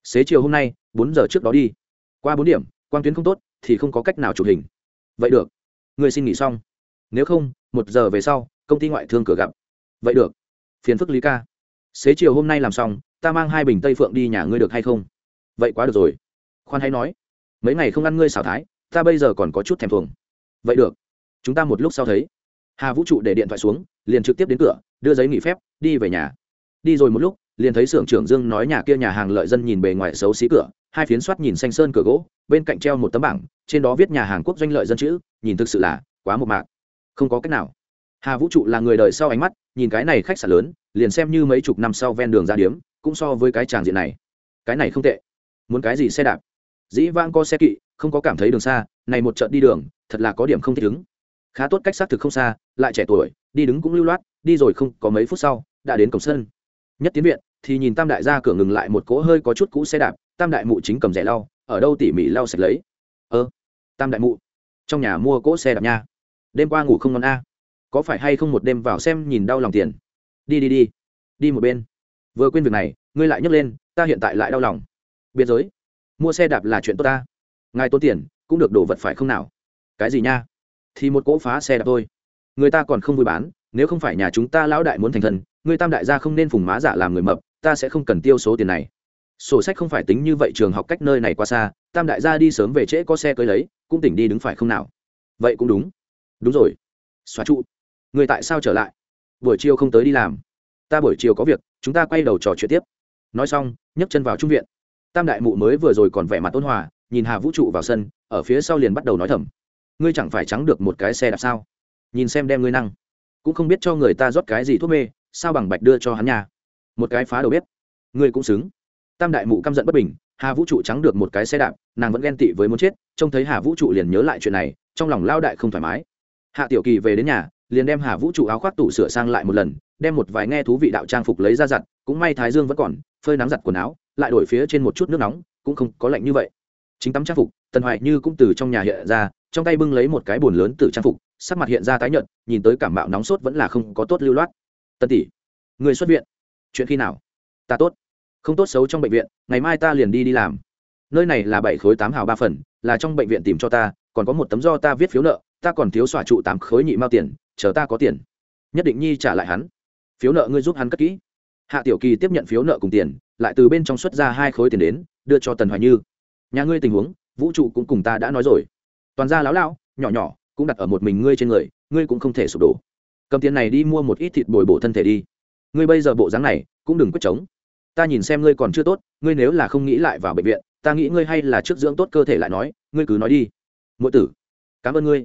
Xế chiều hôm nay, bốn giờ trước đó đi. Qua bốn điểm quang tuyến không tốt thì không có cách nào chụp hình. Vậy được. Người xin nghỉ xong. Nếu không, một giờ về sau, công ty ngoại thương cửa gặp. Vậy được. Phiền phức lý ca. Xế chiều hôm nay làm xong, ta mang hai bình tây phượng đi nhà ngươi được hay không? Vậy quá được rồi. Khoan hay nói. Mấy ngày không ăn ngươi xào thái, ta bây giờ còn có chút thèm thuồng. Vậy được. Chúng ta một lúc sau thấy. Hà vũ trụ để điện thoại xuống, liền trực tiếp đến cửa, đưa giấy nghỉ phép, đi về nhà. Đi rồi một lúc, liền thấy xưởng trưởng dương nói nhà kia nhà hàng lợi dân nhìn bề ngoài xấu xí cửa hai phiến soát nhìn xanh sơn cửa gỗ, bên cạnh treo một tấm bảng, trên đó viết nhà hàng quốc doanh lợi dân chữ, nhìn thực sự là quá một mạc. Không có cách nào. Hà vũ trụ là người đời sau ánh mắt, nhìn cái này khách sạn lớn, liền xem như mấy chục năm sau ven đường ra điếm, cũng so với cái tràng diện này. Cái này không tệ. Muốn cái gì xe đạp? Dĩ vãng có xe kỵ, không có cảm thấy đường xa, này một trận đi đường, thật là có điểm không thích ứng. Khá tốt cách xác thực không xa, lại trẻ tuổi, đi đứng cũng lưu loát, đi rồi không có mấy phút sau, đã đến cổng sân. Nhất tiến viện, thì nhìn tam đại ra cửa ngừng lại một cỗ hơi có chút cũ xe đạp tam đại mụ chính cầm rẻ lau, ở đâu tỉ mỉ lau sạch lấy? Ơ, tam đại mụ, trong nhà mua cỗ xe đạp nha. Đêm qua ngủ không ngon a. Có phải hay không một đêm vào xem nhìn đau lòng tiền? Đi đi đi. Đi một bên. Vừa quên việc này, ngươi lại nhấc lên, ta hiện tại lại đau lòng. Biệt giới, mua xe đạp là chuyện tốt ta. Ngài tốn tiền, cũng được đổ vật phải không nào? Cái gì nha? Thì một cỗ phá xe đạp thôi. Người ta còn không vui bán, nếu không phải nhà chúng ta lão đại muốn thành thần, người tam đại gia không nên phùng má giả làm người mập, ta sẽ không cần tiêu số tiền này sổ sách không phải tính như vậy trường học cách nơi này qua xa, tam đại gia đi sớm về trễ có xe cưới lấy, cũng tỉnh đi đứng phải không nào? Vậy cũng đúng. Đúng rồi. Xóa trụ. Người tại sao trở lại? Buổi chiều không tới đi làm. Ta buổi chiều có việc, chúng ta quay đầu trò chuyện tiếp. Nói xong, nhấc chân vào trung viện. Tam đại mụ mới vừa rồi còn vẻ mặt ôn hòa, nhìn hà vũ trụ vào sân, ở phía sau liền bắt đầu nói thầm. Ngươi chẳng phải trắng được một cái xe đạp sao? Nhìn xem đem ngươi năng. Cũng không biết cho người ta rót cái gì thuốc mê, sao bằng bạch đưa cho hắn nhà. Một cái phá đầu bếp. Ngươi cũng xứng tam đại mụ căm giận bất bình, hà vũ trụ trắng được một cái xe đạp, nàng vẫn ghen tị với muốn chết, trông thấy hà vũ trụ liền nhớ lại chuyện này, trong lòng lao đại không thoải mái. Hạ tiểu kỳ về đến nhà, liền đem hà vũ trụ áo khoác tủ sửa sang lại một lần, đem một vài nghe thú vị đạo trang phục lấy ra giặt, cũng may thái dương vẫn còn, phơi nắng giặt quần áo, lại đổi phía trên một chút nước nóng, cũng không có lạnh như vậy. Chính tắm trang phục, tần hoài như cũng từ trong nhà hiện ra, trong tay bưng lấy một cái bồn lớn từ trang phục, sắc mặt hiện ra tái nhợt, nhìn tới cảm mạo nóng sốt vẫn là không có tốt lưu loát. Tân tỷ, người xuất viện, chuyện khi nào? Ta tốt không tốt xấu trong bệnh viện, ngày mai ta liền đi đi làm. Nơi này là bảy khối tám hào ba phần, là trong bệnh viện tìm cho ta, còn có một tấm do ta viết phiếu nợ, ta còn thiếu xòa trụ tám khối nhị mao tiền, chờ ta có tiền. Nhất định nhi trả lại hắn. Phiếu nợ ngươi giúp hắn cất kỹ. Hạ tiểu kỳ tiếp nhận phiếu nợ cùng tiền, lại từ bên trong xuất ra hai khối tiền đến, đưa cho tần hoài như. Nhà ngươi tình huống, vũ trụ cũng cùng ta đã nói rồi. Toàn ra láo lao nhỏ nhỏ, cũng đặt ở một mình ngươi trên người, ngươi cũng không thể sụp đổ. Cầm tiền này đi mua một ít thịt bồi bổ thân thể đi. Ngươi bây giờ bộ dáng này, cũng đừng quyết chống ta nhìn xem ngươi còn chưa tốt, ngươi nếu là không nghĩ lại vào bệnh viện, ta nghĩ ngươi hay là trước dưỡng tốt cơ thể lại nói, ngươi cứ nói đi. Mỗi tử, cảm ơn ngươi.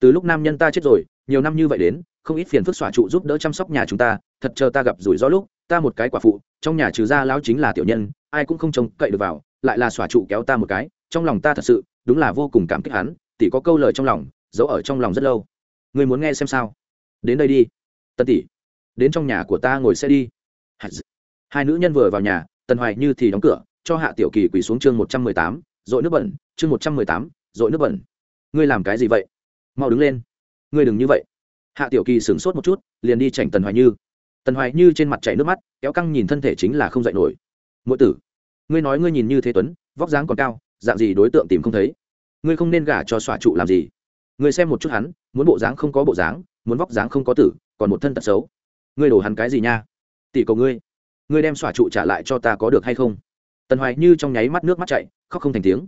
Từ lúc nam nhân ta chết rồi, nhiều năm như vậy đến, không ít phiền phức xỏa trụ giúp đỡ chăm sóc nhà chúng ta, thật chờ ta gặp rủi ro lúc, ta một cái quả phụ, trong nhà trừ ra lão chính là tiểu nhân, ai cũng không trông cậy được vào, lại là xỏa trụ kéo ta một cái, trong lòng ta thật sự, đúng là vô cùng cảm kích hắn, tỷ có câu lời trong lòng, giấu ở trong lòng rất lâu. Người muốn nghe xem sao? Đến đây đi. Tân tỷ, đến trong nhà của ta ngồi xe đi hai nữ nhân vừa vào nhà, tần hoài như thì đóng cửa, cho hạ tiểu kỳ quỳ xuống chương một trăm mười tám dội nước bẩn, chương một trăm mười tám dội nước bẩn. Ngươi làm cái gì vậy? Mau đứng lên. Ngươi đừng như vậy. Hạ tiểu kỳ sửng sốt một chút, liền đi chảnh tần hoài như. Tần hoài như trên mặt chảy nước mắt, kéo căng nhìn thân thể chính là không dạy nổi. Mỗi tử, ngươi nói ngươi nhìn như thế tuấn, vóc dáng còn cao, dạng gì đối tượng tìm không thấy? Ngươi không nên gả cho xòa trụ làm gì? Ngươi xem một chút hắn, muốn bộ dáng không có bộ dáng, muốn vóc dáng không có tử, còn một thân tật xấu. Ngươi đổ hắn cái gì nha? Tỷ cầu ngươi ngươi đem xỏa trụ trả lại cho ta có được hay không? Tần hoài như trong nháy mắt nước mắt chạy, khóc không thành tiếng.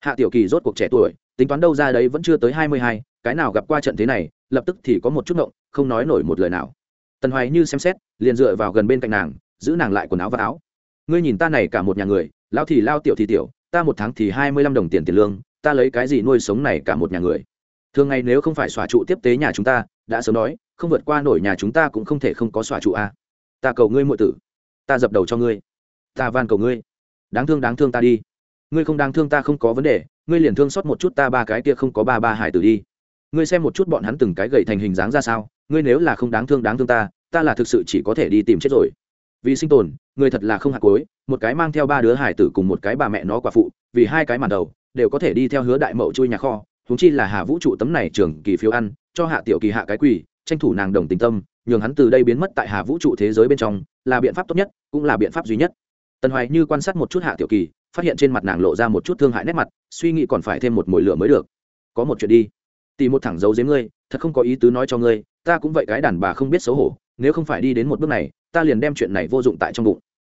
Hạ tiểu kỳ rốt cuộc trẻ tuổi, tính toán đâu ra đấy vẫn chưa tới hai mươi hai, cái nào gặp qua trận thế này, lập tức thì có một chút ngộng, không nói nổi một lời nào. Tần hoài như xem xét, liền dựa vào gần bên cạnh nàng, giữ nàng lại quần áo và áo. Ngươi nhìn ta này cả một nhà người lao thì lao tiểu thì tiểu, ta một tháng thì hai mươi lăm đồng tiền tiền lương, ta lấy cái gì nuôi sống này cả một nhà người? Thường ngày nếu không phải xòa trụ tiếp tế nhà chúng ta, đã sớm nói, không vượt qua nổi nhà chúng ta cũng không thể không có xòa trụ a. Ta cầu ngươi muội tử ta dập đầu cho ngươi. Ta van cầu ngươi. Đáng thương đáng thương ta đi. Ngươi không đáng thương ta không có vấn đề, ngươi liền thương xót một chút ta ba cái kia không có ba ba hải tử đi. Ngươi xem một chút bọn hắn từng cái gậy thành hình dáng ra sao, ngươi nếu là không đáng thương đáng thương ta ta là thực sự chỉ có thể đi tìm chết rồi. Vì sinh tồn người thật là không hạt cối một cái mang theo ba đứa hải tử cùng một cái bà mẹ nó quả phụ, vì hai cái màn đầu, đều có thể đi theo hứa đại mậu chui nhà kho húng chi là hà vũ trụ tấm này trường kỳ phiếu ăn, cho hạ tiểu kỳ hạ cái quỳ, tranh thủ nàng đồng tình tâm, nhường hắn từ đây biến mất tại hà vũ trụ thế giới bên trong là biện pháp tốt nhất, cũng là biện pháp duy nhất. Tần hoài như quan sát một chút hạ tiểu kỳ, phát hiện trên mặt nàng lộ ra một chút thương hại nét mặt, suy nghĩ còn phải thêm một mồi lửa mới được. Có một chuyện đi. Tì một thẳng dấu giếm ngươi, thật không có ý tứ nói cho ngươi, ta cũng vậy cái đàn bà không biết xấu hổ, nếu không phải đi đến một bước này, ta liền đem chuyện này vô dụng tại trong bụng.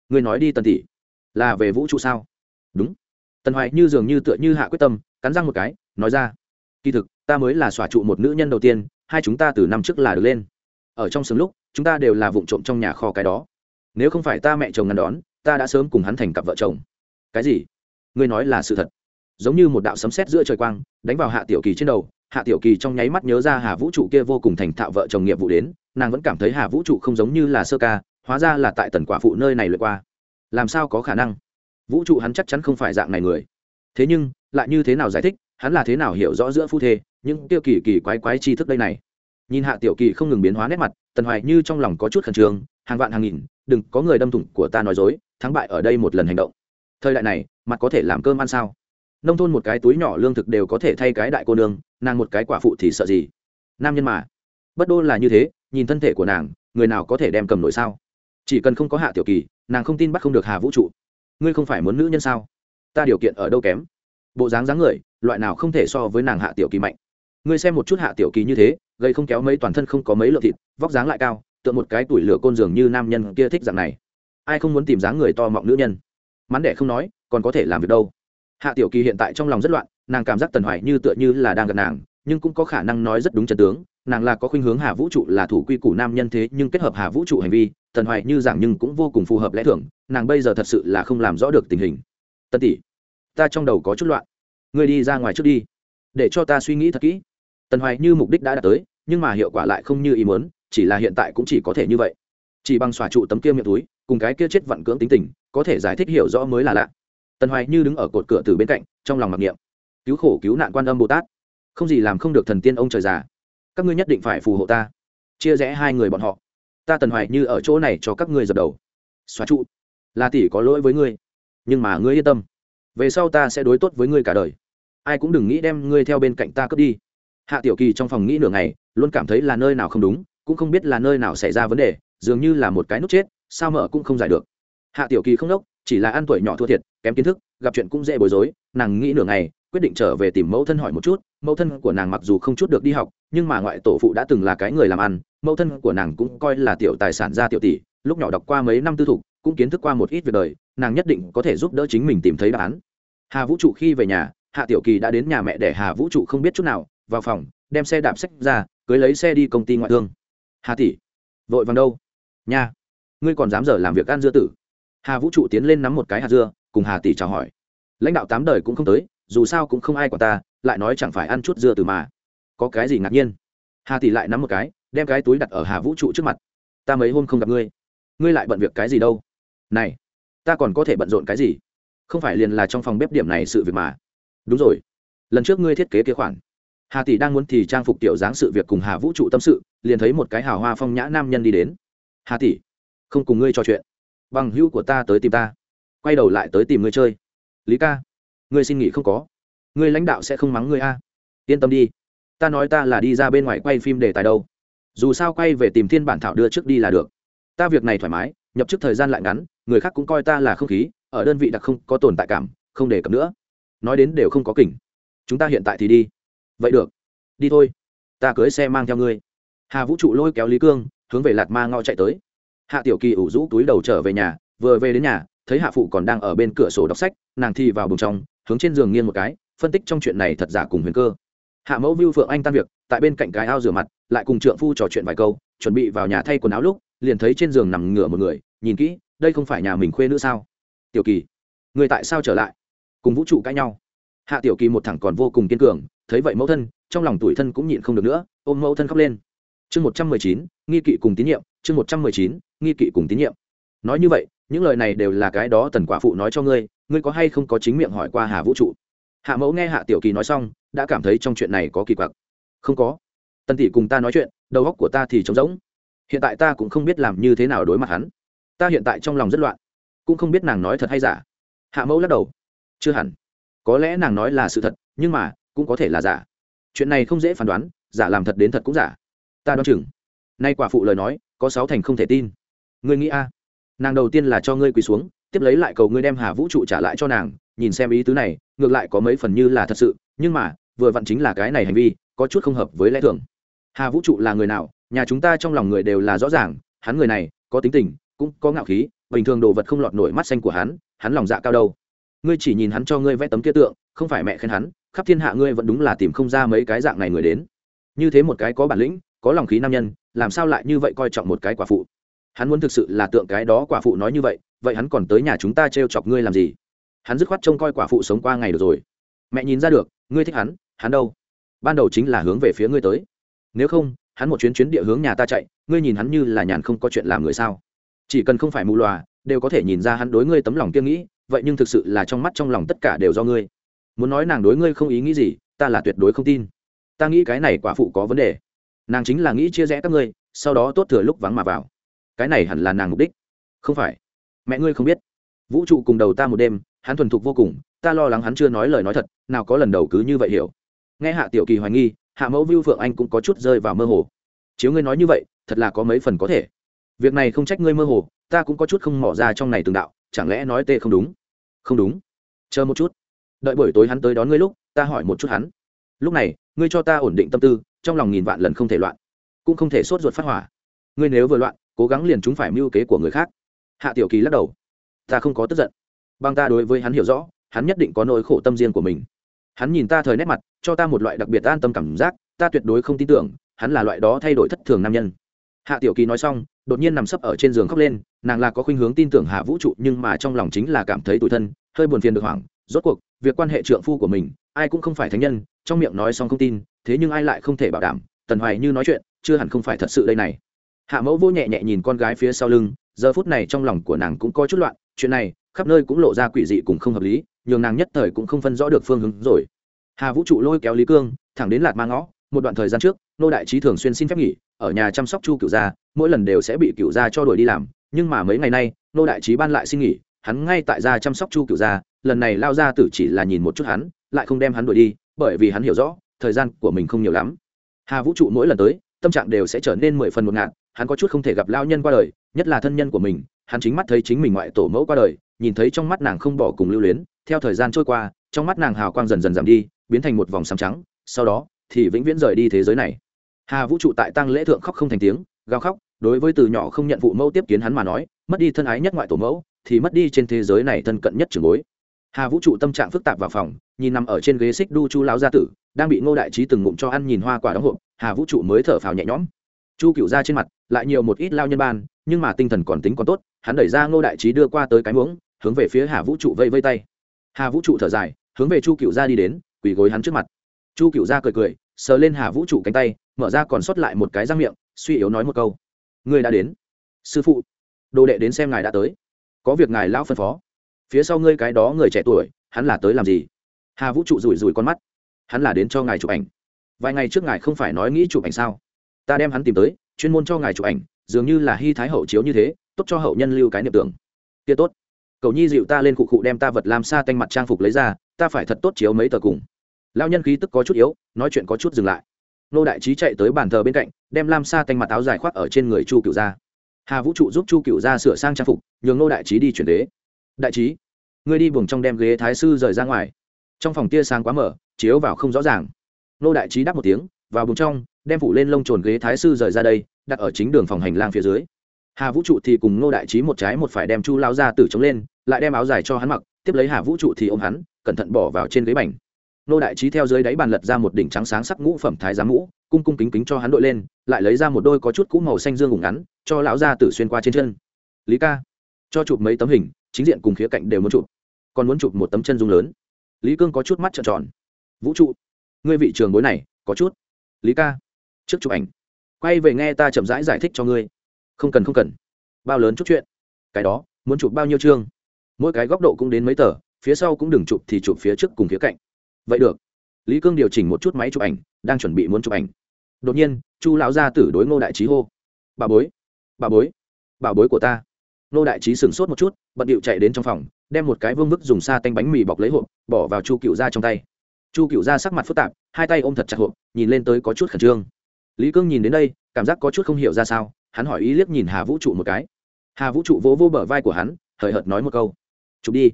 Ngươi nói đi tần tỷ. Là về vũ trụ sao? Đúng. Tần hoài như dường như tựa như hạ quyết tâm, cắn răng một cái, nói ra. Kỳ thực, ta mới là xòa trụ một nữ nhân đầu tiên, hai chúng ta từ năm trước là được lên. Ở trong sớm lúc, chúng ta đều là vụ trộm trong nhà kho cái đó nếu không phải ta mẹ chồng ngăn đón, ta đã sớm cùng hắn thành cặp vợ chồng. Cái gì? Ngươi nói là sự thật. Giống như một đạo sấm sét giữa trời quang, đánh vào hạ tiểu kỳ trên đầu, hạ tiểu kỳ trong nháy mắt nhớ ra hà vũ trụ kia vô cùng thành thạo vợ chồng nghiệp vụ đến, nàng vẫn cảm thấy hà vũ trụ không giống như là sơ ca, hóa ra là tại tần quả phụ nơi này lượt qua. Làm sao có khả năng? Vũ trụ hắn chắc chắn không phải dạng này người. Thế nhưng, lại như thế nào giải thích, hắn là thế nào hiểu rõ giữa phu thê, những tiêu kỳ kỳ quái quái tri thức đây này? Nhìn hạ tiểu kỳ không ngừng biến hóa nét mặt, tần hoài như trong lòng có chút khẩn trương, hàng vạn hàng nghìn đừng có người đâm thủng của ta nói dối, thắng bại ở đây một lần hành động. Thời đại này, mặt có thể làm cơm ăn sao? Nông thôn một cái túi nhỏ lương thực đều có thể thay cái đại cô nương, nàng một cái quả phụ thì sợ gì? Nam nhân mà. Bất đô là như thế, nhìn thân thể của nàng, người nào có thể đem cầm nổi sao? Chỉ cần không có hạ tiểu kỳ, nàng không tin bắt không được hà vũ trụ. Ngươi không phải muốn nữ nhân sao? Ta điều kiện ở đâu kém? Bộ dáng dáng người, loại nào không thể so với nàng hạ tiểu kỳ mạnh? Ngươi xem một chút hạ tiểu kỳ như thế gây không kéo mấy toàn thân không có mấy lượng thịt, vóc dáng lại cao tựa một cái tuổi lửa côn dường như nam nhân kia thích dạng này. Ai không muốn tìm dáng người to mọng nữ nhân? Mắn đẻ không nói, còn có thể làm việc đâu. Hạ tiểu kỳ hiện tại trong lòng rất loạn, nàng cảm giác tần hoài như tựa như là đang gần nàng, nhưng cũng có khả năng nói rất đúng chân tướng, nàng là có khuynh hướng hà vũ trụ là thủ quy củ nam nhân thế, nhưng kết hợp hà vũ trụ hành vi, tần hoài như giảng nhưng cũng vô cùng phù hợp lẽ thường, nàng bây giờ thật sự là không làm rõ được tình hình. Tân tỷ, ta trong đầu có chút loạn. Ngươi đi ra ngoài trước đi. Để cho ta suy nghĩ thật kỹ. Tần hoài như mục đích đã đạt tới, nhưng mà hiệu quả lại không như ý muốn chỉ là hiện tại cũng chỉ có thể như vậy. Chỉ bằng xòa trụ tấm kia miệng túi, cùng cái kia chết vặn cưỡng tính tình, có thể giải thích hiểu rõ mới là lạ. Tần hoài như đứng ở cột cửa từ bên cạnh, trong lòng mặc niệm. Cứu khổ cứu nạn quan âm bồ tát. Không gì làm không được thần tiên ông trời già. Các ngươi nhất định phải phù hộ ta. Chia rẽ hai người bọn họ. Ta tần hoài như ở chỗ này cho các ngươi dập đầu. Xóa trụ. Là tỷ có lỗi với ngươi. Nhưng mà ngươi yên tâm. Về sau ta sẽ đối tốt với ngươi cả đời. Ai cũng đừng nghĩ đem ngươi theo bên cạnh ta cướp đi. Hạ tiểu kỳ trong phòng nghĩ nửa ngày, luôn cảm thấy là nơi nào không đúng cũng không biết là nơi nào xảy ra vấn đề, dường như là một cái nút chết, sao mở cũng không giải được. Hạ tiểu kỳ không đốc, chỉ là ăn tuổi nhỏ thua thiệt, kém kiến thức, gặp chuyện cũng dễ bối rối, nàng nghĩ nửa ngày, quyết định trở về tìm mẫu thân hỏi một chút, mẫu thân của nàng mặc dù không chút được đi học, nhưng mà ngoại tổ phụ đã từng là cái người làm ăn, mẫu thân của nàng cũng coi là tiểu tài sản gia tiểu tỷ, lúc nhỏ đọc qua mấy năm tư thục, cũng kiến thức qua một ít việc đời, nàng nhất định có thể giúp đỡ chính mình tìm thấy đáp án. Hà vũ trụ khi về nhà, hạ tiểu kỳ đã đến nhà mẹ để hà vũ trụ không biết chút nào, vào phòng, đem xe đạp sách ra, cưới lấy xe đi công ty ngoại thương hà tỷ, vội vàng đâu? Nha, ngươi còn dám dở làm việc ăn dưa tử? Hà vũ trụ tiến lên nắm một cái hạt dưa, cùng hà tỷ chào hỏi. Lãnh đạo tám đời cũng không tới, dù sao cũng không ai quản ta, lại nói chẳng phải ăn chút dưa từ mà. Có cái gì ngạc nhiên? Hà tỷ lại nắm một cái, đem cái túi đặt ở hà vũ trụ trước mặt. Ta mấy hôm không gặp ngươi. Ngươi lại bận việc cái gì đâu? Này, ta còn có thể bận rộn cái gì? Không phải liền là trong phòng bếp điểm này sự việc mà. Đúng rồi. Lần trước ngươi thiết kế kế khoản hà tỷ đang muốn thì trang phục tiểu dáng sự việc cùng hà vũ trụ tâm sự, liền thấy một cái hào hoa phong nhã nam nhân đi đến. Hà tỷ, không cùng ngươi trò chuyện. Bằng hữu của ta tới tìm ta. Quay đầu lại tới tìm ngươi chơi. Lý ca, ngươi xin nghỉ không có. Ngươi lãnh đạo sẽ không mắng ngươi a. Yên tâm đi. Ta nói ta là đi ra bên ngoài quay phim đề tài đâu. Dù sao quay về tìm thiên bản thảo đưa trước đi là được. Ta việc này thoải mái, nhập chức thời gian lại ngắn, người khác cũng coi ta là không khí, ở đơn vị đặc không có tồn tại cảm, không đề cập nữa. Nói đến đều không có kỉnh. Chúng ta hiện tại thì đi vậy được. Đi thôi. Ta cưới xe mang theo ngươi. Hà vũ trụ lôi kéo lý cương, hướng về lạt ma ngõ chạy tới. Hạ tiểu kỳ ủ rũ túi đầu trở về nhà, vừa về đến nhà, thấy hạ phụ còn đang ở bên cửa sổ đọc sách, nàng thi vào bùng trong, hướng trên giường nghiêng một cái, phân tích trong chuyện này thật giả cùng huyền cơ. Hạ mẫu vưu phượng anh tan việc, tại bên cạnh cái ao rửa mặt, lại cùng trượng phu trò chuyện vài câu, chuẩn bị vào nhà thay quần áo lúc, liền thấy trên giường nằm ngửa một người, nhìn kỹ, đây không phải nhà mình khuê nữa sao? Tiểu kỳ, người tại sao trở lại? Cùng vũ trụ cãi nhau. Hạ tiểu kỳ một thẳng còn vô cùng kiên cường thấy vậy mẫu thân, trong lòng tuổi thân cũng nhịn không được nữa, ôm mẫu thân khóc lên. Chương một trăm mười chín, nghi kỵ cùng tín nhiệm, chương một trăm mười chín, nghi kỵ cùng tín nhiệm. Nói như vậy, những lời này đều là cái đó tần quả phụ nói cho ngươi ngươi có hay không có chính miệng hỏi qua hà vũ trụ? Hạ mẫu nghe hạ tiểu kỳ nói xong, đã cảm thấy trong chuyện này có kỳ quặc. Không có. Tần tỷ cùng ta nói chuyện, đầu óc của ta thì trống rỗng. Hiện tại ta cũng không biết làm như thế nào đối mặt hắn. Ta hiện tại trong lòng rất loạn, cũng không biết nàng nói thật hay giả. Hạ mẫu lắc đầu. Chưa hẳn. Có lẽ nàng nói là sự thật, nhưng mà cũng có thể là giả. Chuyện này không dễ phán đoán, giả làm thật đến thật cũng giả. Ta đoán chừng. Nay quả phụ lời nói, có sáu thành không thể tin. Ngươi nghĩ a? Nàng đầu tiên là cho ngươi quỳ xuống, tiếp lấy lại cầu ngươi đem hà vũ trụ trả lại cho nàng, nhìn xem ý tứ này, ngược lại có mấy phần như là thật sự, nhưng mà, vừa vặn chính là cái này hành vi, có chút không hợp với lẽ thường. Hà vũ trụ là người nào, nhà chúng ta trong lòng người đều là rõ ràng, hắn người này, có tính tình, cũng có ngạo khí, bình thường đồ vật không lọt nổi mắt xanh của hắn hắn lòng dạ cao đâu. Ngươi chỉ nhìn hắn cho ngươi vẽ tấm kia tượng, không phải mẹ khen hắn khắp thiên hạ ngươi vẫn đúng là tìm không ra mấy cái dạng này người đến. Như thế một cái có bản lĩnh, có lòng khí nam nhân, làm sao lại như vậy coi trọng một cái quả phụ? Hắn muốn thực sự là tượng cái đó quả phụ nói như vậy vậy hắn còn tới nhà chúng ta t chọc ngươi làm gì? Hắn dứt khoát trông coi quả phụ sống qua ngày được rồi. Mẹ nhìn ra được, ngươi thích hắn hắn đâu? Ban đầu chính là hướng về phía ngươi tới. Nếu không, hắn một chuyến chuyến địa hướng nhà ta chạy, ngươi nhìn hắn như là nhàn không có chuyện làm người sao? Chỉ cần không phải mù loà, đều có thể nhìn ra hắn đối ngươi tấm lòng kiêng nghĩ, vậy nhưng thực sự là trong mắt trong lòng tất cả đều do ngươi muốn nói nàng đối ngươi không ý nghĩ gì, ta là tuyệt đối không tin. Ta nghĩ cái này quả phụ có vấn đề. Nàng chính là nghĩ chia rẽ các ngươi, sau đó tốt thừa lúc vắng mà vào. Cái này hẳn là nàng mục đích. Không phải. Mẹ ngươi không biết. Vũ trụ cùng đầu ta một đêm, hắn thuần thục vô cùng, ta lo lắng hắn chưa nói lời nói thật, nào có lần đầu cứ như vậy hiểu. Nghe hạ tiểu kỳ hoài nghi, hạ mẫu vưu phượng anh cũng có chút rơi vào mơ hồ. Chiếu ngươi nói như vậy, thật là có mấy phần có thể. Việc này không trách ngươi mơ hồ, ta cũng có chút không mỏ ra trong này từng đạo, chẳng lẽ nói tê không đúng? Không đúng. Chờ một chút đợi buổi tối hắn tới đón ngươi lúc, ta hỏi một chút hắn. Lúc này, ngươi cho ta ổn định tâm tư, trong lòng nghìn vạn lần không thể loạn, cũng không thể sốt ruột phát hỏa. Ngươi nếu vừa loạn, cố gắng liền chúng phải mưu kế của người khác. Hạ tiểu kỳ lắc đầu. Ta không có tức giận. Bằng ta đối với hắn hiểu rõ, hắn nhất định có nỗi khổ tâm riêng của mình. Hắn nhìn ta thời nét mặt, cho ta một loại đặc biệt an tâm cảm giác, ta tuyệt đối không tin tưởng, hắn là loại đó thay đổi thất thường nam nhân. Hạ tiểu kỳ nói xong, đột nhiên nằm sấp ở trên giường khóc lên, nàng là có khuynh hướng tin tưởng hạ vũ trụ, nhưng mà trong lòng chính là cảm thấy tủi thân, hơi buồn phiền được hoảng rốt cuộc, việc quan hệ trượng phu của mình, ai cũng không phải thánh nhân, trong miệng nói xong không tin, thế nhưng ai lại không thể bảo đảm, tần hoài như nói chuyện, chưa hẳn không phải thật sự đây này. Hạ mẫu vô nhẹ nhẹ nhìn con gái phía sau lưng, giờ phút này trong lòng của nàng cũng có chút loạn, chuyện này, khắp nơi cũng lộ ra quỷ dị cùng không hợp lý, nhường nàng nhất thời cũng không phân rõ được phương hướng rồi. Hà vũ trụ lôi kéo lý cương, thẳng đến lạt ma ngõ, một đoạn thời gian trước, nô đại trí thường xuyên xin phép nghỉ, ở nhà chăm sóc chu cựu gia, mỗi lần đều sẽ bị cựu gia cho đuổi đi làm, nhưng mà mấy ngày nay, nô đại trí ban lại xin nghỉ, hắn ngay tại gia chăm sóc chu cựu gia lần này lao ra tử chỉ là nhìn một chút hắn, lại không đem hắn đuổi đi, bởi vì hắn hiểu rõ, thời gian của mình không nhiều lắm. Hà vũ trụ mỗi lần tới, tâm trạng đều sẽ trở nên mười phần một ngạn hắn có chút không thể gặp lao nhân qua đời, nhất là thân nhân của mình, hắn chính mắt thấy chính mình ngoại tổ mẫu qua đời, nhìn thấy trong mắt nàng không bỏ cùng lưu luyến, theo thời gian trôi qua, trong mắt nàng hào quang dần dần giảm đi, biến thành một vòng sáng trắng, sau đó, thì vĩnh viễn rời đi thế giới này. Hà vũ trụ tại tăng lễ thượng khóc không thành tiếng, gào khóc, đối với từ nhỏ không nhận phụ mẫu tiếp kiến hắn mà nói, mất đi thân ái nhất ngoại tổ mẫu, thì mất đi trên thế giới này thân cận nhất trường bối hà vũ trụ tâm trạng phức tạp vào phòng, nhìn nằm ở trên ghế xích đu chu lão gia tử, đang bị ngô đại trí từng ngụm cho ăn nhìn hoa quả đóng hộp, hà vũ trụ mới thở phào nhẹ nhõm. Chu cựu ra trên mặt, lại nhiều một ít lao nhân ban, nhưng mà tinh thần còn tính còn tốt, hắn đẩy ra ngô đại trí đưa qua tới cái muỗng, hướng về phía hà vũ trụ vây vây tay. Hà vũ trụ thở dài, hướng về chu cựu ra đi đến, quỳ gối hắn trước mặt. Chu cựu ra cười cười, sờ lên hà vũ trụ cánh tay, mở ra còn sót lại một cái răng miệng, suy yếu nói một câu. Người đã đến. Sư phụ, đồ đệ đến xem ngài đã tới. Có việc ngài lão phân phó phía sau ngươi cái đó người trẻ tuổi, hắn là tới làm gì? Hà vũ trụ rủi rủi con mắt. Hắn là đến cho ngài chụp ảnh. Vài ngày trước ngài không phải nói nghĩ chụp ảnh sao? Ta đem hắn tìm tới, chuyên môn cho ngài chụp ảnh, dường như là hy thái hậu chiếu như thế, tốt cho hậu nhân lưu cái niệm tưởng. Kia tốt. Cầu nhi dịu ta lên cụ cụ đem ta vật làm xa tanh mặt trang phục lấy ra, ta phải thật tốt chiếu mấy tờ cùng. Lao nhân khí tức có chút yếu, nói chuyện có chút dừng lại. Nô đại trí chạy tới bàn thờ bên cạnh, đem lam sa tanh mặt áo dài khoác ở trên người chu cựu gia. Hà vũ trụ giúp chu cựu gia sửa sang trang phục, nhường nô đại trí đi chuyển đế đại trí, ngươi đi buồng trong đem ghế thái sư rời ra ngoài. Trong phòng tia sáng quá mở chiếu vào không rõ ràng. Nô đại trí đáp một tiếng, vào buồng trong, đem phủ lên lông trồn ghế thái sư rời ra đây, đặt ở chính đường phòng hành lang phía dưới. Hà vũ trụ thì cùng nô đại trí một trái một phải đem chu lao ra tử chống lên, lại đem áo dài cho hắn mặc, tiếp lấy hà vũ trụ thì ôm hắn, cẩn thận bỏ vào trên ghế bành. Nô đại trí theo dưới đáy bàn lật ra một đỉnh trắng sáng sắc ngũ phẩm thái giám ngũ cung cung kính kính cho hắn đội lên, lại lấy ra một đôi có chút cũ màu xanh dương ủng ngắn, cho lão gia tử xuyên qua trên chân. Lý ca, cho chụp mấy tấm hình chính diện cùng khía cạnh đều muốn chụp còn muốn chụp một tấm chân dung lớn. Lý cương có chút mắt trợn tròn. Vũ trụ ngươi vị trường bối này có chút. Lý ca trước chụp ảnh. Quay về nghe ta chậm rãi giải, giải thích cho ngươi. Không cần không cần. Bao lớn chút chuyện. Cái đó muốn chụp bao nhiêu chương? Mỗi cái góc độ cũng đến mấy tờ phía sau cũng đừng chụp thì chụp phía trước cùng khía cạnh. Vậy được. Lý cương điều chỉnh một chút máy chụp ảnh đang chuẩn bị muốn chụp ảnh. Đột nhiên chu lão gia tử đối ngô đại trí hô. Bà bối bà bối bà bối của ta. Nô đại trí sửng sốt một chút, bận điệu chạy đến trong phòng, đem một cái vương vức dùng xa tanh bánh mì bọc lấy hộp, bỏ vào chu cựu ra trong tay. Chu cựu ra sắc mặt phức tạp, hai tay ôm thật chặt hộp, nhìn lên tới có chút khẩn trương. Lý cương nhìn đến đây, cảm giác có chút không hiểu ra sao, hắn hỏi ý liếc nhìn hà vũ trụ một cái. Hà vũ trụ vỗ vô bờ vai của hắn, hời hợt nói một câu. Chụp đi.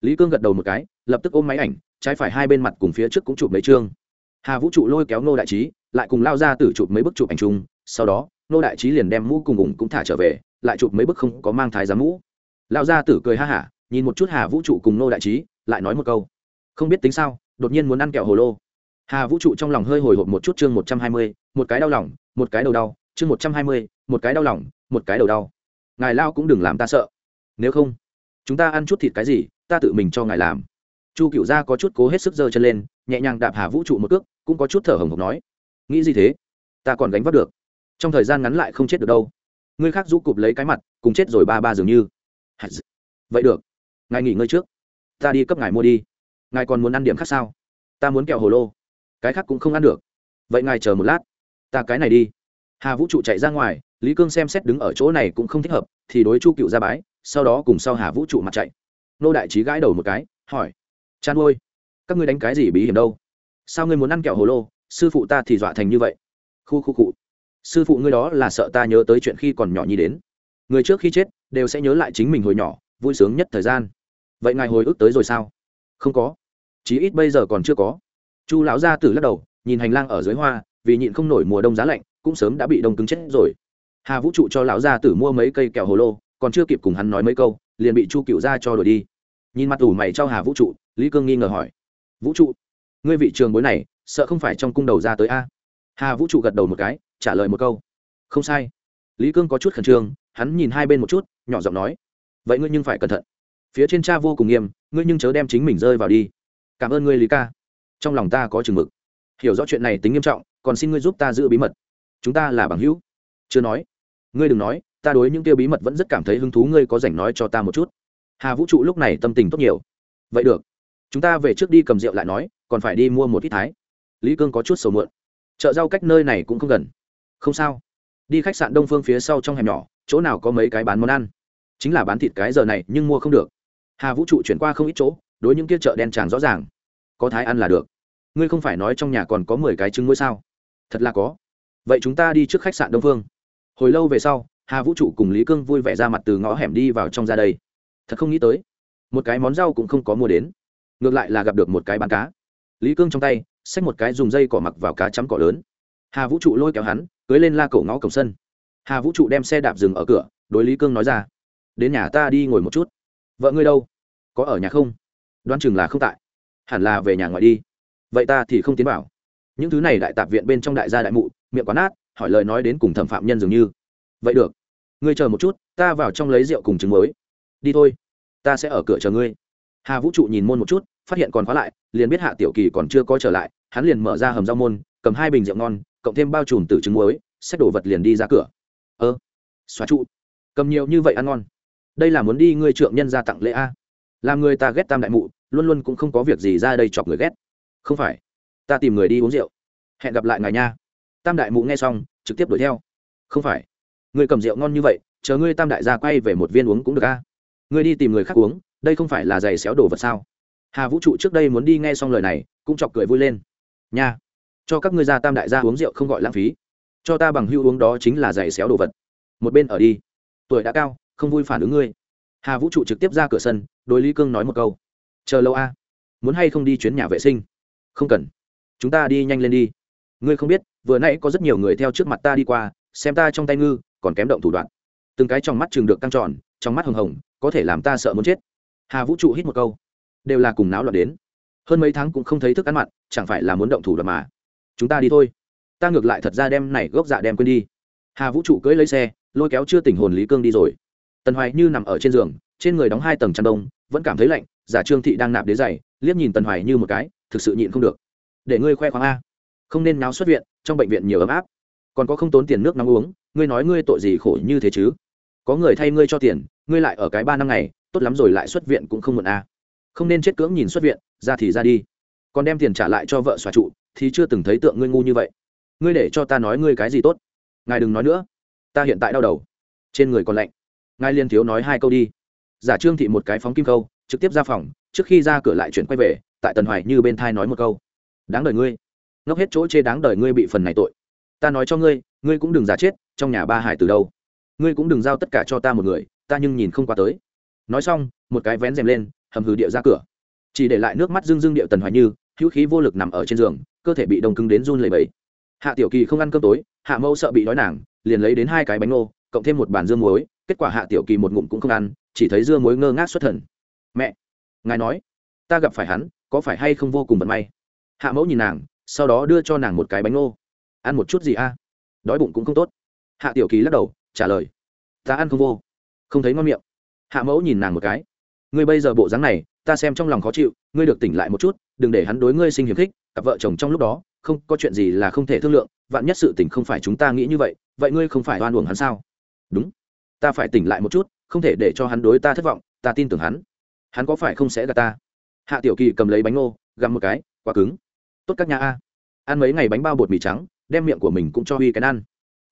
Lý cương gật đầu một cái, lập tức ôm máy ảnh, trái phải hai bên mặt cùng phía trước cũng chụp mấy chương. Hà vũ trụ lôi kéo nô đại trí, lại cùng lao ra từ chụp mấy bức chụp ảnh chung, sau đó nô đại trí liền đem mũ cùng ủng cũng thả trở về lại chụp mấy bức không có mang thái giám mũ. Lao gia tử cười ha hả, nhìn một chút hà vũ trụ cùng nô đại trí, lại nói một câu. Không biết tính sao, đột nhiên muốn ăn kẹo hồ lô. Hà vũ trụ trong lòng hơi hồi hộp một chút chương một trăm hai mươi, một cái đau lòng, một cái đầu đau, chương một trăm hai mươi, một cái đau lòng, một cái đầu đau. Ngài lao cũng đừng làm ta sợ. Nếu không, chúng ta ăn chút thịt cái gì, ta tự mình cho ngài làm. Chu cựu gia có chút cố hết sức giơ chân lên, nhẹ nhàng đạp hà vũ trụ một cước, cũng có chút thở hồng hộc nói. Nghĩ gì thế? Ta còn gánh vác được. Trong thời gian ngắn lại không chết được đâu ngươi khác rũ cụp lấy cái mặt, cùng chết rồi ba ba dường như. Vậy được. Ngài nghỉ ngơi trước. Ta đi cấp ngài mua đi. Ngài còn muốn ăn điểm khác sao? Ta muốn kẹo hồ lô. Cái khác cũng không ăn được. Vậy ngài chờ một lát. Ta cái này đi. Hà vũ trụ chạy ra ngoài, lý cương xem xét đứng ở chỗ này cũng không thích hợp, thì đối chu cựu ra bái, sau đó cùng sau hà vũ trụ mặt chạy. Nô đại trí gãi đầu một cái, hỏi, chan ôi, các ngươi đánh cái gì bí hiểm đâu? Sao ngươi muốn ăn kẹo hồ lô? Sư phụ ta thì dọa thành như vậy. Khu khu cụ sư phụ ngươi đó là sợ ta nhớ tới chuyện khi còn nhỏ nhi đến. Người trước khi chết, đều sẽ nhớ lại chính mình hồi nhỏ, vui sướng nhất thời gian. Vậy ngài hồi ức tới rồi sao? Không có. Chí ít bây giờ còn chưa có. Chu lão gia tử lắc đầu, nhìn hành lang ở dưới hoa, vì nhịn không nổi mùa đông giá lạnh, cũng sớm đã bị đông cứng chết rồi. Hà vũ trụ cho lão gia tử mua mấy cây kẹo hồ lô, còn chưa kịp cùng hắn nói mấy câu, liền bị chu cựu ra cho đổi đi. Nhìn mặt ủ mày cho hà vũ trụ, lý cương nghi ngờ hỏi. Vũ trụ, ngươi vị trường bối này, sợ không phải trong cung đầu ra tới a? Hà vũ trụ gật đầu một cái trả lời một câu. Không sai. Lý cương có chút khẩn trương, hắn nhìn hai bên một chút, nhỏ giọng nói, vậy ngươi nhưng phải cẩn thận. Phía trên cha vô cùng nghiêm, ngươi nhưng chớ đem chính mình rơi vào đi. Cảm ơn ngươi, lý ca. Trong lòng ta có chừng mực. Hiểu rõ chuyện này tính nghiêm trọng, còn xin ngươi giúp ta giữ bí mật. Chúng ta là bằng hữu. Chưa nói. Ngươi đừng nói, ta đối những tiêu bí mật vẫn rất cảm thấy hứng thú, ngươi có dành nói cho ta một chút. Hà vũ trụ lúc này tâm tình tốt nhiều. Vậy được. Chúng ta về trước đi cầm rượu lại nói, còn phải đi mua một ít thái. Lý cương có chút sầu muộn. Chợ rau cách nơi này cũng không gần không sao. Đi khách sạn đông phương phía sau trong hẻm nhỏ, chỗ nào có mấy cái bán món ăn? Chính là bán thịt cái giờ này, nhưng mua không được. Hà vũ trụ chuyển qua không ít chỗ, đối những kia chợ đen tràng rõ ràng. Có thái ăn là được. Ngươi không phải nói trong nhà còn có mười cái trứng muối sao? Thật là có. Vậy chúng ta đi trước khách sạn đông phương. Hồi lâu về sau, hà vũ trụ cùng lý cương vui vẻ ra mặt từ ngõ hẻm đi vào trong ra đây. Thật không nghĩ tới, một cái món rau cũng không có mua đến. Ngược lại là gặp được một cái bán cá. Lý cương trong tay, xách một cái dùng dây cỏ mặc vào cá chấm cỏ lớn. Hà vũ trụ lôi kéo hắn cưới lên la cổ ngõ cổng sân. Hà vũ trụ đem xe đạp dừng ở cửa, đối lý cương nói ra, đến nhà ta đi ngồi một chút. Vợ ngươi đâu? Có ở nhà không? Đoán chừng là không tại. Hẳn là về nhà ngoài đi. Vậy ta thì không tiến vào. Những thứ này đại tạp viện bên trong đại gia đại mụ, miệng quán át hỏi lời nói đến cùng thẩm phạm nhân dường như. Vậy được. Ngươi chờ một chút, ta vào trong lấy rượu cùng trứng mới đi thôi. Ta sẽ ở cửa chờ ngươi. Hà vũ trụ nhìn môn một chút, phát hiện còn khóa lại, liền biết hạ tiểu kỳ còn chưa có trở lại, hắn liền mở ra hầm rau môn, cầm hai bình rượu ngon cộng thêm bao trùm từ trứng muối, xách đồ vật liền đi ra cửa. Ơ, xóa trụ. Cầm nhiều như vậy ăn ngon. Đây là muốn đi ngươi trượng nhân ra tặng lễ a. Làm người ta ghét tam đại mụ, luôn luôn cũng không có việc gì ra đây chọc người ghét. Không phải. Ta tìm người đi uống rượu. Hẹn gặp lại ngài nha. Tam đại mụ nghe xong, trực tiếp đuổi theo. Không phải. Người cầm rượu ngon như vậy, chờ ngươi tam đại gia quay về một viên uống cũng được a. Ngươi đi tìm người khác uống, đây không phải là giày xéo đồ vật sao? Hà vũ trụ trước đây muốn đi nghe xong lời này, cũng chọc cười vui lên. Nha cho các ngươi gia tam đại gia uống rượu không gọi lãng phí. Cho ta bằng hưu uống đó chính là giày xéo đồ vật. Một bên ở đi. Tuổi đã cao, không vui phản ứng ngươi. Hà vũ trụ trực tiếp ra cửa sân, đối lý cương nói một câu. Chờ lâu a. Muốn hay không đi chuyến nhà vệ sinh? Không cần. Chúng ta đi nhanh lên đi. Ngươi không biết, vừa nãy có rất nhiều người theo trước mặt ta đi qua, xem ta trong tay ngư, còn kém động thủ đoạn. Từng cái trong mắt chừng được căng tròn, trong mắt hồng hồng, có thể làm ta sợ muốn chết. Hà vũ trụ hít một câu. Đều là cùng náo loạn đến. Hơn mấy tháng cũng không thấy thức ăn mặn, chẳng phải là muốn động thủ đoạn mà chúng ta đi thôi. Ta ngược lại thật ra đem này gốc dạ đem quên đi. Hà vũ trụ cưỡi lấy xe lôi kéo chưa tỉnh hồn lý cương đi rồi. Tần hoài như nằm ở trên giường trên người đóng hai tầng chăn đông vẫn cảm thấy lạnh giả trương thị đang nạp đế dày, liếc nhìn tần hoài như một cái thực sự nhịn không được. Để ngươi khoe khoang a. Không nên náo xuất viện trong bệnh viện nhiều ấm áp. Còn có không tốn tiền nước nóng uống ngươi nói ngươi tội gì khổ như thế chứ? Có người thay ngươi cho tiền ngươi lại ở cái ba năm ngày tốt lắm rồi lại xuất viện cũng không muộn a. Không nên chết cưỡng nhìn xuất viện ra thì ra đi. Còn đem tiền trả lại cho vợ xóa trụ thì chưa từng thấy tượng ngươi ngu như vậy. Ngươi để cho ta nói ngươi cái gì tốt. Ngài đừng nói nữa. Ta hiện tại đau đầu. Trên người còn lạnh. Ngài liên thiếu nói hai câu đi. Giả trương thị một cái phóng kim câu, trực tiếp ra phòng, trước khi ra cửa lại chuyển quay về, tại tần hoài như bên thai nói một câu. Đáng đời ngươi. Ngốc hết chỗ chê đáng đời ngươi bị phần này tội. Ta nói cho ngươi ngươi cũng đừng giả chết, trong nhà ba hải từ đâu. Ngươi cũng đừng giao tất cả cho ta một người, ta nhưng nhìn không qua tới. Nói xong, một cái vén rèm lên, hầm hừ điệu ra cửa. Chỉ để lại nước mắt dưng dưng điệu tần hoài như hữu khí vô lực nằm ở trên giường, cơ thể bị đông cứng đến run lẩy bẩy. Hạ tiểu kỳ không ăn cơm tối, hạ mẫu sợ bị đói nàng, liền lấy đến hai cái bánh ngô, cộng thêm một bàn dưa muối, kết quả hạ tiểu kỳ một ngụm cũng không ăn, chỉ thấy dưa muối ngơ ngác xuất thần. Mẹ, ngài nói, ta gặp phải hắn, có phải hay không vô cùng vận may? Hạ mẫu nhìn nàng, sau đó đưa cho nàng một cái bánh ngô. Ăn một chút gì a? Đói bụng cũng không tốt. Hạ tiểu kỳ lắc đầu, trả lời, ta ăn không vô, không thấy ngon miệng. Hạ mẫu nhìn nàng một cái, ngươi bây giờ bộ dáng này, ta xem trong lòng khó chịu, ngươi được tỉnh lại một chút đừng để hắn đối ngươi sinh hiềm khích, cặp vợ chồng trong lúc đó, không, có chuyện gì là không thể thương lượng, vạn nhất sự tình không phải chúng ta nghĩ như vậy vậy ngươi không phải oan uổng hắn sao? Đúng. Ta phải tỉnh lại một chút, không thể để cho hắn đối ta thất vọng, ta tin tưởng hắn. Hắn có phải không sẽ gạt ta? Hạ tiểu kỳ cầm lấy bánh ngô, gặm một cái, quá cứng. Tốt các nhà a. Ăn mấy ngày bánh bao bột mì trắng, đem miệng của mình cũng cho huy cái ăn.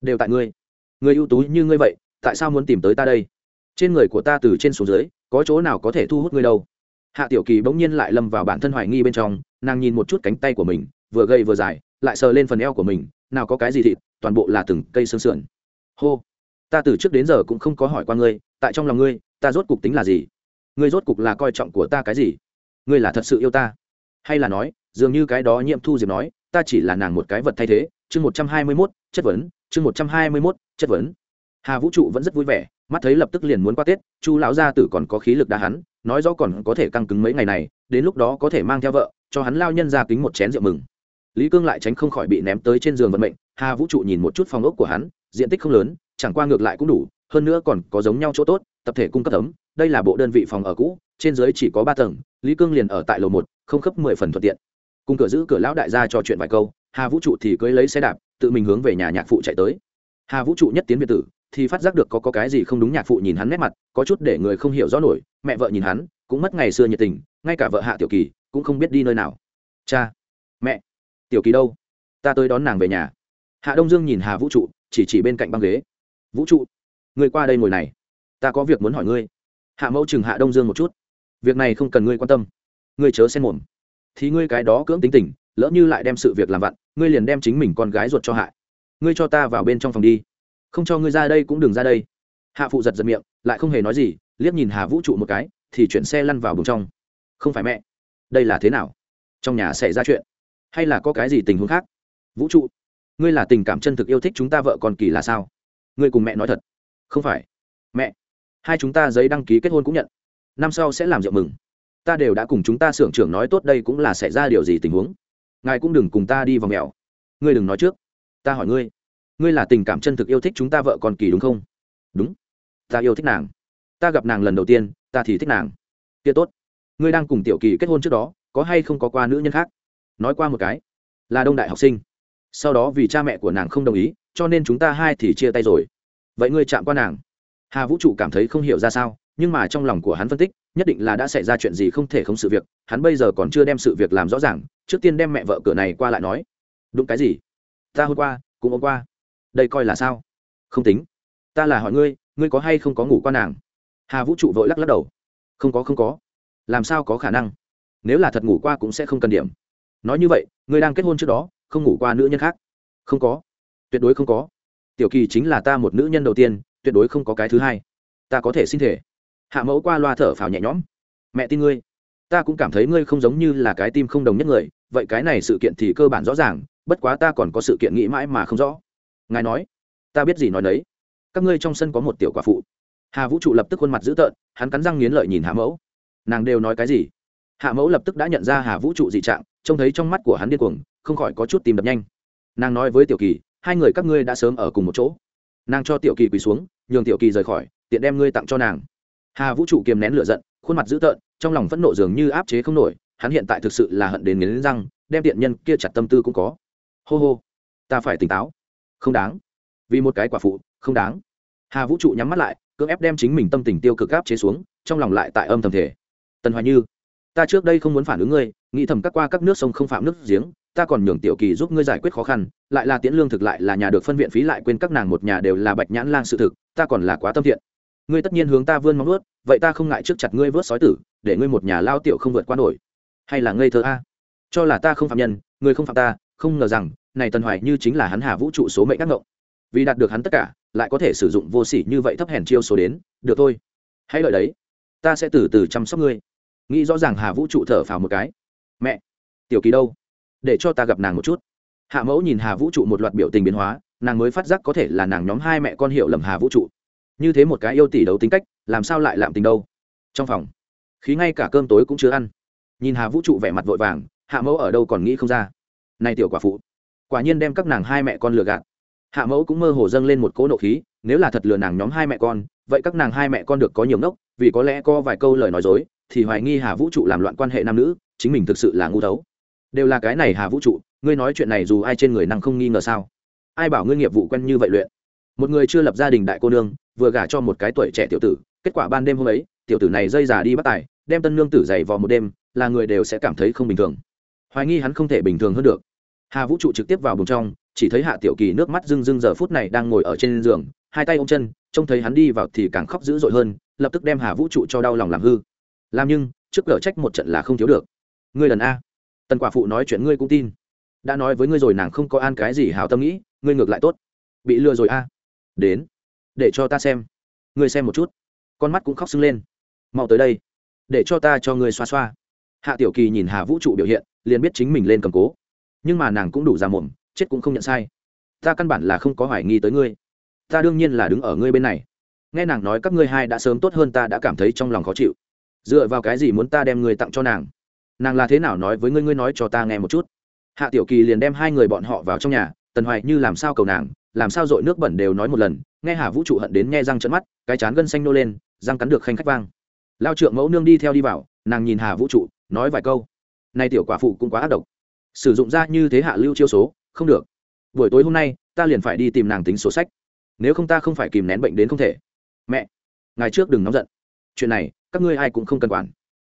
Đều tại ngươi. Người ưu tú như ngươi vậy, tại sao muốn tìm tới ta đây? Trên người của ta từ trên xuống dưới, có chỗ nào có thể thu hút ngươi đâu? Hạ tiểu kỳ bỗng nhiên lại lâm vào bản thân hoài nghi bên trong, nàng nhìn một chút cánh tay của mình, vừa gầy vừa dài, lại sờ lên phần eo của mình, nào có cái gì thịt, toàn bộ là từng cây xương sườn. Hô, ta từ trước đến giờ cũng không có hỏi qua ngươi, tại trong lòng ngươi, ta rốt cục tính là gì? Ngươi rốt cục là coi trọng của ta cái gì? Ngươi là thật sự yêu ta? Hay là nói, dường như cái đó nhiệm thu diệp nói, ta chỉ là nàng một cái vật thay thế, chương một trăm hai mươi mốt, chất vấn, chương một trăm hai mươi mốt, chất vấn. Hà vũ trụ vẫn rất vui vẻ, mắt thấy lập tức liền muốn qua tết, chu lão gia tử còn có khí lực đa hắn nói rõ còn có thể căng cứng mấy ngày này, đến lúc đó có thể mang theo vợ, cho hắn lao nhân ra kính một chén rượu mừng. Lý cương lại tránh không khỏi bị ném tới trên giường vận mệnh, hà vũ trụ nhìn một chút phòng ốc của hắn, diện tích không lớn, chẳng qua ngược lại cũng đủ, hơn nữa còn có giống nhau chỗ tốt, tập thể cung cấp tấm đây là bộ đơn vị phòng ở cũ, trên dưới chỉ có ba tầng, lý cương liền ở tại lầu một, không khớp mười phần thuận tiện. Cùng cửa giữ cửa lão đại gia trò chuyện vài câu, hà vũ trụ thì cưới lấy xe đạp, tự mình hướng về nhà nhạc phụ chạy tới. Hà vũ trụ nhất tiến biệt tử thì phát giác được có, có cái gì không đúng nhạc phụ nhìn hắn nét mặt có chút để người không hiểu rõ nổi mẹ vợ nhìn hắn cũng mất ngày xưa nhiệt tình ngay cả vợ hạ tiểu kỳ cũng không biết đi nơi nào. Cha mẹ tiểu kỳ đâu? Ta tới đón nàng về nhà. Hạ đông dương nhìn hà vũ trụ chỉ chỉ bên cạnh băng ghế. Vũ trụ người qua đây ngồi này. Ta có việc muốn hỏi ngươi. Hạ mẫu chừng hạ đông dương một chút. Việc này không cần ngươi quan tâm. Ngươi chớ xen mồm. Thì ngươi cái đó cưỡng tính tình lỡ như lại đem sự việc làm vặn ngươi liền đem chính mình con gái ruột cho hại. Ngươi cho ta vào bên trong phòng đi không cho ngươi ra đây cũng đừng ra đây. Hạ phụ giật giật miệng, lại không hề nói gì, liếc nhìn hà vũ trụ một cái, thì chuyển xe lăn vào bùng trong. Không phải mẹ, đây là thế nào? Trong nhà xảy ra chuyện, hay là có cái gì tình huống khác? Vũ trụ, ngươi là tình cảm chân thực yêu thích chúng ta vợ còn kỳ là sao? Ngươi cùng mẹ nói thật. Không phải. Mẹ, hai chúng ta giấy đăng ký kết hôn cũng nhận. Năm sau sẽ làm rượu mừng. Ta đều đã cùng chúng ta xưởng trưởng nói tốt đây cũng là xảy ra điều gì tình huống. Ngài cũng đừng cùng ta đi vào mèo. Ngươi đừng nói trước. Ta hỏi ngươi ngươi là tình cảm chân thực yêu thích chúng ta vợ còn kỳ đúng không? Đúng. Ta yêu thích nàng. Ta gặp nàng lần đầu tiên, ta thì thích nàng. Kia tốt. Ngươi đang cùng tiểu kỳ kết hôn trước đó, có hay không có qua nữ nhân khác? Nói qua một cái. Là đông đại học sinh. Sau đó vì cha mẹ của nàng không đồng ý, cho nên chúng ta hai thì chia tay rồi. Vậy ngươi chạm qua nàng? Hà vũ trụ cảm thấy không hiểu ra sao, nhưng mà trong lòng của hắn phân tích, nhất định là đã xảy ra chuyện gì không thể không sự việc, hắn bây giờ còn chưa đem sự việc làm rõ ràng, trước tiên đem mẹ vợ cửa này qua lại nói. Đúng cái gì? Ta hôm qua, cũng hôm qua đây coi là sao? Không tính. Ta là hỏi ngươi ngươi có hay không có ngủ qua nàng? Hà vũ trụ vội lắc lắc đầu. Không có không có. Làm sao có khả năng? Nếu là thật ngủ qua cũng sẽ không cần điểm. Nói như vậy, ngươi đang kết hôn trước đó, không ngủ qua nữ nhân khác. Không có. Tuyệt đối không có. Tiểu kỳ chính là ta một nữ nhân đầu tiên, tuyệt đối không có cái thứ hai. Ta có thể xin thể. Hạ mẫu qua loa thở phào nhẹ nhõm. Mẹ tin ngươi. Ta cũng cảm thấy ngươi không giống như là cái tim không đồng nhất người, vậy cái này sự kiện thì cơ bản rõ ràng, bất quá ta còn có sự kiện nghĩ mãi mà không rõ ngài nói, ta biết gì nói đấy các ngươi trong sân có một tiểu quả phụ. Hà vũ trụ lập tức khuôn mặt dữ tợn, hắn cắn răng nghiến lợi nhìn hạ mẫu. Nàng đều nói cái gì? Hạ mẫu lập tức đã nhận ra hà vũ trụ dị trạng, trông thấy trong mắt của hắn điên cuồng, không khỏi có chút tìm đập nhanh. Nàng nói với tiểu kỳ, hai người các ngươi đã sớm ở cùng một chỗ. Nàng cho tiểu kỳ quỳ xuống, nhường tiểu kỳ rời khỏi, tiện đem ngươi tặng cho nàng. Hà vũ trụ kiềm nén lửa giận, khuôn mặt dữ tợn, trong lòng phẫn nộ dường như áp chế không nổi, hắn hiện tại thực sự là hận đến nghiến răng, đem tiện nhân kia chặt tâm tư cũng có. Hô hô, ta phải tỉnh táo không đáng. Vì một cái quả phụ, không đáng. Hà vũ trụ nhắm mắt lại, cưỡng ép đem chính mình tâm tình tiêu cực áp chế xuống, trong lòng lại tại âm thầm thể tần hoài như, ta trước đây không muốn phản ứng ngươi, nghĩ thầm các qua các nước sông không phạm nước giếng, ta còn nhường tiểu kỳ giúp ngươi giải quyết khó khăn, lại là tiễn lương thực lại là nhà được phân viện phí lại quên các nàng một nhà đều là bạch nhãn lang sự thực, ta còn là quá tâm thiện. Ngươi tất nhiên hướng ta vươn móng nuốt vậy ta không ngại trước chặt ngươi vớt sói tử, để ngươi một nhà lao tiểu không vượt qua nổi. Hay là ngây thơ a? Cho là ta không phạm nhân ngươi không phạm ta, không ngờ rằng này tần hoài như chính là hắn hà vũ trụ số mệnh ác ngộng. Vì đạt được hắn tất cả, lại có thể sử dụng vô sỉ như vậy thấp hèn chiêu số đến, được thôi. Hãy lợi đấy, ta sẽ từ từ chăm sóc ngươi. Nghĩ rõ ràng hà vũ trụ thở phào một cái. Mẹ, tiểu kỳ đâu? Để cho ta gặp nàng một chút. Hạ mẫu nhìn hà vũ trụ một loạt biểu tình biến hóa, nàng mới phát giác có thể là nàng nhóm hai mẹ con hiểu lầm hà vũ trụ. Như thế một cái yêu tỷ đấu tính cách, làm sao lại làm tình đâu? Trong phòng, khí ngay cả cơm tối cũng chưa ăn. Nhìn hà vũ trụ vẻ mặt vội vàng, hạ mẫu ở đâu còn nghĩ không ra. Nay tiểu quả phụ quả nhiên đem các nàng hai mẹ con lừa gạt. Hạ mẫu cũng mơ hồ dâng lên một cỗ nộ khí, nếu là thật lừa nàng nhóm hai mẹ con, vậy các nàng hai mẹ con được có nhiều ngốc, vì có lẽ có vài câu lời nói dối, thì hoài nghi hà vũ trụ làm loạn quan hệ nam nữ, chính mình thực sự là ngu thấu. Đều là cái này hà vũ trụ, ngươi nói chuyện này dù ai trên người năng không nghi ngờ sao? Ai bảo ngươi nghiệp vụ quen như vậy luyện? Một người chưa lập gia đình đại cô nương, vừa gả cho một cái tuổi trẻ tiểu tử, kết quả ban đêm hôm ấy, tiểu tử này dây già đi bắt tài, đem tân nương tử dày vò một đêm, là người đều sẽ cảm thấy không bình thường. Hoài nghi hắn không thể bình thường hơn được hà vũ trụ trực tiếp vào bùng trong, chỉ thấy hạ tiểu kỳ nước mắt rưng rưng giờ phút này đang ngồi ở trên giường, hai tay ôm chân, trông thấy hắn đi vào thì càng khóc dữ dội hơn, lập tức đem hà vũ trụ cho đau lòng làm hư. Làm nhưng, trước cửa trách một trận là không thiếu được. Ngươi lần a. Tần quả phụ nói chuyện ngươi cũng tin. Đã nói với ngươi rồi nàng không có an cái gì hào tâm nghĩ, ngươi ngược lại tốt. Bị lừa rồi a. Đến. Để cho ta xem. Ngươi xem một chút. Con mắt cũng khóc sưng lên. Mau tới đây. Để cho ta cho ngươi xoa xoa. Hạ tiểu kỳ nhìn hà vũ trụ biểu hiện, liền biết chính mình lên cầm cố nhưng mà nàng cũng đủ ra mồm, chết cũng không nhận sai. Ta căn bản là không có hoài nghi tới ngươi. Ta đương nhiên là đứng ở ngươi bên này. Nghe nàng nói các ngươi hai đã sớm tốt hơn ta đã cảm thấy trong lòng khó chịu. Dựa vào cái gì muốn ta đem ngươi tặng cho nàng? Nàng là thế nào nói với ngươi ngươi nói cho ta nghe một chút. Hạ tiểu kỳ liền đem hai người bọn họ vào trong nhà, tần hoài như làm sao cầu nàng, làm sao dội nước bẩn đều nói một lần, nghe hà vũ trụ hận đến nghe răng trận mắt, cái chán gân xanh nô lên, răng cắn được khanh khách vang. Lao trượng mẫu nương đi theo đi vào, nàng nhìn hà vũ trụ, nói vài câu. Nay tiểu quả phụ cũng quá ác độc sử dụng ra như thế hạ lưu chiêu số, không được. Buổi tối hôm nay, ta liền phải đi tìm nàng tính sổ sách. Nếu không ta không phải kìm nén bệnh đến không thể. Mẹ ngày trước đừng nóng giận. Chuyện này, các ngươi ai cũng không cần quản.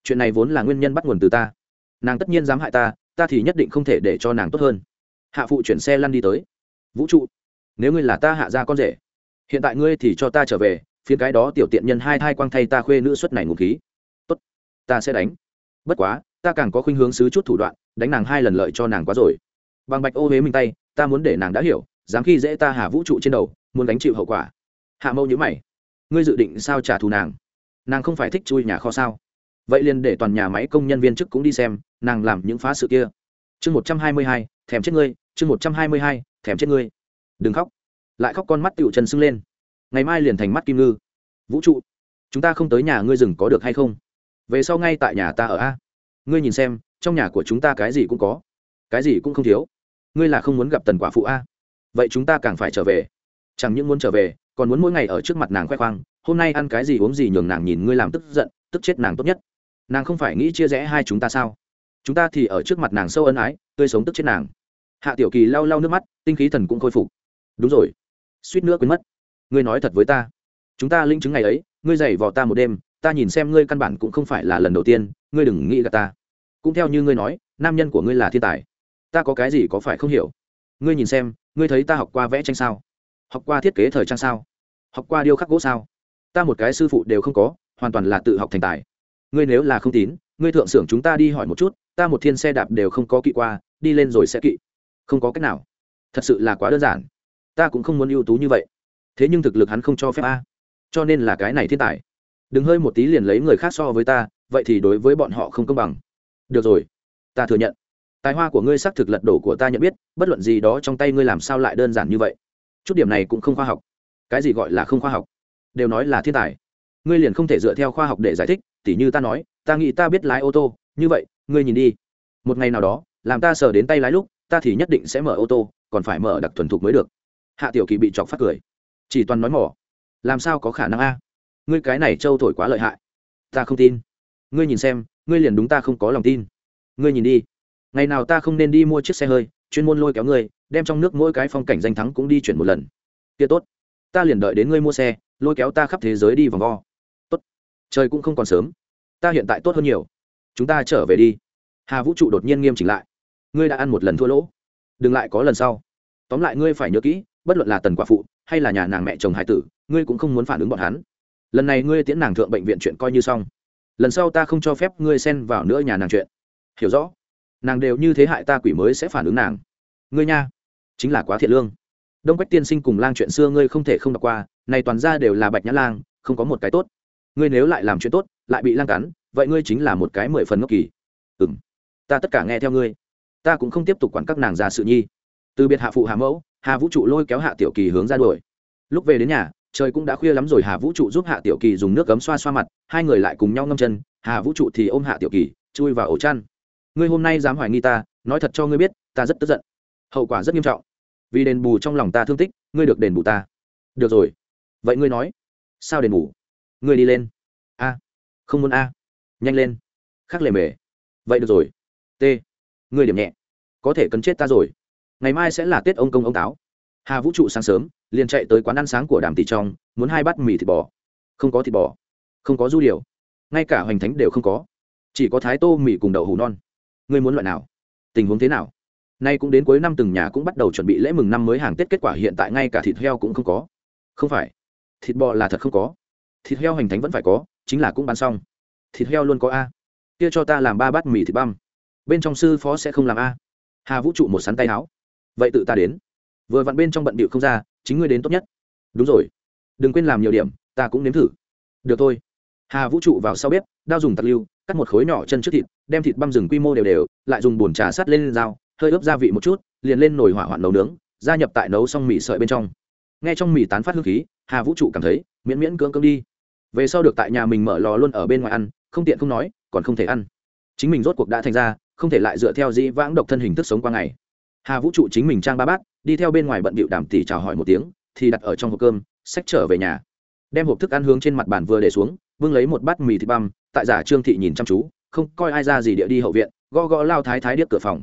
Chuyện này vốn là nguyên nhân bắt nguồn từ ta. Nàng tất nhiên dám hại ta ta thì nhất định không thể để cho nàng tốt hơn. Hạ phụ chuyển xe lăn đi tới. Vũ trụ, nếu ngươi là ta hạ ra con rể, hiện tại ngươi thì cho ta trở về phiên cái đó tiểu tiện nhân hai thai quang thay ta khuê nữ suất này ngụ khí. Tốt, ta sẽ đánh. Bất quá ta càng có khuynh hướng xứ chút thủ đoạn, đánh nàng hai lần lợi cho nàng quá rồi. Bằng bạch ô huế mình tay, ta muốn để nàng đã hiểu, dám khi dễ ta hạ vũ trụ trên đầu, muốn đánh chịu hậu quả. Hạ mâu nhữ mày. Ngươi dự định sao trả thù nàng? Nàng không phải thích chui nhà kho sao? Vậy liền để toàn nhà máy công nhân viên chức cũng đi xem, nàng làm những phá sự kia. Chương một trăm hai mươi hai, thèm chết ngươi, chương một trăm hai mươi hai, thèm chết ngươi. Đừng khóc. Lại khóc con mắt tựu chân sưng lên. Ngày mai liền thành mắt kim ngư. Vũ trụ, chúng ta không tới nhà ngươi rừng có được hay không? Về sau ngay tại nhà ta ở a ngươi nhìn xem, trong nhà của chúng ta cái gì cũng có, cái gì cũng không thiếu. Ngươi là không muốn gặp tần quả phụ a? Vậy chúng ta càng phải trở về. Chẳng những muốn trở về, còn muốn mỗi ngày ở trước mặt nàng khoe khoang, hôm nay ăn cái gì uống gì nhường nàng nhìn ngươi làm tức giận, tức chết nàng tốt nhất. Nàng không phải nghĩ chia rẽ hai chúng ta sao? Chúng ta thì ở trước mặt nàng sâu ân ái, tươi sống tức chết nàng. Hạ tiểu kỳ lau lau nước mắt, tinh khí thần cũng khôi phục. Đúng rồi. Suýt nữa quên mất. Ngươi nói thật với ta. Chúng ta linh chứng ngày ấy, ngươi dày vò ta một đêm, ta nhìn xem ngươi căn bản cũng không phải là lần đầu tiên ngươi đừng nghĩ gạt ta. Cũng theo như ngươi nói, nam nhân của ngươi là thiên tài. Ta có cái gì có phải không hiểu? Ngươi nhìn xem, ngươi thấy ta học qua vẽ tranh sao? Học qua thiết kế thời trang sao? Học qua điêu khắc gỗ sao? Ta một cái sư phụ đều không có, hoàn toàn là tự học thành tài. Ngươi nếu là không tín, ngươi thượng xưởng chúng ta đi hỏi một chút, ta một thiên xe đạp đều không có kỵ qua, đi lên rồi sẽ kỵ. Không có cách nào. Thật sự là quá đơn giản. Ta cũng không muốn ưu tú như vậy. Thế nhưng thực lực hắn không cho phép a. Cho nên là cái này thiên tài. Đừng hơi một tí liền lấy người khác so với ta vậy thì đối với bọn họ không công bằng. Được rồi, ta thừa nhận. Tài hoa của ngươi xác thực lật đổ của ta nhận biết, bất luận gì đó trong tay ngươi làm sao lại đơn giản như vậy. Chút điểm này cũng không khoa học. Cái gì gọi là không khoa học? Đều nói là thiên tài. Ngươi liền không thể dựa theo khoa học để giải thích, tỉ như ta nói, ta nghĩ ta biết lái ô tô. Như vậy, ngươi nhìn đi. Một ngày nào đó, làm ta sờ đến tay lái lúc, ta thì nhất định sẽ mở ô tô, còn phải mở đặc thuần thục mới được. Hạ tiểu kỳ bị chọc phát cười. Chỉ toàn nói mỏ. Làm sao có khả năng a? Ngươi cái này trâu thổi quá lợi hại. Ta không tin ngươi nhìn xem, ngươi liền đúng ta không có lòng tin. Ngươi nhìn đi. Ngày nào ta không nên đi mua chiếc xe hơi, chuyên môn lôi kéo ngươi, đem trong nước mỗi cái phong cảnh danh thắng cũng đi chuyển một lần. Kia tốt. Ta liền đợi đến ngươi mua xe, lôi kéo ta khắp thế giới đi vòng vo. Tốt. Trời cũng không còn sớm. Ta hiện tại tốt hơn nhiều. Chúng ta trở về đi. Hà vũ trụ đột nhiên nghiêm chỉnh lại. Ngươi đã ăn một lần thua lỗ. Đừng lại có lần sau. Tóm lại ngươi phải nhớ kỹ, bất luận là tần quả phụ, hay là nhà nàng mẹ chồng hải tử, ngươi cũng không muốn phản ứng bọn hắn. Lần này ngươi tiễn nàng thượng bệnh viện chuyện coi như xong lần sau ta không cho phép ngươi xen vào nữa nhà nàng chuyện. Hiểu rõ. Nàng đều như thế hại ta quỷ mới sẽ phản ứng nàng. Ngươi nha. Chính là quá thiện lương. Đông quách tiên sinh cùng lang chuyện xưa ngươi không thể không đọc qua, này toàn ra đều là bạch nhã lang, không có một cái tốt. Ngươi nếu lại làm chuyện tốt, lại bị lang cắn, vậy ngươi chính là một cái mười phần ngốc kỳ. Ừ m ta tất cả nghe theo ngươi. Ta cũng không tiếp tục quản các nàng già sự nhi. Từ biệt hạ phụ hạ mẫu, hà vũ trụ lôi kéo hạ tiểu kỳ hướng ra đuổi. Lúc về đến nhà trời cũng đã khuya lắm rồi, hà vũ trụ giúp hạ tiểu kỳ dùng nước cấm xoa xoa mặt, hai người lại cùng nhau ngâm chân, hà vũ trụ thì ôm hạ tiểu kỳ, chui vào ổ chăn. Ngươi hôm nay dám hoài nghi ta, nói thật cho ngươi biết, ta rất tức giận. Hậu quả rất nghiêm trọng. Vì đền bù trong lòng ta thương tích, ngươi được đền bù ta. Được rồi. Vậy ngươi nói, sao đền bù? Ngươi đi lên. A. Không muốn a. Nhanh lên. Khắc lề mề. Vậy được rồi. T. Ngươi điểm nhẹ. Có thể cấn chết ta rồi. Ngày mai sẽ là tết ông công ông táo hà vũ trụ sáng sớm, liền chạy tới quán ăn sáng của đàm tỷ trong, muốn hai bát mì thịt bò. Không có thịt bò. Không có du điều ngay cả hoành thánh đều không có. Chỉ có thái tô mì cùng đậu hủ non. Ngươi muốn loại nào? Tình huống thế nào? Nay cũng đến cuối năm từng nhà cũng bắt đầu chuẩn bị lễ mừng năm mới hàng tết, kết quả hiện tại ngay cả thịt heo cũng không có. Không phải. Thịt bò là thật không có. Thịt heo hoành thánh vẫn phải có, chính là cũng bán xong. Thịt heo luôn có a. Kia cho ta làm ba bát mì thịt băm. Bên trong sư phó sẽ không làm a. Hà vũ trụ một sắn tay áo. Vậy tự ta đến vừa vặn bên trong bận bịu không ra, chính ngươi đến tốt nhất. Đúng rồi. Đừng quên làm nhiều điểm, ta cũng nếm thử. Được thôi. Hà vũ trụ vào sau bếp, đao dùng tặc lưu, cắt một khối nhỏ chân trước thịt, đem thịt băm rừng quy mô đều đều, lại dùng bồn trà sắt lên dao, hơi ướp gia vị một chút, liền lên nồi hỏa hoạn nấu nướng, gia nhập tại nấu xong mì sợi bên trong. Nghe trong mì tán phát hương khí, hà vũ trụ cảm thấy miễn miễn cưỡng cưỡng đi. Về sau được tại nhà mình mở lò luôn ở bên ngoài ăn, không tiện không nói, còn không thể ăn. Chính mình rốt cuộc đã thành ra, không thể lại dựa theo dĩ vãng độc thân hình thức sống qua ngày. Hà vũ trụ chính mình trang ba bát đi theo bên ngoài bận bịu đàm tỷ chào hỏi một tiếng, thì đặt ở trong hộp cơm sách trở về nhà. Đem hộp thức ăn hướng trên mặt bàn vừa để xuống, vương lấy một bát mì thịt băm, tại giả trương thị nhìn chăm chú, không coi ai ra gì địa đi hậu viện, gõ gõ lao thái thái điếc cửa phòng.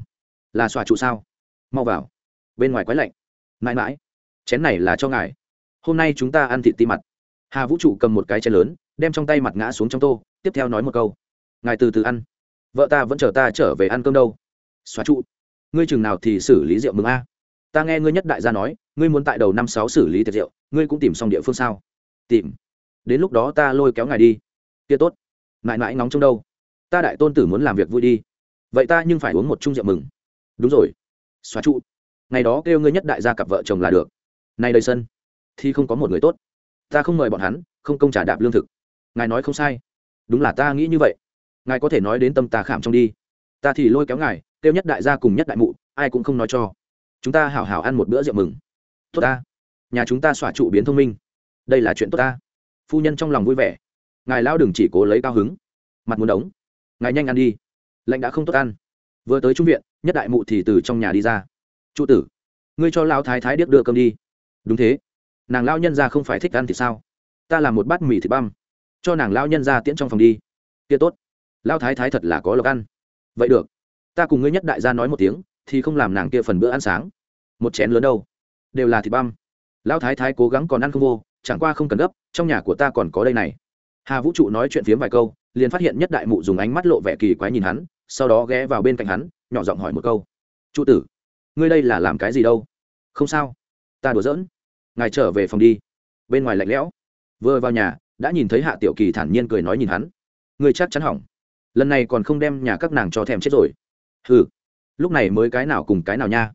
Là xòa trụ sao? Mau vào. Bên ngoài quái lạnh. Mãi mãi. Chén này là cho ngài. Hôm nay chúng ta ăn thịt ti mặt. Hà vũ trụ cầm một cái chén lớn, đem trong tay mặt ngã xuống trong tô, tiếp theo nói một câu. Ngài từ từ ăn. Vợ ta vẫn chờ ta trở về ăn cơm đâu. Xóa trụ. Ngươi chừng nào thì xử lý rượu mừng a? Ta nghe ngươi nhất đại gia nói, ngươi muốn tại đầu năm sáu xử lý tiệc rượu ngươi cũng tìm xong địa phương sao? Tìm. Đến lúc đó ta lôi kéo ngài đi. Kia tốt. Mãi mãi ngóng trong đâu? Ta đại tôn tử muốn làm việc vui đi. Vậy ta nhưng phải uống một chung rượu mừng. Đúng rồi. Xóa trụ. Ngày đó kêu ngươi nhất đại gia cặp vợ chồng là được. Nay đầy sân. Thì không có một người tốt. Ta không mời bọn hắn, không công trả đạp lương thực. Ngài nói không sai. Đúng là ta nghĩ như vậy. Ngài có thể nói đến tâm ta khảm trong đi. Ta thì lôi kéo ngài, kêu nhất đại gia cùng nhất đại mụ, ai cũng không nói cho chúng ta hảo hảo ăn một bữa rượu mừng. Tốt ta. Nhà chúng ta xỏa trụ biến thông minh. Đây là chuyện tốt ta. Phu nhân trong lòng vui vẻ. Ngài lao đừng chỉ cố lấy cao hứng. Mặt muốn ống ngài nhanh ăn đi. Lệnh đã không tốt ăn. Vừa tới trung viện, nhất đại mụ thì từ trong nhà đi ra. Trụ tử, ngươi cho lao thái thái điếc đưa cơm đi. Đúng thế. Nàng lao nhân ra không phải thích ăn thì sao? Ta làm một bát mì thịt băm. Cho nàng lao nhân ra tiễn trong phòng đi. Kia tốt. Lao thái thái thật là có lộc ăn. Vậy được. Ta cùng ngươi nhất đại gia nói một tiếng thì không làm nàng kia phần bữa ăn sáng. Một chén lớn đâu? Đều là thịt băm. Lão thái thái cố gắng còn ăn không vô, chẳng qua không cần gấp, trong nhà của ta còn có đây này. Hà vũ trụ nói chuyện phiếm vài câu, liền phát hiện nhất đại mụ dùng ánh mắt lộ vẻ kỳ quái nhìn hắn, sau đó ghé vào bên cạnh hắn, nhỏ giọng hỏi một câu. Trụ tử, ngươi đây là làm cái gì đâu? Không sao. Ta đùa giỡn. Ngài trở về phòng đi. Bên ngoài lạnh lẽo. Vừa vào nhà, đã nhìn thấy hạ tiểu kỳ thản nhiên cười nói nhìn hắn. Ngươi chắc chắn hỏng. Lần này còn không đem nhà các nàng cho thèm chết rồi. Hừ lúc này mới cái nào cùng cái nào nha.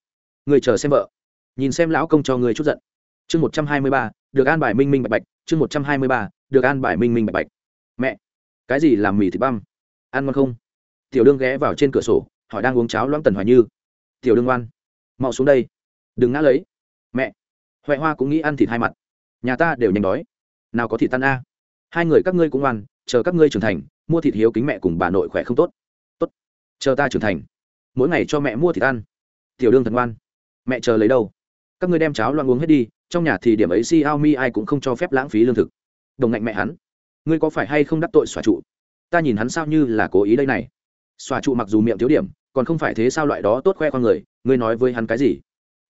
Người chờ xem vợ. Nhìn xem lão công cho người chút giận. Chương một trăm hai mươi ba, được an bài minh minh bạch bạch. Chương một trăm hai mươi ba, được an bài minh minh bạch bạch. Mẹ, cái gì làm mì thịt băm? Ăn ngon không? Tiểu đương ghé vào trên cửa sổ, hỏi đang uống cháo loãng tần hoài như. Tiểu đương ngoan. Mau xuống đây. Đừng ngã lấy. Mẹ huệ hoa cũng nghĩ ăn thịt hai mặt. Nhà ta đều nhanh đói. Nào có thịt tan a. Hai người các ngươi cũng ngoan, chờ các ngươi trưởng thành, mua thịt hiếu kính mẹ cùng bà nội khỏe không tốt. Tốt, chờ ta trưởng thành mỗi ngày cho mẹ mua thịt ăn. Tiểu đương thần ngoan. Mẹ chờ lấy đâu? Các ngươi đem cháo loang uống hết đi, trong nhà thì điểm ấy si ao mi ai cũng không cho phép lãng phí lương thực. Đồng ngạnh mẹ hắn. Ngươi có phải hay không đắc tội xòa trụ? Ta nhìn hắn sao như là cố ý đây này. Xòa trụ mặc dù miệng thiếu điểm, còn không phải thế sao loại đó tốt khoe con người, ngươi nói với hắn cái gì?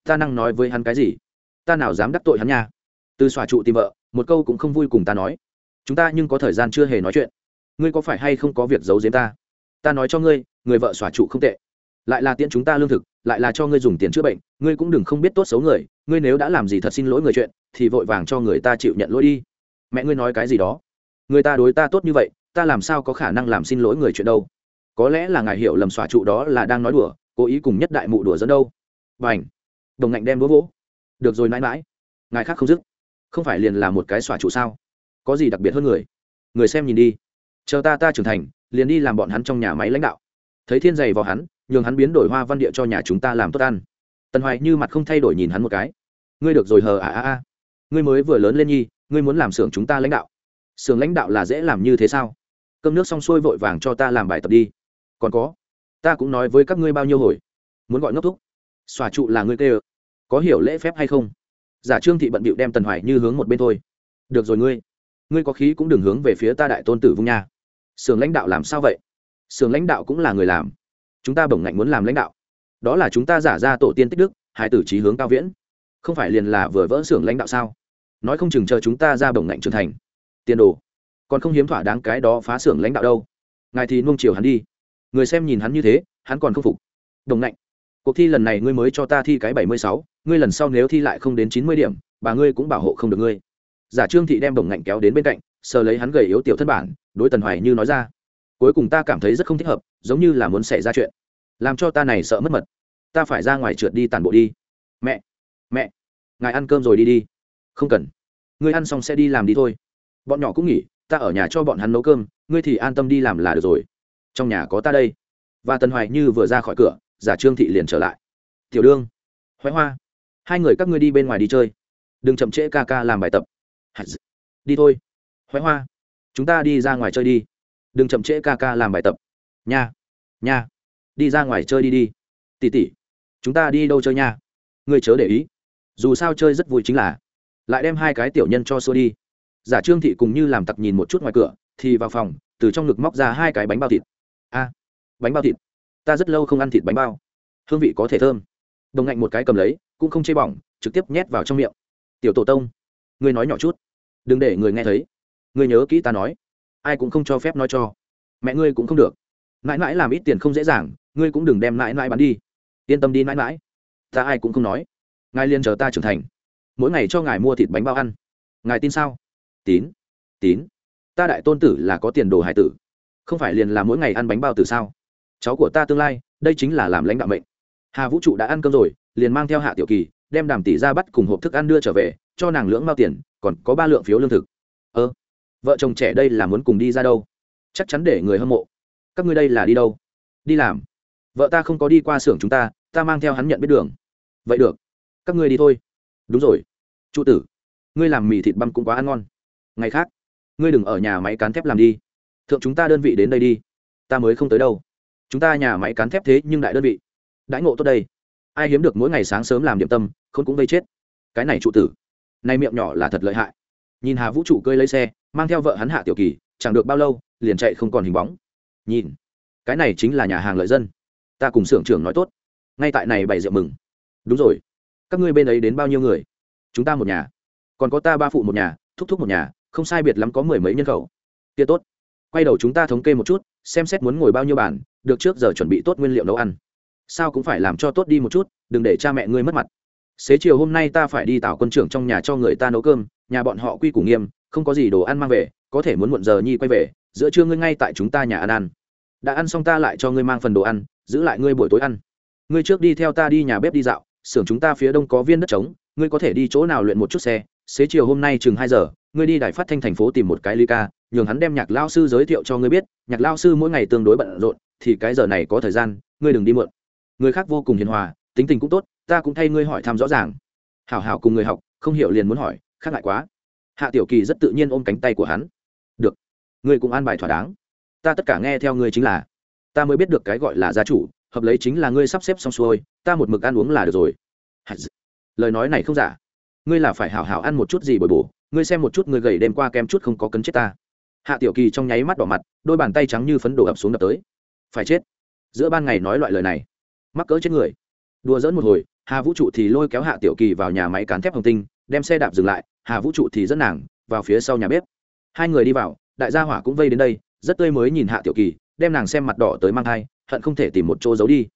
Ta năng nói với hắn cái gì? Ta nào dám đắc tội hắn nha? Từ xòa trụ tìm vợ, một câu cũng không vui cùng ta nói. Chúng ta nhưng có thời gian chưa hề nói chuyện. Ngươi có phải hay không có việc giấu giếm ta? Ta nói cho ngươi, người vợ xòa trụ không tệ lại là tiễn chúng ta lương thực, lại là cho ngươi dùng tiền chữa bệnh, ngươi cũng đừng không biết tốt xấu người, ngươi nếu đã làm gì thật xin lỗi người chuyện, thì vội vàng cho người ta chịu nhận lỗi đi. Mẹ ngươi nói cái gì đó? Người ta đối ta tốt như vậy, ta làm sao có khả năng làm xin lỗi người chuyện đâu? Có lẽ là ngài hiểu lầm xòa trụ đó là đang nói đùa, cố ý cùng nhất đại mụ đùa dẫn đâu. Và ảnh đồng ngạnh đem đũa vỗ. Được rồi, mãi mãi. Ngài khác không dứt. Không phải liền là một cái xòa trụ sao? Có gì đặc biệt hơn người? Người xem nhìn đi. Chờ ta ta trưởng thành, liền đi làm bọn hắn trong nhà máy lãnh đạo. Thấy thiên dày vào hắn nhường hắn biến đổi hoa văn địa cho nhà chúng ta làm tốt ăn. Tần hoài như mặt không thay đổi nhìn hắn một cái. Ngươi được rồi hờ à à à ngươi mới vừa lớn lên nhi, ngươi muốn làm xưởng chúng ta lãnh đạo. Xưởng lãnh đạo là dễ làm như thế sao? Cơm nước xong xuôi vội vàng cho ta làm bài tập đi. Còn có, ta cũng nói với các ngươi bao nhiêu hồi. Muốn gọi ngốc thúc. Xòa trụ là ngươi tê. ơ có hiểu lễ phép hay không? Giả trương thị bận bịu đem tần hoài như hướng một bên thôi. Được rồi ngươi. Ngươi có khí cũng đừng hướng về phía ta đại tôn tử vung nha. Sưởng lãnh đạo làm sao vậy? Sưởng lãnh đạo cũng là người làm chúng ta bổng ngạnh muốn làm lãnh đạo. Đó là chúng ta giả ra tổ tiên tích đức hai tử trí hướng cao viễn. Không phải liền là vừa vỡ xưởng lãnh đạo sao? Nói không chừng chờ chúng ta ra bổng ngạnh trưởng thành. Tiền đồ, còn không hiếm thỏa đáng cái đó phá xưởng lãnh đạo đâu. Ngài thì nuông chiều hắn đi. Người xem nhìn hắn như thế, hắn còn không phục. Đồng ngạnh, cuộc thi lần này ngươi mới cho ta thi cái bảy mươi sáu, ngươi lần sau nếu thi lại không đến chín mươi điểm, bà ngươi cũng bảo hộ không được ngươi. Giả trương thị đem đồng ngạnh kéo đến bên cạnh, sờ lấy hắn gầy yếu tiểu thân bản, đối tần hoài như nói ra cuối cùng ta cảm thấy rất không thích hợp, giống như là muốn xảy ra chuyện. Làm cho ta này sợ mất mật. Ta phải ra ngoài trượt đi tàn bộ đi. Mẹ mẹ, ngài ăn cơm rồi đi đi. Không cần. Ngươi ăn xong sẽ đi làm đi thôi. Bọn nhỏ cũng nghỉ, ta ở nhà cho bọn hắn nấu cơm, ngươi thì an tâm đi làm là được rồi. Trong nhà có ta đây. Và tần hoài như vừa ra khỏi cửa, giả trương thị liền trở lại. Tiểu đương hoái hoa, hai người các ngươi đi bên ngoài đi chơi. Đừng chậm trễ ca ca làm bài tập. Đi thôi. Hoái hoa, chúng ta đi ra ngoài chơi đi đừng chậm trễ ca ca làm bài tập. Nha nha. Đi ra ngoài chơi đi đi. Tỉ tỉ, chúng ta đi đâu chơi nha? Ngươi chớ để ý. Dù sao chơi rất vui chính là. Lại đem hai cái tiểu nhân cho xua đi. Giả trương thị cùng như làm tặc nhìn một chút ngoài cửa, thì vào phòng, từ trong ngực móc ra hai cái bánh bao thịt. A, bánh bao thịt. Ta rất lâu không ăn thịt bánh bao. Hương vị có thể thơm. Đồng ngạnh một cái cầm lấy, cũng không chê bỏng, trực tiếp nhét vào trong miệng. Tiểu tổ tông, ngươi nói nhỏ chút. Đừng để người nghe thấy. Ngươi nhớ kỹ ta nói ai cũng không cho phép nói cho. Mẹ ngươi cũng không được. Mãi mãi làm ít tiền không dễ dàng, ngươi cũng đừng đem mãi mãi bán đi. Yên tâm đi mãi mãi. Ta ai cũng không nói. Ngài liền chờ ta trưởng thành. Mỗi ngày cho ngài mua thịt bánh bao ăn. Ngài tin sao? Tín. Tín. Ta đại tôn tử là có tiền đồ hải tử. Không phải liền là mỗi ngày ăn bánh bao từ sao? Cháu của ta tương lai, đây chính là làm lãnh đạo mệnh. Hà vũ trụ đã ăn cơm rồi, liền mang theo hạ tiểu kỳ, đem đàm tỷ ra bắt cùng hộp thức ăn đưa trở về, cho nàng lưỡng bao tiền, còn có ba lượng phiếu lương thực. Ơ vợ chồng trẻ đây là muốn cùng đi ra đâu? Chắc chắn để người hâm mộ. Các ngươi đây là đi đâu? Đi làm. Vợ ta không có đi qua xưởng chúng ta ta mang theo hắn nhận biết đường. Vậy được. Các ngươi đi thôi. Đúng rồi. Trụ tử, ngươi làm mì thịt băm cũng quá ăn ngon. Ngày khác, ngươi đừng ở nhà máy cán thép làm đi. Thượng chúng ta đơn vị đến đây đi. Ta mới không tới đâu. Chúng ta nhà máy cán thép thế nhưng đại đơn vị. Đãi ngộ tốt đây. Ai hiếm được mỗi ngày sáng sớm làm điểm tâm không cũng vây chết. Cái này trụ tử nay miệng nhỏ là thật lợi hại nhìn hà vũ trụ cơi lấy xe, mang theo vợ hắn hạ tiểu kỳ, chẳng được bao lâu, liền chạy không còn hình bóng. Nhìn, cái này chính là nhà hàng lợi dân. Ta cùng xưởng trưởng nói tốt. Ngay tại này bày rượu mừng. Đúng rồi. Các ngươi bên ấy đến bao nhiêu người? Chúng ta một nhà. Còn có ta ba phụ một nhà, thúc thúc một nhà, không sai biệt lắm có mười mấy nhân khẩu. Kia tốt. Quay đầu chúng ta thống kê một chút, xem xét muốn ngồi bao nhiêu bàn, được trước giờ chuẩn bị tốt nguyên liệu nấu ăn. Sao cũng phải làm cho tốt đi một chút, đừng để cha mẹ ngươi mất mặt. Xế chiều hôm nay ta phải đi tảo quân trưởng trong nhà cho người ta nấu cơm nhà bọn họ quy củ nghiêm, không có gì đồ ăn mang về, có thể muốn muộn giờ nhi quay về, giữa trưa ngươi ngay tại chúng ta nhà ăn ăn. Đã ăn xong ta lại cho ngươi mang phần đồ ăn, giữ lại ngươi buổi tối ăn. Ngươi trước đi theo ta đi nhà bếp đi dạo, xưởng chúng ta phía đông có viên đất trống, ngươi có thể đi chỗ nào luyện một chút xe. Xế chiều hôm nay chừng hai giờ, ngươi đi đài phát thanh thành phố tìm một cái ly ca, nhường hắn đem nhạc lao sư giới thiệu cho ngươi biết. Nhạc lao sư mỗi ngày tương đối bận rộn, thì cái giờ này có thời gian, ngươi đừng đi muộn. Người khác vô cùng hiền hòa, tính tình cũng tốt, ta cũng thay ngươi hỏi thăm rõ ràng. Hảo hảo cùng người học, không hiểu liền muốn hỏi khác ngại quá. Hạ tiểu kỳ rất tự nhiên ôm cánh tay của hắn. Được, ngươi cũng an bài thỏa đáng. Ta tất cả nghe theo ngươi chính là, ta mới biết được cái gọi là gia chủ, hợp lấy chính là ngươi sắp xếp xong xuôi, ta một mực ăn uống là được rồi. Lời nói này không giả. Ngươi là phải hảo hảo ăn một chút gì bồi bổ, ngươi xem một chút ngươi gầy đêm qua kem chút không có cấn chết ta. Hạ tiểu kỳ trong nháy mắt đỏ mặt, đôi bàn tay trắng như phấn đổ ập xuống đập tới. Phải chết. Giữa ban ngày nói loại lời này, mắc cỡ chết người. Đùa dỡn một hồi, hà vũ trụ thì lôi kéo hạ tiểu kỳ vào nhà máy cán thép hồng tinh, đem xe đạp dừng lại hà vũ trụ thì dẫn nàng vào phía sau nhà bếp. Hai người đi vào, đại gia hỏa cũng vây đến đây, rất tươi mới nhìn hạ tiểu kỳ, đem nàng xem mặt đỏ tới mang thai, hận không thể tìm một chỗ giấu đi.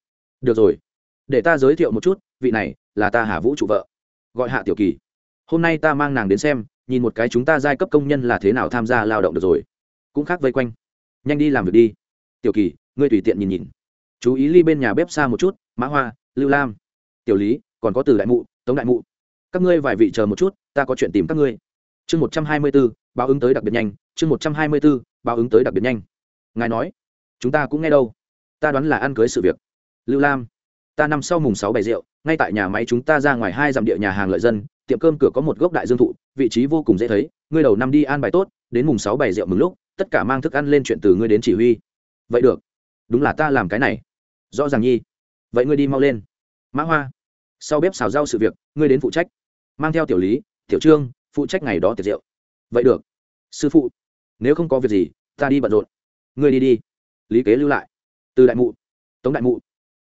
Được rồi, để ta giới thiệu một chút, vị này là ta hà vũ trụ vợ. Gọi hạ tiểu kỳ. Hôm nay ta mang nàng đến xem, nhìn một cái chúng ta giai cấp công nhân là thế nào tham gia lao động được rồi. Cũng khác vây quanh. Nhanh đi làm việc đi. Tiểu kỳ, ngươi tùy tiện nhìn nhìn. Chú ý ly bên nhà bếp xa một chút, mã hoa, lưu lam. Tiểu lý, còn có từ đại mụ, tống đại mụ. Các ngươi vài vị chờ một chút ta có chuyện tìm các ngươi. Chương một trăm hai mươi b ố báo ứng tới đặc biệt nhanh. Chương một trăm hai mươi b ố báo ứng tới đặc biệt nhanh. Ngài nói, chúng ta cũng nghe đâu. Ta đoán là ăn cưới sự việc. Lưu lam, ta nằm sau mùng sáu bày rượu, ngay tại nhà máy chúng ta ra ngoài hai dặm địa nhà hàng lợi dân, tiệm cơm cửa có một gốc đại dương thụ, vị trí vô cùng dễ thấy. Ngươi đầu năm đi an bài tốt, đến mùng sáu bày rượu mừng lúc, tất cả mang thức ăn lên chuyện từ ngươi đến chỉ huy. Vậy được. Đúng là ta làm cái này. Rõ ràng nhi. Vậy ngươi đi mau lên. Mã hoa, sau bếp xào rau sự việc, ngươi đến phụ trách. Mang theo tiểu lý tiểu trương, phụ trách ngày đó tiệc rượu. Vậy được. Sư phụ, nếu không có việc gì, ta đi bận rộn. Ngươi đi đi. Lý kế lưu lại. Từ đại mụ, tống đại mụ.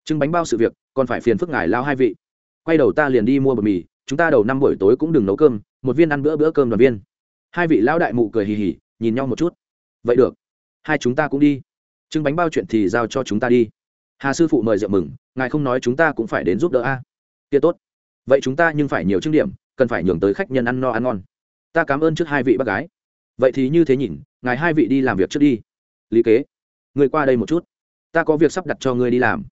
Trưng bánh bao sự việc, còn phải phiền phức ngài lao hai vị. Quay đầu ta liền đi mua bột mì, chúng ta đầu năm buổi tối cũng đừng nấu cơm, một viên ăn bữa bữa cơm đoàn viên. Hai vị lão đại mụ cười hì hì, nhìn nhau một chút. Vậy được. Hai chúng ta cũng đi. Trưng bánh bao chuyện thì giao cho chúng ta đi. Hà sư phụ mời rượu mừng, ngài không nói chúng ta cũng phải đến giúp đỡ a. À? kia tốt. Vậy chúng ta nhưng phải nhiều trưng điểm cần phải nhường tới khách nhân ăn no ăn ngon. Ta cảm ơn trước hai vị bác gái. Vậy thì như thế nhìn, ngài hai vị đi làm việc trước đi. Lý kế, người qua đây một chút. Ta có việc sắp đặt cho ngươi đi làm.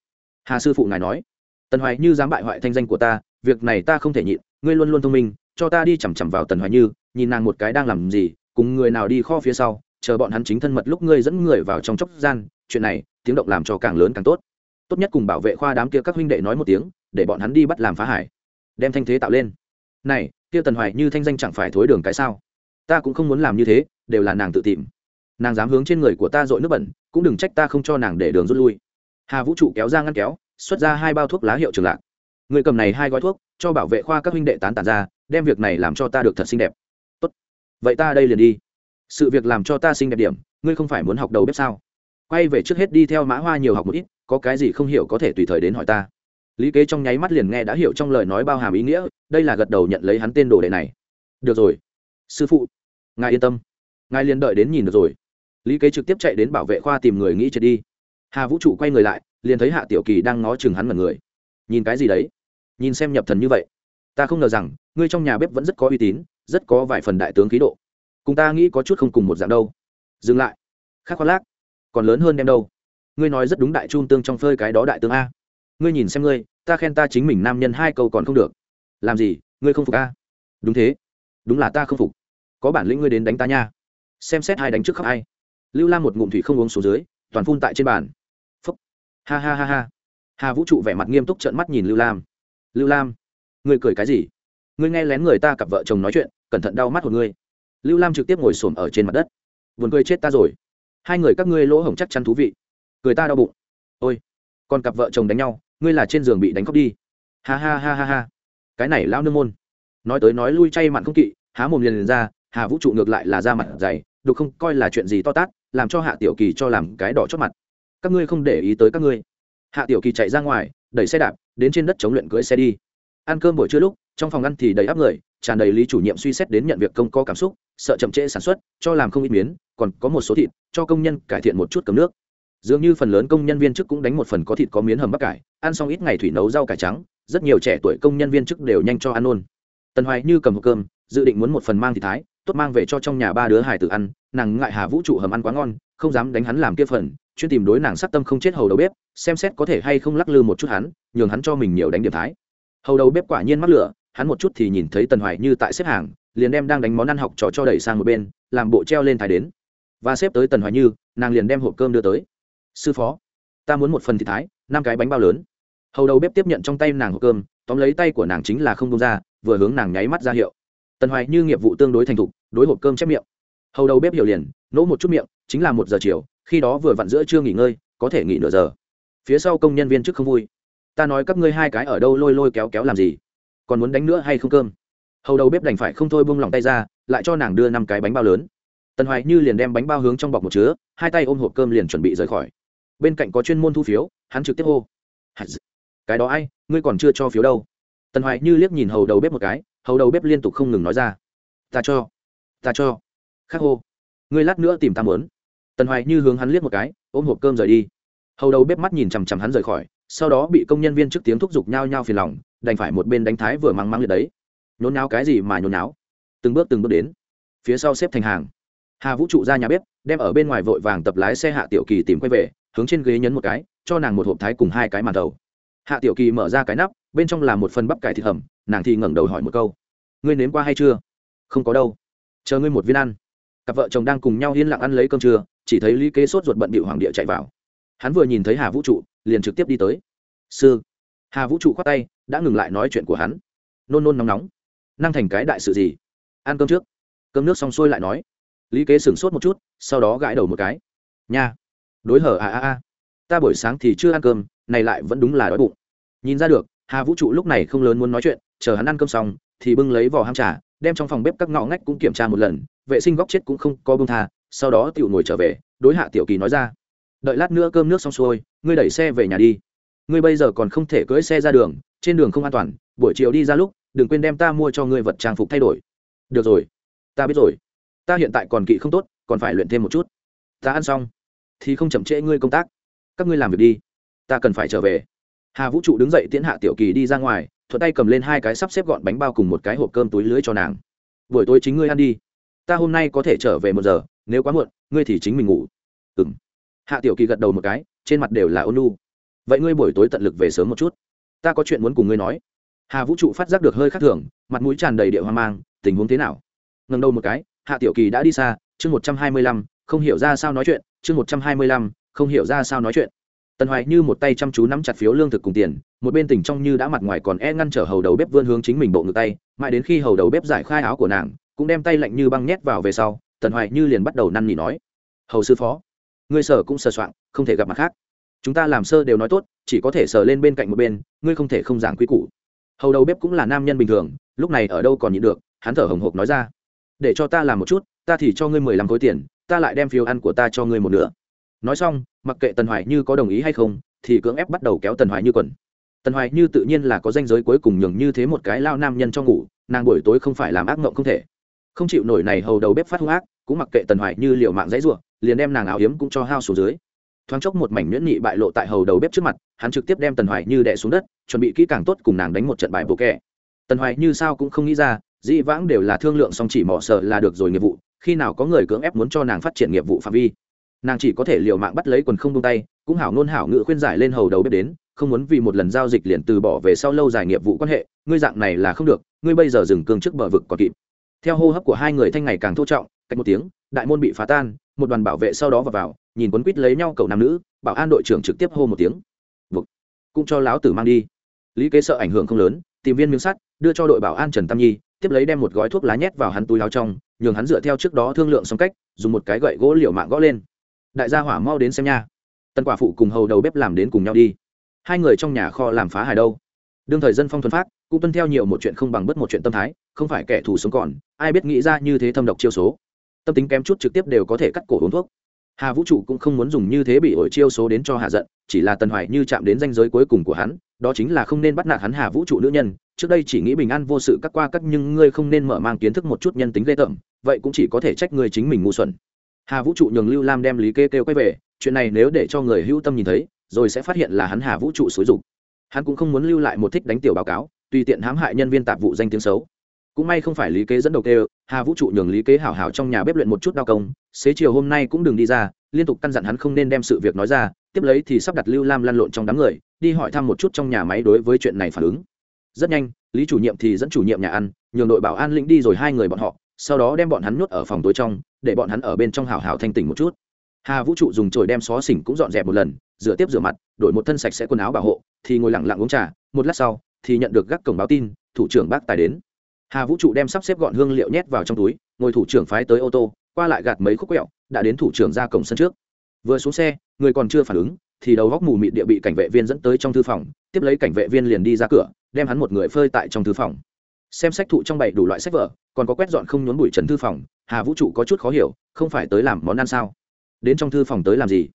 Hà sư phụ ngài nói. Tần hoài như dám bại hoại thanh danh của ta, việc này ta không thể nhịn, ngươi luôn luôn thông minh, cho ta đi chằm chằm vào tần hoài như, nhìn nàng một cái đang làm gì, cùng người nào đi kho phía sau, chờ bọn hắn chính thân mật lúc ngươi dẫn người vào trong chốc gian, chuyện này, tiếng động làm cho càng lớn càng tốt. Tốt nhất cùng bảo vệ khoa đám kia các huynh đệ nói một tiếng, để bọn hắn đi bắt làm phá hải. Đem thanh thế tạo lên này, kia tần hoài như thanh danh chẳng phải thối đường cái sao? Ta cũng không muốn làm như thế, đều là nàng tự tìm. Nàng dám hướng trên người của ta dội nước bẩn, cũng đừng trách ta không cho nàng để đường rút lui. Hà vũ trụ kéo ra ngăn kéo, xuất ra hai bao thuốc lá hiệu trường lạc. Người cầm này hai gói thuốc, cho bảo vệ khoa các huynh đệ tán tản ra, đem việc này làm cho ta được thật xinh đẹp. Tốt. vậy ta đây liền đi. Sự việc làm cho ta xinh đẹp điểm, ngươi không phải muốn học đầu bếp sao? Quay về trước hết đi theo mã hoa nhiều học một ít, có cái gì không hiểu có thể tùy thời đến hỏi ta lý kế trong nháy mắt liền nghe đã hiểu trong lời nói bao hàm ý nghĩa, đây là gật đầu nhận lấy hắn tên đồ đệ này. Được rồi. Sư phụ. Ngài yên tâm. Ngài liền đợi đến nhìn được rồi. Lý kế trực tiếp chạy đến bảo vệ khoa tìm người nghĩ chết đi. Hà vũ trụ quay người lại, liền thấy hạ tiểu kỳ đang ngó chừng hắn mật người. Nhìn cái gì đấy? Nhìn xem nhập thần như vậy. Ta không ngờ rằng, ngươi trong nhà bếp vẫn rất có uy tín, rất có vài phần đại tướng khí độ. Cùng ta nghĩ có chút không cùng một dạng đâu. Dừng lại. Khác khoác lác. Còn lớn hơn đem đâu? Ngươi nói rất đúng đại trung tương trong phơi cái đó đại tướng a. Ngươi nhìn xem ngươi ta khen ta chính mình nam nhân hai câu còn không được. Làm gì, ngươi không phục a? Đúng thế. Đúng là ta không phục. Có bản lĩnh ngươi đến đánh ta nha. Xem xét hai đánh trước khóc ai. Lưu lam một ngụm thủy không uống xuống dưới, toàn phun tại trên bàn. Phúc. Ha ha ha ha. Hà vũ trụ vẻ mặt nghiêm túc trợn mắt nhìn lưu lam. Lưu lam, ngươi cười cái gì? Ngươi nghe lén người ta cặp vợ chồng nói chuyện, cẩn thận đau mắt của ngươi. Lưu lam trực tiếp ngồi xổm ở trên mặt đất. Buồn cười chết ta rồi. Hai người các ngươi lỗ hổng chắc chắn thú vị. Cười ta đau bụng. Ôi, còn cặp vợ chồng đánh nhau ngươi là trên giường bị đánh khóc đi. Ha ha ha ha ha. Cái này lao nương môn. Nói tới nói lui chay mặn không kỵ há mồm liền, liền ra hà vũ trụ ngược lại là ra mặt dày đục không coi là chuyện gì to tát làm cho hạ tiểu kỳ cho làm cái đỏ chót mặt. Các ngươi không để ý tới các ngươi. Hạ tiểu kỳ chạy ra ngoài đẩy xe đạp đến trên đất chống luyện cưỡi xe đi. Ăn cơm buổi trưa lúc trong phòng ăn thì đầy áp người tràn đầy lý chủ nhiệm suy xét đến nhận việc công có cảm xúc sợ chậm trễ sản xuất cho làm không ít miến còn có một số thịt cho công nhân cải thiện một chút cầm nước dường như phần lớn công nhân viên chức cũng đánh một phần có thịt có miến hầm bắp cải, ăn xong ít ngày thủy nấu rau cải trắng, rất nhiều trẻ tuổi công nhân viên chức đều nhanh cho ăn ôn tần hoài như cầm hộp cơm, dự định muốn một phần mang thịt thái, tốt mang về cho trong nhà ba đứa hải tử ăn, nàng ngại hà vũ trụ hầm ăn quá ngon, không dám đánh hắn làm kia phần, chuyên tìm đối nàng sát tâm không chết hầu đầu bếp, xem xét có thể hay không lắc lư một chút hắn, nhường hắn cho mình nhiều đánh điểm thái. Hầu đầu bếp quả nhiên mắc lửa, hắn một chút thì nhìn thấy tần hoài như tại xếp hàng, liền đem đang đánh món ăn học trò cho đẩy sang một bên, làm bộ treo lên thái đến. Và xếp tới tần hoài như, nàng liền đem hộp cơm đưa tới sư phó, ta muốn một phần thịt thái, năm cái bánh bao lớn. Hầu đầu bếp tiếp nhận trong tay nàng hộp cơm, tóm lấy tay của nàng chính là không công ra, vừa hướng nàng nháy mắt ra hiệu. Tần hoài như nghiệp vụ tương đối thành thục, đối hộp cơm chép miệng. Hầu đầu bếp hiểu liền, nỗ một chút miệng, chính là một giờ chiều, khi đó vừa vặn giữa chưa nghỉ ngơi, có thể nghỉ nửa giờ. Phía sau công nhân viên chức không vui. Ta nói các ngươi hai cái ở đâu lôi lôi kéo kéo làm gì? Còn muốn đánh nữa hay không cơm? Hầu đầu bếp đành phải không thôi buông lòng tay ra, lại cho nàng đưa năm cái bánh bao lớn. Tần hoài như liền đem bánh bao hướng trong bọc một chứa, hai tay ôm hộp cơm liền chuẩn bị rời khỏi bên cạnh có chuyên môn thu phiếu, hắn trực tiếp hô. Cái đó ai, ngươi còn chưa cho phiếu đâu. Tần hoài như liếc nhìn hầu đầu bếp một cái, hầu đầu bếp liên tục không ngừng nói ra. Ta cho ta cho. Khắc hô. Ngươi lát nữa tìm ta muốn. Tần hoài như hướng hắn liếc một cái, ôm hộp cơm rời đi. Hầu đầu bếp mắt nhìn chằm chằm hắn rời khỏi, sau đó bị công nhân viên trước tiếng thúc giục nhao nhao phiền lòng, đành phải một bên đánh thái vừa mắng mắng liệt đấy. Nhốn náo cái gì mà nhốn náo từng bước từng bước đến. Phía sau xếp thành hàng. Hà vũ trụ ra nhà bếp, đem ở bên ngoài vội vàng tập lái xe hạ tiểu kỳ tìm quay về hướng trên ghế nhấn một cái, cho nàng một hộp thái cùng hai cái màn đầu. Hạ tiểu kỳ mở ra cái nắp, bên trong là một phần bắp cải thịt hầm, nàng thì ngẩng đầu hỏi một câu. Ngươi nếm qua hay chưa? Không có đâu. Chờ ngươi một viên ăn. Cặp vợ chồng đang cùng nhau yên lặng ăn lấy cơm trưa, chỉ thấy lý kế sốt ruột bận bịu hoàng địa chạy vào. Hắn vừa nhìn thấy hà vũ trụ, liền trực tiếp đi tới. Sư. Hà vũ trụ khoát tay, đã ngừng lại nói chuyện của hắn. Nôn nôn nóng nóng. Năng thành cái đại sự gì? Ăn cơm trước. Cơm nước xong xuôi lại nói. Lý kế sửng sốt một chút, sau đó gãi đầu một cái. Nha đối hở à à à ta buổi sáng thì chưa ăn cơm, này lại vẫn đúng là đói bụng. Nhìn ra được, hà vũ trụ lúc này không lớn muốn nói chuyện, chờ hắn ăn cơm xong, thì bưng lấy vỏ hang trà, đem trong phòng bếp các ngõ ngách cũng kiểm tra một lần, vệ sinh góc chết cũng không có bưng tha, sau đó tiểu ngồi trở về, đối hạ tiểu kỳ nói ra. Đợi lát nữa cơm nước xong xuôi, ngươi đẩy xe về nhà đi. Ngươi bây giờ còn không thể cưỡi xe ra đường, trên đường không an toàn, buổi chiều đi ra lúc, đừng quên đem ta mua cho ngươi vật trang phục thay đổi. Được rồi. Ta biết rồi. Ta hiện tại còn kỵ không tốt, còn phải luyện thêm một chút. Ta ăn xong thì không chậm trễ ngươi công tác. Các ngươi làm việc đi. Ta cần phải trở về. Hà vũ trụ đứng dậy tiễn hạ tiểu kỳ đi ra ngoài, thuận tay cầm lên hai cái sắp xếp gọn bánh bao cùng một cái hộp cơm túi lưới cho nàng. Buổi tối chính ngươi ăn đi. Ta hôm nay có thể trở về một giờ, nếu quá muộn, ngươi thì chính mình ngủ. Ừ m hạ tiểu kỳ gật đầu một cái, trên mặt đều là ôn lu vậy ngươi buổi tối tận lực về sớm một chút. Ta có chuyện muốn cùng ngươi nói. Hà vũ trụ phát giác được hơi khác thường, mặt mũi tràn đầy địa hoang mang, tình huống thế nào? Ngần đầu một cái, hạ tiểu kỳ đã đi xa, chương một trăm hai mươi lăm, không hiểu ra sao nói chuyện chương một trăm hai mươi lăm, không hiểu ra sao nói chuyện. Tần hoài như một tay chăm chú nắm chặt phiếu lương thực cùng tiền, một bên tỉnh trong như đã mặt ngoài còn e ngăn trở hầu đầu bếp vươn hướng chính mình bộ ngực tay, mãi đến khi hầu đầu bếp giải khai áo của nàng, cũng đem tay lạnh như băng nhét vào về sau, tần hoài như liền bắt đầu năn nỉ nói, hầu sư phó, ngươi sở cũng sờ soạng, không thể gặp mặt khác. Chúng ta làm sơ đều nói tốt, chỉ có thể sờ lên bên cạnh một bên, ngươi không thể không giảng quy củ. Hầu đầu bếp cũng là nam nhân bình thường, lúc này ở đâu còn nhịn được, hắn thở hồng hộc nói ra, để cho ta làm một chút, ta thì cho ngươi mười lăm khối tiền ta lại đem phiếu ăn của ta cho ngươi một nửa. Nói xong, mặc kệ tần hoài như có đồng ý hay không, thì cưỡng ép bắt đầu kéo tần hoài như quần. Tần hoài như tự nhiên là có danh giới cuối cùng nhường như thế một cái lao nam nhân cho ngủ, nàng buổi tối không phải làm ác mộng không thể. Không chịu nổi này hầu đầu bếp phát hung ác, cũng mặc kệ tần hoài như liệu mạng dãy ruộng liền đem nàng áo hiếm cũng cho hao xuống dưới. Thoáng chốc một mảnh nhuyễn nhị bại lộ tại hầu đầu bếp trước mặt, hắn trực tiếp đem tần hoài như đè xuống đất, chuẩn bị kỹ càng tốt cùng nàng đánh một trận bài bộ kẻ tần hoài như sao cũng không nghĩ ra, dĩ vãng đều là thương lượng song chỉ mỏ sợ là được rồi nghiệp vụ khi nào có người cưỡng ép muốn cho nàng phát triển nghiệp vụ phạm vi. Nàng chỉ có thể liều mạng bắt lấy quần không tung tay cũng hảo ngôn hảo ngự khuyên giải lên hầu đầu bếp đến không muốn vì một lần giao dịch liền từ bỏ về sau lâu dài nghiệp vụ quan hệ ngươi dạng này là không được ngươi bây giờ dừng cương trước bờ vực còn kịp. Theo hô hấp của hai người thanh ngày càng thô trọng cách một tiếng đại môn bị phá tan một đoàn bảo vệ sau đó vào, vào nhìn quấn quýt lấy nhau cầu nam nữ bảo an đội trưởng trực tiếp hô một tiếng. Vực. cũng cho láo tử mang đi. Lý kế sợ ảnh hưởng không lớn tìm viên miếng sắt đưa cho đội bảo an trần tam nhi tiếp lấy đem một gói thuốc lá nhét vào hắn túi láo trong nhường hắn dựa theo trước đó thương lượng xong cách, dùng một cái gậy gỗ liều mạng gõ lên. Đại gia hỏa mau đến xem nha. Tân quả phụ cùng hầu đầu bếp làm đến cùng nhau đi. Hai người trong nhà kho làm phá hài đâu. Đương thời dân phong thuần phát, cũng tuân theo nhiều một chuyện không bằng bất một chuyện tâm thái, không phải kẻ thù sống còn, ai biết nghĩ ra như thế thâm độc chiêu số. Tâm tính kém chút trực tiếp đều có thể cắt cổ uống thuốc. Hà vũ trụ cũng không muốn dùng như thế bị ổi chiêu số đến cho hạ giận, chỉ là tần hoài như chạm đến danh giới cuối cùng của hắn, đó chính là không nên bắt nạt hắn hà vũ trụ nữ nhân. Trước đây chỉ nghĩ bình an vô sự cắt qua cắt nhưng ngươi không nên mở mang kiến thức một chút nhân tính ghê tởm vậy cũng chỉ có thể trách người chính mình ngu xuẩn. Hà vũ trụ nhường lưu lam đem lý kê kêu quay về, chuyện này nếu để cho người hữu tâm nhìn thấy, rồi sẽ phát hiện là hắn hà vũ trụ xúi dục. Hắn cũng không muốn lưu lại một thích đánh tiểu báo cáo, tùy tiện hãm hại nhân viên tạp vụ danh tiếng xấu. Cũng may không phải lý kế dẫn đầu kêu, hà vũ trụ nhường lý kế hảo hảo trong nhà bếp luyện một chút đao công, xế chiều hôm nay cũng đừng đi ra, liên tục căn dặn hắn không nên đem sự việc nói ra, tiếp lấy thì sắp đặt lưu lam lăn lộn trong đám người, đi hỏi thăm một chút trong nhà máy đối với chuyện này phản ứng. Rất nhanh, lý chủ nhiệm thì dẫn chủ nhiệm nhà ăn, nhường đội bảo an lĩnh đi rồi hai người bọn họ sau đó đem bọn hắn nhốt ở phòng tối trong, để bọn hắn ở bên trong hào hào thanh tỉnh một chút. Hà vũ trụ dùng chổi đem xó xỉnh cũng dọn dẹp một lần, rửa tiếp rửa mặt, đổi một thân sạch sẽ quần áo bảo hộ, thì ngồi lặng lặng uống trà, một lát sau, thì nhận được gác cổng báo tin, thủ trưởng bác tài đến. Hà vũ trụ đem sắp xếp gọn hương liệu nhét vào trong túi, ngồi thủ trưởng phái tới ô tô, qua lại gạt mấy khúc quẹo, đã đến thủ trưởng ra cổng sân trước. Vừa xuống xe, người còn chưa phản ứng, thì đầu góc mù mịt địa bị cảnh vệ viên dẫn tới trong thư phòng, tiếp lấy cảnh vệ viên liền đi ra cửa, đem hắn một người phơi tại trong thư phòng xem sách thụ trong bảy đủ loại sách vở, còn có quét dọn không nhốn bụi trần thư phòng, hà vũ trụ có chút khó hiểu, không phải tới làm món ăn sao? Đến trong thư phòng tới làm gì?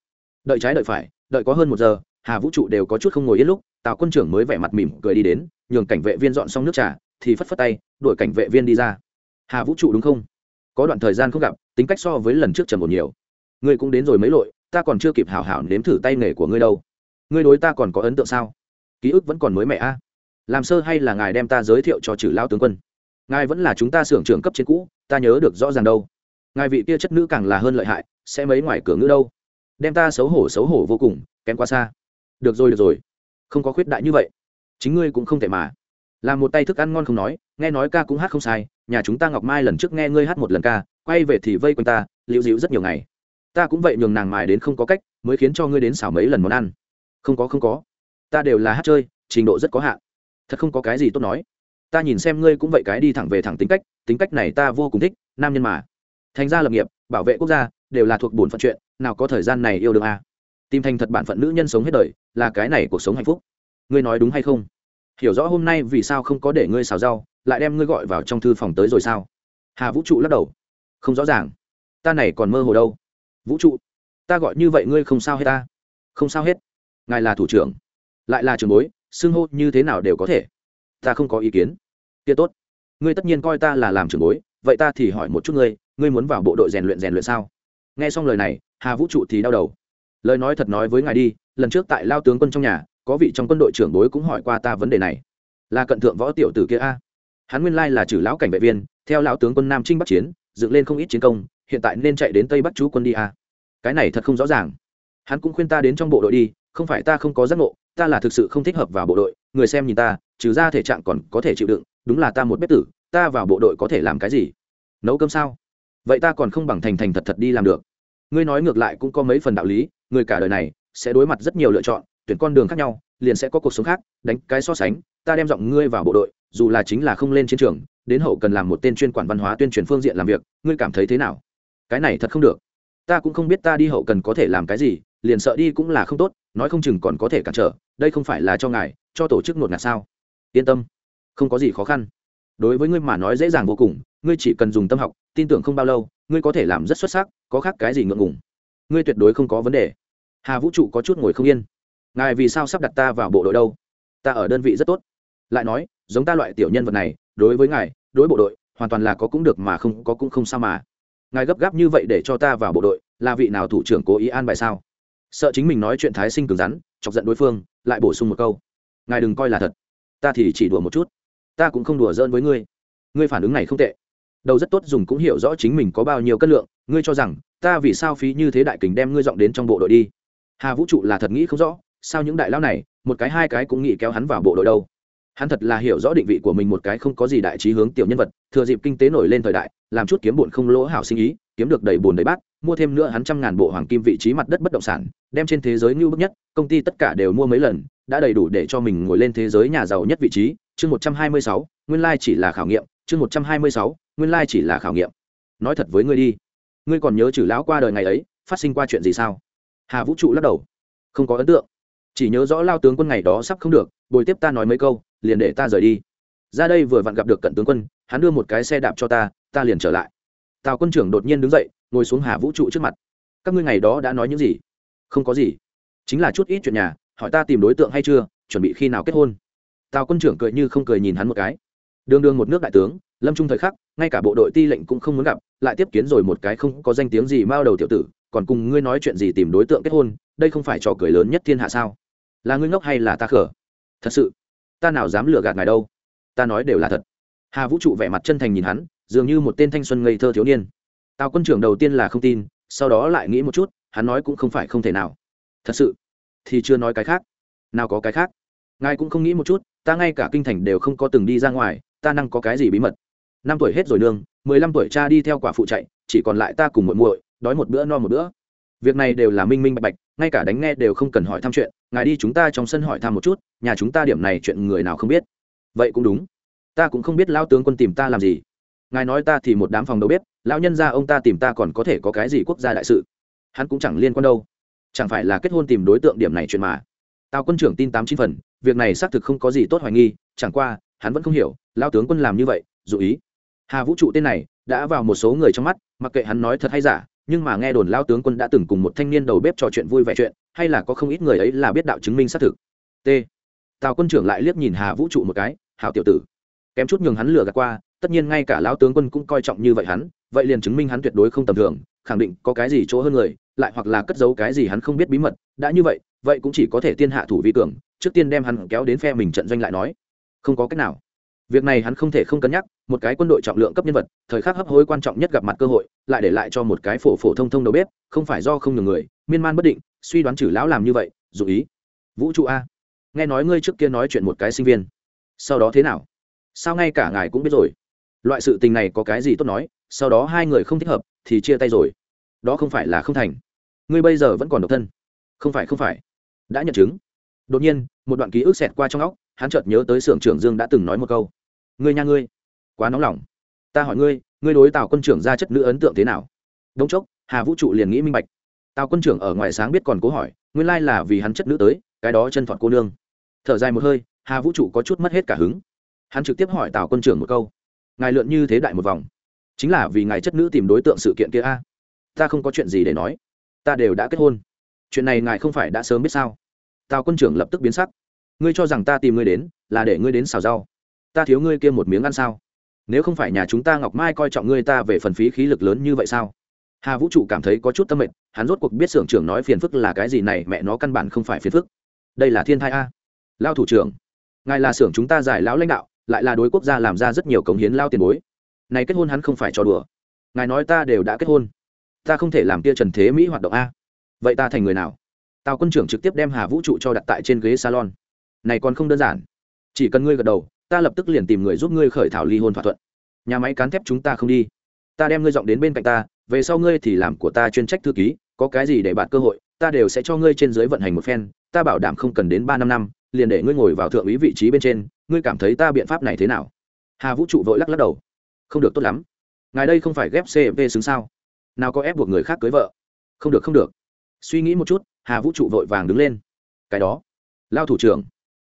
Đợi trái đợi phải, đợi có hơn một giờ, hà vũ trụ đều có chút không ngồi yên lúc, tào quân trưởng mới vẻ mặt mỉm cười đi đến, nhường cảnh vệ viên dọn xong nước trà, thì phất phất tay, đuổi cảnh vệ viên đi ra. Hà vũ trụ đúng không? Có đoạn thời gian không gặp, tính cách so với lần trước trầm một nhiều. Ngươi cũng đến rồi mấy lội, ta còn chưa kịp hảo hảo nếm thử tay nghề của ngươi đâu. Ngươi đối ta còn có ấn tượng sao? Ký ức vẫn còn mới mẹ a làm sơ hay là ngài đem ta giới thiệu cho trừ lao tướng quân? Ngài vẫn là chúng ta xưởng trưởng cấp trên cũ, ta nhớ được rõ ràng đâu. Ngài vị kia chất nữ càng là hơn lợi hại, sẽ mấy ngoài cửa ngữ đâu. Đem ta xấu hổ xấu hổ vô cùng, kém quá xa. Được rồi được rồi. Không có khuyết đại như vậy. Chính ngươi cũng không thể mà. Làm một tay thức ăn ngon không nói, nghe nói ca cũng hát không sai, nhà chúng ta ngọc mai lần trước nghe ngươi hát một lần ca, quay về thì vây quanh ta, liễu dịu rất nhiều ngày. Ta cũng vậy nhường nàng mài đến không có cách, mới khiến cho ngươi đến xảo mấy lần món ăn. Không có không có. Ta đều là hát chơi, trình độ rất có hạn thật không có cái gì tốt nói. Ta nhìn xem ngươi cũng vậy cái đi thẳng về thẳng tính cách tính cách này ta vô cùng thích, nam nhân mà. Thành ra lập nghiệp, bảo vệ quốc gia, đều là thuộc bổn phận chuyện, nào có thời gian này yêu đương à? tìm thành thật bản phận nữ nhân sống hết đời, là cái này cuộc sống hạnh phúc. Ngươi nói đúng hay không? Hiểu rõ hôm nay vì sao không có để ngươi xào rau, lại đem ngươi gọi vào trong thư phòng tới rồi sao? Hà vũ trụ lắc đầu. Không rõ ràng. Ta này còn mơ hồ đâu. Vũ trụ, ta gọi như vậy ngươi không sao hết ta. Không sao hết. Ngài là thủ trưởng. Lại là trường bối xưng hô như thế nào đều có thể. Ta không có ý kiến. Kia tốt. Ngươi tất nhiên coi ta là làm trưởng bối, vậy ta thì hỏi một chút ngươi ngươi muốn vào bộ đội rèn luyện rèn luyện sao? Nghe xong lời này, hà vũ trụ thì đau đầu. Lời nói thật nói với ngài đi, lần trước tại lao tướng quân trong nhà, có vị trong quân đội trưởng bối cũng hỏi qua ta vấn đề này. Là cận thượng võ tiểu tử kia a. Hắn nguyên lai là trừ lão cảnh vệ viên, theo lão tướng quân nam trinh bắc chiến, dựng lên không ít chiến công, hiện tại nên chạy đến tây bắc chú quân đi a. Cái này thật không rõ ràng. Hắn cũng khuyên ta đến trong bộ đội đi, không phải ta không có giác ngộ ta là thực sự không thích hợp vào bộ đội, người xem nhìn ta, trừ ra thể trạng còn có thể chịu đựng, đúng là ta một bếp tử, ta vào bộ đội có thể làm cái gì? Nấu cơm sao? Vậy ta còn không bằng thành thành thật thật đi làm được. Ngươi nói ngược lại cũng có mấy phần đạo lý, người cả đời này sẽ đối mặt rất nhiều lựa chọn, tuyển con đường khác nhau, liền sẽ có cuộc sống khác, đánh cái so sánh, ta đem giọng ngươi vào bộ đội, dù là chính là không lên chiến trường, đến hậu cần làm một tên chuyên quản văn hóa tuyên truyền phương diện làm việc, ngươi cảm thấy thế nào? Cái này thật không được. Ta cũng không biết ta đi hậu cần có thể làm cái gì liền sợ đi cũng là không tốt, nói không chừng còn có thể cản trở, đây không phải là cho ngài, cho tổ chức ngột ngạt sao? Yên tâm, không có gì khó khăn. Đối với ngươi mà nói dễ dàng vô cùng, ngươi chỉ cần dùng tâm học, tin tưởng không bao lâu, ngươi có thể làm rất xuất sắc, có khác cái gì ngượng ngùng. Ngươi tuyệt đối không có vấn đề. Hà vũ trụ có chút ngồi không yên. Ngài vì sao sắp đặt ta vào bộ đội đâu? Ta ở đơn vị rất tốt. Lại nói, giống ta loại tiểu nhân vật này, đối với ngài, đối bộ đội, hoàn toàn là có cũng được mà không có cũng không sao mà. Ngài gấp gáp như vậy để cho ta vào bộ đội, là vị nào thủ trưởng cố ý an bài sao? Sợ chính mình nói chuyện thái sinh cứng rắn, chọc giận đối phương, lại bổ sung một câu. Ngài đừng coi là thật. Ta thì chỉ đùa một chút. Ta cũng không đùa giỡn với ngươi. Ngươi phản ứng này không tệ. Đầu rất tốt dùng cũng hiểu rõ chính mình có bao nhiêu cân lượng. Ngươi cho rằng, ta vì sao phí như thế đại kình đem ngươi dọn đến trong bộ đội đi? Hà vũ trụ là thật nghĩ không rõ, sao những đại lao này, một cái hai cái cũng nghĩ kéo hắn vào bộ đội đâu? Hắn thật là hiểu rõ định vị của mình một cái không có gì đại trí hướng tiểu nhân vật, thừa dịp kinh tế nổi lên thời đại, làm chút kiếm bụn không lỗ hảo sinh ý, kiếm được đầy bùn đầy bát mua thêm nữa hắn trăm ngàn bộ hoàng kim vị trí mặt đất bất động sản, đem trên thế giới ngưu bức nhất, công ty tất cả đều mua mấy lần, đã đầy đủ để cho mình ngồi lên thế giới nhà giàu nhất vị trí. Chương một trăm hai mươi sáu, nguyên lai chỉ là khảo nghiệm. Chương một trăm hai mươi sáu, nguyên lai chỉ là khảo nghiệm. Nói thật với ngươi đi. Ngươi còn nhớ trừ lão qua đời ngày ấy, phát sinh qua chuyện gì sao? Hà vũ trụ lắc đầu. Không có ấn tượng. Chỉ nhớ rõ lao tướng quân ngày đó sắp không được, bồi tiếp ta nói mấy câu, liền để ta rời đi. Ra đây vừa vặn gặp được cận tướng quân, hắn đưa một cái xe đạp cho ta ta liền trở lại. Tào quân trưởng đột nhiên đứng dậy ngồi xuống hà vũ trụ trước mặt. Các ngươi ngày đó đã nói những gì? Không có gì. Chính là chút ít chuyện nhà, hỏi ta tìm đối tượng hay chưa, chuẩn bị khi nào kết hôn. Tào quân trưởng cười như không cười nhìn hắn một cái. Đường đường một nước đại tướng, lâm trung thời khắc, ngay cả bộ đội ti lệnh cũng không muốn gặp, lại tiếp kiến rồi một cái không có danh tiếng gì mao đầu tiểu tử, còn cùng ngươi nói chuyện gì tìm đối tượng kết hôn, đây không phải trò cười lớn nhất thiên hạ sao? Là ngươi ngốc hay là ta khở thật sự, ta nào dám lừa gạt ngài đâu. Ta nói đều là thật. Hà vũ trụ vẻ mặt chân thành nhìn hắn, dường như một tên thanh xuân ngây thơ thiếu niên tào quân trưởng đầu tiên là không tin, sau đó lại nghĩ một chút, hắn nói cũng không phải không thể nào. Thật sự, thì chưa nói cái khác. Nào có cái khác? Ngài cũng không nghĩ một chút, ta ngay cả kinh thành đều không có từng đi ra ngoài, ta năng có cái gì bí mật? Năm tuổi hết rồi nương mười lăm tuổi cha đi theo quả phụ chạy, chỉ còn lại ta cùng muội muội, đói một bữa no một bữa. Việc này đều là minh minh bạch bạch, ngay cả đánh nghe đều không cần hỏi thăm chuyện, ngài đi chúng ta trong sân hỏi thăm một chút, nhà chúng ta điểm này chuyện người nào không biết? Vậy cũng đúng. Ta cũng không biết lao tướng quân tìm ta làm gì ngài nói ta thì một đám phòng đầu bếp, lão nhân ra ông ta tìm ta còn có thể có cái gì quốc gia đại sự? Hắn cũng chẳng liên quan đâu. Chẳng phải là kết hôn tìm đối tượng điểm này chuyện mà? Tào quân trưởng tin tám chín phần việc này xác thực không có gì tốt hoài nghi chẳng qua hắn vẫn không hiểu lao tướng quân làm như vậy dụ ý. Hà vũ trụ tên này đã vào một số người trong mắt mặc kệ hắn nói thật hay giả nhưng mà nghe đồn lao tướng quân đã từng cùng một thanh niên đầu bếp trò chuyện vui vẻ chuyện hay là có không ít người ấy là biết đạo chứng minh xác thực. T. Tào quân trưởng lại liếc nhìn hà vũ trụ một cái hào tiểu tử. Kém chút nhường hắn lừa gạt qua tất nhiên ngay cả lão tướng quân cũng coi trọng như vậy hắn, vậy liền chứng minh hắn tuyệt đối không tầm thường, khẳng định có cái gì chỗ hơn người, lại hoặc là cất giấu cái gì hắn không biết bí mật, đã như vậy vậy cũng chỉ có thể tiên hạ thủ vi cường, trước tiên đem hắn kéo đến phe mình trận doanh lại nói. Không có cách nào. Việc này hắn không thể không cân nhắc, một cái quân đội trọng lượng cấp nhân vật, thời khắc hấp hối quan trọng nhất gặp mặt cơ hội, lại để lại cho một cái phổ phổ thông thông đầu bếp, không phải do không nhường người, miên man bất định, suy đoán chử lão làm như vậy, dù ý. Vũ trụ a. Nghe nói ngươi trước kia nói chuyện một cái sinh viên. Sau đó thế nào? Sao ngay cả ngài cũng biết rồi? Loại sự tình này có cái gì tốt nói, sau đó hai người không thích hợp, thì chia tay rồi. Đó không phải là không thành. Ngươi bây giờ vẫn còn độc thân. Không phải không phải. Đã nhận chứng. Đột nhiên, một đoạn ký ức xẹt qua trong óc, hắn chợt nhớ tới xưởng trưởng dương đã từng nói một câu. Ngươi nha ngươi. Quá nóng lòng. Ta hỏi ngươi ngươi đối tào quân trưởng ra chất nữ ấn tượng thế nào? Đống chốc, hà vũ trụ liền nghĩ minh bạch. Tào quân trưởng ở ngoài sáng biết còn cố hỏi, nguyên lai là vì hắn chất nữ tới, cái đó chân thọt cô nương. Thở dài một hơi, hà vũ trụ có chút mất hết cả hứng. Hắn trực tiếp hỏi tào quân trưởng một câu ngài lượn như thế đại một vòng. Chính là vì ngài chất nữ tìm đối tượng sự kiện kia a. Ta không có chuyện gì để nói. Ta đều đã kết hôn. Chuyện này ngài không phải đã sớm biết sao? Tào quân trưởng lập tức biến sắc. Ngươi cho rằng ta tìm ngươi đến là để ngươi đến xào rau. Ta thiếu ngươi kia một miếng ăn sao? Nếu không phải nhà chúng ta ngọc mai coi trọng ngươi ta về phần phí khí lực lớn như vậy sao? Hà vũ trụ cảm thấy có chút tâm mệnh hắn rốt cuộc biết xưởng trưởng nói phiền phức là cái gì này, mẹ nó căn bản không phải phiền phức. Đây là thiên thai a. Lao thủ trưởng, ngài là xưởng chúng ta giải lão lãnh đạo lại là đối quốc gia làm ra rất nhiều cống hiến lao tiền bối. Này kết hôn hắn không phải cho đùa. Ngài nói ta đều đã kết hôn. Ta không thể làm kia trần thế mỹ hoạt động a. Vậy ta thành người nào? Tào quân trưởng trực tiếp đem hà vũ trụ cho đặt tại trên ghế salon. Này còn không đơn giản. Chỉ cần ngươi gật đầu, ta lập tức liền tìm người giúp ngươi khởi thảo ly hôn thỏa thuận. Nhà máy cán thép chúng ta không đi. Ta đem ngươi dọn đến bên cạnh ta, về sau ngươi thì làm của ta chuyên trách thư ký, có cái gì để bạn cơ hội, ta đều sẽ cho ngươi trên dưới vận hành một phen, ta bảo đảm không cần đến ba năm năm, liền để ngươi ngồi vào thượng úy vị trí bên trên ngươi cảm thấy ta biện pháp này thế nào? Hà vũ trụ vội lắc lắc đầu. Không được tốt lắm. Ngài đây không phải ghép cv xứng sao? Nào có ép buộc người khác cưới vợ? Không được không được. Suy nghĩ một chút, hà vũ trụ vội vàng đứng lên. Cái đó. Lao thủ trưởng.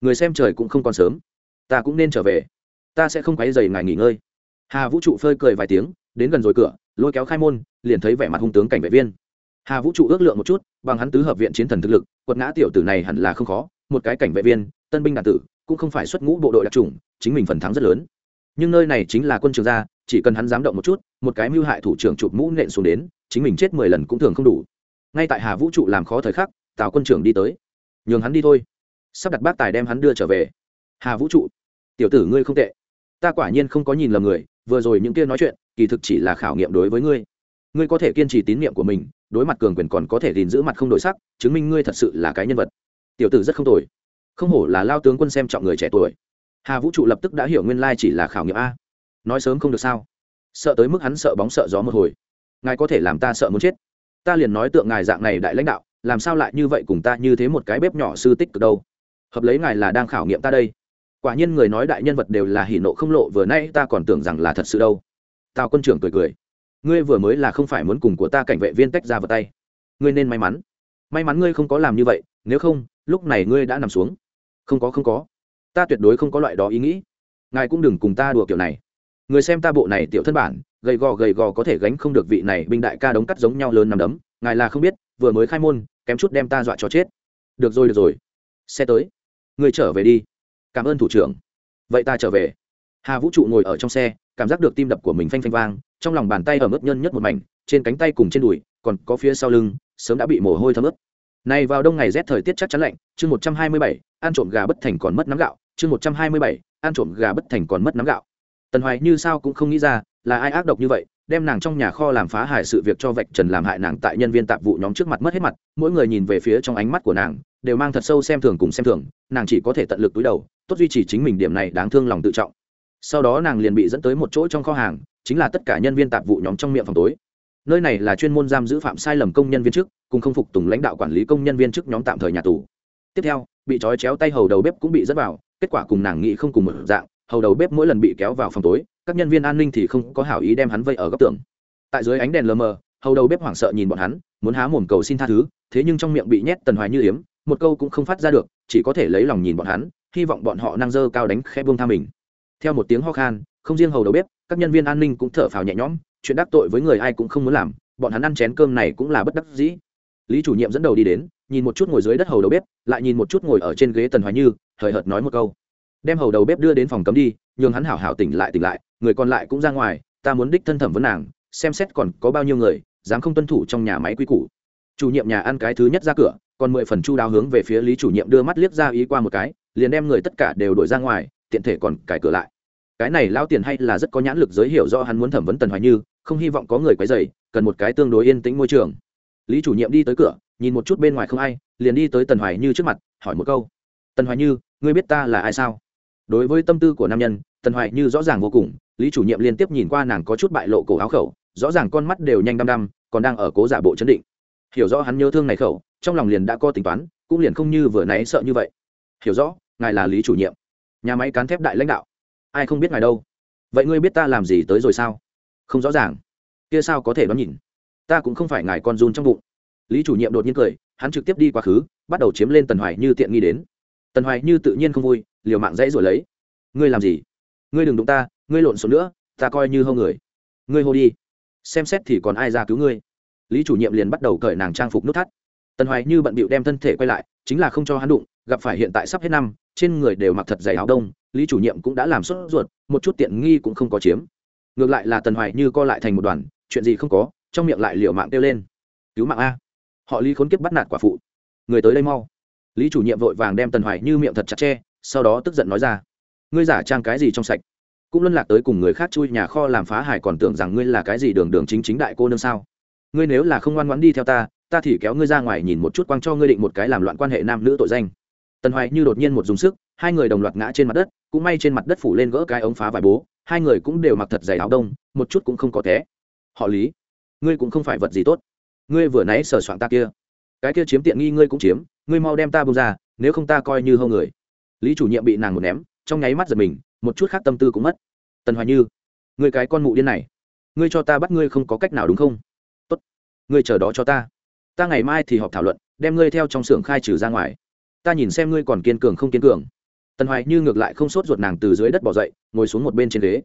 Người xem trời cũng không còn sớm. Ta cũng nên trở về. Ta sẽ không quấy dày ngài nghỉ ngơi. Hà vũ trụ phơi cười vài tiếng, đến gần rồi cửa, lôi kéo khai môn, liền thấy vẻ mặt hung tướng cảnh vệ viên. Hà vũ trụ ước lượng một chút, bằng hắn tứ hợp viện chiến thần thực lực, quật ngã tiểu tử này hẳn là không khó, một cái cảnh vệ viên, tân binh đàn tử cũng không phải xuất ngũ bộ đội đặc trùng, chính mình phần thắng rất lớn. Nhưng nơi này chính là quân trường gia, chỉ cần hắn dám động một chút, một cái mưu hại thủ trưởng chụp mũ nện xuống đến, chính mình chết mười lần cũng thường không đủ. Ngay tại hà vũ trụ làm khó thời khắc, tào quân trưởng đi tới. Nhường hắn đi thôi. Sắp đặt bác tài đem hắn đưa trở về. Hà vũ trụ. Tiểu tử ngươi không tệ. Ta quả nhiên không có nhìn lầm người, vừa rồi những kia nói chuyện, kỳ thực chỉ là khảo nghiệm đối với ngươi. Ngươi có thể kiên trì tín nhiệm của mình, đối mặt cường quyền còn có thể gìn giữ mặt không đổi sắc, chứng minh ngươi thật sự là cái nhân vật. Tiểu tử rất không tồi không hổ là lao tướng quân xem trọng người trẻ tuổi. Hà vũ trụ lập tức đã hiểu nguyên lai chỉ là khảo nghiệm a. Nói sớm không được sao? Sợ tới mức hắn sợ bóng sợ gió một hồi. Ngài có thể làm ta sợ muốn chết. Ta liền nói tượng ngài dạng này đại lãnh đạo, làm sao lại như vậy cùng ta như thế một cái bếp nhỏ sư tích cực đâu? Hợp lấy ngài là đang khảo nghiệm ta đây. Quả nhiên người nói đại nhân vật đều là hỉ nộ không lộ, vừa nay ta còn tưởng rằng là thật sự đâu. Tào quân trưởng cười cười. Ngươi vừa mới là không phải muốn cùng của ta cảnh vệ viên tách ra vào tay. Ngươi nên may mắn. May mắn ngươi không có làm như vậy, nếu không, lúc này ngươi đã nằm xuống không có không có. Ta tuyệt đối không có loại đó ý nghĩ. Ngài cũng đừng cùng ta đùa kiểu này. Người xem ta bộ này tiểu thân bản, gầy gò gầy gò có thể gánh không được vị này binh đại ca đống cắt giống nhau lớn nằm đấm. Ngài là không biết, vừa mới khai môn, kém chút đem ta dọa cho chết. Được rồi được rồi. Xe tới. Người trở về đi. Cảm ơn thủ trưởng. Vậy ta trở về. Hà vũ trụ ngồi ở trong xe, cảm giác được tim đập của mình phanh phanh vang, trong lòng bàn tay ở mức nhân nhất một mảnh, trên cánh tay cùng trên đùi, còn có phía sau lưng, sớm đã bị mồ hôi thấm ướt này vào đông ngày rét thời tiết chắc chắn lạnh, chương một trăm hai mươi bảy, ăn trộm gà bất thành còn mất nắm gạo, chương một trăm hai mươi bảy, ăn trộm gà bất thành còn mất nắm gạo. Tần hoài như sao cũng không nghĩ ra, là ai ác độc như vậy, đem nàng trong nhà kho làm phá hại sự việc cho vạch trần làm hại nàng tại nhân viên tạp vụ nhóm trước mặt mất hết mặt, mỗi người nhìn về phía trong ánh mắt của nàng, đều mang thật sâu xem thường cùng xem thường, nàng chỉ có thể tận lực túi đầu, tốt duy trì chính mình điểm này đáng thương lòng tự trọng. Sau đó nàng liền bị dẫn tới một chỗ trong kho hàng, chính là tất cả nhân viên tạp vụ nhóm trong miệng phòng tối nơi này là chuyên môn giam giữ phạm sai lầm công nhân viên chức, cùng không phục tùng lãnh đạo quản lý công nhân viên chức nhóm tạm thời nhà tù. Tiếp theo, bị trói chéo tay hầu đầu bếp cũng bị dẫn vào, kết quả cùng nàng nghĩ không cùng một dạng, hầu đầu bếp mỗi lần bị kéo vào phòng tối, các nhân viên an ninh thì không có hảo ý đem hắn vây ở góc tường. Tại dưới ánh đèn lờ mờ, hầu đầu bếp hoảng sợ nhìn bọn hắn, muốn há mồm cầu xin tha thứ, thế nhưng trong miệng bị nhét tần hoài như yếm, một câu cũng không phát ra được, chỉ có thể lấy lòng nhìn bọn hắn, hy vọng bọn họ năng dơ cao đánh khẽ buông tha mình. Theo một tiếng ho khan, không riêng hầu đầu bếp, các nhân viên an ninh cũng thở phào nhẹ nhõm chuyện đắc tội với người ai cũng không muốn làm, bọn hắn ăn chén cơm này cũng là bất đắc dĩ. Lý chủ nhiệm dẫn đầu đi đến, nhìn một chút ngồi dưới đất hầu đầu bếp, lại nhìn một chút ngồi ở trên ghế tần hoài như, hời hợt nói một câu. Đem hầu đầu bếp đưa đến phòng cấm đi, nhường hắn hảo hảo tỉnh lại tỉnh lại, người còn lại cũng ra ngoài, ta muốn đích thân thẩm vấn nàng, xem xét còn có bao nhiêu người, dám không tuân thủ trong nhà máy quy củ. Chủ nhiệm nhà ăn cái thứ nhất ra cửa, còn mười phần chu đáo hướng về phía lý chủ nhiệm đưa mắt liếc ra ý qua một cái, liền đem người tất cả đều đổi ra ngoài, tiện thể còn cải cửa lại cái này lao tiền hay là rất có nhãn lực giới hiểu do hắn muốn thẩm vấn tần hoài như, không hy vọng có người quấy dày cần một cái tương đối yên tĩnh môi trường. Lý chủ nhiệm đi tới cửa, nhìn một chút bên ngoài không ai, liền đi tới tần hoài như trước mặt, hỏi một câu. Tần hoài như, ngươi biết ta là ai sao? Đối với tâm tư của nam nhân, tần hoài như rõ ràng vô cùng, lý chủ nhiệm liên tiếp nhìn qua nàng có chút bại lộ cổ áo khẩu, rõ ràng con mắt đều nhanh đăm đăm, còn đang ở cố giả bộ chấn định. Hiểu rõ hắn nhớ thương này khẩu, trong lòng liền đã có tính toán, cũng liền không như vừa nãy sợ như vậy. Hiểu rõ, ngài là lý chủ nhiệm. Nhà máy cán thép đại lãnh đạo ai không biết ngài đâu. Vậy ngươi biết ta làm gì tới rồi sao? Không rõ ràng. Kia sao có thể đoán nhìn? Ta cũng không phải ngài con run trong bụng. Lý chủ nhiệm đột nhiên cười, hắn trực tiếp đi quá khứ, bắt đầu chiếm lên tần hoài như tiện nghi đến. Tần hoài như tự nhiên không vui, liều mạng dãy rồi lấy. Ngươi làm gì? Ngươi đừng đụng ta, ngươi lộn xộn nữa, ta coi như hâu người. Ngươi hô đi. Xem xét thì còn ai ra cứu ngươi? Lý chủ nhiệm liền bắt đầu cởi nàng trang phục nút thắt. Tần hoài như bận bịu đem thân thể quay lại, chính là không cho hắn đụng, gặp phải hiện tại sắp hết năm, trên người đều mặc thật dày áo đông lý chủ nhiệm cũng đã làm sốt ruột, một chút tiện nghi cũng không có chiếm. Ngược lại là tần hoài như co lại thành một đoàn, chuyện gì không có, trong miệng lại liều mạng kêu lên. Cứu mạng a. Họ lý khốn kiếp bắt nạt quả phụ. Người tới đây mau. Lý chủ nhiệm vội vàng đem tần hoài như miệng thật chặt che, sau đó tức giận nói ra. Ngươi giả trang cái gì trong sạch? Cũng luân lạc tới cùng người khác chui nhà kho làm phá hải còn tưởng rằng ngươi là cái gì đường đường chính chính đại cô nương sao? Ngươi nếu là không ngoan ngoãn đi theo ta ta thì kéo ngươi ra ngoài nhìn một chút quang cho ngươi định một cái làm loạn quan hệ nam nữ tội danh. Tần hoài như đột nhiên một dùng sức, hai người đồng loạt ngã trên mặt đất cũng may trên mặt đất phủ lên gỡ cái ống phá vải bố, hai người cũng đều mặc thật dày áo đông, một chút cũng không có té. Họ lý, ngươi cũng không phải vật gì tốt. Ngươi vừa nãy sờ soạn ta kia. Cái kia chiếm tiện nghi ngươi cũng chiếm, ngươi mau đem ta bông ra, nếu không ta coi như hâu người. Lý chủ nhiệm bị nàng một ném, trong nháy mắt giật mình, một chút khác tâm tư cũng mất. Tần hoài như, ngươi cái con mụ điên này, ngươi cho ta bắt ngươi không có cách nào đúng không? Tốt, ngươi chờ đó cho ta. Ta ngày mai thì họp thảo luận, đem ngươi theo trong xưởng khai trừ ra ngoài. Ta nhìn xem ngươi còn kiên cường không kiên cường tần hoài như ngược lại không sốt ruột nàng từ dưới đất bỏ dậy, ngồi xuống một bên trên ghế.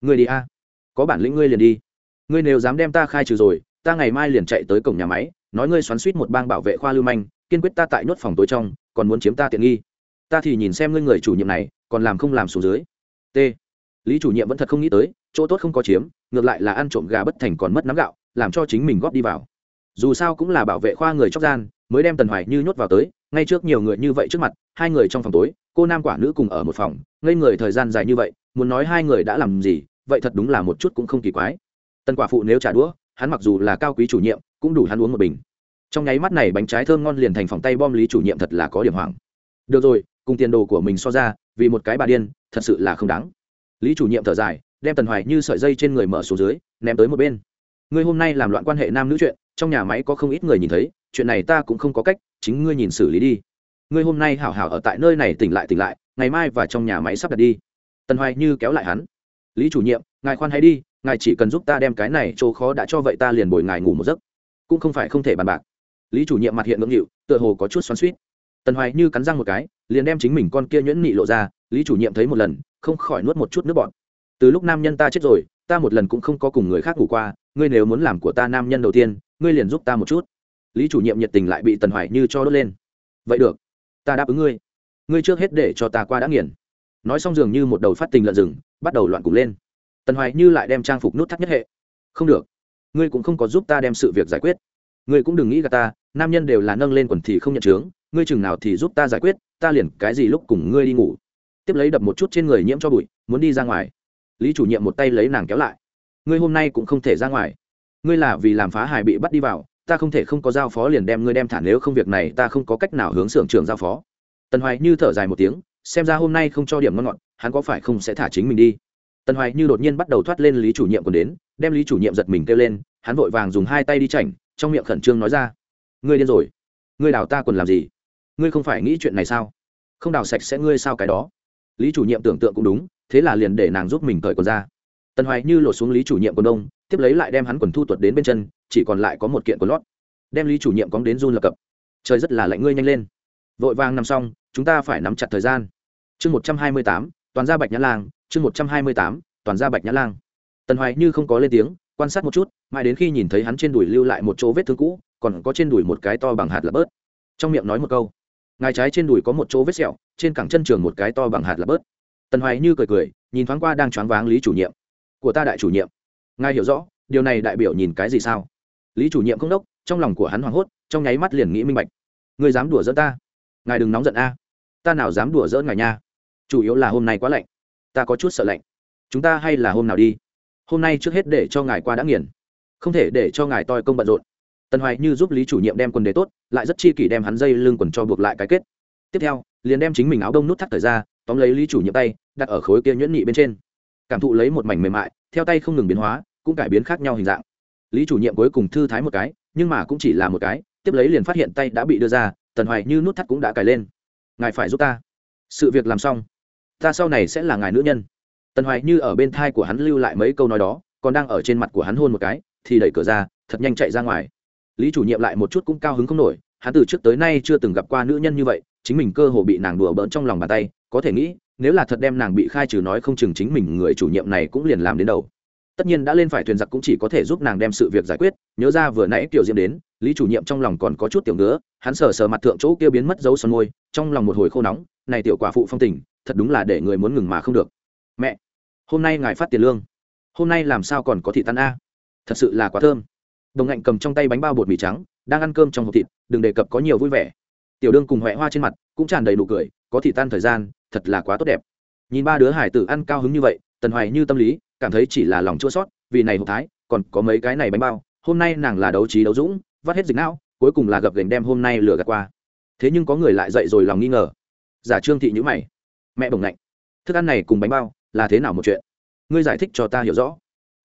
Ngươi đi a, có bản lĩnh ngươi liền đi. Ngươi nếu dám đem ta khai trừ rồi, ta ngày mai liền chạy tới cổng nhà máy, nói ngươi xoắn suýt một bang bảo vệ khoa lưu manh, kiên quyết ta tại nhốt phòng tối trong, còn muốn chiếm ta tiện nghi. Ta thì nhìn xem ngươi người chủ nhiệm này, còn làm không làm xuống dưới. T. Lý chủ nhiệm vẫn thật không nghĩ tới, chỗ tốt không có chiếm, ngược lại là ăn trộm gà bất thành còn mất nắm gạo, làm cho chính mình góp đi vào. Dù sao cũng là bảo vệ khoa người chóc gian, mới đem tần hoài như nhốt vào tới ngay trước nhiều người như vậy trước mặt, hai người trong phòng tối, cô nam quả nữ cùng ở một phòng, ngây người thời gian dài như vậy, muốn nói hai người đã làm gì, vậy thật đúng là một chút cũng không kỳ quái. Tần quả phụ nếu trả đũa, hắn mặc dù là cao quý chủ nhiệm, cũng đủ hắn uống một bình. Trong nháy mắt này bánh trái thơm ngon liền thành phòng tay bom lý chủ nhiệm thật là có điểm hoảng. Được rồi, cùng tiền đồ của mình so ra, vì một cái bà điên, thật sự là không đáng. Lý chủ nhiệm thở dài, đem tần hoài như sợi dây trên người mở xuống dưới, ném tới một bên. Ngươi hôm nay làm loạn quan hệ nam nữ chuyện trong nhà máy có không ít người nhìn thấy, chuyện này ta cũng không có cách, chính ngươi nhìn xử lý đi. Ngươi hôm nay hảo hảo ở tại nơi này tỉnh lại tỉnh lại, ngày mai và trong nhà máy sắp đặt đi. Tần hoài như kéo lại hắn. Lý chủ nhiệm, ngài khoan hãy đi, ngài chỉ cần giúp ta đem cái này chỗ khó đã cho vậy ta liền bồi ngài ngủ một giấc. Cũng không phải không thể bàn bạc. Lý chủ nhiệm mặt hiện ngưỡng nghịu, tựa hồ có chút xoắn suýt tần hoài như cắn răng một cái, liền đem chính mình con kia nhuyễn nị lộ ra, lý chủ nhiệm thấy một lần, không khỏi nuốt một chút nước bọt. Từ lúc nam nhân ta chết rồi, ta một lần cũng không có cùng người khác ngủ qua, ngươi nếu muốn làm của ta nam nhân đầu tiên ngươi liền giúp ta một chút. Lý chủ nhiệm nhiệt tình lại bị tần hoài như cho đốt lên. Vậy được, ta đáp ứng ngươi. Ngươi trước hết để cho ta qua đã nghiền. Nói xong dường như một đầu phát tình lợn rừng, bắt đầu loạn cùng lên. Tần hoài như lại đem trang phục nút thắt nhất hệ. Không được, ngươi cũng không có giúp ta đem sự việc giải quyết. Ngươi cũng đừng nghĩ gà ta, nam nhân đều là nâng lên quần thì không nhận chướng, ngươi chừng nào thì giúp ta giải quyết, ta liền cái gì lúc cùng ngươi đi ngủ. Tiếp lấy đập một chút trên người nhiễm cho bụi, muốn đi ra ngoài. Lý chủ nhiệm một tay lấy nàng kéo lại. Ngươi hôm nay cũng không thể ra ngoài ngươi là vì làm phá hải bị bắt đi vào, ta không thể không có giao phó liền đem ngươi đem thả nếu không việc này ta không có cách nào hướng xưởng trường giao phó. Tần hoài như thở dài một tiếng, xem ra hôm nay không cho điểm ngon ngọt, hắn có phải không sẽ thả chính mình đi? Tần hoài như đột nhiên bắt đầu thoát lên lý chủ nhiệm còn đến, đem lý chủ nhiệm giật mình kêu lên, hắn vội vàng dùng hai tay đi chảnh, trong miệng khẩn trương nói ra, ngươi điên rồi, ngươi đào ta còn làm gì? Ngươi không phải nghĩ chuyện này sao? Không đào sạch sẽ ngươi sao cái đó? Lý chủ nhiệm tưởng tượng cũng đúng, thế là liền để nàng giúp mình cởi quần ra. Tần hoài như lột xuống lý chủ nhiệm quần đông tiếp lấy lại đem hắn quần thu tuột đến bên chân, chỉ còn lại có một kiện quần lót. Đem lý chủ nhiệm cóng đến run lập cập. Trời rất là lạnh ngươi nhanh lên. Vội vàng nằm xong, chúng ta phải nắm chặt thời gian. Chương một trăm hai mươi tám, toàn gia bạch nhã lang, chương một trăm hai mươi tám, toàn gia bạch nhã lang. Tần hoài như không có lên tiếng, quan sát một chút, mãi đến khi nhìn thấy hắn trên đùi lưu lại một chỗ vết thương cũ, còn có trên đùi một cái to bằng hạt là bớt. Trong miệng nói một câu, ngài trái trên đùi có một chỗ vết sẹo, trên cẳng chân trường một cái to bằng hạt là bớt. Tần hoài như cười cười, nhìn thoáng qua đang choáng váng lý chủ nhiệm. Của ta đại chủ nhiệm ngài hiểu rõ, điều này đại biểu nhìn cái gì sao? Lý chủ nhiệm không đốc, trong lòng của hắn hoảng hốt, trong nháy mắt liền nghĩ minh bạch. Người dám đùa dỡ ta? Ngài đừng nóng giận a. Ta nào dám đùa dỡ ngài nha. Chủ yếu là hôm nay quá lạnh. Ta có chút sợ lạnh. Chúng ta hay là hôm nào đi? Hôm nay trước hết để cho ngài qua đã nghiền. Không thể để cho ngài toi công bận rộn. Tần hoài như giúp lý chủ nhiệm đem quần đề tốt, lại rất chi kỷ đem hắn dây lưng quần cho buộc lại cái kết. Tiếp theo, liền đem chính mình áo đông nút thắt thời ra, tóm lấy lý chủ nhiệm tay, đặt ở khối kia nhuyễn nhị bên trên. Cảm thụ lấy một mảnh mềm mại, theo tay không ngừng biến hóa cũng cải biến khác nhau hình dạng. Lý chủ nhiệm cuối cùng thư thái một cái, nhưng mà cũng chỉ là một cái, tiếp lấy liền phát hiện tay đã bị đưa ra, tần hoài như nút thắt cũng đã cài lên. Ngài phải giúp ta. Sự việc làm xong. Ta sau này sẽ là ngài nữ nhân. Tần hoài như ở bên thai của hắn lưu lại mấy câu nói đó, còn đang ở trên mặt của hắn hôn một cái, thì đẩy cửa ra, thật nhanh chạy ra ngoài. Lý chủ nhiệm lại một chút cũng cao hứng không nổi, hắn từ trước tới nay chưa từng gặp qua nữ nhân như vậy, chính mình cơ hồ bị nàng đùa bỡn trong lòng bàn tay, có thể nghĩ, nếu là thật đem nàng bị khai trừ nói không chừng chính mình người chủ nhiệm này cũng liền làm đến đầu tất nhiên đã lên phải thuyền giặc cũng chỉ có thể giúp nàng đem sự việc giải quyết, nhớ ra vừa nãy tiểu diễm đến, lý chủ nhiệm trong lòng còn có chút tiểu ngứa, hắn sờ sờ mặt thượng chỗ kia biến mất dấu son môi, trong lòng một hồi khô nóng, này tiểu quả phụ phong tình, thật đúng là để người muốn ngừng mà không được. Mẹ, hôm nay ngài phát tiền lương. Hôm nay làm sao còn có thị tan a? Thật sự là quá thơm. Đồng ngạnh cầm trong tay bánh bao bột mì trắng, đang ăn cơm trong hộp thịt, đừng đề cập có nhiều vui vẻ. Tiểu đương cùng huệ hoa trên mặt cũng tràn đầy nụ cười, có thị tan thời gian, thật là quá tốt đẹp. Nhìn ba đứa hải tử ăn cao hứng như vậy, tần hoài như tâm lý cảm thấy chỉ là lòng chua sót, vì này hộp thái, còn có mấy cái này bánh bao, hôm nay nàng là đấu trí đấu dũng, vắt hết dịch não, cuối cùng là gập gành đem hôm nay lừa gạt qua. Thế nhưng có người lại dậy rồi lòng nghi ngờ. Giả trương thị nhữ mày. Mẹ bồng lạnh thức ăn này cùng bánh bao, là thế nào một chuyện? Ngươi giải thích cho ta hiểu rõ.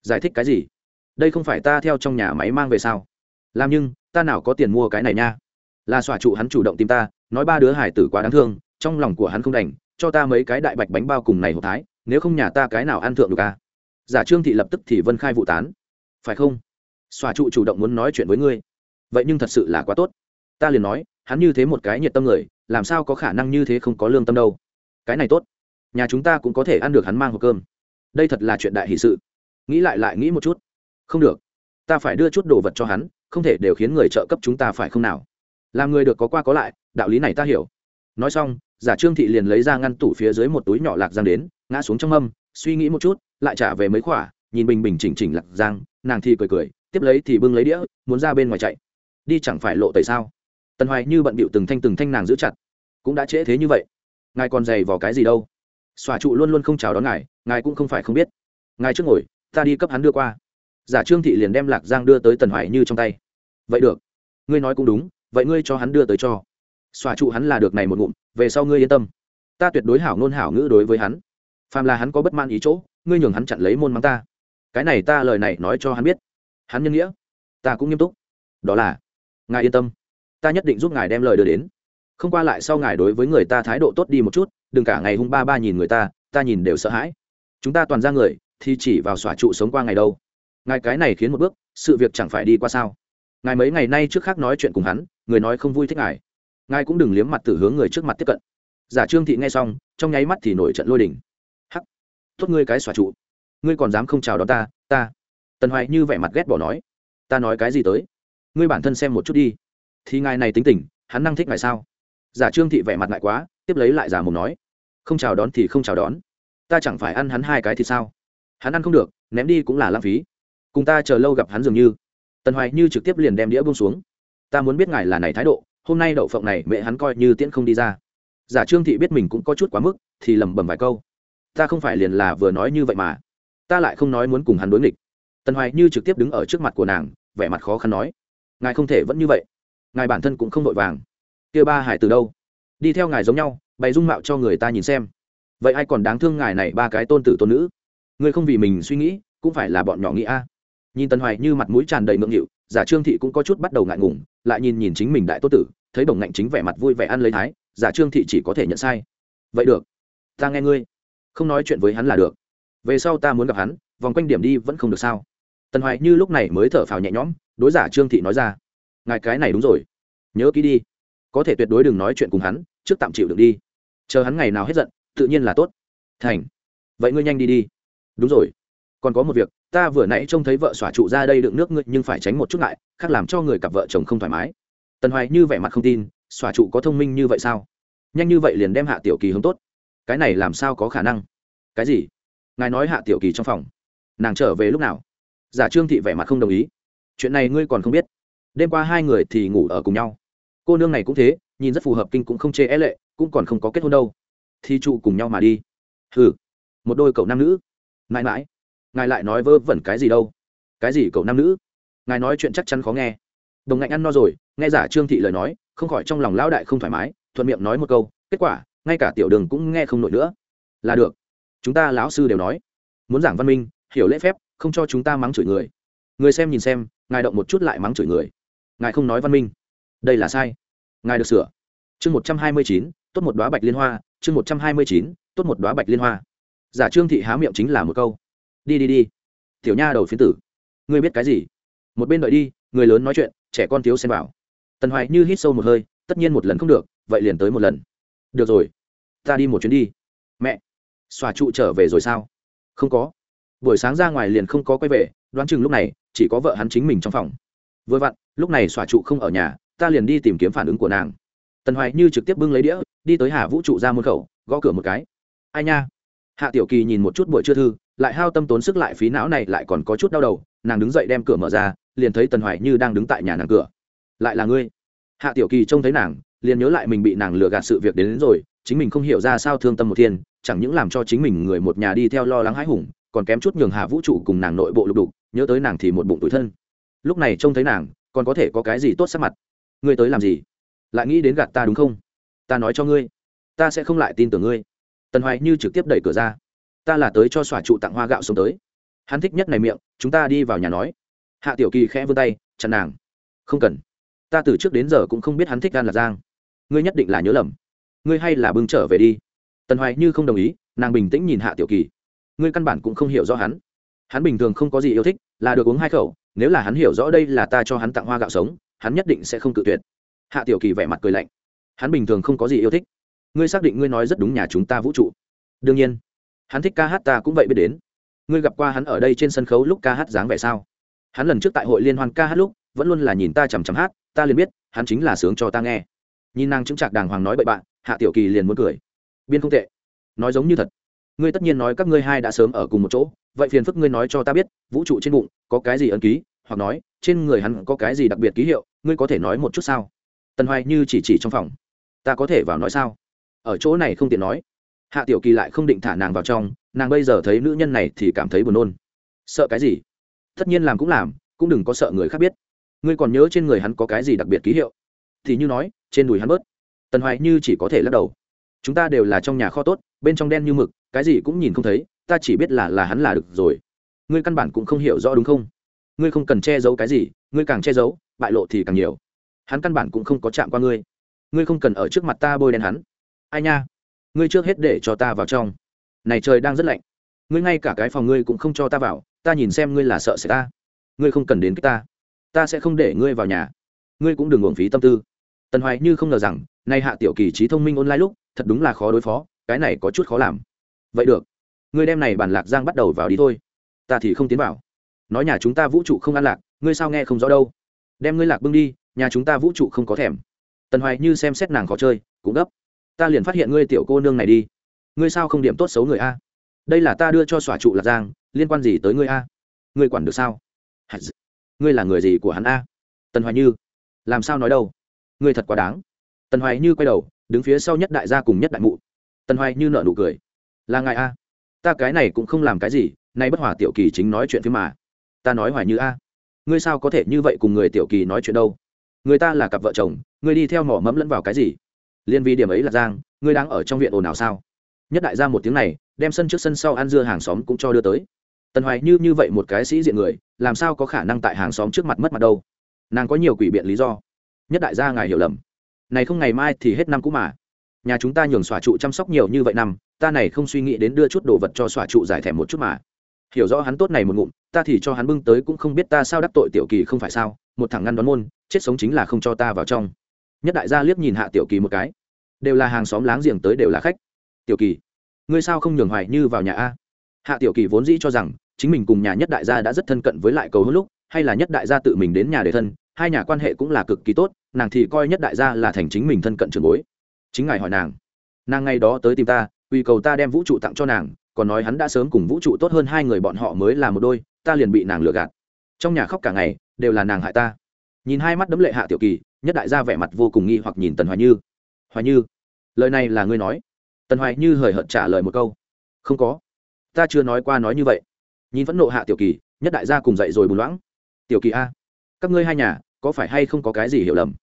Giải thích cái gì? Đây không phải ta theo trong nhà máy mang về sao? Làm nhưng, ta nào có tiền mua cái này nha? Là xòa trụ hắn chủ động tìm ta, nói ba đứa hải tử quá đáng thương, trong lòng của hắn không đành, cho ta mấy cái đại bạch bánh bao cùng này hộp thái, nếu không nhà ta cái nào ăn thượng được à? Giả trương thị lập tức thì vân khai vụ tán. Phải không? Xòa trụ chủ động muốn nói chuyện với ngươi. Vậy nhưng thật sự là quá tốt. Ta liền nói hắn như thế một cái nhiệt tâm người làm sao có khả năng như thế không có lương tâm đâu. Cái này tốt. Nhà chúng ta cũng có thể ăn được hắn mang hộp cơm. Đây thật là chuyện đại hỷ sự. Nghĩ lại lại nghĩ một chút. Không được. Ta phải đưa chút đồ vật cho hắn không thể đều khiến người trợ cấp chúng ta phải không nào? Làm người được có qua có lại đạo lý này ta hiểu. Nói xong giả trương thị liền lấy ra ngăn tủ phía dưới một túi nhỏ lạc giang đến ngã xuống trong âm, suy nghĩ một chút lại trả về mấy khỏa, nhìn bình bình chỉnh chỉnh lạc giang, nàng thì cười cười, tiếp lấy thì bưng lấy đĩa, muốn ra bên ngoài chạy. Đi chẳng phải lộ tẩy sao? Tần hoài như bận bịu từng thanh từng thanh nàng giữ chặt. Cũng đã trễ thế như vậy. Ngài còn dày vào cái gì đâu? Xòa trụ luôn luôn không chào đón ngài ngài cũng không phải không biết. Ngài trước ngồi, ta đi cấp hắn đưa qua. Giả trương thị liền đem lạc giang đưa tới tần hoài như trong tay. Vậy được. Ngươi nói cũng đúng, vậy ngươi cho hắn đưa tới cho. Xòa trụ hắn là được này một ngụm, về sau ngươi yên tâm. Ta tuyệt đối hảo ngôn hảo ngữ đối với hắn phàm là hắn có bất man ý chỗ, ngươi nhường hắn chặn lấy môn mắng ta. Cái này ta lời này nói cho hắn biết. Hắn nhân nghĩa, ta cũng nghiêm túc. Đó là, ngài yên tâm. Ta nhất định giúp ngài đem lời đưa đến. Không qua lại sau ngài đối với người ta thái độ tốt đi một chút, đừng cả ngày hung ba ba nhìn người ta ta nhìn đều sợ hãi. Chúng ta toàn ra người, thì chỉ vào xòa trụ sống qua ngày đâu. Ngài cái này khiến một bước, sự việc chẳng phải đi qua sao? Ngài mấy ngày nay trước khác nói chuyện cùng hắn, người nói không vui thích ngài. Ngài cũng đừng liếm mặt từ hướng người trước mặt tiếp cận. Giả trương thị nghe xong, trong nháy mắt thì nổi trận lôi đình tốt ngươi cái xòa trụ. Ngươi còn dám không chào đón ta ta. Tần hoài như vẻ mặt ghét bỏ nói. Ta nói cái gì tới? Ngươi bản thân xem một chút đi. Thì ngài này tính tình, hắn năng thích ngài sao? Giả trương thị vẻ mặt ngại quá, tiếp lấy lại giả mồm nói. Không chào đón thì không chào đón. Ta chẳng phải ăn hắn hai cái thì sao? Hắn ăn không được, ném đi cũng là lãng phí. Cùng ta chờ lâu gặp hắn dường như. Tần hoài như trực tiếp liền đem đĩa buông xuống. Ta muốn biết ngài là này thái độ, hôm nay đậu phộng này mẹ hắn coi như tiễn không đi ra. Giả trương thị biết mình cũng có chút quá mức, thì lẩm bẩm vài câu ta không phải liền là vừa nói như vậy mà. Ta lại không nói muốn cùng hắn đối nghịch. Tần hoài như trực tiếp đứng ở trước mặt của nàng, vẻ mặt khó khăn nói, ngài không thể vẫn như vậy. Ngài bản thân cũng không vội vàng. Kia ba hải từ đâu? Đi theo ngài giống nhau, bày dung mạo cho người ta nhìn xem. Vậy ai còn đáng thương ngài này ba cái tôn tử tôn nữ? Ngươi không vì mình suy nghĩ, cũng phải là bọn nhỏ nghĩ a. Nhìn tần hoài như mặt mũi tràn đầy ngượng nghịu, giả trương thị cũng có chút bắt đầu ngại ngùng, lại nhìn nhìn chính mình đại tô tử, thấy bổng ngạnh chính vẻ mặt vui vẻ ăn lấy thái, giả trương thị chỉ có thể nhận sai. Vậy được, ta nghe ngươi không nói chuyện với hắn là được. Về sau ta muốn gặp hắn, vòng quanh điểm đi vẫn không được sao? Tần hoài như lúc này mới thở phào nhẹ nhõm, đối giả trương thị nói ra, ngài cái này đúng rồi. Nhớ kỹ đi. Có thể tuyệt đối đừng nói chuyện cùng hắn, trước tạm chịu được đi. Chờ hắn ngày nào hết giận, tự nhiên là tốt. Thành. Vậy ngươi nhanh đi đi. Đúng rồi. Còn có một việc, ta vừa nãy trông thấy vợ xỏa trụ ra đây đựng nước ngươi, nhưng phải tránh một chút lại khác làm cho người cặp vợ chồng không thoải mái. Tần hoài như vẻ mặt không tin, xỏa trụ có thông minh như vậy sao? Nhanh như vậy liền đem hạ tiểu kỳ hướng tốt cái này làm sao có khả năng? Cái gì? Ngài nói hạ tiểu kỳ trong phòng. Nàng trở về lúc nào? Giả trương thị vẻ mặt không đồng ý. Chuyện này ngươi còn không biết. Đêm qua hai người thì ngủ ở cùng nhau. Cô nương này cũng thế, nhìn rất phù hợp kinh cũng không chê é lệ, cũng còn không có kết hôn đâu. Thì trụ cùng nhau mà đi. Hừ. Một đôi cậu nam nữ. Mãi mãi. Ngài lại nói vơ vẩn cái gì đâu? Cái gì cậu nam nữ? Ngài nói chuyện chắc chắn khó nghe. Đồng ngạnh ăn no rồi, nghe giả trương thị lời nói, không khỏi trong lòng lão đại không thoải mái, thuận miệng nói một câu, kết quả ngay cả tiểu đường cũng nghe không nổi nữa. Là được. Chúng ta lão sư đều nói. Muốn giảng văn minh, hiểu lễ phép, không cho chúng ta mắng chửi người. Người xem nhìn xem, ngài động một chút lại mắng chửi người. Ngài không nói văn minh. Đây là sai. Ngài được sửa. Chương một trăm hai mươi chín, tốt một đoá bạch liên hoa. Chương một trăm hai mươi chín, tốt một đoá bạch liên hoa. Giả trương thị há miệng chính là một câu. Đi đi đi. Tiểu nha đầu phiến tử. Ngươi biết cái gì? Một bên đợi đi, người lớn nói chuyện, trẻ con thiếu xem bảo tần hoài như hít sâu một hơi, tất nhiên một lần không được, vậy liền tới một lần được rồi, ta đi một chuyến đi. Mẹ, xòa trụ trở về rồi sao? Không có. Buổi sáng ra ngoài liền không có quay về, đoán chừng lúc này, chỉ có vợ hắn chính mình trong phòng. Vừa vặn, lúc này xòa trụ không ở nhà, ta liền đi tìm kiếm phản ứng của nàng. Tần hoài như trực tiếp bưng lấy đĩa, đi tới hà vũ trụ ra môn khẩu, gõ cửa một cái. Ai nha? Hạ tiểu kỳ nhìn một chút buổi trưa thư, lại hao tâm tốn sức lại phí não này lại còn có chút đau đầu, nàng đứng dậy đem cửa mở ra, liền thấy tần hoài như đang đứng tại nhà nàng cửa. Lại là ngươi. Hạ tiểu kỳ trông thấy nàng liền nhớ lại mình bị nàng lừa gạt sự việc đến, đến rồi chính mình không hiểu ra sao thương tâm một thiên chẳng những làm cho chính mình người một nhà đi theo lo lắng hãi hùng còn kém chút nhường hà vũ trụ cùng nàng nội bộ lục đục nhớ tới nàng thì một bụng tủi thân. Lúc này trông thấy nàng còn có thể có cái gì tốt sắc mặt? Ngươi tới làm gì? Lại nghĩ đến gạt ta đúng không? Ta nói cho ngươi ta sẽ không lại tin tưởng ngươi. Tần hoài như trực tiếp đẩy cửa ra. Ta là tới cho xòa trụ tặng hoa gạo xuống tới. Hắn thích nhất này miệng chúng ta đi vào nhà nói. Hạ tiểu kỳ khẽ vươn tay chặn nàng. Không cần. Ta từ trước đến giờ cũng không biết hắn thích gan là giang ngươi nhất định là nhớ lầm. Ngươi hay là bưng trở về đi. Tần hoài như không đồng ý, nàng bình tĩnh nhìn hạ tiểu kỳ. Ngươi căn bản cũng không hiểu rõ hắn. Hắn bình thường không có gì yêu thích, là được uống hai khẩu, nếu là hắn hiểu rõ đây là ta cho hắn tặng hoa gạo sống, hắn nhất định sẽ không tự tuyệt. Hạ tiểu kỳ vẻ mặt cười lạnh. Hắn bình thường không có gì yêu thích. Ngươi xác định ngươi nói rất đúng nhà chúng ta vũ trụ. Đương nhiên, hắn thích ca hát ta cũng vậy biết đến. Ngươi gặp qua hắn ở đây trên sân khấu lúc ca hát dáng vẻ sao? Hắn lần trước tại hội liên hoan ca hát lúc, vẫn luôn là nhìn ta chằm chằm hát, ta liền biết, hắn chính là sướng cho ta nghe nhìn nàng chứng chạc đàng hoàng nói bậy bạn, hạ tiểu kỳ liền muốn cười. Biên không tệ. Nói giống như thật. Ngươi tất nhiên nói các ngươi hai đã sớm ở cùng một chỗ, vậy phiền phức ngươi nói cho ta biết, vũ trụ trên bụng, có cái gì ấn ký, hoặc nói, trên người hắn có cái gì đặc biệt ký hiệu, ngươi có thể nói một chút sao? Tần hoài như chỉ chỉ trong phòng. Ta có thể vào nói sao? Ở chỗ này không tiện nói. Hạ tiểu kỳ lại không định thả nàng vào trong, nàng bây giờ thấy nữ nhân này thì cảm thấy buồn nôn. Sợ cái gì? Tất nhiên làm cũng làm, cũng đừng có sợ người khác biết. Ngươi còn nhớ trên người hắn có cái gì đặc biệt ký hiệu? Thì như nói, trên đùi hắn bớt. Tần hoài như chỉ có thể lắc đầu. Chúng ta đều là trong nhà kho tốt, bên trong đen như mực, cái gì cũng nhìn không thấy, ta chỉ biết là là hắn là được rồi. Ngươi căn bản cũng không hiểu rõ đúng không? Ngươi không cần che giấu cái gì, ngươi càng che giấu, bại lộ thì càng nhiều. Hắn căn bản cũng không có chạm qua ngươi. Ngươi không cần ở trước mặt ta bôi đen hắn. Ai nha? Ngươi trước hết để cho ta vào trong. Này trời đang rất lạnh. Ngươi ngay cả cái phòng ngươi cũng không cho ta vào, ta nhìn xem ngươi là sợ sẽ ta. Ngươi không cần đến cái ta. Ta sẽ không để ngươi vào nhà. Ngươi cũng đừng uổng phí tâm tư tần hoài như không ngờ rằng, nay hạ tiểu kỳ trí thông minh online lúc, thật đúng là khó đối phó, cái này có chút khó làm. Vậy được ngươi đem này bản lạc giang bắt đầu vào đi thôi. Ta thì không tiến vào. Nói nhà chúng ta vũ trụ không ăn lạc, ngươi sao nghe không rõ đâu? Đem ngươi lạc bưng đi, nhà chúng ta vũ trụ không có thèm. Tần hoài như xem xét nàng khó chơi, cũng gấp. Ta liền phát hiện ngươi tiểu cô nương này đi. Ngươi sao không điểm tốt xấu người a? Đây là ta đưa cho xòa trụ lạc giang, liên quan gì tới ngươi a? Ngươi quản được sao? Ngươi là người gì của hắn a? Tần hoài như, làm sao nói đâu? Ngươi thật quá đáng. Tần hoài như quay đầu, đứng phía sau nhất đại gia cùng nhất đại mụ. Tần hoài như nợ nụ cười. Là ngài a? Ta cái này cũng không làm cái gì, nay bất hòa tiểu kỳ chính nói chuyện phía mà. Ta nói hoài như a. Ngươi sao có thể như vậy cùng người tiểu kỳ nói chuyện đâu? Người ta là cặp vợ chồng, ngươi đi theo mỏ mẫm lẫn vào cái gì? Liên vi điểm ấy là giang, ngươi đang ở trong viện ồn ào sao? Nhất đại gia một tiếng này, đem sân trước sân sau ăn dưa hàng xóm cũng cho đưa tới. Tần hoài như như vậy một cái sĩ diện người, làm sao có khả năng tại hàng xóm trước mặt mất mặt đâu? Nàng có nhiều quỷ biện lý do nhất đại gia ngài hiểu lầm. Này không ngày mai thì hết năm cũ mà. Nhà chúng ta nhường xòa trụ chăm sóc nhiều như vậy năm, ta này không suy nghĩ đến đưa chút đồ vật cho xòa trụ giải thèm một chút mà. Hiểu rõ hắn tốt này một ngụm, ta thì cho hắn bưng tới cũng không biết ta sao đắc tội tiểu kỳ không phải sao, một thằng ngăn đón môn, chết sống chính là không cho ta vào trong. Nhất đại gia liếc nhìn hạ tiểu kỳ một cái. Đều là hàng xóm láng giềng tới đều là khách. Tiểu kỳ, ngươi sao không nhường hoài như vào nhà a? Hạ tiểu kỳ vốn dĩ cho rằng, chính mình cùng nhà nhất đại gia đã rất thân cận với lại cầu hôn lúc, hay là nhất đại gia tự mình đến nhà để thân hai nhà quan hệ cũng là cực kỳ tốt, nàng thì coi nhất đại gia là thành chính mình thân cận trường bối. Chính ngài hỏi nàng nàng ngay đó tới tìm ta uy cầu ta đem vũ trụ tặng cho nàng, còn nói hắn đã sớm cùng vũ trụ tốt hơn hai người bọn họ mới là một đôi, ta liền bị nàng lừa gạt. Trong nhà khóc cả ngày, đều là nàng hại ta. Nhìn hai mắt đấm lệ hạ tiểu kỳ, nhất đại gia vẻ mặt vô cùng nghi hoặc nhìn tần hoài như. Hoài như, lời này là ngươi nói? Tần hoài như hời hợt trả lời một câu, không có, ta chưa nói qua nói như vậy. Nhìn phẫn nộ hạ tiểu kỳ, nhất đại gia cùng dậy rồi bùn loãng. Tiểu kỳ a các ngươi hai nhà, có phải hay không có cái gì hiểu lầm?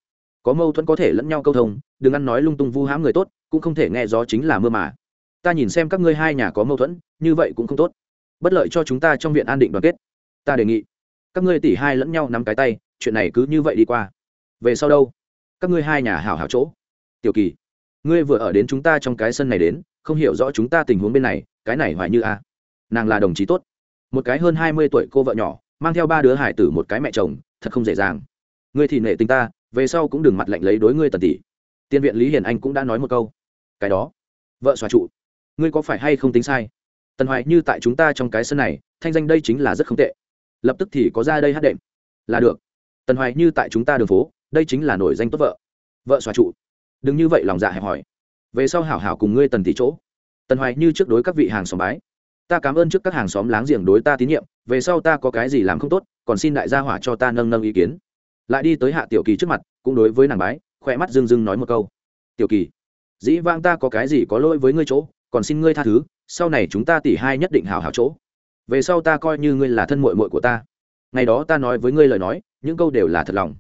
Có mâu thuẫn có thể lẫn nhau câu thông, đừng ăn nói lung tung vu hãm người tốt, cũng không thể nghe gió chính là mưa mà. Ta nhìn xem các ngươi hai nhà có mâu thuẫn, như vậy cũng không tốt. Bất lợi cho chúng ta trong viện an định đoàn kết. Ta đề nghị, các ngươi tỉ hai lẫn nhau nắm cái tay, chuyện này cứ như vậy đi qua. Về sau đâu? Các ngươi hai nhà hảo hảo chỗ. Tiểu kỳ, ngươi vừa ở đến chúng ta trong cái sân này đến, không hiểu rõ chúng ta tình huống bên này, cái này hoài như a. Nàng là đồng chí tốt. Một cái hơn hai mươi tuổi cô vợ nhỏ mang theo ba đứa hải tử một cái mẹ chồng, thật không dễ dàng. Ngươi thì nệ tình ta, về sau cũng đừng mặt lạnh lấy đối ngươi tần tỷ tiên viện lý hiền anh cũng đã nói một câu. Cái đó, vợ xòa trụ, ngươi có phải hay không tính sai? Tần hoài như tại chúng ta trong cái sân này, thanh danh đây chính là rất không tệ. Lập tức thì có ra đây hát đệm. Là được. Tần hoài như tại chúng ta đường phố, đây chính là nổi danh tốt vợ. Vợ xòa trụ. Đừng như vậy lòng dạ hẹp hỏi về sau hảo hảo cùng ngươi tần tỷ chỗ. Tần hoài như trước đối các vị hàng xóm bái. Ta cảm ơn trước các hàng xóm láng giềng đối ta tín nhiệm về sau ta có cái gì làm không tốt, còn xin đại gia hỏa cho ta nâng nâng ý kiến. Lại đi tới hạ tiểu kỳ trước mặt, cũng đối với nàng bái, khỏe mắt dưng dưng nói một câu. Tiểu kỳ, dĩ vang ta có cái gì có lỗi với ngươi chỗ, còn xin ngươi tha thứ, sau này chúng ta tỉ hai nhất định hào hào chỗ. Về sau ta coi như ngươi là thân mội mội của ta. Ngày đó ta nói với ngươi lời nói, những câu đều là thật lòng.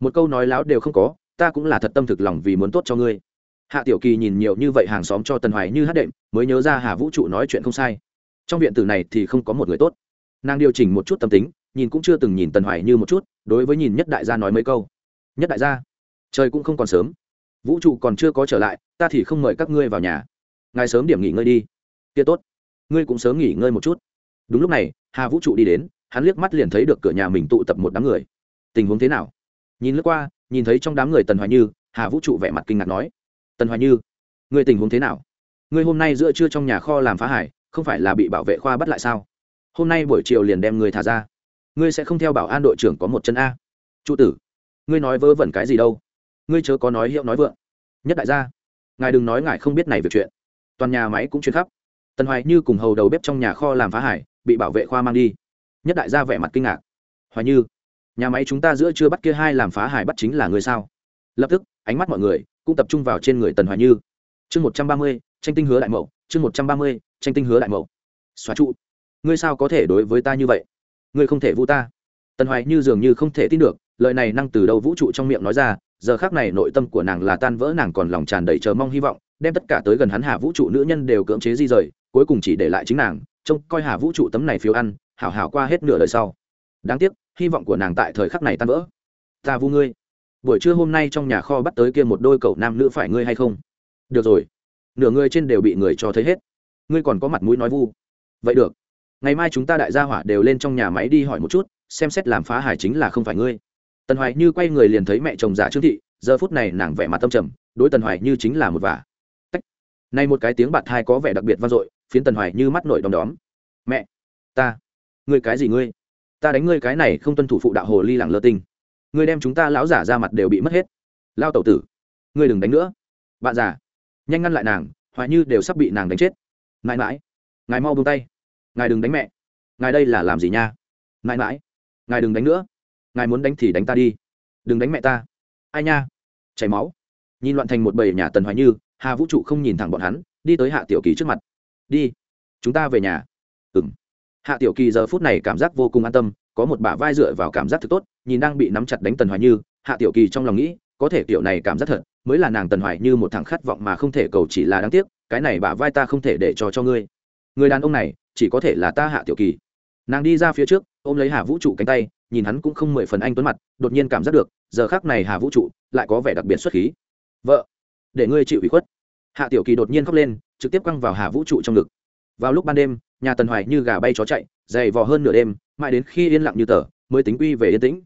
Một câu nói láo đều không có, ta cũng là thật tâm thực lòng vì muốn tốt cho ngươi. Hạ tiểu kỳ nhìn nhiều như vậy hàng xóm cho tần hoài như hát đệm, mới nhớ ra hà vũ trụ nói chuyện không sai. Trong viện tử này thì không có một người tốt nàng điều chỉnh một chút tâm tính, nhìn cũng chưa từng nhìn tần hoài như một chút, đối với nhìn nhất đại gia nói mấy câu. Nhất đại gia, trời cũng không còn sớm. Vũ trụ còn chưa có trở lại, ta thì không mời các ngươi vào nhà. Ngài sớm điểm nghỉ ngơi đi. Kia tốt, ngươi cũng sớm nghỉ ngơi một chút. Đúng lúc này, hà vũ trụ đi đến, hắn liếc mắt liền thấy được cửa nhà mình tụ tập một đám người. Tình huống thế nào? Nhìn lướt qua, nhìn thấy trong đám người tần hoài như, hà vũ trụ vẻ mặt kinh ngạc nói. Tần hoài như, ngươi tình huống thế nào? Ngươi hôm nay giữa trưa trong nhà kho làm phá hải, không phải là bị bảo vệ khoa bắt lại sao? Hôm nay buổi chiều liền đem ngươi thả ra. Ngươi sẽ không theo bảo an đội trưởng có một chân a. Trụ tử, ngươi nói vớ vẩn cái gì đâu? Ngươi chớ có nói hiệu nói vượng. Nhất đại gia, ngài đừng nói ngài không biết này việc chuyện. Toàn nhà máy cũng chuyển khắp. Tần hoài như cùng hầu đầu bếp trong nhà kho làm phá hải, bị bảo vệ khoa mang đi. Nhất đại gia vẻ mặt kinh ngạc. Hoài như, nhà máy chúng ta giữa chưa bắt kia hai làm phá hải bắt chính là người sao? Lập tức, ánh mắt mọi người cũng tập trung vào trên người tần hoài như. Chương một trăm ba mươi, tranh tinh hứa đại mậu, chương một trăm ba mươi, tranh tinh hứa đại mậu. Xóa trụ ngươi sao có thể đối với ta như vậy? Ngươi không thể vu ta. Tần hoài như dường như không thể tin được, lời này năng từ đâu vũ trụ trong miệng nói ra, giờ khác này nội tâm của nàng là tan vỡ, nàng còn lòng tràn đầy chờ mong hy vọng, đem tất cả tới gần hắn hà vũ trụ nữ nhân đều cưỡng chế di rời, cuối cùng chỉ để lại chính nàng, trông coi hà vũ trụ tấm này phiếu ăn, hảo hảo qua hết nửa đời sau. Đáng tiếc, hy vọng của nàng tại thời khắc này tan vỡ. Ta vu ngươi. Buổi trưa hôm nay trong nhà kho bắt tới kia một đôi cậu nam nữ phải ngươi hay không? Được rồi. Nửa người trên đều bị người cho thấy hết. Ngươi còn có mặt mũi nói vu. Vậy được ngày mai chúng ta đại gia hỏa đều lên trong nhà máy đi hỏi một chút, xem xét làm phá hải chính là không phải ngươi. Tần hoài như quay người liền thấy mẹ chồng giả trương thị, giờ phút này nàng vẻ mặt tâm trầm, đối tần hoài như chính là một vả. Tách. nay một cái tiếng bạt thai có vẻ đặc biệt vang dội, phiến tần hoài như mắt nổi đom đóm. Mẹ. Ta. Ngươi cái gì ngươi? Ta đánh ngươi cái này không tuân thủ phụ đạo hồ ly lẳng lơ tinh. Ngươi đem chúng ta lão giả ra mặt đều bị mất hết. Lao tẩu tử. Ngươi đừng đánh nữa. Bạn già. Nhanh ngăn lại nàng, hoài như đều sắp bị nàng đánh chết. Mãi mãi. Ngài mau buông tay ngài đừng đánh mẹ. Ngài đây là làm gì nha? Mãi mãi. Ngài đừng đánh nữa. Ngài muốn đánh thì đánh ta đi. Đừng đánh mẹ ta. Ai nha? Chảy máu. Nhìn loạn thành một bầy nhà tần hoài như, hà vũ trụ không nhìn thẳng bọn hắn, đi tới hạ tiểu kỳ trước mặt. Đi. Chúng ta về nhà. Ừng hạ tiểu kỳ giờ phút này cảm giác vô cùng an tâm, có một bả vai dựa vào cảm giác thật tốt, nhìn đang bị nắm chặt đánh tần hoài như, hạ tiểu kỳ trong lòng nghĩ, có thể kiểu này cảm giác thật, mới là nàng tần hoài như một thằng khát vọng mà không thể cầu chỉ là đáng tiếc, cái này bả vai ta không thể để cho cho ngươi. Người đàn ông này chỉ có thể là ta hạ tiểu kỳ. Nàng đi ra phía trước, ôm lấy hà vũ trụ cánh tay, nhìn hắn cũng không mười phần anh tuấn mặt, đột nhiên cảm giác được, giờ khác này hà vũ trụ lại có vẻ đặc biệt xuất khí. Vợ, để ngươi chịu ủy khuất. Hạ tiểu kỳ đột nhiên khóc lên, trực tiếp quăng vào hà vũ trụ trong ngực. Vào lúc ban đêm, nhà tần hoài như gà bay chó chạy, dày vò hơn nửa đêm, mãi đến khi yên lặng như tờ, mới tính quy về yên tĩnh.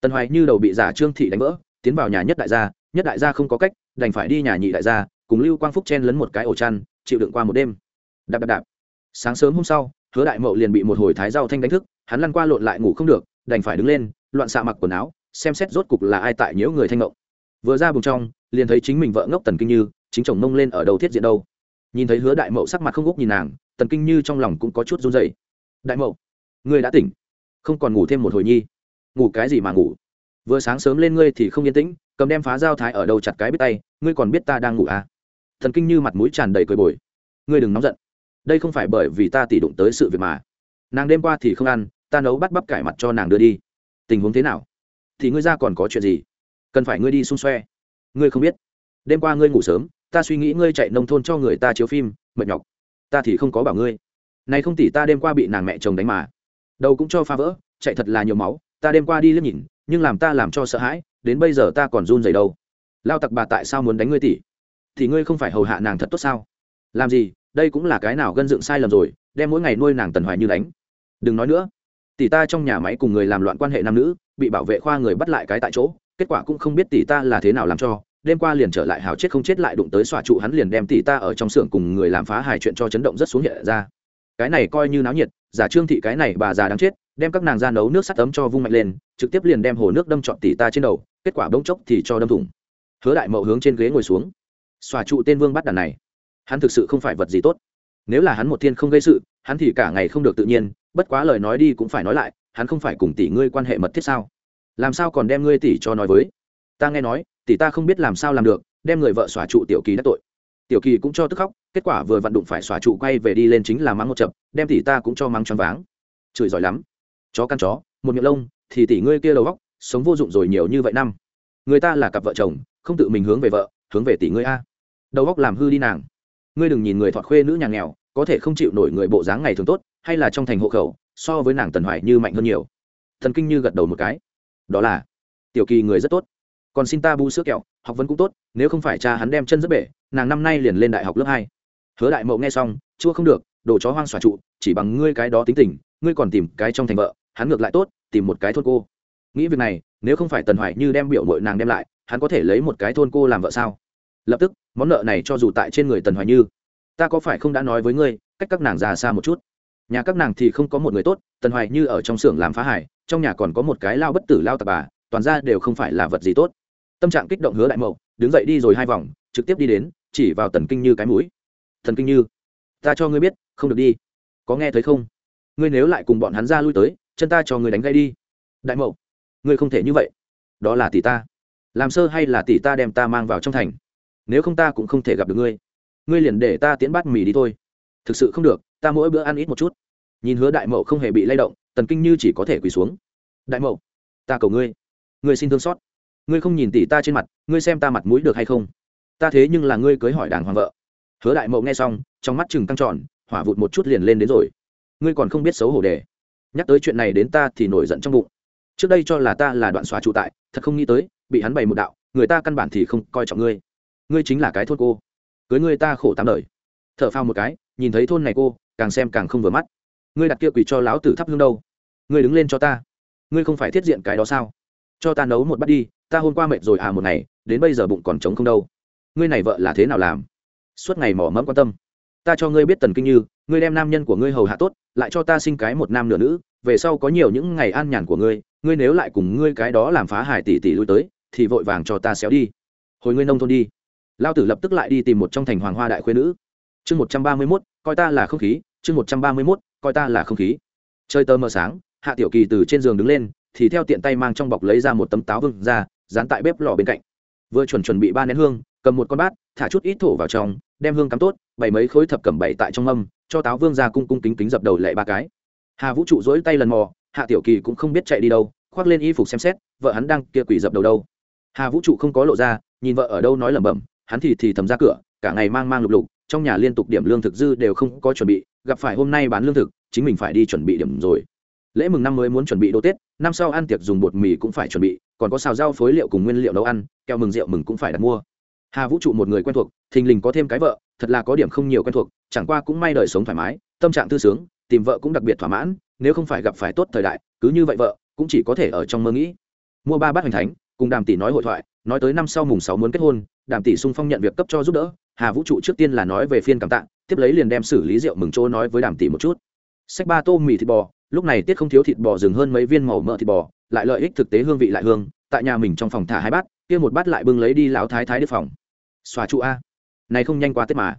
Tần hoài như đầu bị giả trương thị đánh vỡ, tiến vào nhà nhất đại gia, nhất đại gia không có cách, đành phải đi nhà nhị đại gia, cùng lưu quang phúc chen lấn một cái ổ chăn, chịu đựng qua một đêm. Đạp đạp đạp sáng sớm hôm sau, hứa đại mậu liền bị một hồi thái rau thanh đánh thức, hắn lăn qua lộn lại ngủ không được, đành phải đứng lên, loạn xạ mặc quần áo, xem xét rốt cục là ai tại nhiễu người thanh mộng vừa ra bùng trong, liền thấy chính mình vợ ngốc tần kinh như, chính chồng mông lên ở đầu thiết diện đâu. Nhìn thấy hứa đại mậu sắc mặt không gúc nhìn nàng, tần kinh như trong lòng cũng có chút run dày đại mậu, ngươi đã tỉnh, không còn ngủ thêm một hồi nhi. Ngủ cái gì mà ngủ? Vừa sáng sớm lên ngươi thì không yên tĩnh, cầm đem phá dao thái ở đầu chặt cái biết tay, ngươi còn biết ta đang ngủ à? Thần kinh như mặt mũi tràn đầy cười bồi. Ngươi đừng nóng giận đây không phải bởi vì ta tỉ đụng tới sự việc mà. Nàng đêm qua thì không ăn, ta nấu bắt bắp cải mặt cho nàng đưa đi. Tình huống thế nào? Thì ngươi ra còn có chuyện gì? Cần phải ngươi đi xung xoe. Ngươi không biết. Đêm qua ngươi ngủ sớm, ta suy nghĩ ngươi chạy nông thôn cho người ta chiếu phim, mệt nhọc. Ta thì không có bảo ngươi. Này không tỉ ta đêm qua bị nàng mẹ chồng đánh mà. Đầu cũng cho phá vỡ, chạy thật là nhiều máu, ta đêm qua đi liếc nhìn, nhưng làm ta làm cho sợ hãi, đến bây giờ ta còn run rẩy đâu. Lao tặc bà tại sao muốn đánh ngươi tỷ thì ngươi không phải hầu hạ nàng thật tốt sao? Làm gì? Đây cũng là cái nào gân dựng sai lầm rồi, đem mỗi ngày nuôi nàng tần hoài như đánh. Đừng nói nữa. Tỷ ta trong nhà máy cùng người làm loạn quan hệ nam nữ, bị bảo vệ khoa người bắt lại cái tại chỗ, kết quả cũng không biết tỷ ta là thế nào làm cho. Đêm qua liền trở lại hào chết không chết lại đụng tới xòa trụ hắn liền đem tỷ ta ở trong xưởng cùng người làm phá hài chuyện cho chấn động rất xuống hiện ra. Cái này coi như náo nhiệt, giả trương thị cái này bà già đáng chết, đem các nàng ra nấu nước sắt tấm cho vung mạnh lên, trực tiếp liền đem hồ nước đâm trọn tỷ ta trên đầu, kết quả bỗng chốc thì cho đâm thủng. Hứa đại mậu hướng trên ghế ngồi xuống. Xòa trụ tên vương bắt đàn này hắn thực sự không phải vật gì tốt. Nếu là hắn một thiên không gây sự, hắn thì cả ngày không được tự nhiên, bất quá lời nói đi cũng phải nói lại, hắn không phải cùng tỷ ngươi quan hệ mật thiết sao? Làm sao còn đem ngươi tỷ cho nói với? Ta nghe nói, tỷ ta không biết làm sao làm được, đem người vợ xòa trụ tiểu kỳ đã tội. Tiểu kỳ cũng cho tức khóc, kết quả vừa vặn đụng phải xòa trụ quay về đi lên chính là mắng một chập, đem tỷ ta cũng cho mắng choáng váng. Chửi giỏi lắm. Chó căn chó, một miệng lông, thì tỷ ngươi kia đầu góc sống vô dụng rồi nhiều như vậy năm. Người ta là cặp vợ chồng, không tự mình hướng về vợ, hướng về tỷ ngươi a. Đầu góc làm hư đi nàng ngươi đừng nhìn người thọt khuê nữ nhà nghèo, có thể không chịu nổi người bộ dáng ngày thường tốt, hay là trong thành hộ khẩu, so với nàng tần hoài như mạnh hơn nhiều. Thần kinh như gật đầu một cái. Đó là, tiểu kỳ người rất tốt. Còn xin ta bu sữa kẹo, học vấn cũng tốt, nếu không phải cha hắn đem chân rất bể, nàng năm nay liền lên đại học lớp hai. Hứa đại mậu nghe xong, chua không được, đồ chó hoang xòa trụ, chỉ bằng ngươi cái đó tính tình, ngươi còn tìm cái trong thành vợ, hắn ngược lại tốt, tìm một cái thôn cô. Nghĩ việc này, nếu không phải tần hoài như đem biểu mội nàng đem lại, hắn có thể lấy một cái thôn cô làm vợ sao? Lập tức, món nợ này cho dù tại trên người tần hoài như, ta có phải không đã nói với ngươi, cách các nàng già xa một chút? Nhà các nàng thì không có một người tốt, tần hoài như ở trong xưởng làm phá hải, trong nhà còn có một cái lao bất tử lao tà bà, toàn ra đều không phải là vật gì tốt. Tâm trạng kích động hứa đại mậu, đứng dậy đi rồi hai vòng, trực tiếp đi đến, chỉ vào tần kinh như cái mũi. Thần kinh như, ta cho ngươi biết, không được đi. Có nghe thấy không? Ngươi nếu lại cùng bọn hắn ra lui tới, chân ta cho ngươi đánh gây đi. Đại mậu, ngươi không thể như vậy. Đó là tỷ ta. Làm sơ hay là tỷ ta đem ta mang vào trong thành? Nếu không ta cũng không thể gặp được ngươi. Ngươi liền để ta tiến bát mì đi thôi. Thực sự không được, ta mỗi bữa ăn ít một chút. Nhìn hứa đại mậu không hề bị lay động, tần kinh như chỉ có thể quỳ xuống. Đại mậu, ta cầu ngươi ngươi xin thương xót. Ngươi không nhìn tỷ ta trên mặt, ngươi xem ta mặt mũi được hay không? Ta thế nhưng là ngươi cưới hỏi đàng hoàng vợ. Hứa đại mậu nghe xong, trong mắt chừng căng tròn, hỏa vụt một chút liền lên đến rồi. Ngươi còn không biết xấu hổ đề nhắc tới chuyện này đến ta thì nổi giận trong bụng. Trước đây cho là ta là đoạn xóa trụ tại, thật không nghĩ tới, bị hắn bày một đạo, người ta căn bản thì không coi trọng ngươi ngươi chính là cái thôn cô. Cưới ngươi ta khổ tám đời. T h ở phao một cái, nhìn thấy thôn này cô, càng xem càng không vừa mắt. Ngươi đặt kia quỳ cho láo tử thắp hương đâu? Ngươi đứng lên cho ta. Ngươi không phải thiết diện cái đó sao? Cho ta nấu một bát đi, ta hôm qua mệt rồi à một ngày, đến bây giờ bụng còn trống không đâu. Ngươi này vợ là thế nào làm? Suốt ngày mỏ mẫm quan tâm. Ta cho ngươi biết tần kinh như, ngươi đem nam nhân của ngươi hầu hạ tốt, lại cho ta sinh cái một nam nửa nữ, về sau có nhiều những ngày an nhàn của ngươi ngươi nếu lại cùng ngươi cái đó làm phá hải tỷ tỷ lui tới, thì vội vàng cho ta xéo đi. Hồi ngươi nông thôn đi lao tử lập tức lại đi tìm một trong thành hoàng hoa đại khuyên nữ. Chương một trăm ba mươi mốt, coi ta là không khí. Chương một trăm ba mươi mốt, coi ta là không khí. Chơi tơ mờ sáng, hạ tiểu kỳ từ trên giường đứng lên, thì theo tiện tay mang trong bọc lấy ra một tấm táo vương ra, dán tại bếp lò bên cạnh. Vừa chuẩn chuẩn bị ba nén hương, cầm một con bát, thả chút ít thổ vào trong, đem hương cắm tốt, bày mấy khối thập cẩm bảy tại trong âm cho táo vương ra cung cung kính kính dập đầu lệ ba cái. Hà vũ trụ dỗi tay lần mò, hạ tiểu kỳ cũng không biết chạy đi đâu, khoác lên y phục xem xét, vợ hắn đang kia quỷ dập đầu đâu. Hà vũ trụ không có lộ ra, nhìn vợ ở đâu nói lẩm bẩm hắn thì thì thầm ra cửa, cả ngày mang mang lục lục, trong nhà liên tục điểm lương thực dư đều không có chuẩn bị, gặp phải hôm nay bán lương thực, chính mình phải đi chuẩn bị điểm rồi. Lễ mừng năm mới muốn chuẩn bị đồ tết, năm sau ăn tiệc dùng bột mì cũng phải chuẩn bị, còn có xào rau phối liệu cùng nguyên liệu nấu ăn keo mừng rượu mừng cũng phải đặt mua. Hà vũ trụ một người quen thuộc, thình lình có thêm cái vợ, thật là có điểm không nhiều quen thuộc, chẳng qua cũng may đời sống thoải mái, tâm trạng thư sướng, tìm vợ cũng đặc biệt thỏa mãn, nếu không phải gặp phải tốt thời đại, cứ như vậy vợ, cũng chỉ có thể ở trong mơ nghĩ. Mua ba bát hoành thánh, cùng đàm tỷ nói hội thoại, nói tới năm sau mùng sáu muốn kết hôn đàm tỷ sung phong nhận việc cấp cho giúp đỡ, hà vũ trụ trước tiên là nói về phiên cảm tạ, tiếp lấy liền đem xử lý rượu mừng chỗ nói với đàm tỷ một chút. Sách ba tô mì thịt bò, lúc này tiết không thiếu thịt bò dừng hơn mấy viên màu mỡ thịt bò, lại lợi ích thực tế hương vị lại hương, tại nhà mình trong phòng thả hai bát, kia một bát lại bưng lấy đi lão thái thái đi phòng. Xòa trụ a. Này không nhanh qua tết mà.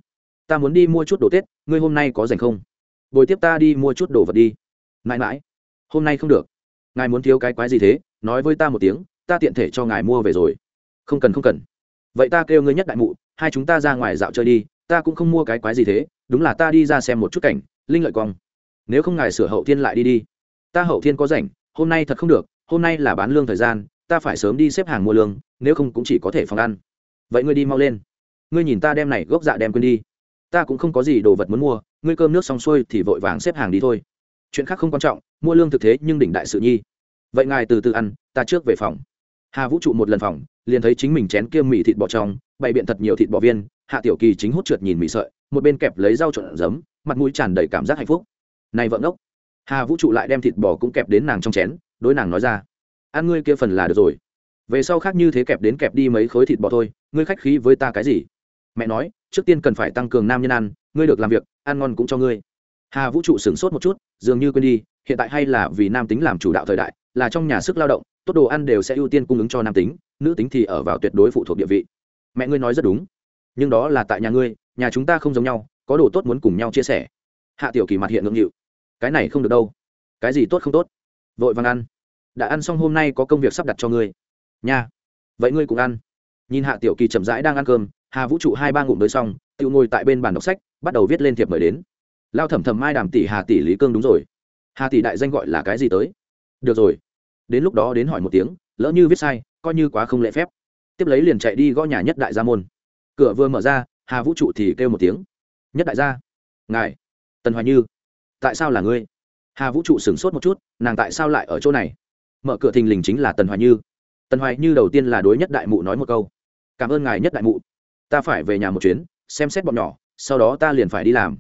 Ta muốn đi mua chút đồ tết, ngươi hôm nay có rảnh không? Bồi tiếp ta đi mua chút đồ vật đi. Mãi mãi. Hôm nay không được. Ngài muốn thiếu cái quái gì thế? Nói với ta một tiếng, ta tiện thể cho ngài mua về rồi. Không cần không cần vậy ta kêu ngươi nhất đại mụ, hai chúng ta ra ngoài dạo chơi đi, ta cũng không mua cái quái gì thế, đúng là ta đi ra xem một chút cảnh, linh lợi cong nếu không ngài sửa hậu thiên lại đi đi. Ta hậu thiên có rảnh, hôm nay thật không được, hôm nay là bán lương thời gian, ta phải sớm đi xếp hàng mua lương, nếu không cũng chỉ có thể phòng ăn. Vậy ngươi đi mau lên. Ngươi nhìn ta đem này gốc dạ đem quên đi. Ta cũng không có gì đồ vật muốn mua, ngươi cơm nước xong xuôi thì vội vàng xếp hàng đi thôi. Chuyện khác không quan trọng, mua lương thực thế nhưng đỉnh đại sự nhi. Vậy ngài từ từ ăn, ta trước về phòng. Hà vũ trụ một lần phòng liền thấy chính mình chén kia mì thịt bò trong, bày biện thật nhiều thịt bò viên, hạ tiểu kỳ chính hút trượt nhìn mì sợi, một bên kẹp lấy rau trộn giấm, mặt mũi tràn đầy cảm giác hạnh phúc. Này vợ ngốc! Hà vũ trụ lại đem thịt bò cũng kẹp đến nàng trong chén, đối nàng nói ra, ăn ngươi kia phần là được rồi. Về sau khác như thế kẹp đến kẹp đi mấy khối thịt bò thôi, ngươi khách khí với ta cái gì? Mẹ nói, trước tiên cần phải tăng cường nam nhân ăn, ngươi được làm việc, ăn ngon cũng cho ngươi. Hà vũ trụ sửng sốt một chút, dường như quên đi, hiện tại hay là vì nam tính làm chủ đạo thời đại, là trong nhà sức lao động, tốt đồ ăn đều sẽ ưu tiên cung ứng cho nam tính nữ tính thì ở vào tuyệt đối phụ thuộc địa vị. Mẹ ngươi nói rất đúng. Nhưng đó là tại nhà ngươi, nhà chúng ta không giống nhau, có đồ tốt muốn cùng nhau chia sẻ. Hạ tiểu kỳ mặt hiện ngưỡng nghịu. Cái này không được đâu. Cái gì tốt không tốt? Vội vàng ăn. Đã ăn xong hôm nay có công việc sắp đặt cho ngươi. Nha. Vậy ngươi cũng ăn. Nhìn hạ tiểu kỳ chậm rãi đang ăn cơm, hà vũ trụ hai ba ngụm tới xong tự ngồi tại bên bàn đọc sách, bắt đầu viết lên thiệp mời đến. Lao thẩm thầm mai đàm tỷ hà tỷ lý cương đúng rồi. Hà tỷ đại danh gọi là cái gì tới? Được rồi. Đến lúc đó đến hỏi một tiếng, lỡ như viết sai coi như quá không lễ phép. Tiếp lấy liền chạy đi gõ nhà nhất đại gia môn. Cửa vừa mở ra, hà vũ trụ thì kêu một tiếng. Nhất đại gia, ngài, tần hoài như, tại sao là ngươi? Hà vũ trụ sửng sốt một chút, nàng tại sao lại ở chỗ này? Mở cửa thình lình chính là tần hoài như. Tần hoài như đầu tiên là đối nhất đại mụ nói một câu. Cảm ơn ngài nhất đại mụ. Ta phải về nhà một chuyến, xem xét bọn nhỏ, sau đó ta liền phải đi làm.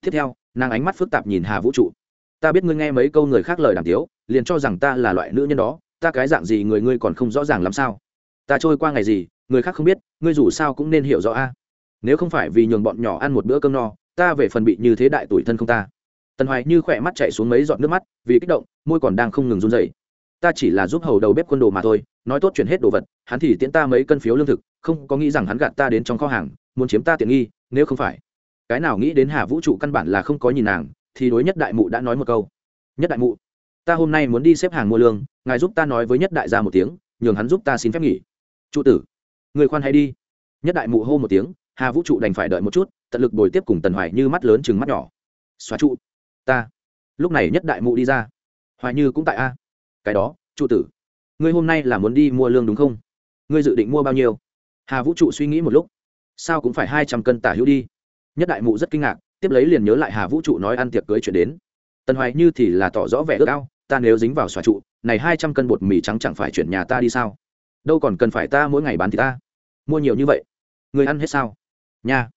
Tiếp theo, nàng ánh mắt phức tạp nhìn hà vũ trụ. Ta biết ngươi nghe mấy câu người khác lời đàm tiếu, liền cho rằng ta là loại nữ nhân đó ta cái dạng gì người ngươi còn không rõ ràng làm sao? Ta trôi qua ngày gì, người khác không biết, ngươi dù sao cũng nên hiểu rõ a. Nếu không phải vì nhường bọn nhỏ ăn một bữa cơm no, ta về phần bị như thế đại tuổi thân không ta? Tần hoài như khỏe mắt chạy xuống mấy giọt nước mắt, vì kích động, môi còn đang không ngừng run dậy ta chỉ là giúp hầu đầu bếp quân đồ mà thôi, nói tốt chuyển hết đồ vật, hắn thì tiễn ta mấy cân phiếu lương thực, không có nghĩ rằng hắn gạt ta đến trong kho hàng, muốn chiếm ta tiện nghi, nếu không phải. Cái nào nghĩ đến hà vũ trụ căn bản là không có nhìn nàng, thì đối nhất đại mụ đã nói một câu. Nhất đại mụ ta hôm nay muốn đi xếp hàng mua lương, ngài giúp ta nói với nhất đại gia một tiếng, nhường hắn giúp ta xin phép nghỉ. Trụ tử, người khoan hay đi. Nhất đại mụ hô một tiếng, hà vũ trụ đành phải đợi một chút, tận lực bồi tiếp cùng tần hoài như mắt lớn chừng mắt nhỏ. Xóa trụ. Ta. Lúc này nhất đại mụ đi ra. Hoài như cũng tại a. Cái đó, trụ tử. Ngươi hôm nay là muốn đi mua lương đúng không? Ngươi dự định mua bao nhiêu? Hà vũ trụ suy nghĩ một lúc. Sao cũng phải hai trăm cân tả hữu đi. Nhất đại mụ rất kinh ngạc, tiếp lấy liền nhớ lại hà vũ trụ nói ăn tiệc cưới chuyển đến. Tần hoài như thì là tỏ rõ vẻ ước ao ta nếu dính vào xòa trụ, này hai trăm cân bột mì trắng chẳng phải chuyển nhà ta đi sao? Đâu còn cần phải ta mỗi ngày bán thì ta? Mua nhiều như vậy? Người ăn hết sao? Nha,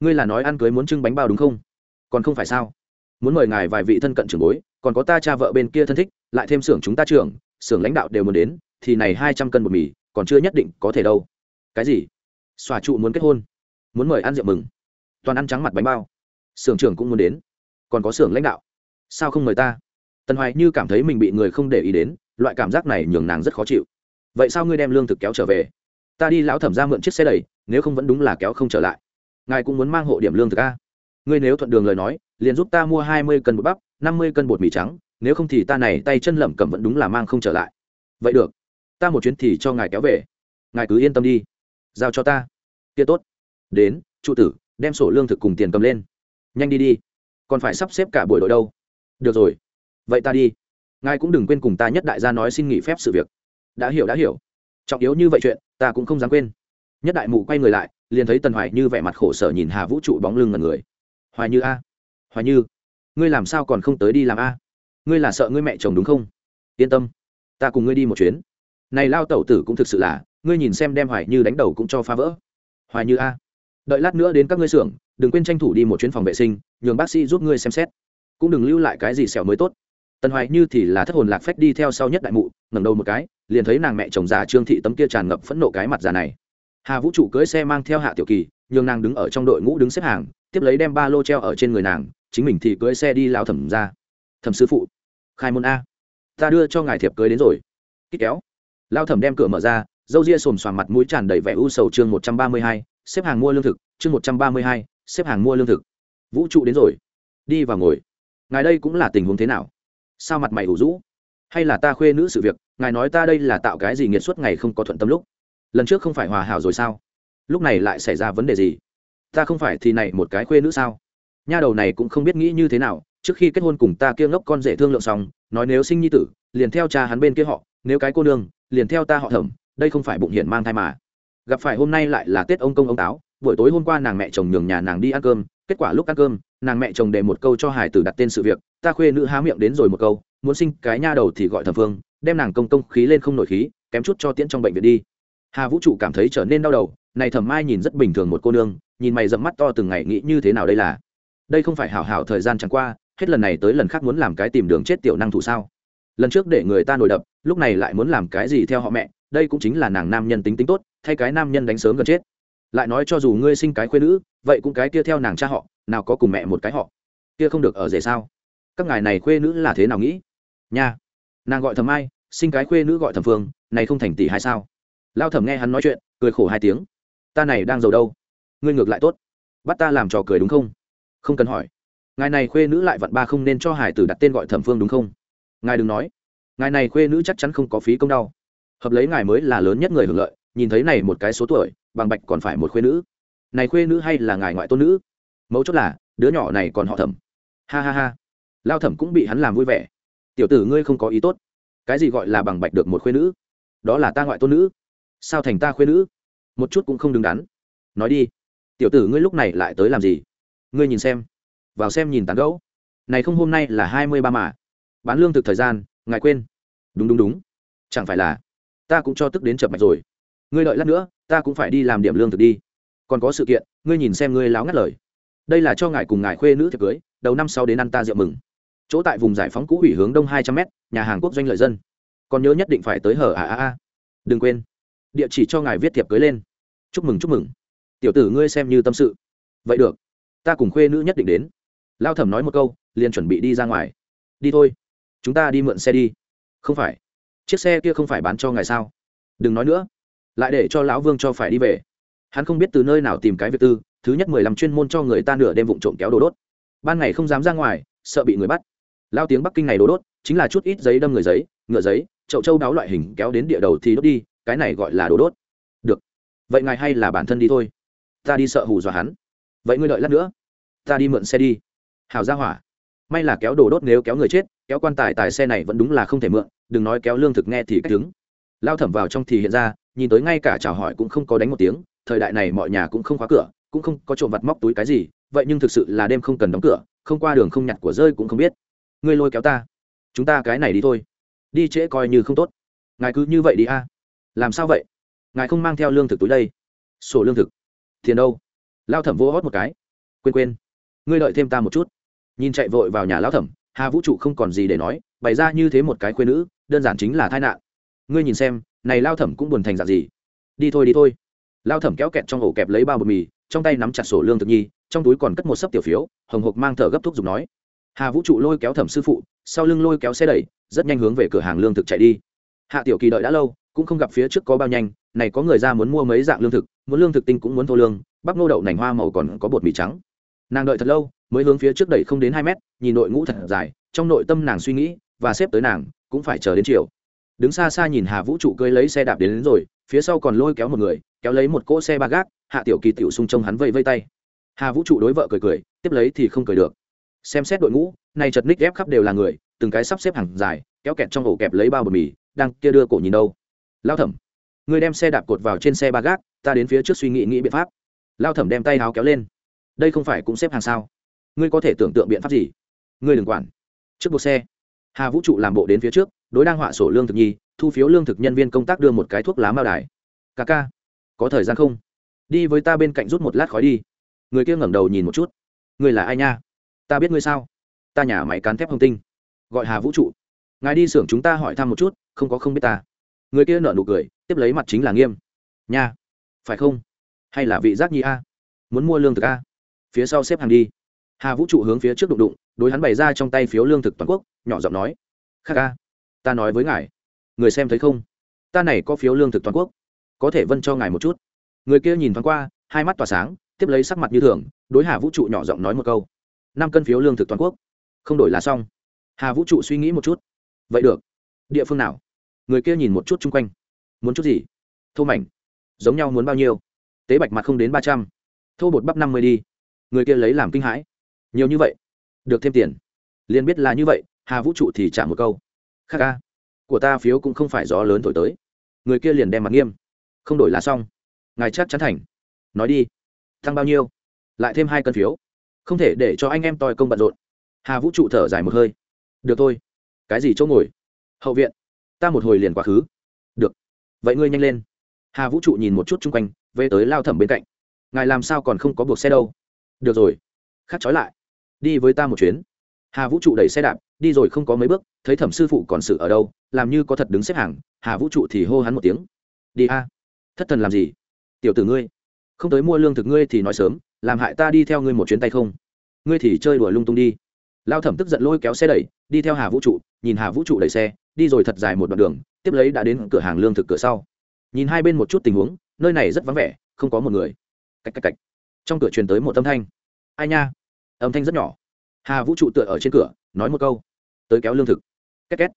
ngươi là nói ăn cưới muốn trưng bánh bao đúng không? Còn không phải sao? Muốn mời ngài vài vị thân cận trưởng bối, còn có ta cha vợ bên kia thân thích, lại thêm xưởng chúng ta trưởng, xưởng lãnh đạo đều muốn đến, thì này hai trăm cân bột mì, còn chưa nhất định có thể đâu. Cái gì? Xòa trụ muốn kết hôn, muốn mời ăn rượu mừng, toàn ăn trắng mặt bánh bao. Xưởng trưởng cũng muốn đến, còn có xưởng lãnh đạo. Sao không mời ta? Tần hoài như cảm thấy mình bị người không để ý đến, loại cảm giác này nhường nàng rất khó chịu. Vậy sao ngươi đem lương thực kéo trở về? Ta đi lão thẩm ra mượn chiếc xe đẩy nếu không vẫn đúng là kéo không trở lại. Ngài cũng muốn mang hộ điểm lương thực a? Ngươi nếu thuận đường lời nói, liền giúp ta mua hai mươi cân bột bắp, năm mươi cân bột mì trắng, nếu không thì ta này tay chân lẩm cẩm vẫn đúng là mang không trở lại. Vậy được. Ta một chuyến thì cho ngài kéo về. Ngài cứ yên tâm đi. Giao cho ta. Kia tốt. Đến, trụ tử, đem sổ lương thực cùng tiền cầm lên. Nhanh đi đi. Còn phải sắp xếp cả buổi đội đâu? Được rồi vậy ta đi. Ngài cũng đừng quên cùng ta nhất đại gia nói xin nghỉ phép sự việc. Đã hiểu đã hiểu. Trọng yếu như vậy chuyện, ta cũng không dám quên. Nhất đại mụ quay người lại, liền thấy tần hoài như vẻ mặt khổ sở nhìn hà vũ trụ bóng lưng ngần người. Hoài như a. Hoài như, ngươi làm sao còn không tới đi làm a? Ngươi là sợ ngươi mẹ chồng đúng không? Yên tâm, ta cùng ngươi đi một chuyến. Này lao tẩu tử cũng thực sự là, ngươi nhìn xem đem hoài như đánh đầu cũng cho phá vỡ. Hoài như a. Đợi lát nữa đến các ngươi xưởng, đừng quên tranh thủ đi một chuyến phòng vệ sinh, nhường bác sĩ giúp ngươi xem xét. Cũng đừng lưu lại cái gì xẻo mới tốt tần hoài như thì là thất hồn lạc phách đi theo sau nhất đại mụ, ngẩng đầu một cái, liền thấy nàng mẹ chồng già trương thị tấm kia tràn ngập phẫn nộ cái mặt già này. Hà vũ trụ cưỡi xe mang theo hạ tiểu kỳ, nhường nàng đứng ở trong đội ngũ đứng xếp hàng, tiếp lấy đem ba lô treo ở trên người nàng, chính mình thì cưỡi xe đi lao thẩm ra. Thẩm sư phụ, khai môn a. Ta đưa cho ngài thiệp cưới đến rồi. Kích kéo. Lao thẩm đem cửa mở ra dâu ria xồm xoàm mặt mũi tràn đầy vẻ u sầu chương một trăm ba mươi hai, xếp hàng mua lương thực, chương một trăm ba mươi hai, xếp hàng mua lương thực. Vũ trụ đến rồi, đi vào ngồi. Ngài đây cũng là tình huống thế nào? Sao mặt mày ủ rũ? Hay là ta khuê nữ sự việc, ngài nói ta đây là tạo cái gì nghiệt suốt ngày không có thuận tâm lúc? Lần trước không phải hòa hảo rồi sao? Lúc này lại xảy ra vấn đề gì? Ta không phải thì này một cái khuê nữ sao? Nha đầu này cũng không biết nghĩ như thế nào, trước khi kết hôn cùng ta kia ngốc con rể thương lượng xong, nói nếu sinh nhi tử, liền theo cha hắn bên kia họ, nếu cái cô nương, liền theo ta họ thẩm, đây không phải bụng hiển mang thai mà. Gặp phải hôm nay lại là tết ông công ông táo, buổi tối hôm qua nàng mẹ chồng nhường nhà nàng đi ăn cơm, kết quả lúc ăn cơm, nàng mẹ chồng để một câu cho hải tử đặt tên sự việc ta khuê nữ há miệng đến rồi một câu, muốn sinh cái nha đầu thì gọi thẩm phương, đem nàng công công khí lên không nổi khí, kém chút cho tiễn trong bệnh viện đi. Hà vũ trụ cảm thấy trở nên đau đầu, này thẩm mai nhìn rất bình thường một cô nương, nhìn mày dẫm mắt to từng ngày nghĩ như thế nào đây là? Đây không phải hảo hảo thời gian chẳng qua, hết lần này tới lần khác muốn làm cái tìm đường chết tiểu năng thủ sao? Lần trước để người ta nổi đập, lúc này lại muốn làm cái gì theo họ mẹ, đây cũng chính là nàng nam nhân tính tính tốt, thay cái nam nhân đánh sớm gần chết. Lại nói cho dù ngươi sinh cái khuyên nữ, vậy cũng cái kia theo nàng cha họ, nào có cùng mẹ một cái họ. Kia không được ở rể sao? Các ngài này khuê nữ là thế nào nghĩ? Nha. Nàng gọi thầm ai sinh cái khuê nữ gọi thầm phương, này không thành tỷ hay sao? Lao thẩm nghe hắn nói chuyện, cười khổ hai tiếng. Ta này đang giàu đâu? Ngươi ngược lại tốt. Bắt ta làm trò cười đúng không? Không cần hỏi. Ngài này khuê nữ lại vặn ba không nên cho hải tử đặt tên gọi thẩm phương đúng không? Ngài đừng nói. Ngài này khuê nữ chắc chắn không có phí công đau. Hợp lấy ngài mới là lớn nhất người hưởng lợi, nhìn thấy này một cái số tuổi, bằng bạch còn phải một khuê nữ. Này khuê nữ hay là ngài ngoại tôn nữ? Mấu chốt là, đứa nhỏ này còn họ thẩm. Ha ha ha lao thẩm cũng bị hắn làm vui vẻ. Tiểu tử ngươi không có ý tốt. Cái gì gọi là bằng bạch được một khuyên nữ? Đó là ta ngoại tôn nữ. Sao thành ta khuyên nữ? Một chút cũng không đứng đắn. Nói đi. Tiểu tử ngươi lúc này lại tới làm gì? Ngươi nhìn xem. Vào xem nhìn tán gẫu. Này không hôm nay là hai mươi ba mà. Bán lương thực thời gian, ngài quên. Đúng đúng đúng. Chẳng phải là ta cũng cho tức đến chập mạch rồi. Ngươi đợi lát nữa, ta cũng phải đi làm điểm lương thực đi. Còn có sự kiện, ngươi nhìn xem ngươi láo ngắt lời. Đây là cho ngài cùng ngài khuê nữ thiệp cưới, đầu năm sau đến ăn ta rượu mừng chỗ tại vùng giải phóng cũ hủy hướng đông hai trăm m nhà hàng quốc doanh lợi dân. Còn nhớ nhất định phải tới hở à à à. Đừng quên. Địa chỉ cho ngài viết thiệp cưới lên. Chúc mừng chúc mừng. Tiểu tử ngươi xem như tâm sự. Vậy được. Ta cùng khuê nữ nhất định đến. Lao thẩm nói một câu, liền chuẩn bị đi ra ngoài. Đi thôi. Chúng ta đi mượn xe đi. Không phải. Chiếc xe kia không phải bán cho ngài sao? Đừng nói nữa. Lại để cho lão vương cho phải đi về. Hắn không biết từ nơi nào tìm cái việc tư, thứ nhất mười lăm chuyên môn cho người ta nửa đêm vụng trộm kéo đồ đốt. Ban ngày không dám ra ngoài, sợ bị người bắt lao tiếng bắc kinh này đồ đốt, chính là chút ít giấy đâm người giấy, ngựa giấy, chậu châu đáo loại hình kéo đến địa đầu thì đốt đi, cái này gọi là đồ đốt. Được. Vậy ngài hay là bản thân đi thôi. Ta đi sợ hù dọa hắn. Vậy ngươi đợi lát nữa. Ta đi mượn xe đi. Hào ra hỏa. May là kéo đồ đốt nếu kéo người chết, kéo quan tài tài xe này vẫn đúng là không thể mượn, đừng nói kéo lương thực nghe thì cách đứng. Lao thẩm vào trong thì hiện ra, nhìn tới ngay cả chào hỏi cũng không có đánh một tiếng, thời đại này mọi nhà cũng không khóa cửa, cũng không có trộm vặt móc túi cái gì, vậy nhưng thực sự là đêm không cần đóng cửa, không qua đường không nhặt của rơi cũng không biết ngươi lôi kéo ta. Chúng ta cái này đi thôi. Đi trễ coi như không tốt. Ngài cứ như vậy đi a. Làm sao vậy? Ngài không mang theo lương thực túi đây. Sổ lương thực. Tiền đâu? Lao thẩm vô hót một cái. Quên quên. Ngươi đợi thêm ta một chút. Nhìn chạy vội vào nhà lao thẩm, hà vũ trụ không còn gì để nói, bày ra như thế một cái khuyên nữ, đơn giản chính là tai nạn. Ngươi nhìn xem, này lao thẩm cũng buồn thành dạng gì? Đi thôi đi thôi. Lao thẩm kéo kẹt trong ổ kẹp lấy bao bột mì, trong tay nắm chặt sổ lương thực nhi, trong túi còn cất một sấp tiểu phiếu, hồng hộc mang thở gấp thuốc dùng nói hà vũ trụ lôi kéo thẩm sư phụ sau lưng lôi kéo xe đẩy rất nhanh hướng về cửa hàng lương thực chạy đi. Hạ tiểu kỳ đợi đã lâu cũng không gặp phía trước có bao nhanh này có người ra muốn mua mấy dạng lương thực muốn lương thực tinh cũng muốn thô lương bắp nô đậu nành hoa màu còn có bột mì trắng. Nàng đợi thật lâu mới hướng phía trước đẩy không đến hai mét nhìn đội ngũ thật dài trong nội tâm nàng suy nghĩ và xếp tới nàng cũng phải chờ đến chiều. Đứng xa xa nhìn hà vũ trụ cưới lấy xe đạp đến, đến rồi phía sau còn lôi kéo một người kéo lấy một cỗ xe ba gác hạ tiểu kỳ tiểu xung trông hắn vây vây tay. Hà vũ trụ đối vợ cười cười tiếp lấy thì không cười được xem xét đội ngũ này chật ních ép khắp đều là người, từng cái sắp xếp hàng dài, kéo kẹt trong ổ kẹp lấy bao bột mì, đang kia đưa cổ nhìn đâu. Lao thẩm, người đem xe đạp cột vào trên xe ba gác, ta đến phía trước suy nghĩ nghĩ biện pháp. Lao thẩm đem tay áo kéo lên. Đây không phải cũng xếp hàng sao? Ngươi có thể tưởng tượng biện pháp gì? Ngươi đừng quản. Trước buộc xe, hà vũ trụ làm bộ đến phía trước, đối đang họa sổ lương thực nhi, thu phiếu lương thực nhân viên công tác đưa một cái thuốc lá mao đài. Ca ca, có thời gian không? Đi với ta bên cạnh rút một lát khói đi. Người kia ngẩng đầu nhìn một chút. Người là ai nha? Ta biết ngươi sao? Ta nhà máy cán thép hồng tinh. Gọi hà vũ trụ. Ngài đi xưởng chúng ta hỏi thăm một chút, không có không biết ta. Người kia nợ nụ cười, tiếp lấy mặt chính là nghiêm. Nha. Phải không? Hay là vị giác nhi a? Muốn mua lương thực a? Phía sau xếp hàng đi. Hà vũ trụ hướng phía trước đụng đụng, đối hắn bày ra trong tay phiếu lương thực toàn quốc, nhỏ giọng nói. Khắc a, ta nói với ngài. Người xem thấy không? Ta này có phiếu lương thực toàn quốc. Có thể vân cho ngài một chút. Người kia nhìn thoáng qua, hai mắt tỏa sáng, tiếp lấy sắc mặt như thường, đối hà vũ trụ nhỏ giọng nói một câu năm cân phiếu lương thực toàn quốc. Không đổi là xong. Hà vũ trụ suy nghĩ một chút. Vậy được. Địa phương nào? Người kia nhìn một chút chung quanh. Muốn chút gì? Thô mảnh. Giống nhau muốn bao nhiêu? Tế bạch mặt không đến ba trăm. Thô bột bắp năm mươi đi. Người kia lấy làm kinh hãi. Nhiều như vậy. Được thêm tiền. Liền biết là như vậy, hà vũ trụ thì trả một câu. Khác ca. Của ta phiếu cũng không phải gió lớn thổi tới. Người kia liền đem mặt nghiêm. Không đổi là xong. Ngài chắc chắn thành. Nói đi. Tăng bao nhiêu? Lại thêm hai cân phiếu không thể để cho anh em toi công bận rộn. Hà vũ trụ thở dài một hơi. Được thôi. Cái gì chỗ ngồi? Hậu viện. Ta một hồi liền quá khứ. Được. Vậy ngươi nhanh lên. Hà vũ trụ nhìn một chút chung quanh, về tới lao thẩm bên cạnh. Ngài làm sao còn không có buộc xe đâu? Được rồi. Khắc trói lại. Đi với ta một chuyến. Hà vũ trụ đẩy xe đạp, đi rồi không có mấy bước, thấy thẩm sư phụ còn sự ở đâu, làm như có thật đứng xếp hàng, hà vũ trụ thì hô hắn một tiếng. Đi a. Thất thần làm gì? Tiểu tử ngươi. Không tới mua lương thực ngươi thì nói sớm làm hại ta đi theo ngươi một chuyến tay không? Ngươi thì chơi đùa lung tung đi. Lao thẩm tức giận lôi kéo xe đẩy, đi theo hà vũ trụ, nhìn hà vũ trụ đẩy xe, đi rồi thật dài một đoạn đường, tiếp lấy đã đến cửa hàng lương thực cửa sau. Nhìn hai bên một chút tình huống, nơi này rất vắng vẻ, không có một người. Cách cách cách trong cửa truyền tới một âm thanh. Ai nha? Âm thanh rất nhỏ. Hà vũ trụ tựa ở trên cửa, nói một câu. Tới kéo lương thực. Két két.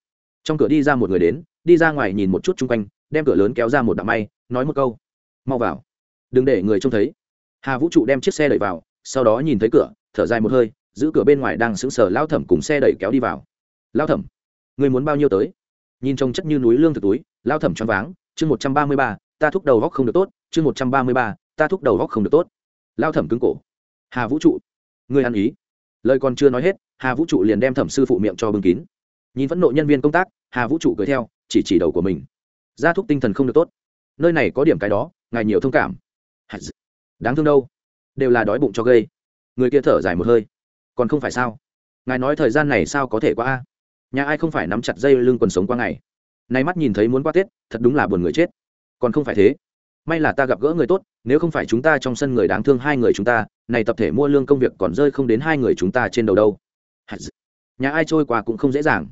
Trong cửa đi ra một người đến, đi ra ngoài nhìn một chút chung quanh, đem cửa lớn kéo ra một đạm may, nói một câu. Mau vào. Đừng để người trông thấy hà vũ trụ đem chiếc xe đẩy vào, sau đó nhìn thấy cửa, thở dài một hơi, giữ cửa bên ngoài đang sững sờ lao thẩm cùng xe đẩy kéo đi vào. Lao thẩm, người muốn bao nhiêu tới? Nhìn trông chất như núi lương thực túi, lao thẩm choáng váng, chương một trăm ba mươi ba, ta thúc đầu góc không được tốt, chương một trăm ba mươi ba, ta thúc đầu góc không được tốt. Lao thẩm cứng cổ. Hà vũ trụ, người ăn ý. Lời còn chưa nói hết, hà vũ trụ liền đem thẩm sư phụ miệng cho bưng kín. Nhìn phẫn nộ nhân viên công tác, hà vũ trụ cười theo, chỉ chỉ đầu của mình. Gia thúc tinh thần không được tốt. Nơi này có điểm cái đó, ngài nhiều thông cảm đáng thương đâu. Đều là đói bụng cho gây. Người kia thở dài một hơi. Còn không phải sao? Ngài nói thời gian này sao có thể qua a? Nhà ai không phải nắm chặt dây lưng quần sống qua ngày? Nay mắt nhìn thấy muốn qua tết, thật đúng là buồn người chết. Còn không phải thế. May là ta gặp gỡ người tốt, nếu không phải chúng ta trong sân người đáng thương hai người chúng ta, này tập thể mua lương công việc còn rơi không đến hai người chúng ta trên đầu đâu. Nhà ai trôi qua cũng không dễ dàng.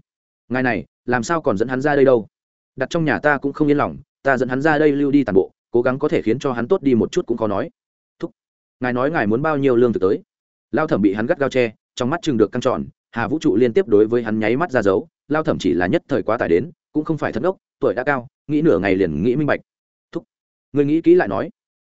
Ngài này, làm sao còn dẫn hắn ra đây đâu? Đặt trong nhà ta cũng không yên lòng, ta dẫn hắn ra đây lưu đi toàn bộ, cố gắng có thể khiến cho hắn tốt đi một chút cũng khó nói ngài nói ngài muốn bao nhiêu lương thực tới? Lao thẩm bị hắn gắt gao che, trong mắt chừng được căng tròn, hà vũ trụ liên tiếp đối với hắn nháy mắt ra dấu, lao thẩm chỉ là nhất thời quá tải đến, cũng không phải thất ốc tuổi đã cao, nghĩ nửa ngày liền nghĩ minh bạch. Thúc người nghĩ kỹ lại nói.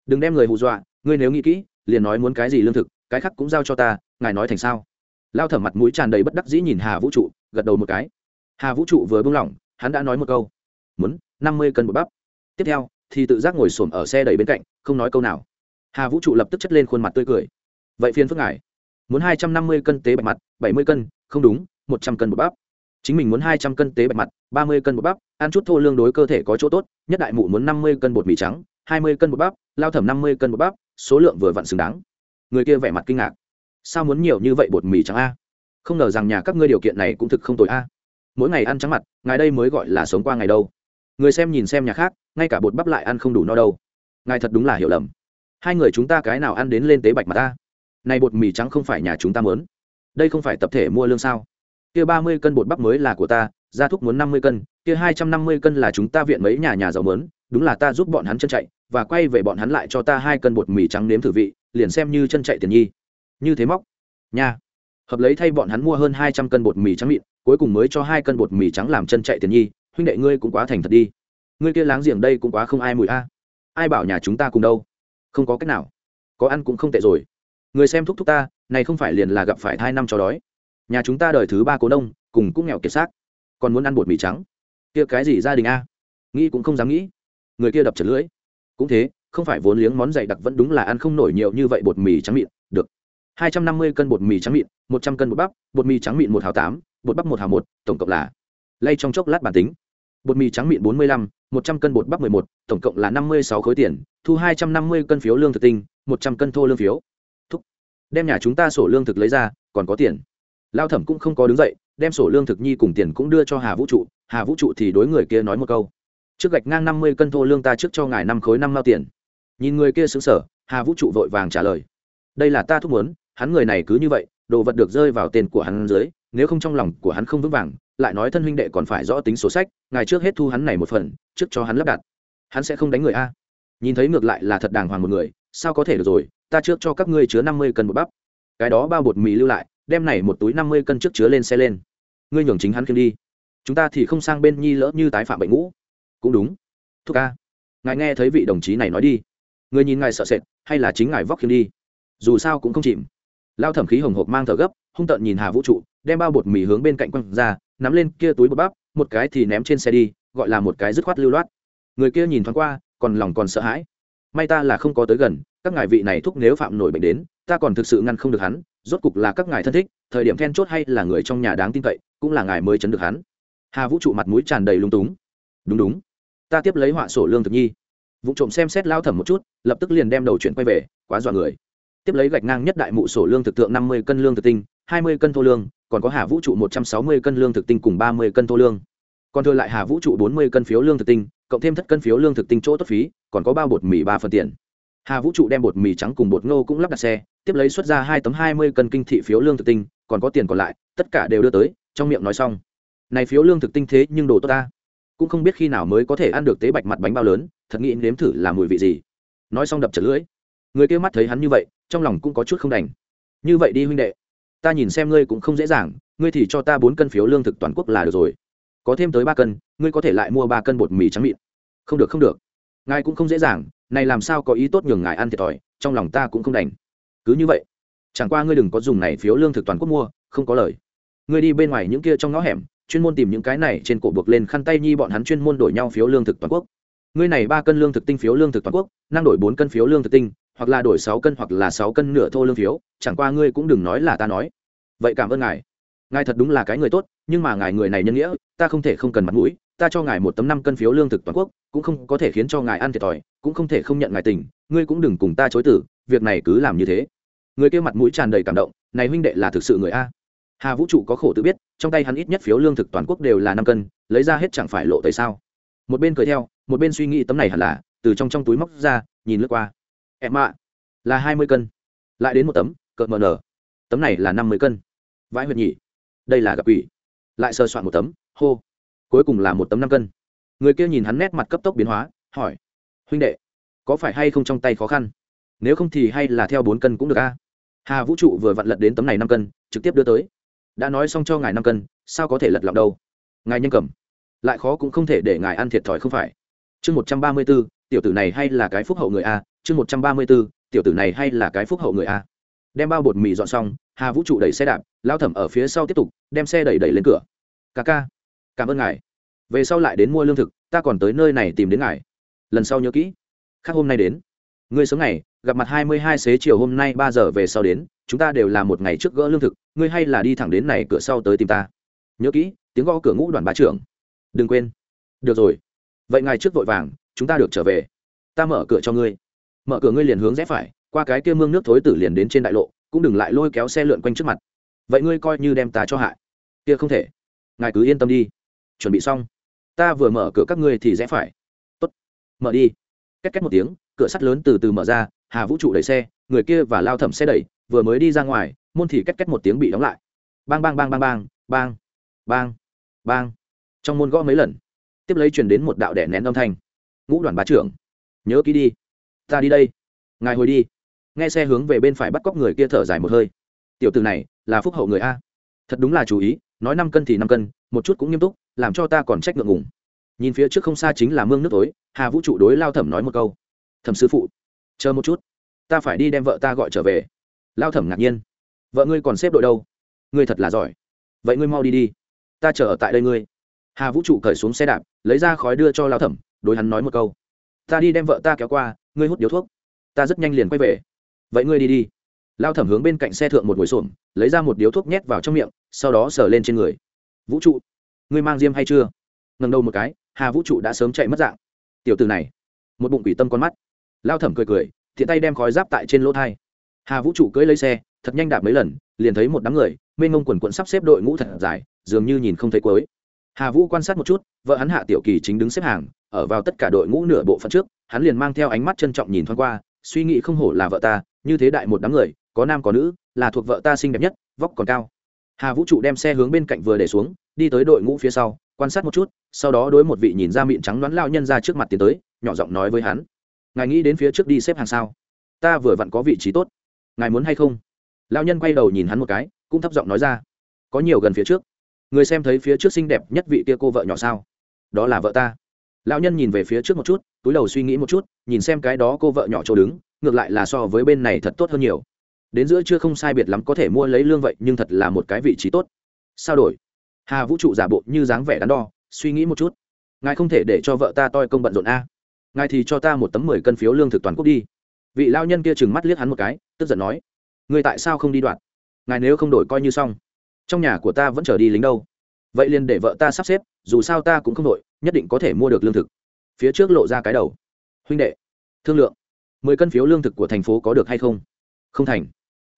Đừng đem người hù dọa, ngươi nếu nghĩ kỹ, liền nói muốn cái gì lương thực, cái khác cũng giao cho ta, ngài nói thành sao? Lao thẩm mặt mũi tràn đầy bất đắc dĩ nhìn hà vũ trụ, gật đầu một cái. Hà vũ trụ vừa buông lỏng, hắn đã nói một câu. Muốn năm mươi cân một bắp. Tiếp theo, thì tự giác ngồi xổm ở xe đẩy bên cạnh, không nói câu nào hà vũ trụ lập tức chất lên khuôn mặt tươi cười. Vậy phiên phước ngài. Muốn hai trăm năm mươi cân tế bạch mặt, bảy mươi cân, không đúng, một trăm cân một bắp. Chính mình muốn hai trăm cân tế bạch mặt, ba mươi cân bột bắp, ăn chút thô lương đối cơ thể có chỗ tốt, nhất đại mụ muốn năm mươi cân bột mì trắng, hai mươi cân bột bắp, lao thẩm năm mươi cân bột bắp, số lượng vừa vặn xứng đáng. Người kia vẻ mặt kinh ngạc. Sao muốn nhiều như vậy bột mì trắng a? Không ngờ rằng nhà các ngươi điều kiện này cũng thực không tồi a. Mỗi ngày ăn trắng mặt, ngài đây mới gọi là sống qua ngày đâu. Người xem nhìn xem nhà khác, ngay cả bột bắp lại ăn không đủ no đâu. Ngài thật đúng là hiểu lầm hai người chúng ta cái nào ăn đến lên tế bạch mà ta? Này bột mì trắng không phải nhà chúng ta muốn. Đây không phải tập thể mua lương sao? Kia ba mươi cân bột bắp mới là của ta, gia thúc muốn năm mươi cân, kia hai trăm năm mươi cân là chúng ta viện mấy nhà nhà giàu mớn đúng là ta giúp bọn hắn chân chạy, và quay về bọn hắn lại cho ta hai cân bột mì trắng nếm thử vị, liền xem như chân chạy tiền nhi. Như thế móc. Nha. Hợp lấy thay bọn hắn mua hơn hai trăm cân bột mì trắng mịn, cuối cùng mới cho hai cân bột mì trắng làm chân chạy tiền nhi, huynh đệ ngươi cũng quá thành thật đi. Ngươi kia láng giềng đây cũng quá không ai mùi a. Ai bảo nhà chúng ta cùng đâu? Không có cách nào. Có ăn cũng không tệ rồi. Người xem thúc thúc ta này không phải liền là gặp phải hai năm cho đói. Nhà chúng ta đời thứ ba cố đông, cùng cũng nghèo kiệt xác. Còn muốn ăn bột mì trắng. Kia cái gì gia đình a? Nghĩ cũng không dám nghĩ. Người kia đập chật lưỡi. Cũng thế không phải vốn liếng món dày đặc vẫn đúng là ăn không nổi nhiều như vậy bột mì trắng mịn. Được. Hai trăm năm mươi cân bột mì trắng mịn một trăm cân bột bắp bột mì trắng mịn một hào tám bột bắp một hào một tổng cộng là. Lay trong chốc lát bản tính. Bột mì trắng mịn bốn mươi lăm một trăm cân bột bắp mười một, tổng cộng là năm mươi sáu khối tiền, thu hai trăm năm mươi cân phiếu lương thực tinh, một trăm cân thô lương phiếu. Thúc. Đem nhà chúng ta sổ lương thực lấy ra, còn có tiền. Lao thẩm cũng không có đứng dậy, đem sổ lương thực nhi cùng tiền cũng đưa cho hà vũ trụ, hà vũ trụ thì đối người kia nói một câu. Trước gạch ngang năm mươi cân thô lương ta trước cho ngài năm khối năm mao tiền. Nhìn người kia xứng sở hà vũ trụ vội vàng trả lời. Đây là ta thúc muốn, hắn người này cứ như vậy, đồ vật được rơi vào tên của hắn dưới, nếu không trong lòng của hắn không vững vàng lại nói thân huynh đệ còn phải rõ tính sổ sách, ngài trước hết thu hắn này một phần, trước cho hắn lắp đặt. Hắn sẽ không đánh người a. Nhìn thấy ngược lại là thật đàng hoàng một người, sao có thể được rồi, ta trước cho các ngươi chứa năm mươi cân bột bắp. Cái đó bao bột mì lưu lại, đem này một túi năm mươi cân trước chứa lên xe lên. Ngươi nhường chính hắn khiêng đi. Chúng ta thì không sang bên nhi lỡ như tái phạm bệnh ngũ. Cũng đúng. Thúc ca, ngài nghe thấy vị đồng chí này nói đi. Người nhìn ngài sợ sệt, hay là chính ngài vóc khiêng đi. Dù sao cũng không chìm. Lao thẩm khí hồng hộp mang thở gấp, hung tợn nhìn hà vũ trụ, đem bao bột mì hướng bên cạnh quăng ra nắm lên kia túi bột bắp, một cái thì ném trên xe đi, gọi là một cái dứt khoát lưu loát. Người kia nhìn thoáng qua, còn lòng còn sợ hãi. May ta là không có tới gần, các ngài vị này thúc nếu phạm nổi bệnh đến, ta còn thực sự ngăn không được hắn, rốt cục là các ngài thân thích, thời điểm then chốt hay là người trong nhà đáng tin cậy, cũng là ngài mới chấn được hắn. Hà vũ trụ mặt mũi tràn đầy lung túng. Đúng đúng, ta tiếp lấy họa sổ lương thực nhi. Vụ trộm xem xét lao thẩm một chút, lập tức liền đem đầu chuyển quay về, quá dọa người. Tiếp lấy gạch ngang nhất đại mụ sổ lương thực tượng năm mươi cân lương thực tinh hai mươi cân thô lương, còn có hà vũ trụ một trăm sáu mươi cân lương thực tinh cùng ba mươi cân thô lương. Còn thừa lại hà vũ trụ bốn mươi cân phiếu lương thực tinh, cộng thêm thất cân phiếu lương thực tinh chỗ tốt phí, còn có bao bột mì ba phần tiền. Hà vũ trụ đem bột mì trắng cùng bột ngô cũng lắp đặt xe, tiếp lấy xuất ra hai tấm hai mươi cân kinh thị phiếu lương thực tinh, còn có tiền còn lại, tất cả đều đưa tới, trong miệng nói xong. Này phiếu lương thực tinh thế nhưng đồ tốt ta. Cũng không biết khi nào mới có thể ăn được tế bạch mặt bánh bao lớn, thật nghĩ nếm thử làm mùi vị gì. Nói xong đập chật lưỡi. Người kia mắt thấy hắn như vậy, trong lòng cũng có chút không đành. Như vậy đi huynh đệ ta nhìn xem ngươi cũng không dễ dàng, ngươi thì cho ta bốn cân phiếu lương thực toàn quốc là được rồi. Có thêm tới ba cân, ngươi có thể lại mua ba cân bột mì trắng mịn. Không được không được. Ngài cũng không dễ dàng, này làm sao có ý tốt nhường ngài ăn thiệt thòi, trong lòng ta cũng không đành. Cứ như vậy, chẳng qua ngươi đừng có dùng này phiếu lương thực toàn quốc mua, không có lời. Ngươi đi bên ngoài những kia trong ngõ hẻm, chuyên môn tìm những cái này trên cổ buộc lên khăn tay nhi bọn hắn chuyên môn đổi nhau phiếu lương thực toàn quốc. Ngươi này ba cân lương thực tinh phiếu lương thực toàn quốc, năng đổi bốn cân phiếu lương thực tinh hoặc là đổi sáu cân hoặc là sáu cân nửa thô lương phiếu, chẳng qua ngươi cũng đừng nói là ta nói. Vậy cảm ơn ngài. Ngài thật đúng là cái người tốt, nhưng mà ngài người này nhân nghĩa, ta không thể không cần mặt mũi, ta cho ngài một tấm năm cân phiếu lương thực toàn quốc, cũng không có thể khiến cho ngài ăn thiệt thòi, cũng không thể không nhận ngài tình, ngươi cũng đừng cùng ta chối tử việc này cứ làm như thế. Người kia mặt mũi tràn đầy cảm động, này huynh đệ là thực sự người a. Hà vũ trụ có khổ tự biết, trong tay hắn ít nhất phiếu lương thực toàn quốc đều là năm cân, lấy ra hết chẳng phải lộ tại sao? Một bên cười theo, một bên suy nghĩ tấm này hẳn là, từ trong trong túi móc ra, nhìn lướt qua em ạ. Là hai mươi cân. Lại đến một tấm, cợt mờ nở. Tấm này là năm mươi cân. Vãi huyệt nhỉ. Đây là gặp quỷ. Lại sơ soạn một tấm, hô. Cuối cùng là một tấm năm cân. Người kia nhìn hắn nét mặt cấp tốc biến hóa, hỏi. Huynh đệ, có phải hay không trong tay khó khăn? Nếu không thì hay là theo bốn cân cũng được a. Hà vũ trụ vừa vặn lật đến tấm này năm cân, trực tiếp đưa tới. Đã nói xong cho ngài năm cân, sao có thể lật lọng đâu? Ngài nhân cầm. Lại khó cũng không thể để ngài ăn thiệt thòi không phải. Chương một trăm ba mươi b ố tiểu tử này hay là cái phúc hậu người a chương một trăm ba mươi b ố tiểu tử này hay là cái phúc hậu người a. Đem bao bột mì dọn xong, hà vũ trụ đẩy xe đạp, lao thẩm ở phía sau tiếp tục, đem xe đẩy đẩy lên cửa. Ca ca, cảm ơn ngài. Về sau lại đến mua lương thực, ta còn tới nơi này tìm đến ngài. Lần sau nhớ kỹ. Khác hôm nay đến. Ngươi sớm ngày, gặp mặt hai mươi hai xế chiều hôm nay ba giờ về sau đến, chúng ta đều là một ngày trước gỡ lương thực, ngươi hay là đi thẳng đến này cửa sau tới tìm ta. Nhớ kỹ, tiếng gõ cửa ngũ đoàn bá trưởng. Đừng quên. Được rồi. Vậy ngài trước vội vàng, chúng ta được trở về. Ta mở cửa cho ngươi mở cửa ngươi liền hướng rẽ phải, qua cái kia mương nước thối tử liền đến trên đại lộ, cũng đừng lại lôi kéo xe lượn quanh trước mặt. Vậy ngươi coi như đem ta cho hại. Kia không thể. Ngài cứ yên tâm đi. Chuẩn bị xong. Ta vừa mở cửa các ngươi thì rẽ phải. Tốt. Mở đi. Két két một tiếng, cửa sắt lớn từ từ mở ra, hà vũ trụ đẩy xe, người kia và lao thẩm xe đẩy, vừa mới đi ra ngoài, môn thì két két một tiếng bị đóng lại. Bang bang bang bang bang bang bang bang. Trong môn gõ mấy lần, tiếp lấy truyền đến một đạo đẻ nén âm thanh. Ngũ đoàn bá trưởng, nhớ kỹ đi ta đi đây. Ngài hồi đi. Nghe xe hướng về bên phải bắt cóc người kia thở dài một hơi. Tiểu từ này, là phúc hậu người a. Thật đúng là chú ý, nói năm cân thì năm cân, một chút cũng nghiêm túc, làm cho ta còn trách ngượng ngùng. Nhìn phía trước không xa chính là mương nước tối, hà vũ trụ đối lao thẩm nói một câu. Thẩm sư phụ, chờ một chút, ta phải đi đem vợ ta gọi trở về. Lao thẩm ngạc nhiên. Vợ ngươi còn xếp đội đâu? Ngươi thật là giỏi. Vậy ngươi mau đi đi. Ta chờ ở tại đây ngươi. Hà vũ trụ cởi xuống xe đạp, lấy ra khói đưa cho lao thẩm, đối hắn nói một câu ta đi đem vợ ta kéo qua, ngươi hút điếu thuốc. Ta rất nhanh liền quay về. Vậy ngươi đi đi. Lao thẩm hướng bên cạnh xe thượng một ngồi xổm, lấy ra một điếu thuốc nhét vào trong miệng, sau đó sờ lên trên người. Vũ trụ, ngươi mang diêm hay chưa? Ngần đầu một cái, hà vũ trụ đã sớm chạy mất dạng. Tiểu từ này, một bụng quỷ tâm con mắt. Lao thẩm cười cười, thiện tay đem khói giáp tại trên lỗ thai. Hà vũ trụ cưỡi lấy xe, thật nhanh đạp mấy lần, liền thấy một đám người, mênh ngông quần quận sắp xếp đội ngũ thật dài, dường như nhìn không thấy cuối hà vũ quan sát một chút, vợ hắn hạ tiểu kỳ chính đứng xếp hàng, ở vào tất cả đội ngũ nửa bộ phận trước, hắn liền mang theo ánh mắt trân trọng nhìn thoáng qua, suy nghĩ không hổ là vợ ta, như thế đại một đám người, có nam có nữ, là thuộc vợ ta xinh đẹp nhất, vóc còn cao. Hà vũ trụ đem xe hướng bên cạnh vừa để xuống, đi tới đội ngũ phía sau, quan sát một chút, sau đó đối một vị nhìn ra miệng trắng đoán lao nhân ra trước mặt tiến tới, nhỏ giọng nói với hắn, ngài nghĩ đến phía trước đi xếp hàng sao? Ta vừa vặn có vị trí tốt. Ngài muốn hay không? Lao nhân quay đầu nhìn hắn một cái, cũng thấp giọng nói ra, có nhiều gần phía trước người xem thấy phía trước xinh đẹp nhất vị kia cô vợ nhỏ sao? Đó là vợ ta. Lão nhân nhìn về phía trước một chút, túi đầu suy nghĩ một chút, nhìn xem cái đó cô vợ nhỏ chỗ đứng, ngược lại là so với bên này thật tốt hơn nhiều. Đến giữa chưa không sai biệt lắm có thể mua lấy lương vậy, nhưng thật là một cái vị trí tốt. Sao đổi? Hà vũ trụ giả bộ như dáng vẻ đắn đo, suy nghĩ một chút. Ngài không thể để cho vợ ta toi công bận rộn a. Ngài thì cho ta một tấm mười cân phiếu lương thực toàn quốc đi. Vị lao nhân kia chừng mắt liếc hắn một cái, tức giận nói người tại sao không đi đoạt? Ngài nếu không đổi coi như xong trong nhà của ta vẫn chờ đi lính đâu. Vậy liền để vợ ta sắp xếp, dù sao ta cũng không đội, nhất định có thể mua được lương thực. Phía trước lộ ra cái đầu. Huynh đệ, thương lượng. Mười cân phiếu lương thực của thành phố có được hay không? Không thành.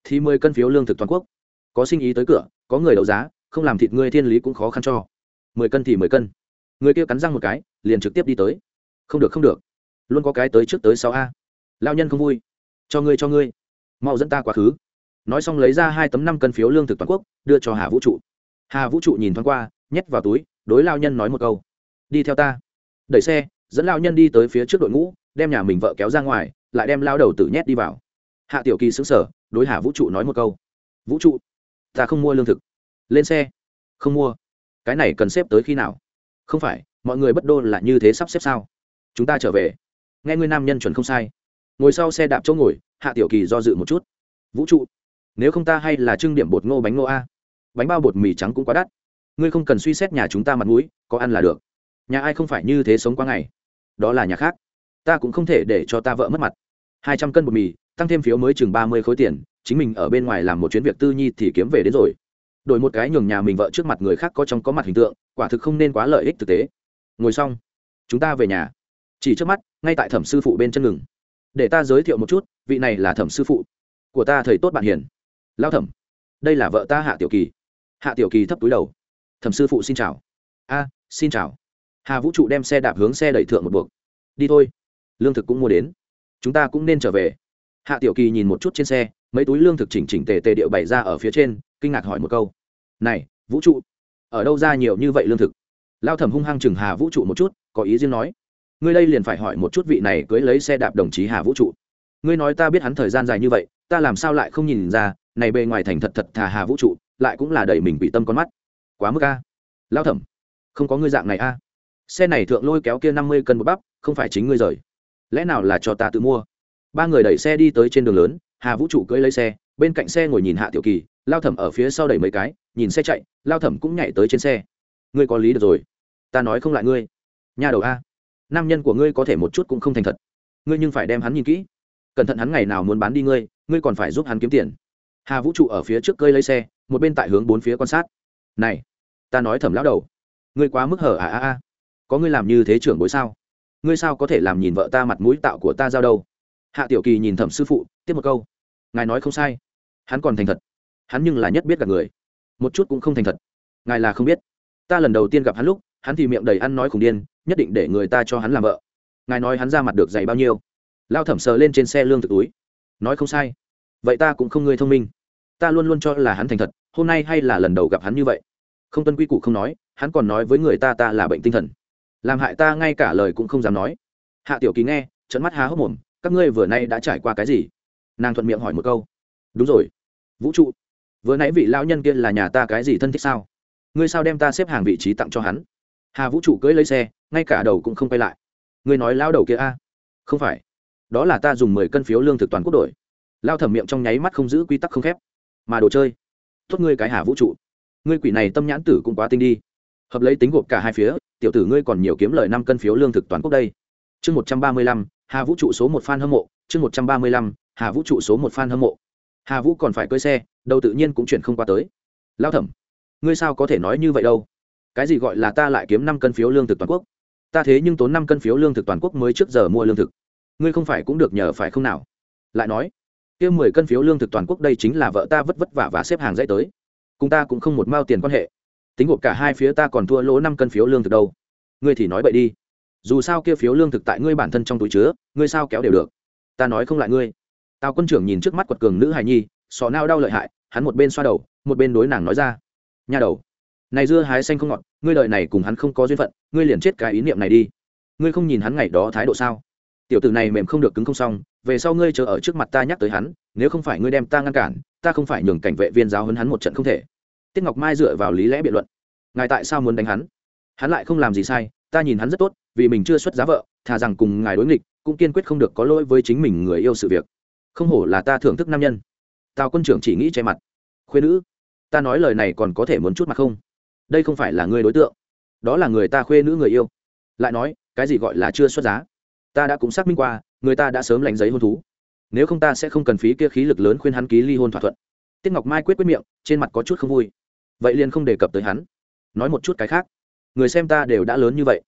Thì mười cân phiếu lương thực toàn quốc. Có sinh ý tới cửa, có người đấu giá, không làm thịt ngươi thiên lý cũng khó khăn cho. Mười cân thì mười cân. Người kia cắn răng một cái, liền trực tiếp đi tới. Không được không được. Luôn có cái tới trước tới sáu a. Lao nhân không vui. Cho ngươi cho ngươi. Mau dẫn ta quá khứ nói xong lấy ra hai tấm năm cân phiếu lương thực toàn quốc, đưa cho hà vũ trụ. Hà vũ trụ nhìn thoáng qua, nhét vào túi, đối lao nhân nói một câu. Đi theo ta. Đẩy xe, dẫn lao nhân đi tới phía trước đội ngũ, đem nhà mình vợ kéo ra ngoài, lại đem lao đầu tử nhét đi vào. Hạ tiểu kỳ xứng sở đối hà vũ trụ nói một câu. Vũ trụ, ta không mua lương thực. Lên xe. Không mua. Cái này cần xếp tới khi nào? Không phải, mọi người bất đô là như thế sắp xếp sao? Chúng ta trở về. Nghe ngươi nam nhân chuẩn không sai. Ngồi sau xe đạp chỗ ngồi, hạ tiểu kỳ do dự một chút. Vũ trụ nếu không ta hay là trưng điểm bột ngô bánh ngô a. Bánh bao bột mì trắng cũng quá đắt. Ngươi không cần suy xét nhà chúng ta mặt mũi, có ăn là được. Nhà ai không phải như thế sống qua ngày. Đó là nhà khác. Ta cũng không thể để cho ta vợ mất mặt. Hai trăm cân bột mì, tăng thêm phiếu mới chừng ba mươi khối tiền, chính mình ở bên ngoài làm một chuyến việc tư nhi thì kiếm về đến rồi. Đổi một cái nhường nhà mình vợ trước mặt người khác có trong có mặt hình tượng, quả thực không nên quá lợi ích thực tế. Ngồi xong, chúng ta về nhà. Chỉ trước mắt, ngay tại thẩm sư phụ bên chân ngừng. Để ta giới thiệu một chút, vị này là thẩm sư phụ của ta, thầy tốt bạn hiền lao thẩm, đây là vợ ta hạ tiểu kỳ. Hạ tiểu kỳ thấp túi đầu. Thẩm sư phụ xin chào. A, xin chào. Hà vũ trụ đem xe đạp hướng xe đẩy thượng một buộc. Đi thôi. Lương thực cũng mua đến. Chúng ta cũng nên trở về. Hạ tiểu kỳ nhìn một chút trên xe, mấy túi lương thực chỉnh chỉnh tề tề điệu bày ra ở phía trên, kinh ngạc hỏi một câu. Này, vũ trụ, ở đâu ra nhiều như vậy lương thực? Lao thẩm hung hăng chừng hà vũ trụ một chút, có ý riêng nói. Ngươi đây liền phải hỏi một chút vị này cưới lấy xe đạp đồng chí hà vũ trụ. Ngươi nói ta biết hắn thời gian dài như vậy ta làm sao lại không nhìn ra, này bề ngoài thành thật thật thà hà vũ trụ, lại cũng là đẩy mình bị tâm con mắt. Quá mức a. Lao thẩm, không có ngươi dạng này a. Xe này thượng lôi kéo kia năm mươi cân một bắp, không phải chính ngươi rời. Lẽ nào là cho ta tự mua? Ba người đẩy xe đi tới trên đường lớn, hà vũ trụ cưỡi lấy xe, bên cạnh xe ngồi nhìn hạ tiểu kỳ lao thẩm ở phía sau đẩy mấy cái, nhìn xe chạy lao thẩm cũng nhảy tới trên xe. Ngươi có lý được rồi. Ta nói không lại ngươi. Nhà đầu a. Nam nhân của ngươi có thể một chút cũng không thành thật. Ngươi nhưng phải đem hắn nhìn kỹ cẩn thận hắn ngày nào muốn bán đi ngươi ngươi còn phải giúp hắn kiếm tiền. Hà vũ trụ ở phía trước cơi lấy xe, một bên tại hướng bốn phía quan sát. Này, ta nói thẩm lão đầu, ngươi quá mức hở à à à. Có ngươi làm như thế trưởng bối sao? Ngươi sao có thể làm nhìn vợ ta mặt mũi tạo của ta giao đâu? Hạ tiểu kỳ nhìn thẩm sư phụ, tiếp một câu. Ngài nói không sai. Hắn còn thành thật. Hắn nhưng là nhất biết gặp người. Một chút cũng không thành thật. Ngài là không biết. Ta lần đầu tiên gặp hắn lúc, hắn thì miệng đầy ăn nói khủng điên, nhất định để người ta cho hắn làm vợ. Ngài nói hắn ra mặt được dày bao nhiêu? Lao thẩm sờ lên trên xe lương thực túi. Nói không sai. Vậy ta cũng không ngươi thông minh. Ta luôn luôn cho là hắn thành thật, hôm nay hay là lần đầu gặp hắn như vậy. Không tuân quy củ không nói, hắn còn nói với người ta ta là bệnh tinh thần. Làm hại ta ngay cả lời cũng không dám nói. Hạ tiểu ký nghe trận mắt há hốc mồm, các ngươi vừa nay đã trải qua cái gì? Nàng thuận miệng hỏi một câu. Đúng rồi. Vũ trụ. Vừa nãy vị lão nhân kia là nhà ta cái gì thân thích sao? Ngươi sao đem ta xếp hàng vị trí tặng cho hắn? Hà vũ trụ cưỡi lấy xe, ngay cả đầu cũng không quay lại. Ngươi nói lão đầu kia a? Không phải đó là ta dùng mười cân phiếu lương thực toàn quốc đổi. lao thẩm miệng trong nháy mắt không giữ quy tắc không khép. Mà đồ chơi, tốt ngươi cái hà vũ trụ. Ngươi quỷ này tâm nhãn tử cũng quá tinh đi. Hợp lấy tính gộp cả hai phía, tiểu tử ngươi còn nhiều kiếm lời năm cân phiếu lương thực toàn quốc đây. Chương một trăm ba mươi lăm, hà vũ trụ số một fan hâm mộ. Chương một trăm ba mươi lăm, hà vũ trụ số một fan hâm mộ. Hà vũ còn phải cưỡi xe đâu tự nhiên cũng chuyển không qua tới. Lao thẩm, ngươi sao có thể nói như vậy đâu? Cái gì gọi là ta lại kiếm năm cân phiếu lương thực toàn quốc? Ta thế nhưng tốn năm cân phiếu lương thực toàn quốc mới trước giờ mua lương thực ngươi không phải cũng được nhờ phải không nào? Lại nói, kia mười cân phiếu lương thực toàn quốc đây chính là vợ ta vất vất vả và xếp hàng dãy tới. Cùng ta cũng không một mao tiền quan hệ. Tính gộp cả hai phía ta còn thua lỗ năm cân phiếu lương thực đâu. Ngươi thì nói vậy đi. Dù sao kia phiếu lương thực tại ngươi bản thân trong túi chứa, ngươi sao kéo đều được. Ta nói không lại ngươi. Tào quân trưởng nhìn trước mắt quật cường nữ hài nhi, sọ nao đau lợi hại, hắn một bên xoa đầu, một bên đối nàng nói ra. Nhà đầu, này dưa hái xanh không ngọt, ngươi đợi này cùng hắn không có duyên phận, ngươi liền chết cái ý niệm này đi. Ngươi không nhìn hắn ngày đó thái độ sao? Tiểu tử này mềm không được cứng không xong, về sau ngươi chờ ở trước mặt ta nhắc tới hắn, nếu không phải ngươi đem ta ngăn cản, ta không phải nhường cảnh vệ viên giáo hấn hắn một trận không thể. Tiết ngọc mai dựa vào lý lẽ biện luận. Ngài tại sao muốn đánh hắn? Hắn lại không làm gì sai, ta nhìn hắn rất tốt, vì mình chưa xuất giá vợ, thà rằng cùng ngài đối nghịch, cũng kiên quyết không được có lỗi với chính mình người yêu sự việc. Không hổ là ta thưởng thức nam nhân. Tào quân trưởng chỉ nghĩ che mặt. Khuyên nữ, ta nói lời này còn có thể muốn chút mặt không? Đây không phải là người đối tượng, đó là người ta khuê nữ người yêu. Lại nói, cái gì gọi là chưa xuất giá? Ta đã cũng xác minh qua, người ta đã sớm lành giấy hôn thú. Nếu không ta sẽ không cần phí kia khí lực lớn khuyên hắn ký ly hôn thỏa thuận. Tiết ngọc mai quyết quyết miệng, trên mặt có chút không vui. Vậy liền không đề cập tới hắn. Nói một chút cái khác. Người xem ta đều đã lớn như vậy,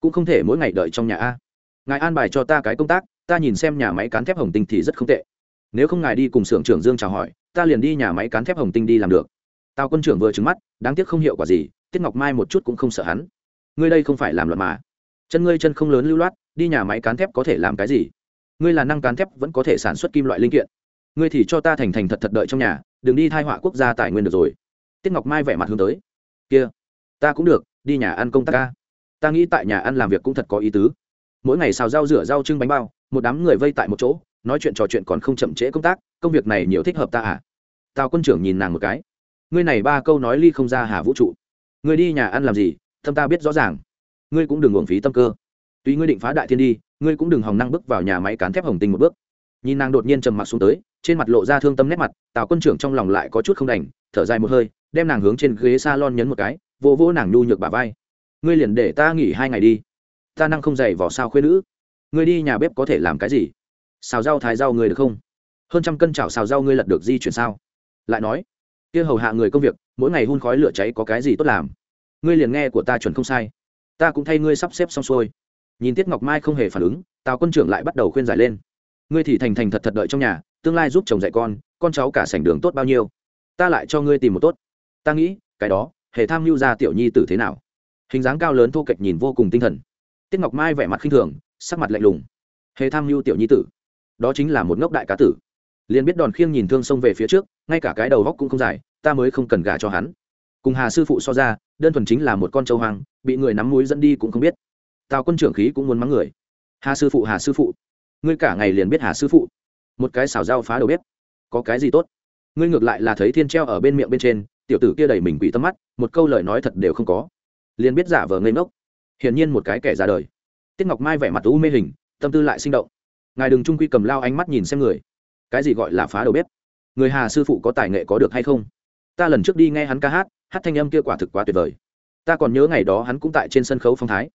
cũng không thể mỗi ngày đợi trong nhà a. Ngài an bài cho ta cái công tác, ta nhìn xem nhà máy cán thép hồng tinh thì rất không tệ. Nếu không ngài đi cùng xưởng trưởng dương chào hỏi, ta liền đi nhà máy cán thép hồng tinh đi làm được. Tào quân trưởng vừa trứng mắt, đáng tiếc không hiệu quả gì, tiết ngọc mai một chút cũng không sợ hắn. Ngươi đây không phải làm luật mà. Chân ngươi chân không lớn lưu loát đi nhà máy cán thép có thể làm cái gì? Ngươi là năng cán thép vẫn có thể sản xuất kim loại linh kiện. Ngươi thì cho ta thành thành thật thật đợi trong nhà, đừng đi thai họa quốc gia tài nguyên được rồi. Tiết ngọc mai vẻ mặt hướng tới. Kia, ta cũng được, đi nhà ăn công tác ca. Ta nghĩ tại nhà ăn làm việc cũng thật có ý tứ. Mỗi ngày xào rau rửa rau trưng bánh bao, một đám người vây tại một chỗ, nói chuyện trò chuyện còn không chậm trễ công tác, công việc này nhiều thích hợp ta à? Tào quân trưởng nhìn nàng một cái. Ngươi này ba câu nói ly không ra hà vũ trụ. Ngươi đi nhà ăn làm gì, tâm ta biết rõ ràng. Ngươi cũng đừng uổng phí tâm cơ tuy ngươi định phá đại thiên đi, ngươi cũng đừng hòng năng bước vào nhà máy cán thép hồng tinh một bước. Nhìn nàng đột nhiên trầm mặc xuống tới, trên mặt lộ ra thương tâm nét mặt, tào quân trưởng trong lòng lại có chút không đành, thở dài một hơi, đem nàng hướng trên ghế s a lon nhấn một cái, vỗ vỗ nàng nhu nhược bà vai. Ngươi liền để ta nghỉ hai ngày đi. Ta năng không dày vỏ sao khuyên nữ? Ngươi đi nhà bếp có thể làm cái gì? Xào rau thái rau ngươi được không? Hơn trăm cân chảo xào rau ngươi lật được di chuyển sao? Lại nói, kia hầu hạ người công việc, mỗi ngày hun khói lửa cháy có cái gì tốt làm? Ngươi liền nghe của ta chuẩn không sai. Ta cũng thay ngươi sắp xếp xong xuôi nhìn tiết ngọc mai không hề phản ứng, tào quân trưởng lại bắt đầu khuyên giải lên. Ngươi thì thành thành thật thật đợi trong nhà, tương lai giúp chồng dạy con con cháu cả sảnh đường tốt bao nhiêu? Ta lại cho ngươi tìm một tốt. Ta nghĩ, cái đó, hề tham mưu ra tiểu nhi tử thế nào? Hình dáng cao lớn thô kệch nhìn vô cùng tinh thần. Tiết ngọc mai vẻ mặt khinh thường, sắc mặt lạnh lùng. Hề tham mưu tiểu nhi tử. Đó chính là một ngốc đại cá tử. Liền biết đòn khiêng nhìn thương xông về phía trước, ngay cả cái đầu góc cũng không dài, ta mới không cần gả cho hắn. Cùng hà sư phụ so ra, đơn thuần chính là một con trâu hoang, bị người nắm mũi dẫn đi cũng không biết tào quân trưởng khí cũng muốn mắng người. Hà sư phụ, hà sư phụ. Ngươi cả ngày liền biết hà sư phụ. Một cái xào dao phá đầu bếp. Có cái gì tốt? Ngươi ngược lại là thấy thiên treo ở bên miệng bên trên, tiểu tử kia đầy mình quỷ tâm mắt, một câu lời nói thật đều không có. Liền biết giả vờ ngây ngốc. Hiển nhiên một cái kẻ ra đời. Tiết ngọc mai vẻ mặt u mê hình, tâm tư lại sinh động. Ngài đừng trung quy cầm lao ánh mắt nhìn xem người. Cái gì gọi là phá đầu bếp? Người hà sư phụ có tài nghệ có được hay không? Ta lần trước đi nghe hắn ca hát hát thanh âm kia quả thực quá tuyệt vời. Ta còn nhớ ngày đó hắn cũng tại trên sân khấu phong thái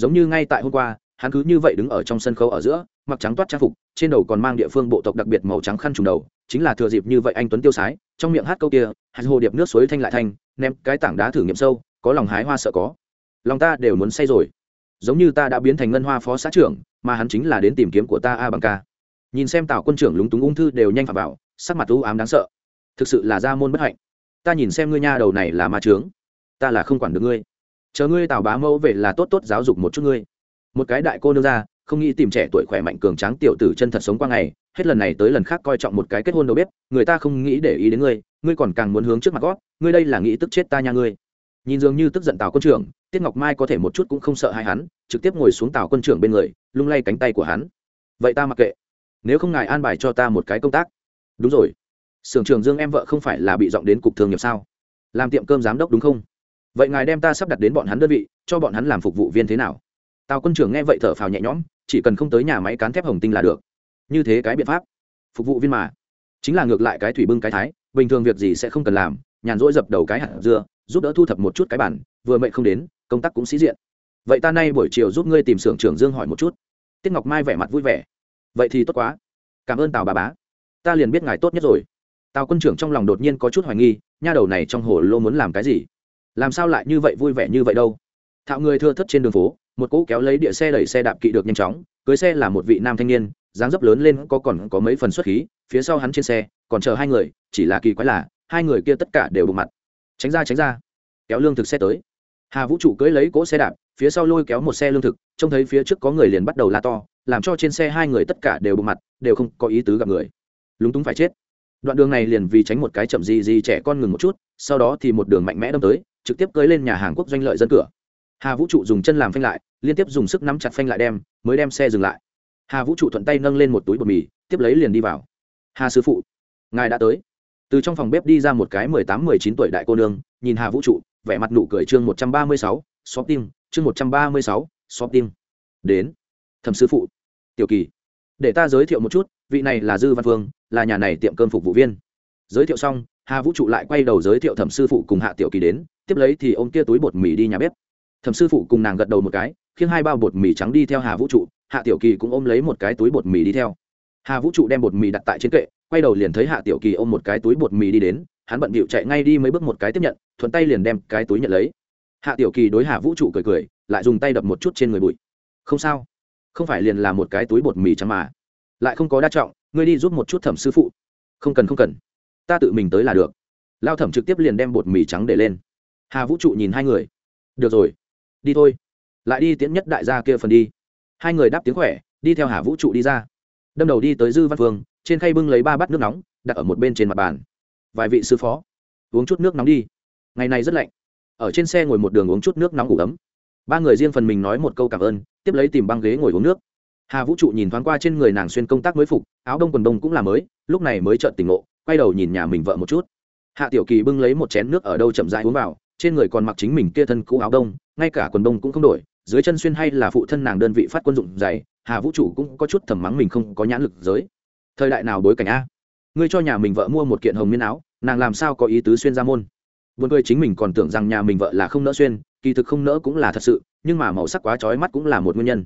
giống như ngay tại hôm qua, hắn cứ như vậy đứng ở trong sân khấu ở giữa, mặc trắng toát trang phục, trên đầu còn mang địa phương bộ tộc đặc biệt màu trắng khăn trùng đầu, chính là thừa dịp như vậy anh tuấn tiêu sái, trong miệng hát câu kia hạt hồ điệp nước suối thanh lại thanh, ném cái tảng đá thử nghiệm sâu, có lòng hái hoa sợ có. Lòng ta đều muốn say rồi. Giống như ta đã biến thành ngân hoa phó xã trưởng, mà hắn chính là đến tìm kiếm của ta a bằng ca. Nhìn xem tào quân trưởng lúng túng ung thư đều nhanh phạm vào, sắc mặt u ám đáng sợ. Thực sự là gia môn bất hạnh. Ta nhìn xem ngươi nha đầu này là ma trướng ta là không quản được ngươi chờ ngươi tào bá mẫu về là tốt tốt giáo dục một chút ngươi. Một cái đại cô nương ra, không nghĩ tìm trẻ tuổi khỏe mạnh cường tráng tiểu tử chân thật sống qua ngày, hết lần này tới lần khác coi trọng một cái kết hôn đâu biết, người ta không nghĩ để ý đến ngươi ngươi còn càng muốn hướng trước mặt gót, ngươi đây là nghĩ tức chết ta nha ngươi. Nhìn dường như tức giận tào quân trưởng, tiết ngọc mai có thể một chút cũng không sợ hai hắn, trực tiếp ngồi xuống tào quân trưởng bên người, lung lay cánh tay của hắn. Vậy ta mặc kệ. Nếu không ngài an bài cho ta một cái công tác. Đúng rồi. Sưởng trường dương em vợ không phải là bị dọn đến cục thường nghiệp sao? Làm tiệm cơm giám đốc đúng không? Vậy ngài đem ta sắp đặt đến bọn hắn đơn vị, cho bọn hắn làm phục vụ viên thế nào? Tào quân trưởng nghe vậy thở phào nhẹ nhõm, chỉ cần không tới nhà máy cán thép hồng tinh là được. Như thế cái biện pháp. Phục vụ viên mà. Chính là ngược lại cái thủy bưng cái thái, bình thường việc gì sẽ không cần làm, nhàn rỗi dập đầu cái hạt dưa, giúp đỡ thu thập một chút cái bản, vừa mệnh không đến, công tác cũng sĩ diện. Vậy ta nay buổi chiều giúp ngươi tìm xưởng trưởng dương hỏi một chút. Tiết ngọc mai vẻ mặt vui vẻ. Vậy thì tốt quá. Cảm ơn tào bà bá. Ta liền biết ngài tốt nhất rồi. Tào quân trưởng trong lòng đột nhiên có chút hoài nghi, nha đầu này trong hồ lô muốn làm cái gì? Làm sao lại như vậy vui vẻ như vậy đâu? Thạo người thưa thất trên đường phố, một cỗ kéo lấy địa xe đẩy xe đạp kỵ được nhanh chóng, cưới xe là một vị nam thanh niên, dáng dấp lớn lên có còn có mấy phần xuất khí, phía sau hắn trên xe còn chờ hai người, chỉ là kỳ quái là hai người kia tất cả đều bụng mặt. Tránh ra tránh ra. Kéo lương thực xe tới. Hà vũ trụ cưới lấy cỗ xe đạp, phía sau lôi kéo một xe lương thực, trông thấy phía trước có người liền bắt đầu la to, làm cho trên xe hai người tất cả đều bụng mặt, đều không có ý tứ gặp người. Lúng túng phải chết. Đoạn đường này liền vì tránh một cái chậm gì gì trẻ con ngừng một chút, sau đó thì một đường mạnh mẽ đâm tới trực tiếp cưới lên nhà hàng quốc doanh lợi dân cửa. Hà vũ trụ dùng chân làm phanh lại, liên tiếp dùng sức nắm chặt phanh lại đem, mới đem xe dừng lại. Hà vũ trụ thuận tay nâng lên một túi bột mì, tiếp lấy liền đi vào. Hà sư phụ, ngài đã tới. Từ trong phòng bếp đi ra một cái mười tám, mười chín tuổi đại cô nương, nhìn hà vũ trụ, vẻ mặt nụ cười chương một trăm ba mươi sáu xóp tim chương một trăm ba mươi sáu xóp tim đến. Thẩm sư phụ. Tiểu kỳ, để ta giới thiệu một chút, vị này là dư văn phương, là nhà này tiệm cơm phục vụ viên. Giới thiệu xong hà vũ trụ lại quay đầu giới thiệu thẩm sư phụ cùng hạ tiểu kỳ đến, tiếp lấy thì ô m kia túi bột mì đi nhà bếp. Thẩm sư phụ cùng nàng gật đầu một cái khiến hai bao bột mì trắng đi theo hà vũ trụ, hạ tiểu kỳ cũng ôm lấy một cái túi bột mì đi theo. Hà vũ trụ đem bột mì đặt tại trên kệ, quay đầu liền thấy hạ tiểu kỳ ôm một cái túi bột mì đi đến, hắn bận bịu chạy ngay đi mấy bước một cái tiếp nhận, thuận tay liền đem cái túi nhận lấy. Hạ tiểu kỳ đối hạ vũ trụ cười cười, lại dùng tay đập một chút trên người bụi. Không sao. Không phải liền là một cái túi bột mì trắng mà. Lại không có đa trọng, ngươi đi giúp một chút thẩm sư phụ. Không cần không cần ta tự mình tới là được. Lao thẩm trực tiếp liền đem bột mì trắng để lên. Hà vũ trụ nhìn hai người. Được rồi. Đi thôi. Lại đi tiễn nhất đại gia kia phần đi. Hai người đáp tiếng khỏe, đi theo hà vũ trụ đi ra. Đâm đầu đi tới dư văn phương, trên khay bưng lấy ba bát nước nóng, đặt ở một bên trên mặt bàn. Vài vị sư phó, uống chút nước nóng đi. Ngày này rất lạnh. Ở trên xe ngồi một đường uống chút nước nóng ngủ ấm. Ba người riêng phần mình nói một câu cảm ơn, tiếp lấy tìm băng ghế ngồi uống nước. Hà vũ trụ nhìn thoáng qua trên người nàng xuyên công tác mới phục, áo đông quần đông cũng là mới, lúc này mới trợn tỉnh ngộ quay đầu nhìn nhà mình vợ một chút. Hạ tiểu kỳ bưng lấy một chén nước ở đâu chậm rãi uống vào, trên người còn mặc chính mình kia thân cũ áo đông, ngay cả quần đông cũng không đổi, dưới chân xuyên hay là phụ thân nàng đơn vị phát quân dụng dày hà vũ trụ cũng có chút thầm mắng mình không có nhãn lực giới. Thời đại nào bối cảnh a? Ngươi cho nhà mình vợ mua một kiện hồng miên áo, nàng làm sao có ý tứ xuyên ra môn? Vườn cười chính mình còn tưởng rằng nhà mình vợ là không nỡ xuyên, kỳ thực không nỡ cũng là thật sự, nhưng mà màu sắc quá trói mắt cũng là một nguyên nhân.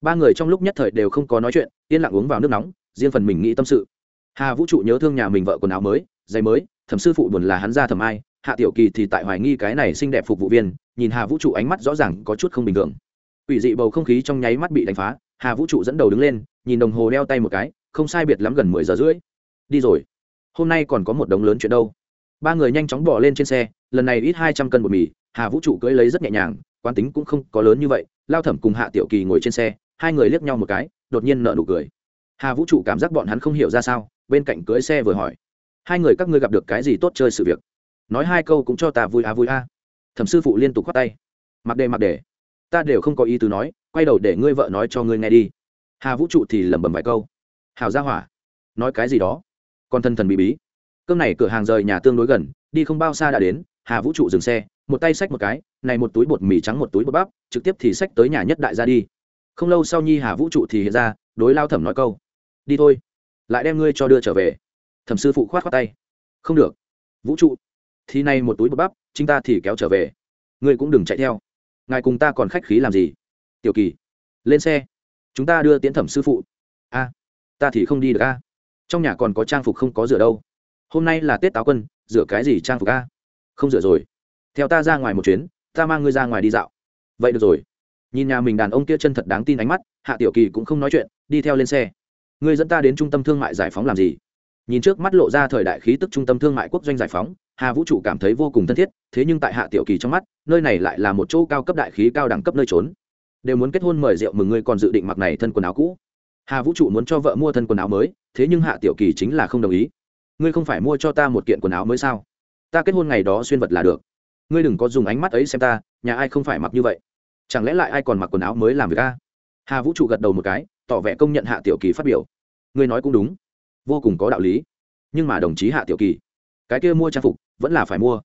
Ba người trong lúc nhất thời đều không có nói chuyện, yên lặng uống vào nước nóng, riêng phần mình nghĩ tâm sự hà vũ trụ nhớ thương nhà mình vợ quần áo mới, giày mới, thẩm sư phụ buồn là hắn ra thầm ai, hạ tiểu kỳ thì tại hoài nghi cái này xinh đẹp phục vụ viên, nhìn hà vũ trụ ánh mắt rõ ràng có chút không bình thường. Ủy dị bầu không khí trong nháy mắt bị đánh phá, hà vũ trụ dẫn đầu đứng lên, nhìn đồng hồ đeo tay một cái, không sai biệt lắm gần mười giờ rưỡi. Đi rồi. Hôm nay còn có một đống lớn chuyện đâu. Ba người nhanh chóng bỏ lên trên xe, lần này ít hai trăm cân bột mì, hà vũ trụ cưỡi lấy rất nhẹ nhàng, quán tính cũng không có lớn như vậy, lao thẩm cùng hạ tiểu kỳ ngồi trên xe, hai người liếc nhau một cái, đột nhiên nợ nụ cười hà vũ trụ cảm giác bọn hắn không hiểu ra sao, bên cạnh cưỡi xe vừa hỏi. Hai người các ngươi gặp được cái gì tốt chơi sự việc? Nói hai câu cũng cho ta vui a vui a thẩm sư phụ liên tục khoát tay. Mặc đề mặc đề. Ta đều không có ý tứ nói, quay đầu để ngươi vợ nói cho ngươi nghe đi. Hà vũ trụ thì lẩm bẩm vài câu. Hào ra hỏa. Nói cái gì đó? Còn thân thần bị bí. Cơm này cửa hàng rời nhà tương đối gần, đi không bao xa đã đến, hà vũ trụ dừng xe, một tay xách một cái, này một túi bột mì trắng một túi bột bắp, trực tiếp thì xách tới nhà nhất đại ra đi. Không lâu sau nhi hà vũ trụ thì hiện ra, đối lao thẩm nói câu đi thôi, lại đem ngươi cho đưa trở về. Thẩm sư phụ khoát khoát tay. Không được. Vũ trụ, thì nay một túi bột bắp, chính ta thì kéo trở về. Ngươi cũng đừng chạy theo. Ngài cùng ta còn khách khí làm gì? Tiểu kỳ, lên xe. Chúng ta đưa tiến thẩm sư phụ. A, ta thì không đi được a. Trong nhà còn có trang phục không có rửa đâu. Hôm nay là tết táo quân, rửa cái gì trang phục a? Không rửa rồi. Theo ta ra ngoài một chuyến, ta mang ngươi ra ngoài đi dạo. Vậy được rồi. Nhìn nhà mình đàn ông kia chân thật đáng tin ánh mắt, hạ tiểu kỳ cũng không nói chuyện, đi theo lên xe ngươi dẫn ta đến trung tâm thương mại giải phóng làm gì? Nhìn trước mắt lộ ra thời đại khí tức trung tâm thương mại quốc doanh giải phóng, hà vũ trụ cảm thấy vô cùng thân thiết, thế nhưng tại hạ tiểu kỳ trong mắt, nơi này lại là một chỗ cao cấp đại khí cao đẳng cấp nơi trốn. Đều muốn kết hôn mời rượu mừng ngươi còn dự định mặc này thân quần áo cũ. Hà vũ trụ muốn cho vợ mua thân quần áo mới, thế nhưng hạ tiểu kỳ chính là không đồng ý. Ngươi không phải mua cho ta một kiện quần áo mới sao? Ta kết hôn ngày đó xuyên vật là được. Ngươi đừng có dùng ánh mắt ấy xem ta, nhà ai không phải mặc như vậy? Chẳng lẽ lại ai còn mặc quần áo mới làm việc a? Hà vũ trụ gật đầu một cái tỏ vẻ công nhận hạ tiểu kỳ phát biểu. Ngươi nói cũng đúng. Vô cùng có đạo lý. Nhưng mà đồng chí hạ tiểu kỳ, cái kia mua trang phục, vẫn là phải mua.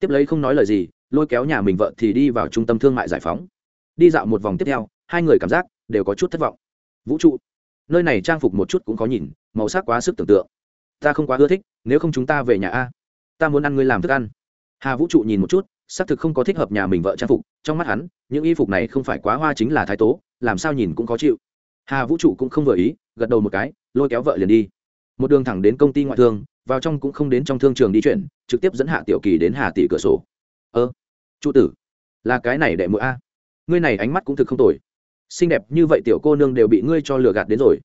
Tiếp lấy không nói lời gì, lôi kéo nhà mình vợ thì đi vào trung tâm thương mại giải phóng. Đi dạo một vòng tiếp theo, hai người cảm giác đều có chút thất vọng. Vũ trụ, nơi này trang phục một chút cũng có nhìn, màu sắc quá sức tưởng tượng. Ta không quá ưa thích, nếu không chúng ta về nhà a. Ta muốn ăn ngươi làm thức ăn. Hà vũ trụ nhìn một chút, xác thực không có thích hợp nhà mình vợ trang phục, trong mắt hắn, những y phục này không phải quá hoa chính là thái tố, làm sao nhìn cũng khó chịu hà vũ trụ cũng không vừa ý, gật đầu một cái, lôi kéo vợ liền đi. Một đường thẳng đến công ty ngoại thương, vào trong cũng không đến trong thương trường đi chuyển, trực tiếp dẫn hạ tiểu kỳ đến hà tỷ cửa sổ. Ơ, trụ tử, là cái này đệ mũi a. Ngươi này ánh mắt cũng thực không tồi. Xinh đẹp như vậy tiểu cô nương đều bị ngươi cho lừa gạt đến rồi.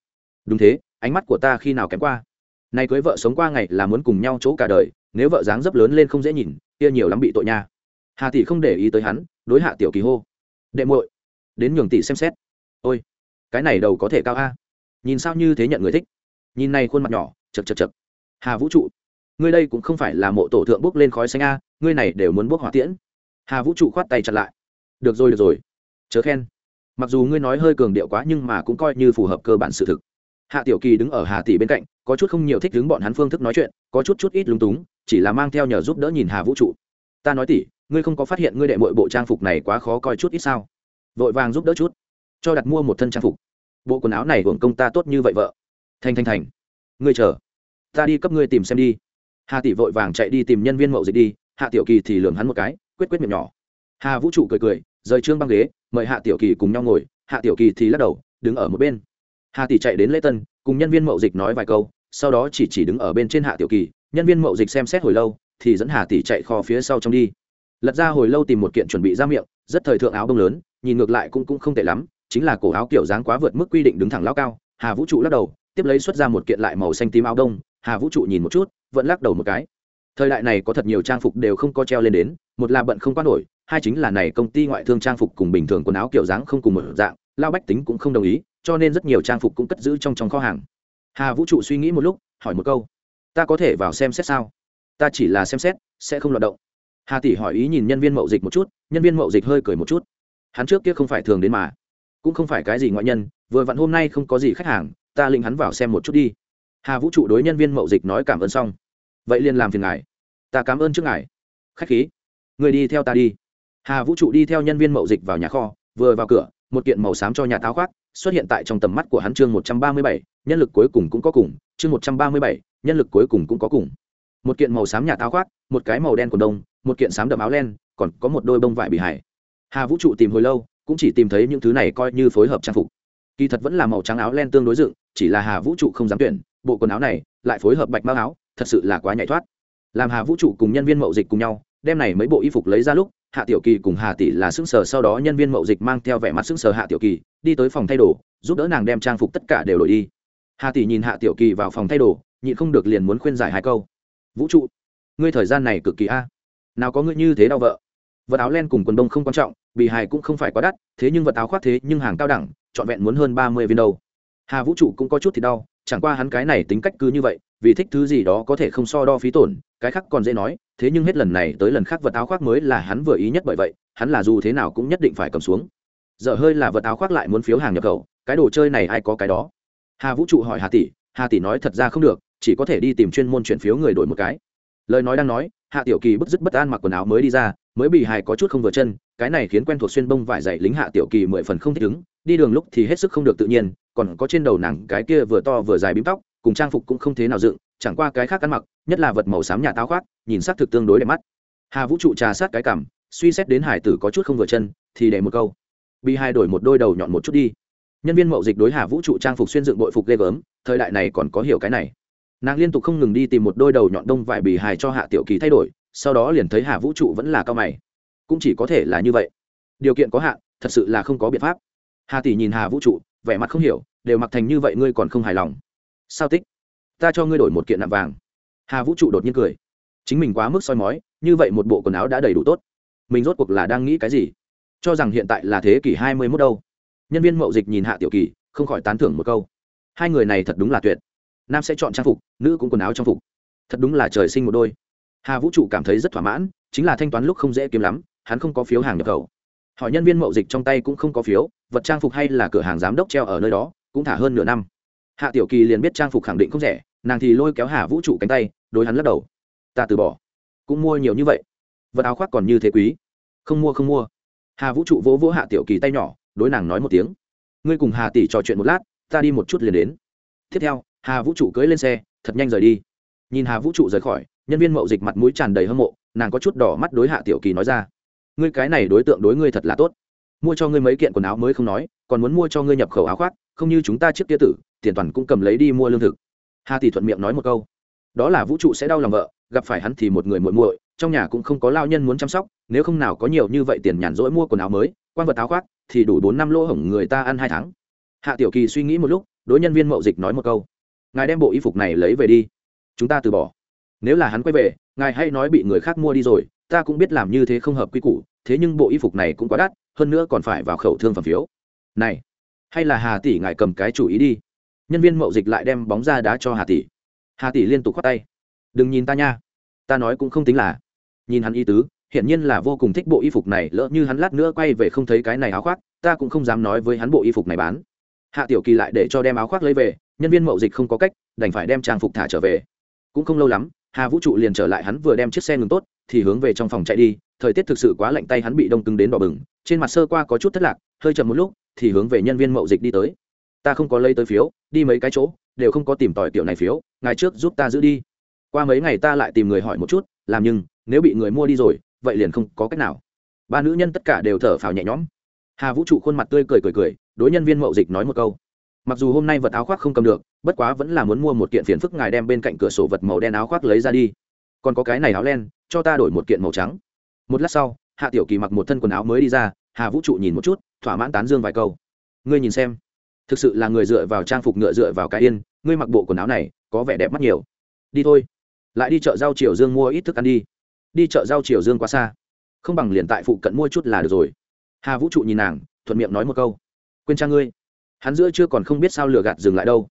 Đúng thế, ánh mắt của ta khi nào kém qua? Nay cưới vợ sống qua ngày là muốn cùng nhau chỗ cả đời, nếu vợ dáng dấp lớn lên không dễ nhìn, kia nhiều lắm bị tội nha. Hà tỷ không để ý tới hắn, đối hạ tiểu kỳ hô. Đệ muội, đến nhường tỷ xem xét. Ôi cái này đầu có thể cao a. Nhìn sao như thế nhận người thích. Nhìn này khuôn mặt nhỏ, chật chật chật. Hà vũ trụ, ngươi đây cũng không phải là mộ tổ thượng bốc lên khói xanh a, ngươi này đều muốn bốc hỏa tiễn. Hà vũ trụ khoát tay chặt lại. Được rồi được rồi. Chớ khen. Mặc dù ngươi nói hơi cường điệu quá nhưng mà cũng coi như phù hợp cơ bản sự thực. Hạ tiểu kỳ đứng ở hà tỷ bên cạnh, có chút không nhiều thích đứng bọn hắn phương thức nói chuyện, có chút chút ít lúng túng, chỉ là mang theo nhờ giúp đỡ nhìn hà vũ trụ. Ta nói tỷ ngươi không có phát hiện ngươi đệ mội bộ trang phục này quá khó coi chút ít sao? Vội vàng giúp đỡ chút cho đặt mua một thân trang phục. Bộ quần áo này hưởng công ta tốt như vậy vợ. Thành thành thành. Ngươi chờ. Ta đi cấp ngươi tìm xem đi. Hà tỷ vội vàng chạy đi tìm nhân viên mậu dịch đi, hạ tiểu kỳ thì lường hắn một cái, quyết quyết miệng nhỏ. Hà vũ trụ cười cười, rời trương băng ghế, mời hạ tiểu kỳ cùng nhau ngồi, hạ tiểu kỳ thì lắc đầu, đứng ở một bên. Hà tỷ chạy đến lễ tân, cùng nhân viên mậu dịch nói vài câu, sau đó chỉ chỉ đứng ở bên trên hạ tiểu kỳ, nhân viên mậu dịch xem xét hồi lâu, thì dẫn hà tỷ chạy kho phía sau trong đi. Lật ra hồi lâu tìm một kiện chuẩn bị ra miệng, rất thời thượng áo bông lớn, nhìn ngược lại cũng cũng không tệ lắm chính là cổ áo kiểu dáng quá vượt mức quy định đứng thẳng lao cao, hà vũ trụ lắc đầu, tiếp lấy xuất ra một kiện lại màu xanh tím áo đông, hà vũ trụ nhìn một chút, vẫn lắc đầu một cái. Thời đại này có thật nhiều trang phục đều không có treo lên đến, một là bận không qua nổi, hai chính là này công ty ngoại thương trang phục cùng bình thường quần áo kiểu dáng không cùng một dạng, lao bách tính cũng không đồng ý, cho nên rất nhiều trang phục cũng cất giữ trong trong kho hàng. Hà vũ trụ suy nghĩ một lúc, hỏi một câu, ta có thể vào xem xét sao? Ta chỉ là xem xét, sẽ không loạt động. Hà tỷ hỏi ý nhìn nhân viên mậu dịch một chút, nhân viên mậu dịch hơi cười một chút. Hắn trước kia không phải thường đến mà cũng không phải cái gì ngoại nhân, vừa vặn hôm nay không có gì khách hàng, ta lĩnh hắn vào xem một chút đi. Hà vũ trụ đối nhân viên mậu dịch nói cảm ơn xong. Vậy liền làm phiền ngài. Ta cảm ơn trước ngài. Khách khí, người đi theo ta đi. Hà vũ trụ đi theo nhân viên mậu dịch vào nhà kho, vừa vào cửa, một kiện màu xám cho nhà tháo khoác xuất hiện tại trong tầm mắt của hắn chương một trăm ba mươi bảy, nhân lực cuối cùng cũng có cùng, chương một trăm ba mươi bảy, nhân lực cuối cùng cũng có cùng. Một kiện màu xám nhà tháo khoác, một cái màu đen của đông, một kiện xám đậm áo len, còn có một đôi bông vải bị hải hà vũ trụ tìm hồi lâu cũng chỉ tìm thấy những thứ này coi như phối hợp trang phục. Kỳ thật vẫn là màu trắng áo len tương đối dựng, chỉ là hà vũ trụ không dám tuyển, bộ quần áo này lại phối hợp bạch mao áo, thật sự là quá nhạy thoát. Làm hà vũ trụ cùng nhân viên mậu dịch cùng nhau, đem này mấy bộ y phục lấy ra lúc, hạ tiểu kỳ cùng hà tỷ là xứng sờ, sau đó nhân viên mậu dịch mang theo vẻ mặt xứng sờ hạ tiểu kỳ, đi tới phòng thay đồ, giúp đỡ nàng đem trang phục tất cả đều đổi đi. Hà tỷ nhìn hạ tiểu kỳ vào phòng thay đồ, nhịn không được liền muốn khuyên giải hai câu. Vũ trụ, ngươi thời gian này cực kỳ a. Nào có ngươi như thế đau vợ? Vật áo len cùng quần đông không quan trọng bị hài cũng không phải quá đắt, thế nhưng vật áo khoác thế nhưng hàng cao đẳng, trọn vẹn muốn hơn ba mươi viên đâu hà vũ trụ cũng có chút thì đau, chẳng qua hắn cái này tính cách cứ như vậy, vì thích thứ gì đó có thể không so đo phí tổn, cái khác còn dễ nói, thế nhưng hết lần này tới lần khác vật áo khoác mới là hắn vừa ý nhất bởi vậy, hắn là dù thế nào cũng nhất định phải cầm xuống. Giờ hơi là vật áo khoác lại muốn phiếu hàng nhập khẩu, cái đồ chơi này ai có cái đó? Hà vũ trụ hỏi hà tỷ hà tỷ nói thật ra không được, chỉ có thể đi tìm chuyên môn chuyển phiếu người đổi một cái. Lời nói đang nói, hạ tiểu kỳ bức dứt bất an mặc quần áo mới đi ra mới bị hài có chút không vừa chân, cái này khiến quen thuộc xuyên bông vải dày lính hạ tiểu kỳ mười phần không thích ứng, đi đường lúc thì hết sức không được tự nhiên, còn có trên đầu nàng cái kia vừa to vừa dài bím tóc, cùng trang phục cũng không thế nào dựng, chẳng qua cái khác ăn mặc, nhất là vật màu xám nhà táo khoác, nhìn sắc thực tương đối đẹp mắt. Hà vũ trụ trà sát cái cảm, suy xét đến hải tử có chút không vừa chân, thì để một câu. Bị hai đổi một đôi đầu nhọn một chút đi. Nhân viên mậu dịch đối hà vũ trụ trang phục xuyên dựng bội phục ghê gớm, thời đại này còn có hiểu cái này. Nàng liên tục không ngừng đi tìm một đôi đầu nhọn đông vải bì hài cho hạ tiểu kỳ thay đổi sau đó liền thấy hà vũ trụ vẫn là cao mày. Cũng chỉ có thể là như vậy. Điều kiện có hạn, thật sự là không có biện pháp. Hà tỷ nhìn hà vũ trụ, vẻ mặt không hiểu, đều mặc thành như vậy ngươi còn không hài lòng. Sao tích? Ta cho ngươi đổi một kiện nạm vàng. Hà vũ trụ đột nhiên cười. Chính mình quá mức soi mói, như vậy một bộ quần áo đã đầy đủ tốt. Mình rốt cuộc là đang nghĩ cái gì? Cho rằng hiện tại là thế kỷ hai mươi mốt đâu. Nhân viên mậu dịch nhìn hạ tiểu kỳ, không khỏi tán thưởng một câu. Hai người này thật đúng là tuyệt. Nam sẽ chọn trang phục, nữ cũng quần áo trang phục. Thật đúng là trời sinh một đôi hà vũ trụ cảm thấy rất thỏa mãn, chính là thanh toán lúc không dễ kiếm lắm, hắn không có phiếu hàng nhập khẩu. Hỏi nhân viên mậu dịch trong tay cũng không có phiếu, vật trang phục hay là cửa hàng giám đốc treo ở nơi đó, cũng thả hơn nửa năm. Hạ tiểu kỳ liền biết trang phục khẳng định không rẻ, nàng thì lôi kéo hà vũ trụ cánh tay, đối hắn lắc đầu. Ta từ bỏ. Cũng mua nhiều như vậy. Vật áo khoác còn như thế quý. Không mua không mua. Hà vũ trụ vỗ vỗ hạ tiểu kỳ tay nhỏ, đối nàng nói một tiếng. Ngươi cùng hà tỷ trò chuyện một lát, ta đi một chút liền đến. Tiếp theo, hà vũ trụ cưỡi lên xe, thật nhanh rời đi. Nhìn hà vũ trụ rời khỏi nhân viên mậu dịch mặt mũi tràn đầy hâm mộ, nàng có chút đỏ mắt đối hạ tiểu kỳ nói ra. Ngươi cái này đối tượng đối ngươi thật là tốt. Mua cho ngươi mấy kiện quần áo mới không nói, còn muốn mua cho ngươi nhập khẩu áo khoác, không như chúng ta trước kia tử, tiền toàn cũng cầm lấy đi mua lương thực. Hà tỷ thuận miệng nói một câu. Đó là vũ trụ sẽ đau lòng vợ, gặp phải hắn thì một người muội muội, trong nhà cũng không có lao nhân muốn chăm sóc, nếu không nào có nhiều như vậy tiền nhàn rỗi mua quần áo mới quan vật áo khoác, thì đủ bốn năm lỗ hổng người ta ăn hai tháng. Hạ tiểu kỳ suy nghĩ một lúc, đối nhân viên mậu dịch nói một câu. Ngài đem bộ y phục này lấy về đi. Chúng ta từ bỏ nếu là hắn quay về, ngài hay nói bị người khác mua đi rồi, ta cũng biết làm như thế không hợp quy củ, thế nhưng bộ y phục này cũng quá đắt, hơn nữa còn phải vào khẩu thương phẩm phiếu. Này, hay là hà tỷ ngài cầm cái chủ ý đi. Nhân viên mậu dịch lại đem bóng ra đá cho hà tỷ. Hà tỷ liên tục khoát tay. Đừng nhìn ta nha. Ta nói cũng không tính là. Nhìn hắn y tứ, hiển nhiên là vô cùng thích bộ y phục này, lỡ như hắn lát nữa quay về không thấy cái này áo khoác, ta cũng không dám nói với hắn bộ y phục này bán. Hạ tiểu kỳ lại để cho đem áo khoác lấy về, nhân viên mậu dịch không có cách, đành phải đem trang phục thả trở về. Cũng không lâu lắm hà vũ trụ liền trở lại, hắn vừa đem chiếc xe ngừng tốt, thì hướng về trong phòng chạy đi. Thời tiết thực sự quá lạnh tay, hắn bị đông cứng đến đỏ bừng. Trên mặt sơ qua có chút thất lạc, hơi chậm một lúc, thì hướng về nhân viên mậu dịch đi tới. Ta không có lấy tới phiếu, đi mấy cái chỗ, đều không có tìm tòi tiểu này phiếu ngày trước giúp ta giữ đi. Qua mấy ngày ta lại tìm người hỏi một chút, làm nhưng, nếu bị người mua đi rồi, vậy liền không có cách nào. Ba nữ nhân tất cả đều thở phào nhẹ nhõm. Hà vũ trụ khuôn mặt tươi cười cười cười, đối nhân viên mậu dịch nói một câu. Mặc dù hôm nay vật áo khoác không cầm được bất quá vẫn là muốn mua một kiện phiền phức ngài đem bên cạnh cửa sổ vật màu đen áo khoác lấy ra đi. Còn có cái này áo len, cho ta đổi một kiện màu trắng. Một lát sau, hạ tiểu kỳ mặc một thân quần áo mới đi ra, hà vũ trụ nhìn một chút, thỏa mãn tán dương vài câu. Ngươi nhìn xem. Thực sự là người dựa vào trang phục ngựa dựa vào cái yên, ngươi mặc bộ quần áo này, có vẻ đẹp mắt nhiều. Đi thôi. Lại đi chợ giao triều dương mua ít thức ăn đi. Đi chợ giao triều dương quá xa. Không bằng liền tại phụ cận mua chút là được rồi. Hà vũ trụ nhìn nàng, thuận miệng nói một câu. Quên cha ngươi. Hắn giữa chưa còn không biết sao lừa gạt dừng lại đâu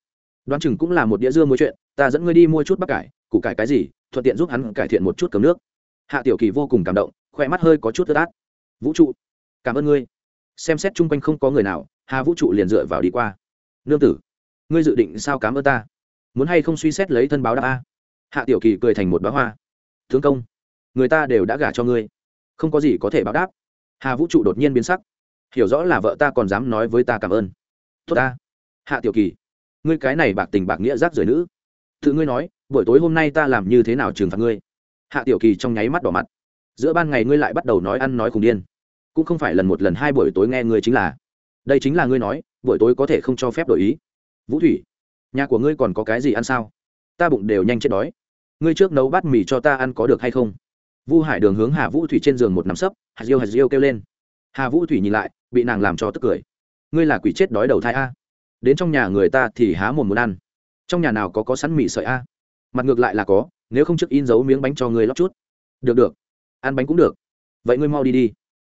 đoán chừng cũng là một đĩa dưa mua chuyện, ta dẫn ngươi đi mua chút bắp cải, củ cải cái gì, thuận tiện giúp hắn cải thiện một chút cấm nước. Hạ tiểu kỳ vô cùng cảm động, khoe mắt hơi có chút ướt át. Vũ trụ, cảm ơn ngươi. Xem xét chung quanh không có người nào, hà vũ trụ liền dựa vào đi qua. Nương tử, ngươi dự định sao cảm ơn ta? Muốn hay không suy xét lấy thân báo đáp a? Hạ tiểu kỳ cười thành một bá hoa. Thương công, người ta đều đã gả cho ngươi. Không có gì có thể báo đáp. Hà vũ trụ đột nhiên biến sắc. Hiểu rõ là vợ ta còn dám nói với ta cảm ơn. Tốt ta. Hạ tiểu kỳ ngươi cái này bạc tình bạc nghĩa rác rưởi nữ. Tự ngươi nói, buổi tối hôm nay ta làm như thế nào trừng phạt ngươi? Hạ tiểu kỳ trong nháy mắt đỏ mặt. Giữa ban ngày ngươi lại bắt đầu nói ăn nói cùng điên. Cũng không phải lần một lần hai buổi tối nghe ngươi chính là. Đây chính là ngươi nói, buổi tối có thể không cho phép đổi ý. Vũ thủy, nhà của ngươi còn có cái gì ăn sao? Ta bụng đều nhanh chết đói. Ngươi trước nấu bát mì cho ta ăn có được hay không? Vu hải đường hướng hà vũ thủy trên giường một nắm sấp hạt diêu hạt diêu kêu lên. Hà vũ thủy nhìn lại, bị nàng làm cho tức cười. Ngươi là quỷ chết đói đầu thai a đến trong nhà người ta thì há mồm muốn ăn. Trong nhà nào có có sẵn mì sợi a? Mặt ngược lại là có, nếu không trước in dấu miếng bánh cho ngươi lót chút. Được được. Ăn bánh cũng được. Vậy ngươi mau đi đi.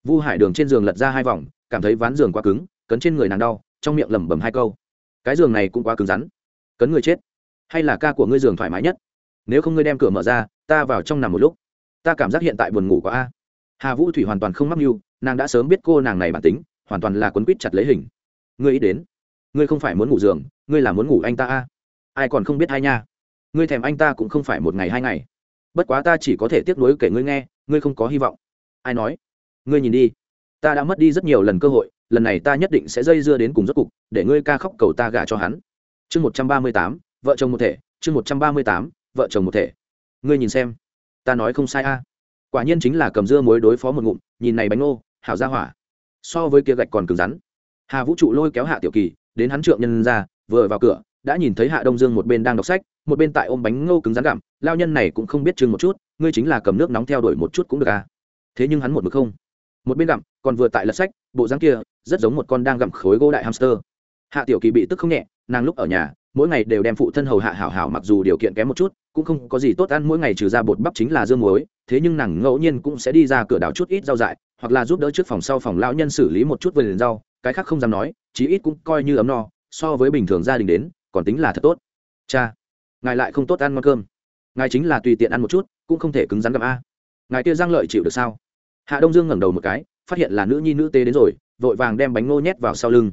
Vu hải đường trên giường lật ra hai vòng, cảm thấy ván giường quá cứng, cấn trên người nàng đau, trong miệng lẩm bẩm hai câu. Cái giường này cũng quá cứng rắn. Cấn người chết. Hay là ca của ngươi giường thoải mái nhất? Nếu không ngươi đem cửa mở ra, ta vào trong nằm một lúc. Ta cảm giác hiện tại buồn ngủ quá a. Hà vũ thủy hoàn toàn không mắc mưu, nàng đã sớm biết cô nàng này bản tính, hoàn toàn là quấn quýt chặt lấy hình. Ngươi ý đến ngươi không phải muốn ngủ giường, ngươi là muốn ngủ anh ta a. Ai còn không biết hai nha. Ngươi thèm anh ta cũng không phải một ngày hai ngày. Bất quá ta chỉ có thể tiếp nối kể ngươi nghe, ngươi không có hy vọng. Ai nói? Ngươi nhìn đi. Ta đã mất đi rất nhiều lần cơ hội, lần này ta nhất định sẽ dây dưa đến cùng rốt cục, để ngươi ca khóc cầu ta gả cho hắn. Chương một trăm ba mươi tám, vợ chồng một thể. Chương một trăm ba mươi tám, vợ chồng một thể. Ngươi nhìn xem. Ta nói không sai a. Quả nhiên chính là cầm dưa mối đối phó một ngụm, nhìn này bánh ngô, hảo ra hỏa. So với kia gạch còn cứng rắn. Hà vũ trụ lôi kéo hạ tiểu kỳ đến hắn trượng nhân ra, vừa vào cửa, đã nhìn thấy hạ đông dương một bên đang đọc sách, một bên tại ôm bánh ngô cứng rắn gặm. Lao nhân này cũng không biết chừng một chút, ngươi chính là cầm nước nóng theo đuổi một chút cũng được à? Thế nhưng hắn một mực không. Một bên gặm, còn vừa tại lật sách, bộ dáng kia, rất giống một con đang gặm khối gỗ đại hamster. Hạ tiểu kỳ bị tức không nhẹ, nàng lúc ở nhà, mỗi ngày đều đem phụ thân hầu hạ hảo hảo mặc dù điều kiện kém một chút, cũng không có gì tốt ăn, mỗi ngày trừ ra bột bắp chính là dương muối, thế nhưng nàng ngẫu nhiên cũng sẽ đi ra cửa đảo chút ít rau dại, hoặc là giúp đỡ trước phòng sau phòng lão nhân xử lý một chút vườn rau cái khác không dám nói, chí ít cũng coi như ấm no, so với bình thường gia đình đến, còn tính là thật tốt. Cha, ngài lại không tốt ăn ngon cơm. Ngài chính là tùy tiện ăn một chút, cũng không thể cứng rắn gặp a. Ngài kia giang lợi chịu được sao? Hạ đông dương ngẩng đầu một cái, phát hiện là nữ nhi nữ tế đến rồi, vội vàng đem bánh ngô nhét vào sau lưng.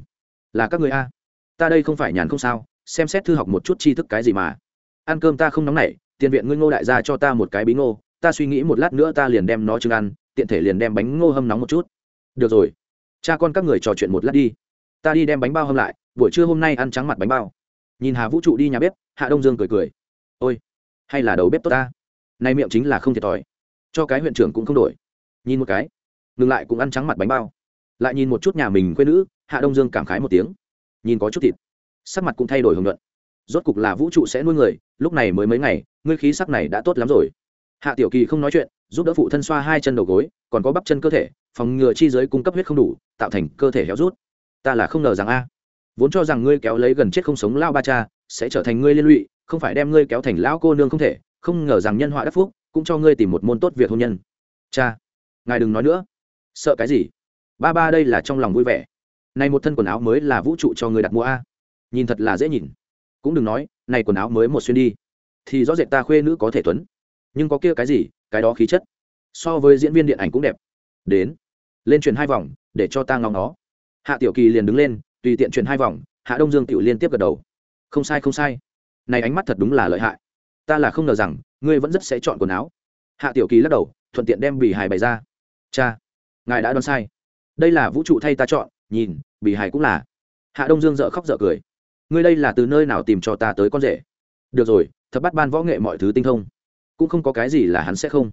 Là các người a. Ta đây không phải nhàn không sao, xem xét thư học một chút tri thức cái gì mà. Ăn cơm ta không nóng nảy, tiền viện ngươi ngô đại gia cho ta một cái bí ngô, ta suy nghĩ một lát nữa ta liền đem nó chưng ăn, tiện thể liền đem bánh ngô hâm nóng một chút. Được rồi cha con các người trò chuyện một lát đi. Ta đi đem bánh bao hâm lại, buổi trưa hôm nay ăn trắng mặt bánh bao. Nhìn hà vũ trụ đi nhà bếp, hạ đông dương cười cười. Ôi, hay là đầu bếp tốt ta. Nay miệng chính là không thiệt thòi. Cho cái huyện trưởng cũng không đổi. Nhìn một cái. Ngừng lại cũng ăn trắng mặt bánh bao. Lại nhìn một chút nhà mình quê nữ, hạ đông dương cảm khái một tiếng. Nhìn có chút thịt. Sắc mặt cũng thay đổi hưởng luận rốt cục là vũ trụ sẽ nuôi người, lúc này mới mấy ngày, ngươi khí sắc này đã tốt lắm rồi. Hạ tiểu kỳ không nói chuyện giúp đỡ phụ thân xoa hai chân đầu gối, còn có bắp chân cơ thể, phòng ngừa chi giới cung cấp huyết không đủ, tạo thành cơ thể héo rút. Ta là không ngờ rằng a, vốn cho rằng ngươi kéo lấy gần chết không sống lao ba cha, sẽ trở thành ngươi liên lụy, không phải đem ngươi kéo thành lão cô nương không thể, không ngờ rằng nhân họa đắc phúc, cũng cho ngươi tìm một môn tốt việc hôn nhân. Cha, ngài đừng nói nữa. Sợ cái gì? Ba ba đây là trong lòng vui vẻ. Này một thân quần áo mới là vũ trụ cho người đặt mua a. Nhìn thật là dễ nhìn. Cũng đừng nói, này quần áo mới một xuyên đi, thì rõ rệt ta khuê nữ có thể tuấn. Nhưng có kia cái gì cái đó khí chất. So với diễn viên điện ảnh cũng đẹp. Đến, lên truyền hai vòng, để cho ta ngóng nó. Hạ tiểu kỳ liền đứng lên, tùy tiện truyền hai vòng, hạ đông dương tự liên tiếp gật đầu. Không sai không sai. Này ánh mắt thật đúng là lợi hại. Ta là không ngờ rằng, ngươi vẫn rất sẽ chọn quần áo. Hạ tiểu kỳ lắc đầu, thuận tiện đem bì hài bày ra. Cha, ngài đã đoán sai. Đây là vũ trụ thay ta chọn, nhìn, bì hài cũng là. Hạ đông dương dợ khóc dợ cười. Ngươi đây là từ nơi nào tìm cho ta tới con rể? Được rồi thật bắt ban võ nghệ mọi thứ tinh thông cũng không có cái gì là hắn sẽ không.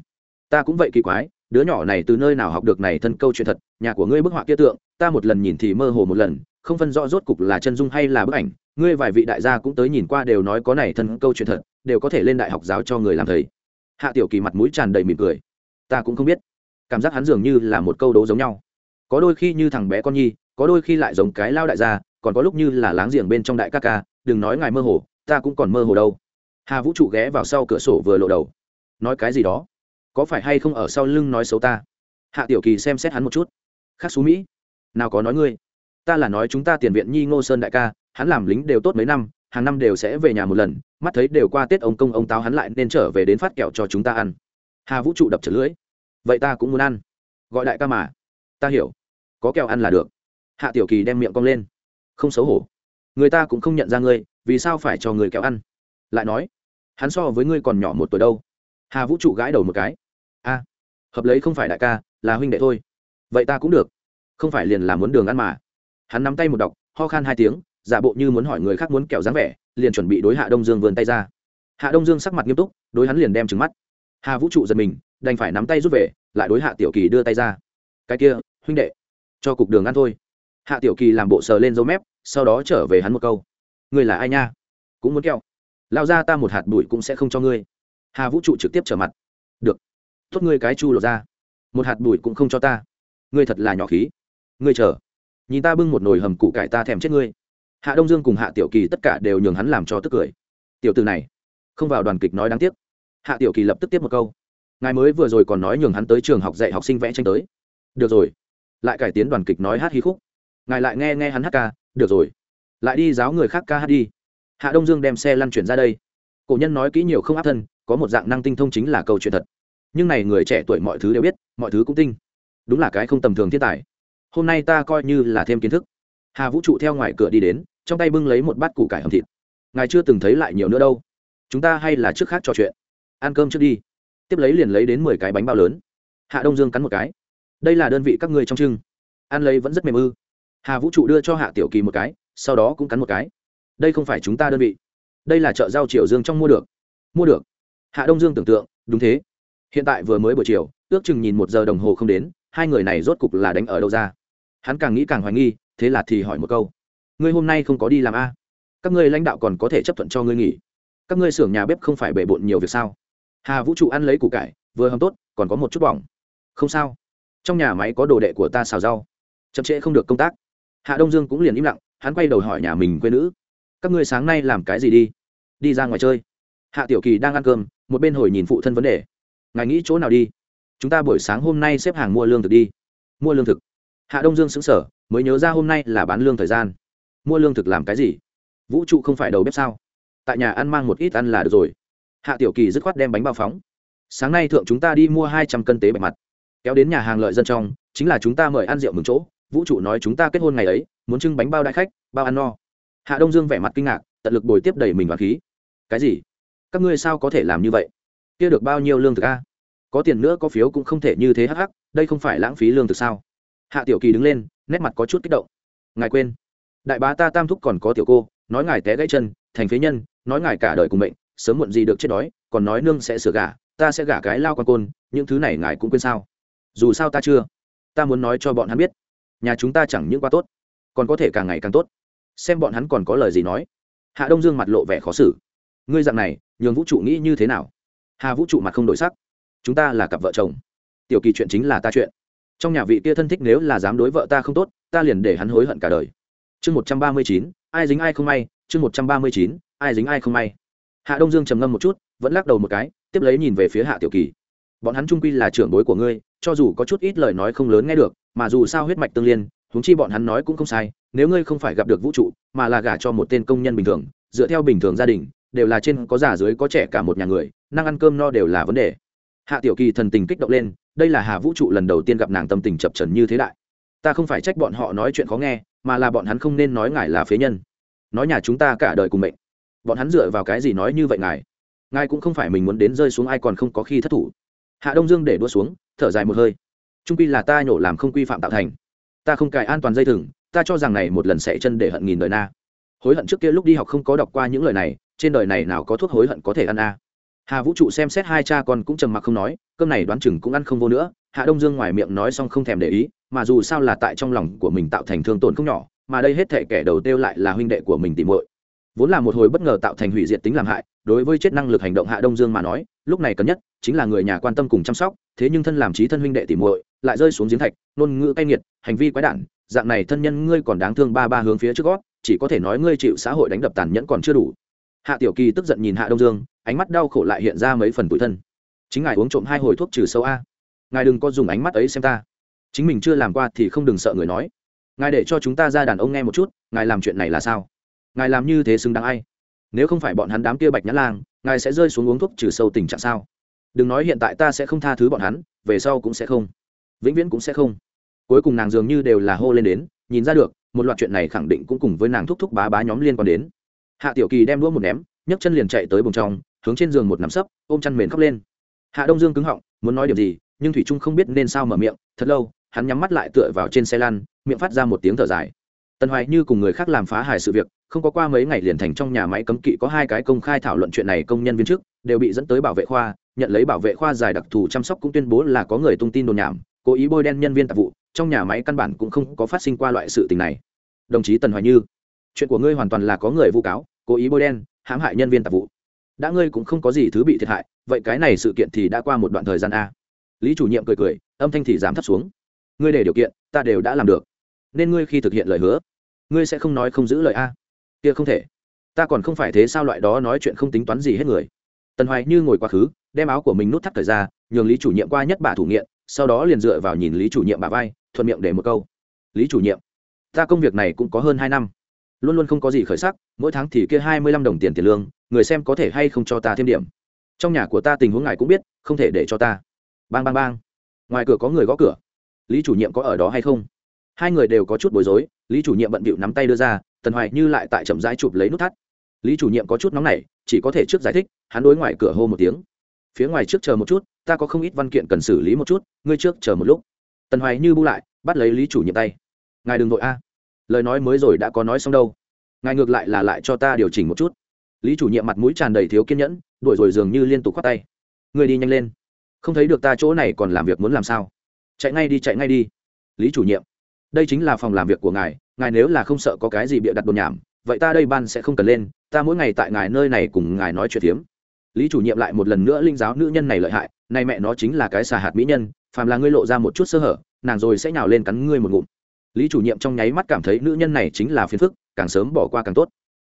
Ta cũng vậy kỳ quái, đứa nhỏ này từ nơi nào học được này thân câu chuyện thật, nhà của ngươi bức họa kia tượng, ta một lần nhìn thì mơ hồ một lần, không phân rõ rốt cục là chân dung hay là bức ảnh, ngươi vài vị đại gia cũng tới nhìn qua đều nói có này thân câu chuyện thật, đều có thể lên đại học giáo cho người làm thầy. Hạ tiểu kỳ mặt mũi tràn đầy mỉm cười. Ta cũng không biết. Cảm giác hắn dường như là một câu đố giống nhau. Có đôi khi như thằng bé con nhi, có đôi khi lại giống cái lao đại gia, còn có lúc như là láng giềng bên trong đại ca ca, đừng nói ngài mơ hồ, ta cũng còn mơ hồ đâu hà vũ trụ ghé vào sau cửa sổ vừa lộ đầu. Nói cái gì đó? Có phải hay không ở sau lưng nói xấu ta? Hạ tiểu kỳ xem xét hắn một chút. Khác xú mỹ, nào có nói ngươi. Ta là nói chúng ta tiền viện nhi ngô sơn đại ca, hắn làm lính đều tốt mấy năm, hàng năm đều sẽ về nhà một lần, mắt thấy đều qua tết ông công ông táo hắn lại nên trở về đến phát kẹo cho chúng ta ăn. Hà vũ trụ đập trở lưỡi. Vậy ta cũng muốn ăn. Gọi đại ca mà. Ta hiểu. Có kẹo ăn là được. Hạ tiểu kỳ đem miệng cong lên. Không xấu hổ. Người ta cũng không nhận ra ngươi, vì sao phải cho người kẹo ăn? Lại nói, hắn so với ngươi còn nhỏ một tuổi đâu. Hà vũ trụ gãi đầu một cái. A, hợp lấy không phải đại ca, là huynh đệ thôi. Vậy ta cũng được. Không phải liền là muốn đường ăn mà. Hắn nắm tay một đọc, ho khan hai tiếng, giả bộ như muốn hỏi người khác muốn kẹo dáng vẻ, liền chuẩn bị đối hạ đông dương vươn tay ra. Hạ đông dương sắc mặt nghiêm túc, đối hắn liền đem trừng mắt. Hà vũ trụ giật mình, đành phải nắm tay rút về, lại đối hạ tiểu kỳ đưa tay ra. Cái kia, huynh đệ, cho cục đường ăn thôi. Hạ tiểu kỳ làm bộ sờ lên dấu mép, sau đó trở về hắn một câu. Người là ai nha? Cũng muốn kẹo lao ra ta một hạt bụi cũng sẽ không cho ngươi. Hà vũ trụ trực tiếp trở mặt. Được. Tốt ngươi cái chu lột ra. Một hạt bụi cũng không cho ta. Ngươi thật là nhỏ khí. Ngươi chờ. Nhìn ta bưng một nồi hầm củ cải ta thèm chết ngươi. Hạ đông dương cùng hạ tiểu kỳ tất cả đều nhường hắn làm cho tức cười. Tiểu từ này. Không vào đoàn kịch nói đáng tiếc. Hạ tiểu kỳ lập tức tiếp một câu. Ngài mới vừa rồi còn nói nhường hắn tới trường học dạy học sinh vẽ tranh tới. Được rồi. Lại cải tiến đoàn kịch nói hát hí khúc. Ngài lại nghe nghe hắn hát ca. Được rồi. Lại đi giáo người khác ca hát đi hạ đông dương đem xe lăn chuyển ra đây. Cổ nhân nói kỹ nhiều không áp thân, có một dạng năng tinh thông chính là câu chuyện thật. Nhưng này người trẻ tuổi mọi thứ đều biết, mọi thứ cũng tinh. Đúng là cái không tầm thường thiên tài. Hôm nay ta coi như là thêm kiến thức. Hà vũ trụ theo ngoài cửa đi đến, trong tay bưng lấy một bát củ cải hầm thịt. Ngài chưa từng thấy lại nhiều nữa đâu. Chúng ta hay là trước khác trò chuyện. Ăn cơm trước đi. Tiếp lấy liền lấy đến mười cái bánh bao lớn. Hạ đông dương cắn một cái. Đây là đơn vị các ngươi trong trưng. Ăn lấy vẫn rất mềm ư. Hà vũ trụ đưa cho hạ tiểu kỳ một cái, sau đó cũng cắn một cái đây không phải chúng ta đơn vị. Đây là chợ giao triều dương trong mua được. Mua được. Hạ đông dương tưởng tượng, đúng thế. Hiện tại vừa mới buổi chiều, ước chừng nhìn một giờ đồng hồ không đến, hai người này rốt cục là đánh ở đâu ra? Hắn càng nghĩ càng hoài nghi, thế là thì hỏi một câu. Ngươi hôm nay không có đi làm a? Các ngươi lãnh đạo còn có thể chấp thuận cho ngươi nghỉ. Các ngươi xưởng nhà bếp không phải bể bộn nhiều việc sao? Hà vũ trụ ăn lấy củ cải, vừa hầm tốt, còn có một chút bỏng. Không sao. Trong nhà máy có đồ đệ của ta xào rau. Chậm trễ không được công tác. Hạ đông dương cũng liền im lặng, hắn quay đầu hỏi nhà mình quê nữ các ngươi sáng nay làm cái gì đi? Đi ra ngoài chơi. Hạ tiểu kỳ đang ăn cơm, một bên hồi nhìn phụ thân vấn đề. Ngài nghĩ chỗ nào đi? Chúng ta buổi sáng hôm nay xếp hàng mua lương thực đi. Mua lương thực. Hạ đông dương xứng sở mới nhớ ra hôm nay là bán lương thời gian. Mua lương thực làm cái gì? Vũ trụ không phải đầu bếp sao? Tại nhà ăn mang một ít ăn là được rồi. Hạ tiểu kỳ dứt khoát đem bánh bao phóng. Sáng nay thượng chúng ta đi mua hai trăm cân tế bạch mặt. Kéo đến nhà hàng lợi dân trong, chính là chúng ta mời ăn rượu mừng chỗ. Vũ trụ nói chúng ta kết hôn ngày ấy, muốn trưng bánh bao đại khách, bao ăn no hạ đông dương vẻ mặt kinh ngạc, tận lực bồi tiếp đầy mình và khí. Cái gì? Các ngươi sao có thể làm như vậy? Kia được bao nhiêu lương thực a? Có tiền nữa có phiếu cũng không thể như thế hắc hắc, đây không phải lãng phí lương thực sao? Hạ tiểu kỳ đứng lên, nét mặt có chút kích động. Ngài quên. Đại bá ta tam thúc còn có tiểu cô, nói ngài té gãy chân, thành phế nhân, nói ngài cả đời cùng mệnh, sớm muộn gì được chết đói, còn nói nương sẽ sửa gả, ta sẽ gả cái lao con côn, những thứ này ngài cũng quên sao? Dù sao ta chưa. Ta muốn nói cho bọn hắn biết, nhà chúng ta chẳng những quá tốt, còn có thể càng ngày càng tốt xem bọn hắn còn có lời gì nói. Hạ đông dương mặt lộ vẻ khó xử. Ngươi dặn này, nhường vũ trụ nghĩ như thế nào? Hà vũ trụ mặt không đổi sắc. Chúng ta là cặp vợ chồng. Tiểu kỳ chuyện chính là ta chuyện. Trong nhà vị kia thân thích nếu là dám đối vợ ta không tốt, ta liền để hắn hối hận cả đời. Chương một trăm ba mươi chín, ai dính ai không may, chương một trăm ba mươi chín, ai dính ai không may. Hạ đông dương trầm ngâm một chút, vẫn lắc đầu một cái, tiếp lấy nhìn về phía hạ tiểu kỳ. Bọn hắn trung quy là trưởng bối của ngươi, cho dù có chút ít lời nói không lớn nghe được, mà dù sao huyết mạch tương liên huống chi bọn hắn nói cũng không sai, nếu ngươi không phải gặp được vũ trụ, mà là gả cho một tên công nhân bình thường, dựa theo bình thường gia đình, đều là trên có già dưới có trẻ cả một nhà người, năng ăn cơm no đều là vấn đề. Hạ tiểu kỳ thần tình kích động lên, đây là hà vũ trụ lần đầu tiên gặp nàng tâm tình chập trần như thế đại. Ta không phải trách bọn họ nói chuyện khó nghe, mà là bọn hắn không nên nói ngài là phế nhân. Nói nhà chúng ta cả đời cùng mệnh. Bọn hắn dựa vào cái gì nói như vậy ngài? Ngài cũng không phải mình muốn đến rơi xuống ai còn không có khi thất thủ. Hạ đông dương để đua xuống, thở dài một hơi. Trung quy là ta nhổ làm không quy phạm tạo thành ta không cài an toàn dây thừng, ta cho rằng này một lần sẽ chân để hận nghìn đời na. Hối hận trước kia lúc đi học không có đọc qua những lời này, trên đời này nào có thuốc hối hận có thể ăn a. Hà vũ trụ xem xét hai cha con cũng trầm mặc không nói, cơm này đoán chừng cũng ăn không vô nữa, hạ đông dương ngoài miệng nói xong không thèm để ý, mà dù sao là tại trong lòng của mình tạo thành thương tổn không nhỏ, mà đây hết thể kẻ đầu tiêu lại là huynh đệ của mình tìm muội. Vốn là một hồi bất ngờ tạo thành hủy diệt tính làm hại, đối với chết năng lực hành động hạ đông dương mà nói, lúc này cần nhất chính là người nhà quan tâm cùng chăm sóc, thế nhưng thân làm trí thân huynh đệ tìm muội lại rơi xuống giếng thạch, ngôn ngữ cay nghiệt, hành vi quái đản, dạng này thân nhân ngươi còn đáng thương ba ba hướng phía trước gót, chỉ có thể nói ngươi chịu xã hội đánh đập tàn nhẫn còn chưa đủ. Hạ tiểu kỳ tức giận nhìn hạ đông dương, ánh mắt đau khổ lại hiện ra mấy phần tủi thân. Chính ngài uống trộm hai hồi thuốc trừ sâu a. Ngài đừng có dùng ánh mắt ấy xem ta. Chính mình chưa làm qua thì không đừng sợ người nói. Ngài để cho chúng ta ra đàn ông nghe một chút, ngài làm chuyện này là sao? Ngài làm như thế xứng đáng ai? Nếu không phải bọn hắn đám kia bạch nhã lang, ngài sẽ rơi xuống uống thuốc trừ sâu tình trạng sao? Đừng nói hiện tại ta sẽ không tha thứ bọn hắn, về sau cũng sẽ không vĩnh viễn cũng sẽ không. Cuối cùng nàng dường như đều là hô lên đến, nhìn ra được, một loạt chuyện này khẳng định cũng cùng với nàng thúc thúc bá bá nhóm liên quan đến. Hạ tiểu kỳ đem đũa một ném, nhấc chân liền chạy tới bồng trong, hướng trên giường một nắm sấp, ôm chăn mền khóc lên. Hạ đông dương cứng họng, muốn nói điều gì, nhưng thủy trung không biết nên sao mở miệng, thật lâu, hắn nhắm mắt lại tựa vào trên xe lăn, miệng phát ra một tiếng thở dài. Tần hoài như cùng người khác làm phá hài sự việc không có qua mấy ngày liền thành trong nhà máy cấm kỵ có hai cái công khai thảo luận chuyện này công nhân viên chức đều bị dẫn tới bảo vệ khoa, nhận lấy bảo vệ khoa dài đặc thù chăm sóc cũng tuyên bố là có người tung tin đồn nhảm, cố ý bôi đen nhân viên tạp vụ, trong nhà máy căn bản cũng không có phát sinh qua loại sự tình này. Đồng chí tần hoài như, chuyện của ngươi hoàn toàn là có người vu cáo, cố ý bôi đen, hãm hại nhân viên tạp vụ. Đã ngươi cũng không có gì thứ bị thiệt hại, vậy cái này sự kiện thì đã qua một đoạn thời gian a. Lý chủ nhiệm cười cười, âm thanh thì dám thấp xuống. Ngươi để điều kiện, ta đều đã làm được. Nên ngươi khi thực hiện lời hứa, ngươi sẽ không nói không giữ lời a kia không thể. Ta còn không phải thế sao loại đó nói chuyện không tính toán gì hết người. Tần hoài như ngồi quá khứ, đem áo của mình nút thắt thời ra, nhường lý chủ nhiệm qua nhất bà thủ nghiện, sau đó liền dựa vào nhìn lý chủ nhiệm bà vai, thuận miệng để một câu. Lý chủ nhiệm, ta công việc này cũng có hơn hai năm. Luôn luôn không có gì khởi sắc, mỗi tháng thì kia hai mươi lăm đồng tiền tiền lương, người xem có thể hay không cho ta thêm điểm. Trong nhà của ta tình huống ngài cũng biết, không thể để cho ta. Bang bang bang. Ngoài cửa có người gõ cửa. Lý chủ nhiệm có ở đó hay không? Hai người đều có chút bối rối, lý chủ nhiệm bận bịu nắm tay đưa ra tần hoài như lại tại chậm rãi chụp lấy nút thắt. Lý chủ nhiệm có chút nóng này chỉ có thể trước giải thích, hắn đối ngoài cửa hô một tiếng. Phía ngoài trước chờ một chút, ta có không ít văn kiện cần xử lý một chút, ngươi trước chờ một lúc. Tần hoài như bu lại, bắt lấy lý chủ nhiệm tay. Ngài đừng nội a. Lời nói mới rồi đã có nói xong đâu. Ngài ngược lại là lại cho ta điều chỉnh một chút. Lý chủ nhiệm mặt mũi tràn đầy thiếu kiên nhẫn, đuổi rồi dường như liên tục khoát tay. Người đi nhanh lên. Không thấy được ta chỗ này còn làm việc muốn làm sao? Chạy ngay đi, chạy ngay đi. Lý chủ nhiệm, đây chính là phòng làm việc của ngài ngài nếu là không sợ có cái gì bịa đặt đồn nhảm, vậy ta đây ban sẽ không cần lên, ta mỗi ngày tại ngài nơi này cùng ngài nói chuyện phiếm lý chủ nhiệm lại một lần nữa linh giáo nữ nhân này lợi hại nay mẹ nó chính là cái xà hạt mỹ nhân, phàm là ngươi lộ ra một chút sơ hở, nàng rồi sẽ nhào lên cắn ngươi một ngụm. Lý chủ nhiệm trong nháy mắt cảm thấy nữ nhân này chính là phiền phức, càng sớm bỏ qua càng tốt.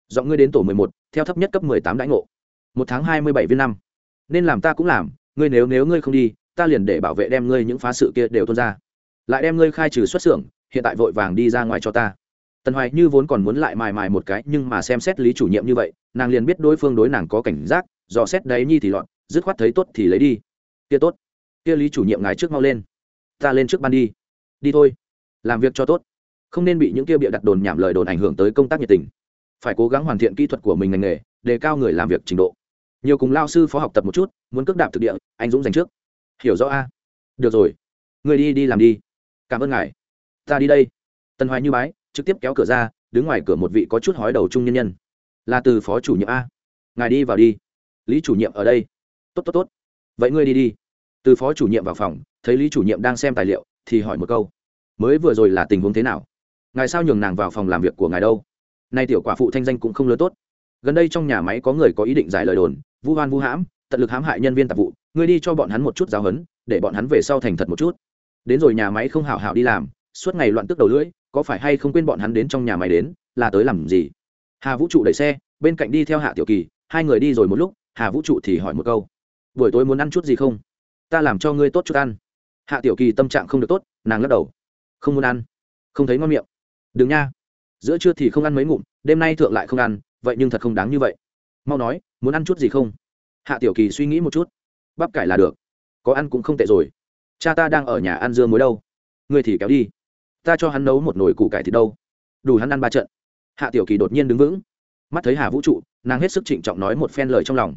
Dọn ngươi đến tổ mười một, theo thấp nhất cấp mười tám đãi ngộ. Một tháng hai mươi bảy viên năm. Nên làm ta cũng làm, ngươi nếu nếu ngươi không đi, ta liền để bảo vệ đem ngươi những phá sự kia đều tuôn ra. Lại đem ngươi khai trừ xuất xưởng hiện tại vội vàng đi ra ngoài cho ta. Tần hoài như vốn còn muốn lại mài mài một cái, nhưng mà xem xét lý chủ nhiệm như vậy, nàng liền biết đối phương đối nàng có cảnh giác, dò xét đấy nhi thì loạn dứt khoát thấy tốt thì lấy đi. Kia tốt. Kia lý chủ nhiệm ngài trước mau lên. Ta lên trước ban đi. Đi thôi. Làm việc cho tốt. Không nên bị những kia bịa đặt đồn nhảm lời đồn ảnh hưởng tới công tác nhiệt tình. Phải cố gắng hoàn thiện kỹ thuật của mình ngành nghề, đề cao người làm việc trình độ. Nhiều cùng lao sư phó học tập một chút, muốn cước đạp thực địa, anh dũng dành trước. Hiểu rõ a? Được rồi. Người đi đi làm đi. Cảm ơn ngài ta đi đây. Tần hoài như bái, trực tiếp kéo cửa ra, đứng ngoài cửa một vị có chút hói đầu trung nhân nhân. Là từ phó chủ nhiệm a. Ngài đi vào đi. Lý chủ nhiệm ở đây. Tốt tốt tốt. Vậy ngươi đi đi. Từ phó chủ nhiệm vào phòng, thấy lý chủ nhiệm đang xem tài liệu, thì hỏi một câu. Mới vừa rồi là tình huống thế nào? Ngài sao nhường nàng vào phòng làm việc của ngài đâu? Nay tiểu quả phụ thanh danh cũng không lớn tốt. Gần đây trong nhà máy có người có ý định giải lời đồn, vu hoan vu hãm, tận lực hãm hại nhân viên tạp vụ, ngươi đi cho bọn hắn một chút giáo hấn để bọn hắn về sau thành thật một chút. Đến rồi nhà máy không hảo hảo đi làm suốt ngày loạn tức đầu lưỡi, có phải hay không quên bọn hắn đến trong nhà máy đến, là tới làm gì? Hà vũ trụ đẩy xe, bên cạnh đi theo hạ tiểu kỳ, hai người đi rồi một lúc, hà vũ trụ thì hỏi một câu, buổi tối muốn ăn chút gì không? Ta làm cho ngươi tốt chút ăn. Hạ tiểu kỳ tâm trạng không được tốt, nàng lắc đầu, không muốn ăn, không thấy ngon miệng. Đừng nha, giữa trưa thì không ăn mấy ngụm, đêm nay thượng lại không ăn, vậy nhưng thật không đáng như vậy. Mau nói, muốn ăn chút gì không? Hạ tiểu kỳ suy nghĩ một chút, bắp cải là được, có ăn cũng không tệ rồi. Cha ta đang ở nhà ăn dưa muối đâu, ngươi thì kéo đi ta cho hắn nấu một nồi củ cải thịt đâu. Đủ hắn ăn ba trận. Hạ tiểu kỳ đột nhiên đứng vững. Mắt thấy hà vũ trụ, nàng hết sức trịnh trọng nói một phen lời trong lòng.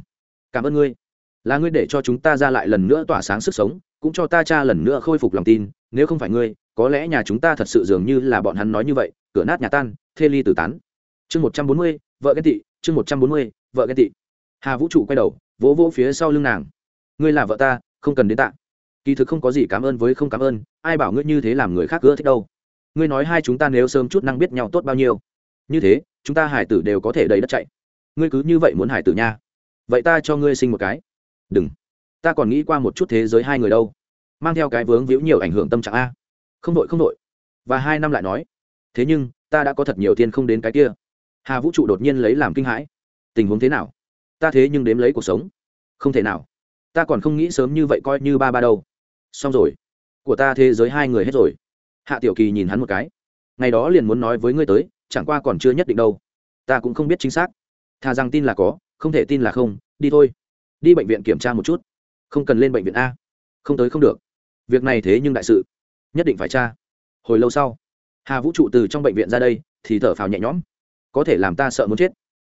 Cảm ơn ngươi. Là ngươi để cho chúng ta ra lại lần nữa tỏa sáng sức sống, cũng cho ta cha lần nữa khôi phục lòng tin, nếu không phải ngươi, có lẽ nhà chúng ta thật sự dường như là bọn hắn nói như vậy, cửa nát nhà tan, thê ly tử tán. Chương một trăm bốn mươi, vợ ghen tị, chương một trăm bốn mươi, vợ ghen tị. Hà vũ trụ quay đầu, vỗ vỗ phía sau lưng nàng. Ngươi là vợ ta, không cần đến tạ. Kỳ thực không có gì cảm ơn với không cảm ơn, ai bảo ngươi như thế làm người khác gỡ thích đâu ngươi nói hai chúng ta nếu sớm chút năng biết nhau tốt bao nhiêu. Như thế, chúng ta hải tử đều có thể đầy đất chạy. Ngươi cứ như vậy muốn hải tử nha. Vậy ta cho ngươi sinh một cái. Đừng. Ta còn nghĩ qua một chút thế giới hai người đâu. Mang theo cái vướng víu nhiều ảnh hưởng tâm trạng a. Không đội không đội. Và hai năm lại nói. Thế nhưng, ta đã có thật nhiều tiền không đến cái kia. Hà vũ trụ đột nhiên lấy làm kinh hãi. Tình huống thế nào? Ta thế nhưng đếm lấy cuộc sống. Không thể nào. Ta còn không nghĩ sớm như vậy coi như ba ba đâu. Xong rồi. Của ta thế giới hai người hết rồi hạ tiểu kỳ nhìn hắn một cái. Ngày đó liền muốn nói với ngươi tới, chẳng qua còn chưa nhất định đâu. Ta cũng không biết chính xác. Thà rằng tin là có, không thể tin là không, đi thôi. Đi bệnh viện kiểm tra một chút. Không cần lên bệnh viện a. Không tới không được. Việc này thế nhưng đại sự. Nhất định phải tra. Hồi lâu sau, hà vũ trụ từ trong bệnh viện ra đây, thì thở phào nhẹ nhõm. Có thể làm ta sợ muốn chết.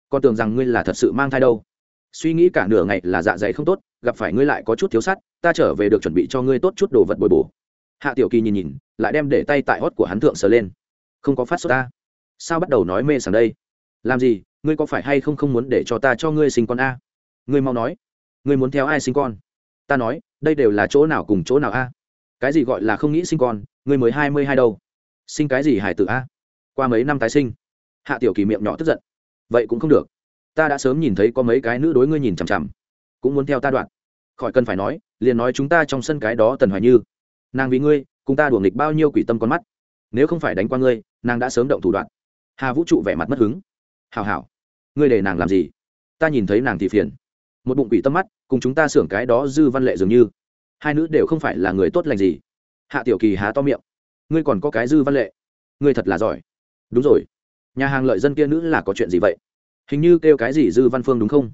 Con tưởng rằng ngươi là thật sự mang thai đâu. Suy nghĩ cả nửa ngày là dạ dày không tốt, gặp phải ngươi lại có chút thiếu sắt, ta trở về được chuẩn bị cho ngươi tốt chút đồ vật bồi bổ hạ tiểu kỳ nhìn nhìn, lại đem để tay tại hót của hắn thượng sờ lên. Không có phát sốt ta. Sao bắt đầu nói mê sảng đây? Làm gì? Ngươi có phải hay không không muốn để cho ta cho ngươi sinh con a? Ngươi mau nói. Ngươi muốn theo ai sinh con? Ta nói, đây đều là chỗ nào cùng chỗ nào a? Cái gì gọi là không nghĩ sinh con? Ngươi mới hai mươi hai đâu. Sinh cái gì hải tử a? Qua mấy năm tái sinh. Hạ tiểu kỳ miệng nhỏ tức giận. Vậy cũng không được. Ta đã sớm nhìn thấy có mấy cái nữ đối ngươi nhìn chằm chằm. Cũng muốn theo ta đoạn. Khỏi cần phải nói, liền nói chúng ta trong sân cái đó tần hoài như nàng vì ngươi, cùng ta đùa nghịch bao nhiêu quỷ tâm con mắt. Nếu không phải đánh qua ngươi, nàng đã sớm động thủ đoạn. Hà vũ trụ vẻ mặt mất hứng. Hào hào ngươi để nàng làm gì? Ta nhìn thấy nàng thì phiền. Một bụng quỷ tâm mắt, cùng chúng ta xưởng cái đó dư văn lệ dường như. Hai nữ đều không phải là người tốt lành gì. Hạ tiểu kỳ há to miệng. Ngươi còn có cái dư văn lệ. Ngươi thật là giỏi. Đúng rồi. Nhà hàng lợi dân kia nữ là có chuyện gì vậy? Hình như kêu cái gì dư văn phương đúng không?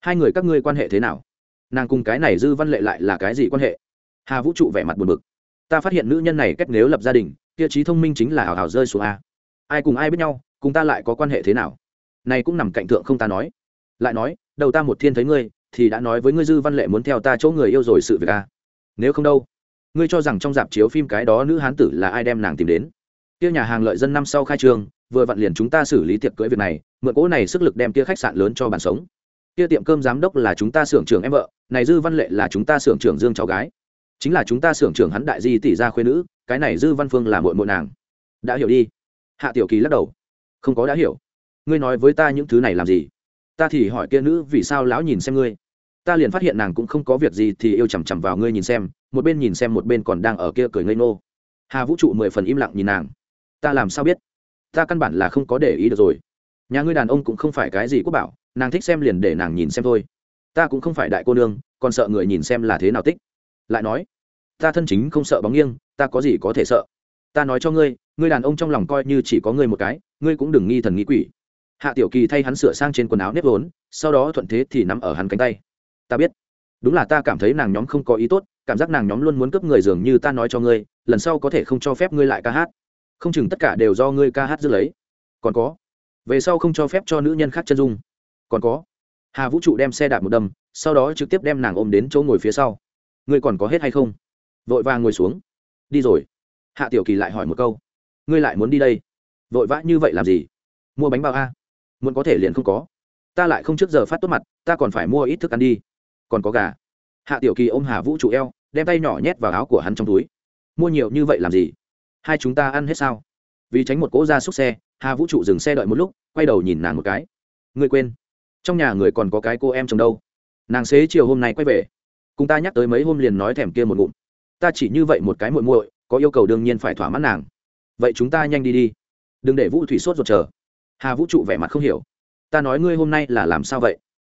Hai người các ngươi quan hệ thế nào? Nàng cùng cái này dư văn lệ lại là cái gì quan hệ? Hà vũ trụ vẻ mặt buồn bực ta phát hiện nữ nhân này cách nếu lập gia đình kia trí thông minh chính là hào hào rơi xuống a. Ai cùng ai biết nhau cùng ta lại có quan hệ thế nào? Này cũng nằm cạnh thượng không ta nói. Lại nói đầu ta một thiên thấy ngươi thì đã nói với ngươi dư văn lệ muốn theo ta chỗ người yêu rồi sự việc a. Nếu không đâu ngươi cho rằng trong dạp chiếu phim cái đó nữ hán tử là ai đem nàng tìm đến? Kia nhà hàng lợi dân năm sau khai trường, vừa vặn liền chúng ta xử lý tiệc cưới việc này mượn cỗ này sức lực đem kia khách sạn lớn cho bàn sống. Kia tiệm cơm giám đốc là chúng ta xưởng trưởng em vợ này dư văn lệ là chúng ta xưởng trưởng dương cháu gái chính là chúng ta xưởng trưởng hắn đại di tỷ gia khuê nữ, cái này dư văn phương là muội muội nàng. Đã hiểu đi. Hạ tiểu kỳ lắc đầu. Không có đã hiểu. Ngươi nói với ta những thứ này làm gì? Ta thì hỏi kia nữ vì sao lão nhìn xem ngươi. Ta liền phát hiện nàng cũng không có việc gì thì yêu chằm chằm vào ngươi nhìn xem, một bên nhìn xem một bên còn đang ở kia cười ngây nô hà vũ trụ mười phần im lặng nhìn nàng. Ta làm sao biết? Ta căn bản là không có để ý được rồi. Nhà ngươi đàn ông cũng không phải cái gì quốc bảo, nàng thích xem liền để nàng nhìn xem thôi. Ta cũng không phải đại cô nương, còn sợ người nhìn xem là thế nào tích lại nói, ta thân chính không sợ bóng nghiêng, ta có gì có thể sợ? Ta nói cho ngươi ngươi đàn ông trong lòng coi như chỉ có ngươi một cái, ngươi cũng đừng nghi thần nghĩ quỷ. Hạ tiểu kỳ thay hắn sửa sang trên quần áo nếp vốn, sau đó thuận thế thì nắm ở hắn cánh tay. Ta biết. Đúng là ta cảm thấy nàng nhóm không có ý tốt, cảm giác nàng nhóm luôn muốn cướp người dường như ta nói cho ngươi, lần sau có thể không cho phép ngươi lại ca hát. Không chừng tất cả đều do ngươi ca hát giữ lấy. Còn có. Về sau không cho phép cho nữ nhân khác chân dung. Còn có. Hà vũ trụ đem xe đạp một đâm sau đó trực tiếp đem nàng ôm đến chỗ ngồi phía sau ngươi còn có hết hay không? Vội vàng ngồi xuống. Đi rồi. Hạ tiểu kỳ lại hỏi một câu. Ngươi lại muốn đi đây? Vội vã như vậy làm gì? Mua bánh bao a? Muốn có thể liền không có. Ta lại không trước giờ phát tốt mặt, ta còn phải mua ít thức ăn đi. Còn có gà. Hạ tiểu kỳ ôm hà vũ trụ eo, đem tay nhỏ nhét vào áo của hắn trong túi. Mua nhiều như vậy làm gì? Hai chúng ta ăn hết sao? Vì tránh một cỗ ra xúc xe, hà vũ trụ dừng xe đợi một lúc, quay đầu nhìn nàng một cái. Ngươi quên. Trong nhà người còn có cái cô em chồng đâu? Nàng xế chiều hôm nay quay về cùng ta nhắc tới mấy hôm liền nói thèm kia một ngụm. Ta chỉ như vậy một cái muội muội, có yêu cầu đương nhiên phải thỏa mãn nàng. Vậy chúng ta nhanh đi đi. Đừng để vũ thủy sốt ruột chờ. Hà vũ trụ vẻ mặt không hiểu. Ta nói ngươi hôm nay là làm sao vậy?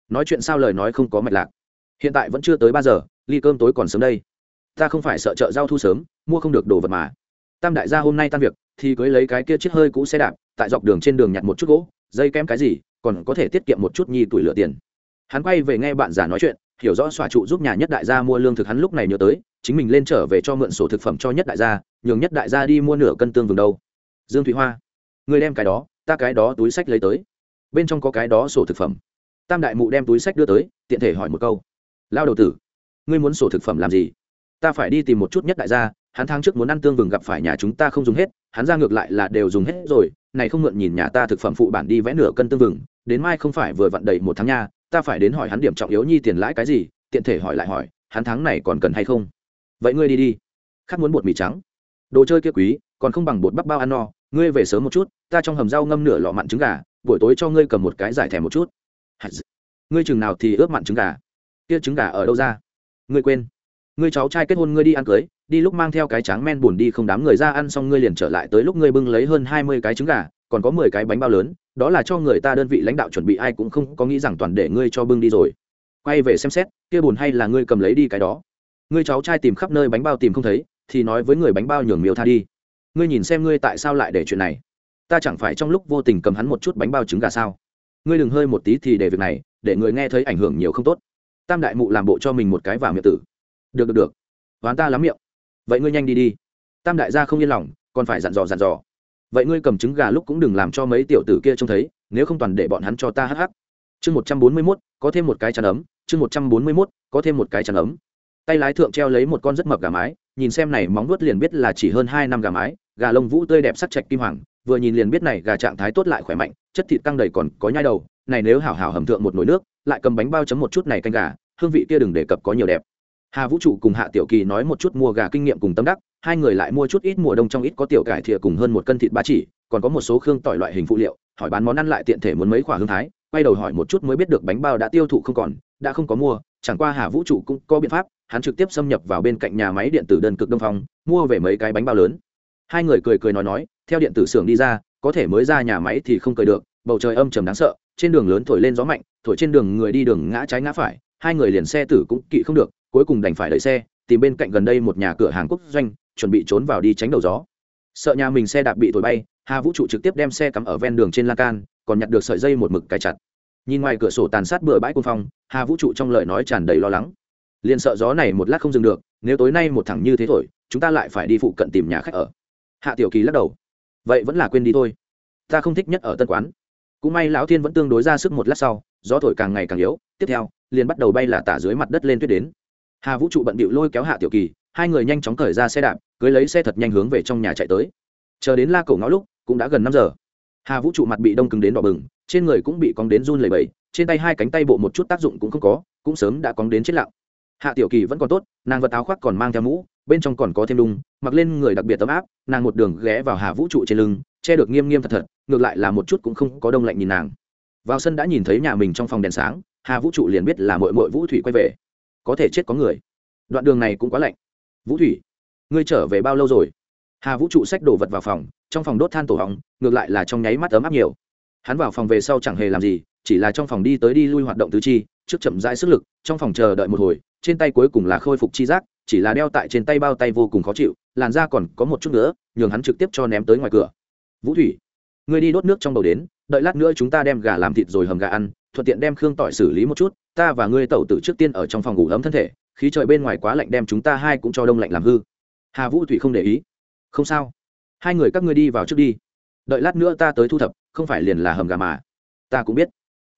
Nói chuyện sao lời nói không có mạch lạc. Hiện tại vẫn chưa tới ba giờ, ly cơm tối còn sớm đây. Ta không phải sợ chợ giao thu sớm, mua không được đồ vật mà. Tam đại gia hôm nay tan việc, thì cưới lấy cái kia chiếc hơi cũ xe đạp, tại dọc đường trên đường nhặt một chút gỗ, dây kém cái gì, còn có thể tiết kiệm một chút nhi tuổi lựa tiền. Hắn quay về nghe bạn già nói chuyện hiểu rõ xòa trụ giúp nhà nhất đại gia mua lương thực hắn lúc này nhớ tới, chính mình lên trở về cho mượn sổ thực phẩm cho nhất đại gia, nhường nhất đại gia đi mua nửa cân tương vừng đâu. Dương thụy hoa, người đem cái đó, ta cái đó túi sách lấy tới. Bên trong có cái đó sổ thực phẩm. Tam đại mụ đem túi sách đưa tới, tiện thể hỏi một câu. Lao đầu tử, ngươi muốn sổ thực phẩm làm gì? Ta phải đi tìm một chút nhất đại gia, hắn tháng trước muốn ăn tương vừng gặp phải nhà chúng ta không dùng hết, hắn ra ngược lại là đều dùng hết rồi, này không mượn nhìn nhà ta thực phẩm phụ bản đi vẽ nửa cân tương vừng đến mai không phải vừa vặn đầy một tháng nha, ta phải đến hỏi hắn điểm trọng yếu nhi tiền lãi cái gì, tiện thể hỏi lại hỏi, hắn tháng này còn cần hay không? Vậy ngươi đi đi. Khác muốn bột mì trắng. Đồ chơi kia quý, còn không bằng bột bắp bao ăn no, ngươi về sớm một chút, ta trong hầm rau ngâm nửa lọ mặn trứng gà, buổi tối cho ngươi cầm một cái giải thèm một chút. Ngươi chừng nào thì ướp mặn trứng gà. Kia trứng gà ở đâu ra? Ngươi quên. Ngươi cháu trai kết hôn ngươi đi ăn cưới, đi lúc mang theo cái tráng men buồn đi không đám người ra ăn xong ngươi liền trở lại tới lúc ngươi bưng lấy hơn hai mươi cái trứng gà còn có mười cái bánh bao lớn, đó là cho người ta đơn vị lãnh đạo chuẩn bị, ai cũng không có nghĩ rằng toàn để ngươi cho bưng đi rồi. Quay về xem xét, kia buồn hay là ngươi cầm lấy đi cái đó. Ngươi cháu trai tìm khắp nơi bánh bao tìm không thấy, thì nói với người bánh bao nhường miếu tha đi. Ngươi nhìn xem ngươi tại sao lại để chuyện này. Ta chẳng phải trong lúc vô tình cầm hắn một chút bánh bao trứng gà sao? Ngươi đừng hơi một tí thì để việc này, để người nghe thấy ảnh hưởng nhiều không tốt. Tam đại mụ làm bộ cho mình một cái vào miệng tử. Được được được. Hoán ta lắm miệng. Vậy ngươi nhanh đi đi. Tam đại gia không yên lòng, còn phải dặn dò dặn dò vậy ngươi cầm trứng gà lúc cũng đừng làm cho mấy tiểu tử kia trông thấy, nếu không toàn để bọn hắn cho ta hắc hắc. Chương một trăm bốn mươi mốt, có thêm một cái chăn ấm. Chương một trăm bốn mươi mốt, có thêm một cái chăn ấm. Tay lái thượng treo lấy một con rất mập gà mái, nhìn xem này móng vuốt liền biết là chỉ hơn hai năm gà mái, gà lông vũ tươi đẹp sắc chạch kim hoàng, vừa nhìn liền biết này gà trạng thái tốt lại khỏe mạnh, chất thịt căng đầy còn có nhai đầu, này nếu hảo hảo hầm thượng một nồi nước, lại cầm bánh bao chấm một chút này canh gà, hương vị kia đừng đề cập có nhiều đẹp hà vũ trụ cùng hạ tiểu kỳ nói một chút mua gà kinh nghiệm cùng tâm đắc, hai người lại mua chút ít, mùa đông trong ít có tiểu cải thìa cùng hơn một cân thịt ba chỉ, còn có một số khương tỏi loại hình phụ liệu, hỏi bán món ăn lại tiện thể muốn mấy khoả hương thái, quay đầu hỏi một chút mới biết được bánh bao đã tiêu thụ không còn, đã không có mua, chẳng qua hà vũ trụ cũng có biện pháp, hắn trực tiếp xâm nhập vào bên cạnh nhà máy điện tử đơn cực đông phong, mua về mấy cái bánh bao lớn. Hai người cười cười nói nói, theo điện tử xưởng đi ra, có thể mới ra nhà máy thì không cười được, bầu trời âm trầm đáng sợ, trên đường lớn thổi lên gió mạnh, thổi trên đường người đi đường ngã trái ngã phải, hai người liền xe tử cũng kỵ không được cuối cùng đành phải đợi xe, tìm bên cạnh gần đây một nhà cửa hàng quốc doanh, chuẩn bị trốn vào đi tránh đầu gió. Sợ nhà mình xe đạp bị thổi bay, hà vũ trụ trực tiếp đem xe cắm ở ven đường trên lan can, còn nhặt được sợi dây một mực cài chặt. Nhìn ngoài cửa sổ tàn sát bừa bãi quân phong, hà vũ trụ trong lời nói tràn đầy lo lắng. Liền sợ gió này một lát không dừng được, nếu tối nay một thằng như thế thổi, chúng ta lại phải đi phụ cận tìm nhà khách ở. Hạ tiểu kỳ lắc đầu. Vậy vẫn là quên đi thôi. Ta không thích nhất ở tân quán. Cũng may lão thiên vẫn tương đối ra sức một lát sau, gió thổi càng ngày càng yếu. Tiếp theo, liền bắt đầu bay là tả dưới mặt đất lên tuyết đến hà vũ trụ bận bịu lôi kéo hạ tiểu kỳ hai người nhanh chóng cởi ra xe đạp cưới lấy xe thật nhanh hướng về trong nhà chạy tới chờ đến la cổ ngõ lúc cũng đã gần năm giờ hà vũ trụ mặt bị đông cứng đến đỏ bừng trên người cũng bị cóng đến run lầy bầy trên tay hai cánh tay bộ một chút tác dụng cũng không có cũng sớm đã cóng đến chết lặng hạ tiểu kỳ vẫn còn tốt nàng vật áo khoác còn mang theo mũ bên trong còn có thêm đung mặc lên người đặc biệt tấm áp nàng một đường ghé vào hà vũ trụ trên lưng che được nghiêm nghiêm thật thật ngược lại là một chút cũng không có đông lạnh nhìn nàng vào sân đã nhìn thấy nhà mình trong phòng đèn sáng hà vũ trụ liền biết là mội mội vũ thủy quay về có thể chết có người. Đoạn đường này cũng quá lạnh. Vũ thủy, ngươi trở về bao lâu rồi? Hà vũ trụ xách đồ vật vào phòng, trong phòng đốt than tổ hóng ngược lại là trong nháy mắt ấm áp nhiều. Hắn vào phòng về sau chẳng hề làm gì, chỉ là trong phòng đi tới đi lui hoạt động tứ chi, trước chậm rãi sức lực, trong phòng chờ đợi một hồi, trên tay cuối cùng là khôi phục chi giác, chỉ là đeo tại trên tay bao tay vô cùng khó chịu, làn da còn có một chút nữa, nhường hắn trực tiếp cho ném tới ngoài cửa. Vũ thủy ngươi đi đốt nước trong đầu đến, đợi lát nữa chúng ta đem gà làm thịt rồi hầm gà ăn, thuận tiện đem khương tỏi xử lý một chút, ta và ngươi tẩu tử trước tiên ở trong phòng ngủ ấm thân thể, khí trời bên ngoài quá lạnh đem chúng ta hai cũng cho đông lạnh làm hư. Hà vũ thủy không để ý. Không sao. Hai người các ngươi đi vào trước đi. Đợi lát nữa ta tới thu thập, không phải liền là hầm gà mà. Ta cũng biết.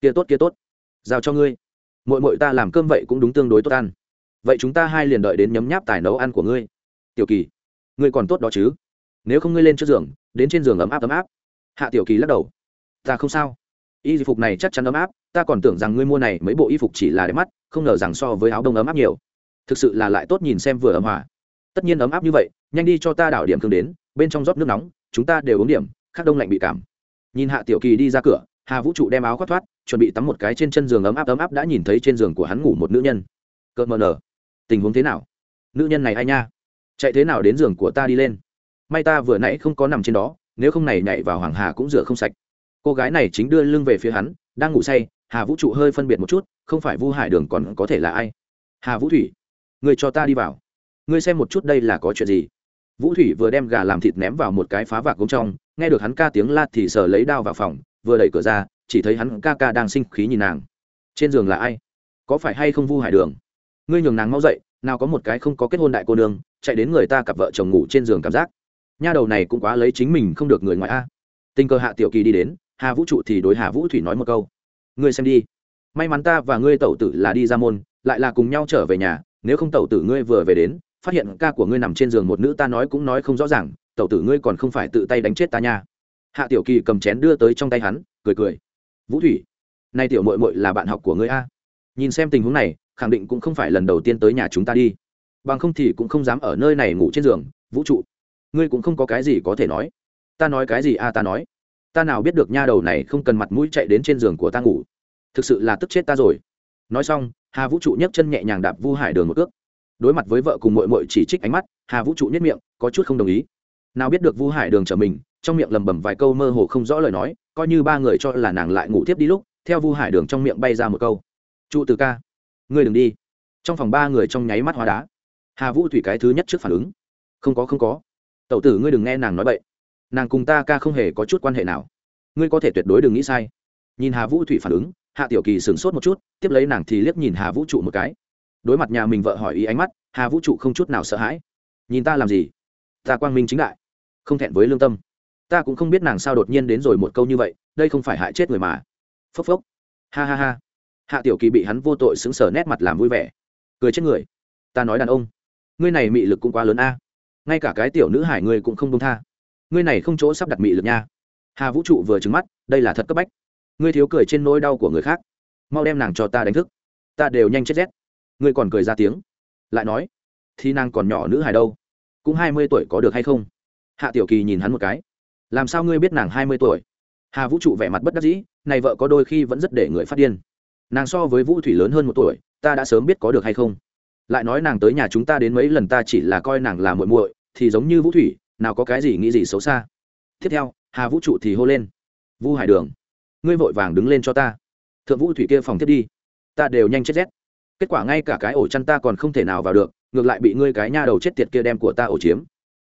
Kia tốt kia tốt. Giao cho ngươi. Mội mội ta làm cơm vậy cũng đúng tương đối tốt ăn. Vậy chúng ta hai liền đợi đến nhấm nháp tài nấu ăn của ngươi. Tiểu kỳ, ngươi còn tốt đó chứ? Nếu không ngươi lên trước giường, đến trên giường ấm áp ấm áp hạ tiểu kỳ lắc đầu. Ta không sao. Y phục này chắc chắn ấm áp, ta còn tưởng rằng ngươi mua này mấy bộ y phục chỉ là đẹp mắt, không ngờ rằng so với áo đông ấm áp nhiều. Thực sự là lại tốt nhìn xem vừa ấm hòa. Tất nhiên ấm áp như vậy, nhanh đi cho ta đảo điểm thương đến, bên trong rót nước nóng, chúng ta đều uống điểm, khắc đông lạnh bị cảm. Nhìn hạ tiểu kỳ đi ra cửa, hà vũ trụ đem áo khoác thoát, chuẩn bị tắm một cái trên chân giường ấm áp ấm áp đã nhìn thấy trên giường của hắn ngủ một nữ nhân. Cợt mờ nở. Tình huống thế nào? Nữ nhân này ai nha? Chạy thế nào đến giường của ta đi lên? May ta vừa nãy không có nằm trên đó nếu không này nhảy vào hoàng hà cũng rửa không sạch. Cô gái này chính đưa lưng về phía hắn, đang ngủ say, hà vũ trụ hơi phân biệt một chút, không phải vu hải đường còn có thể là ai? Hà vũ thủy, người cho ta đi vào. Ngươi xem một chút đây là có chuyện gì? Vũ thủy vừa đem gà làm thịt ném vào một cái phá vạc gống trong, nghe được hắn ca tiếng la thì sờ lấy đao vào phòng, vừa đẩy cửa ra, chỉ thấy hắn ca ca đang sinh khí nhìn nàng. Trên giường là ai? Có phải hay không vu hải đường? Ngươi nhường nàng mau dậy, nào có một cái không có kết hôn đại cô nương, chạy đến người ta cặp vợ chồng ngủ trên giường cảm giác nha đầu này cũng quá lấy chính mình không được người ngoài a. Tình cờ hạ tiểu kỳ đi đến, hà vũ trụ thì đối hà vũ thủy nói một câu. Ngươi xem đi. May mắn ta và ngươi tẩu tử là đi ra môn, lại là cùng nhau trở về nhà, nếu không tẩu tử ngươi vừa về đến, phát hiện ca của ngươi nằm trên giường một nữ ta nói cũng nói không rõ ràng, tẩu tử ngươi còn không phải tự tay đánh chết ta nha. Hạ tiểu kỳ cầm chén đưa tới trong tay hắn, cười cười. Vũ thủy, nay tiểu mội mội là bạn học của ngươi a. Nhìn xem tình huống này, khẳng định cũng không phải lần đầu tiên tới nhà chúng ta đi. Bằng không thì cũng không dám ở nơi này ngủ trên giường, vũ trụ ngươi cũng không có cái gì có thể nói. Ta nói cái gì a ta nói. Ta nào biết được nha đầu này không cần mặt mũi chạy đến trên giường của ta ngủ. Thực sự là tức chết ta rồi. Nói xong, hà vũ trụ nhấc chân nhẹ nhàng đạp vu hải đường một ước đối mặt với vợ cùng mội mội chỉ trích ánh mắt, hà vũ trụ nhất miệng, có chút không đồng ý. Nào biết được vu hải đường trở mình, trong miệng lầm bầm vài câu mơ hồ không rõ lời nói, coi như ba người cho là nàng lại ngủ tiếp đi lúc, theo vu hải đường trong miệng bay ra một câu. Trụ từ ca, ngươi đừng đi. Trong phòng ba người trong nháy mắt hóa đá. Hà vũ thủy cái thứ nhất trước phản ứng. Không có không có tẩu tử ngươi đừng nghe nàng nói bậy. Nàng cùng ta ca không hề có chút quan hệ nào. Ngươi có thể tuyệt đối đừng nghĩ sai. Nhìn hà vũ thủy phản ứng, hạ tiểu kỳ sửng sốt một chút, tiếp lấy nàng thì liếc nhìn hà vũ trụ một cái. Đối mặt nhà mình vợ hỏi ý ánh mắt, hà vũ trụ không chút nào sợ hãi. Nhìn ta làm gì? Ta quang minh chính đại. Không thẹn với lương tâm. Ta cũng không biết nàng sao đột nhiên đến rồi một câu như vậy, đây không phải hại chết người mà. Phốc phốc. Ha ha ha. Hạ tiểu kỳ bị hắn vô tội xứng sở nét mặt làm vui vẻ. Cười chết người. Ta nói đàn ông. Ngươi này mị lực cũng quá lớn a ngay cả cái tiểu nữ hải ngươi cũng không đông tha. Ngươi này không chỗ sắp đặt mị lực nha. Hà vũ trụ vừa trứng mắt, đây là thật cấp bách. Ngươi thiếu cười trên nỗi đau của người khác. Mau đem nàng cho ta đánh thức. Ta đều nhanh chết rét. Ngươi còn cười ra tiếng. Lại nói, thì nàng còn nhỏ nữ hài đâu? Cũng hai mươi tuổi có được hay không? Hạ tiểu kỳ nhìn hắn một cái. Làm sao ngươi biết nàng hai mươi tuổi? Hà vũ trụ vẻ mặt bất đắc dĩ, này vợ có đôi khi vẫn rất để người phát điên. Nàng so với vũ thủy lớn hơn một tuổi, ta đã sớm biết có được hay không? Lại nói nàng tới nhà chúng ta đến mấy lần ta chỉ là coi nàng là muội muội, thì giống như vũ thủy, nào có cái gì nghĩ gì xấu xa. Tiếp theo, hà vũ trụ thì hô lên, vu hải đường, ngươi vội vàng đứng lên cho ta. Thượng vũ thủy kia phòng tiếp đi, ta đều nhanh chết rét. Kết quả ngay cả cái ổ chăn ta còn không thể nào vào được, ngược lại bị ngươi cái nha đầu chết tiệt kia đem của ta ổ chiếm.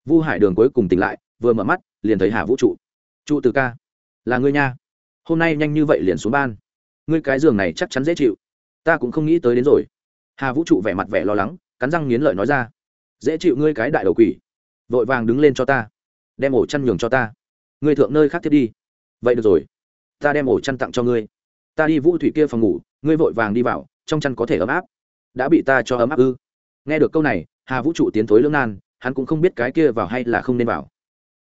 Vu hải đường cuối cùng tỉnh lại, vừa mở mắt, liền thấy hà vũ trụ. Trụ từ ca, là ngươi nha. Hôm nay nhanh như vậy liền xuống ban. Ngươi cái giường này chắc chắn dễ chịu. Ta cũng không nghĩ tới đến rồi hà vũ trụ vẻ mặt vẻ lo lắng, cắn răng nghiến lợi nói ra. Dễ chịu ngươi cái đại đầu quỷ. Vội vàng đứng lên cho ta. Đem ổ chăn nhường cho ta. Ngươi thượng nơi khác thiết đi. Vậy được rồi. Ta đem ổ chăn tặng cho ngươi. Ta đi vũ thủy kia phòng ngủ, ngươi vội vàng đi vào, trong chăn có thể ấm áp. Đã bị ta cho ấm áp ư? Nghe được câu này, hà vũ trụ tiến thối lưỡng nan, hắn cũng không biết cái kia vào hay là không nên vào.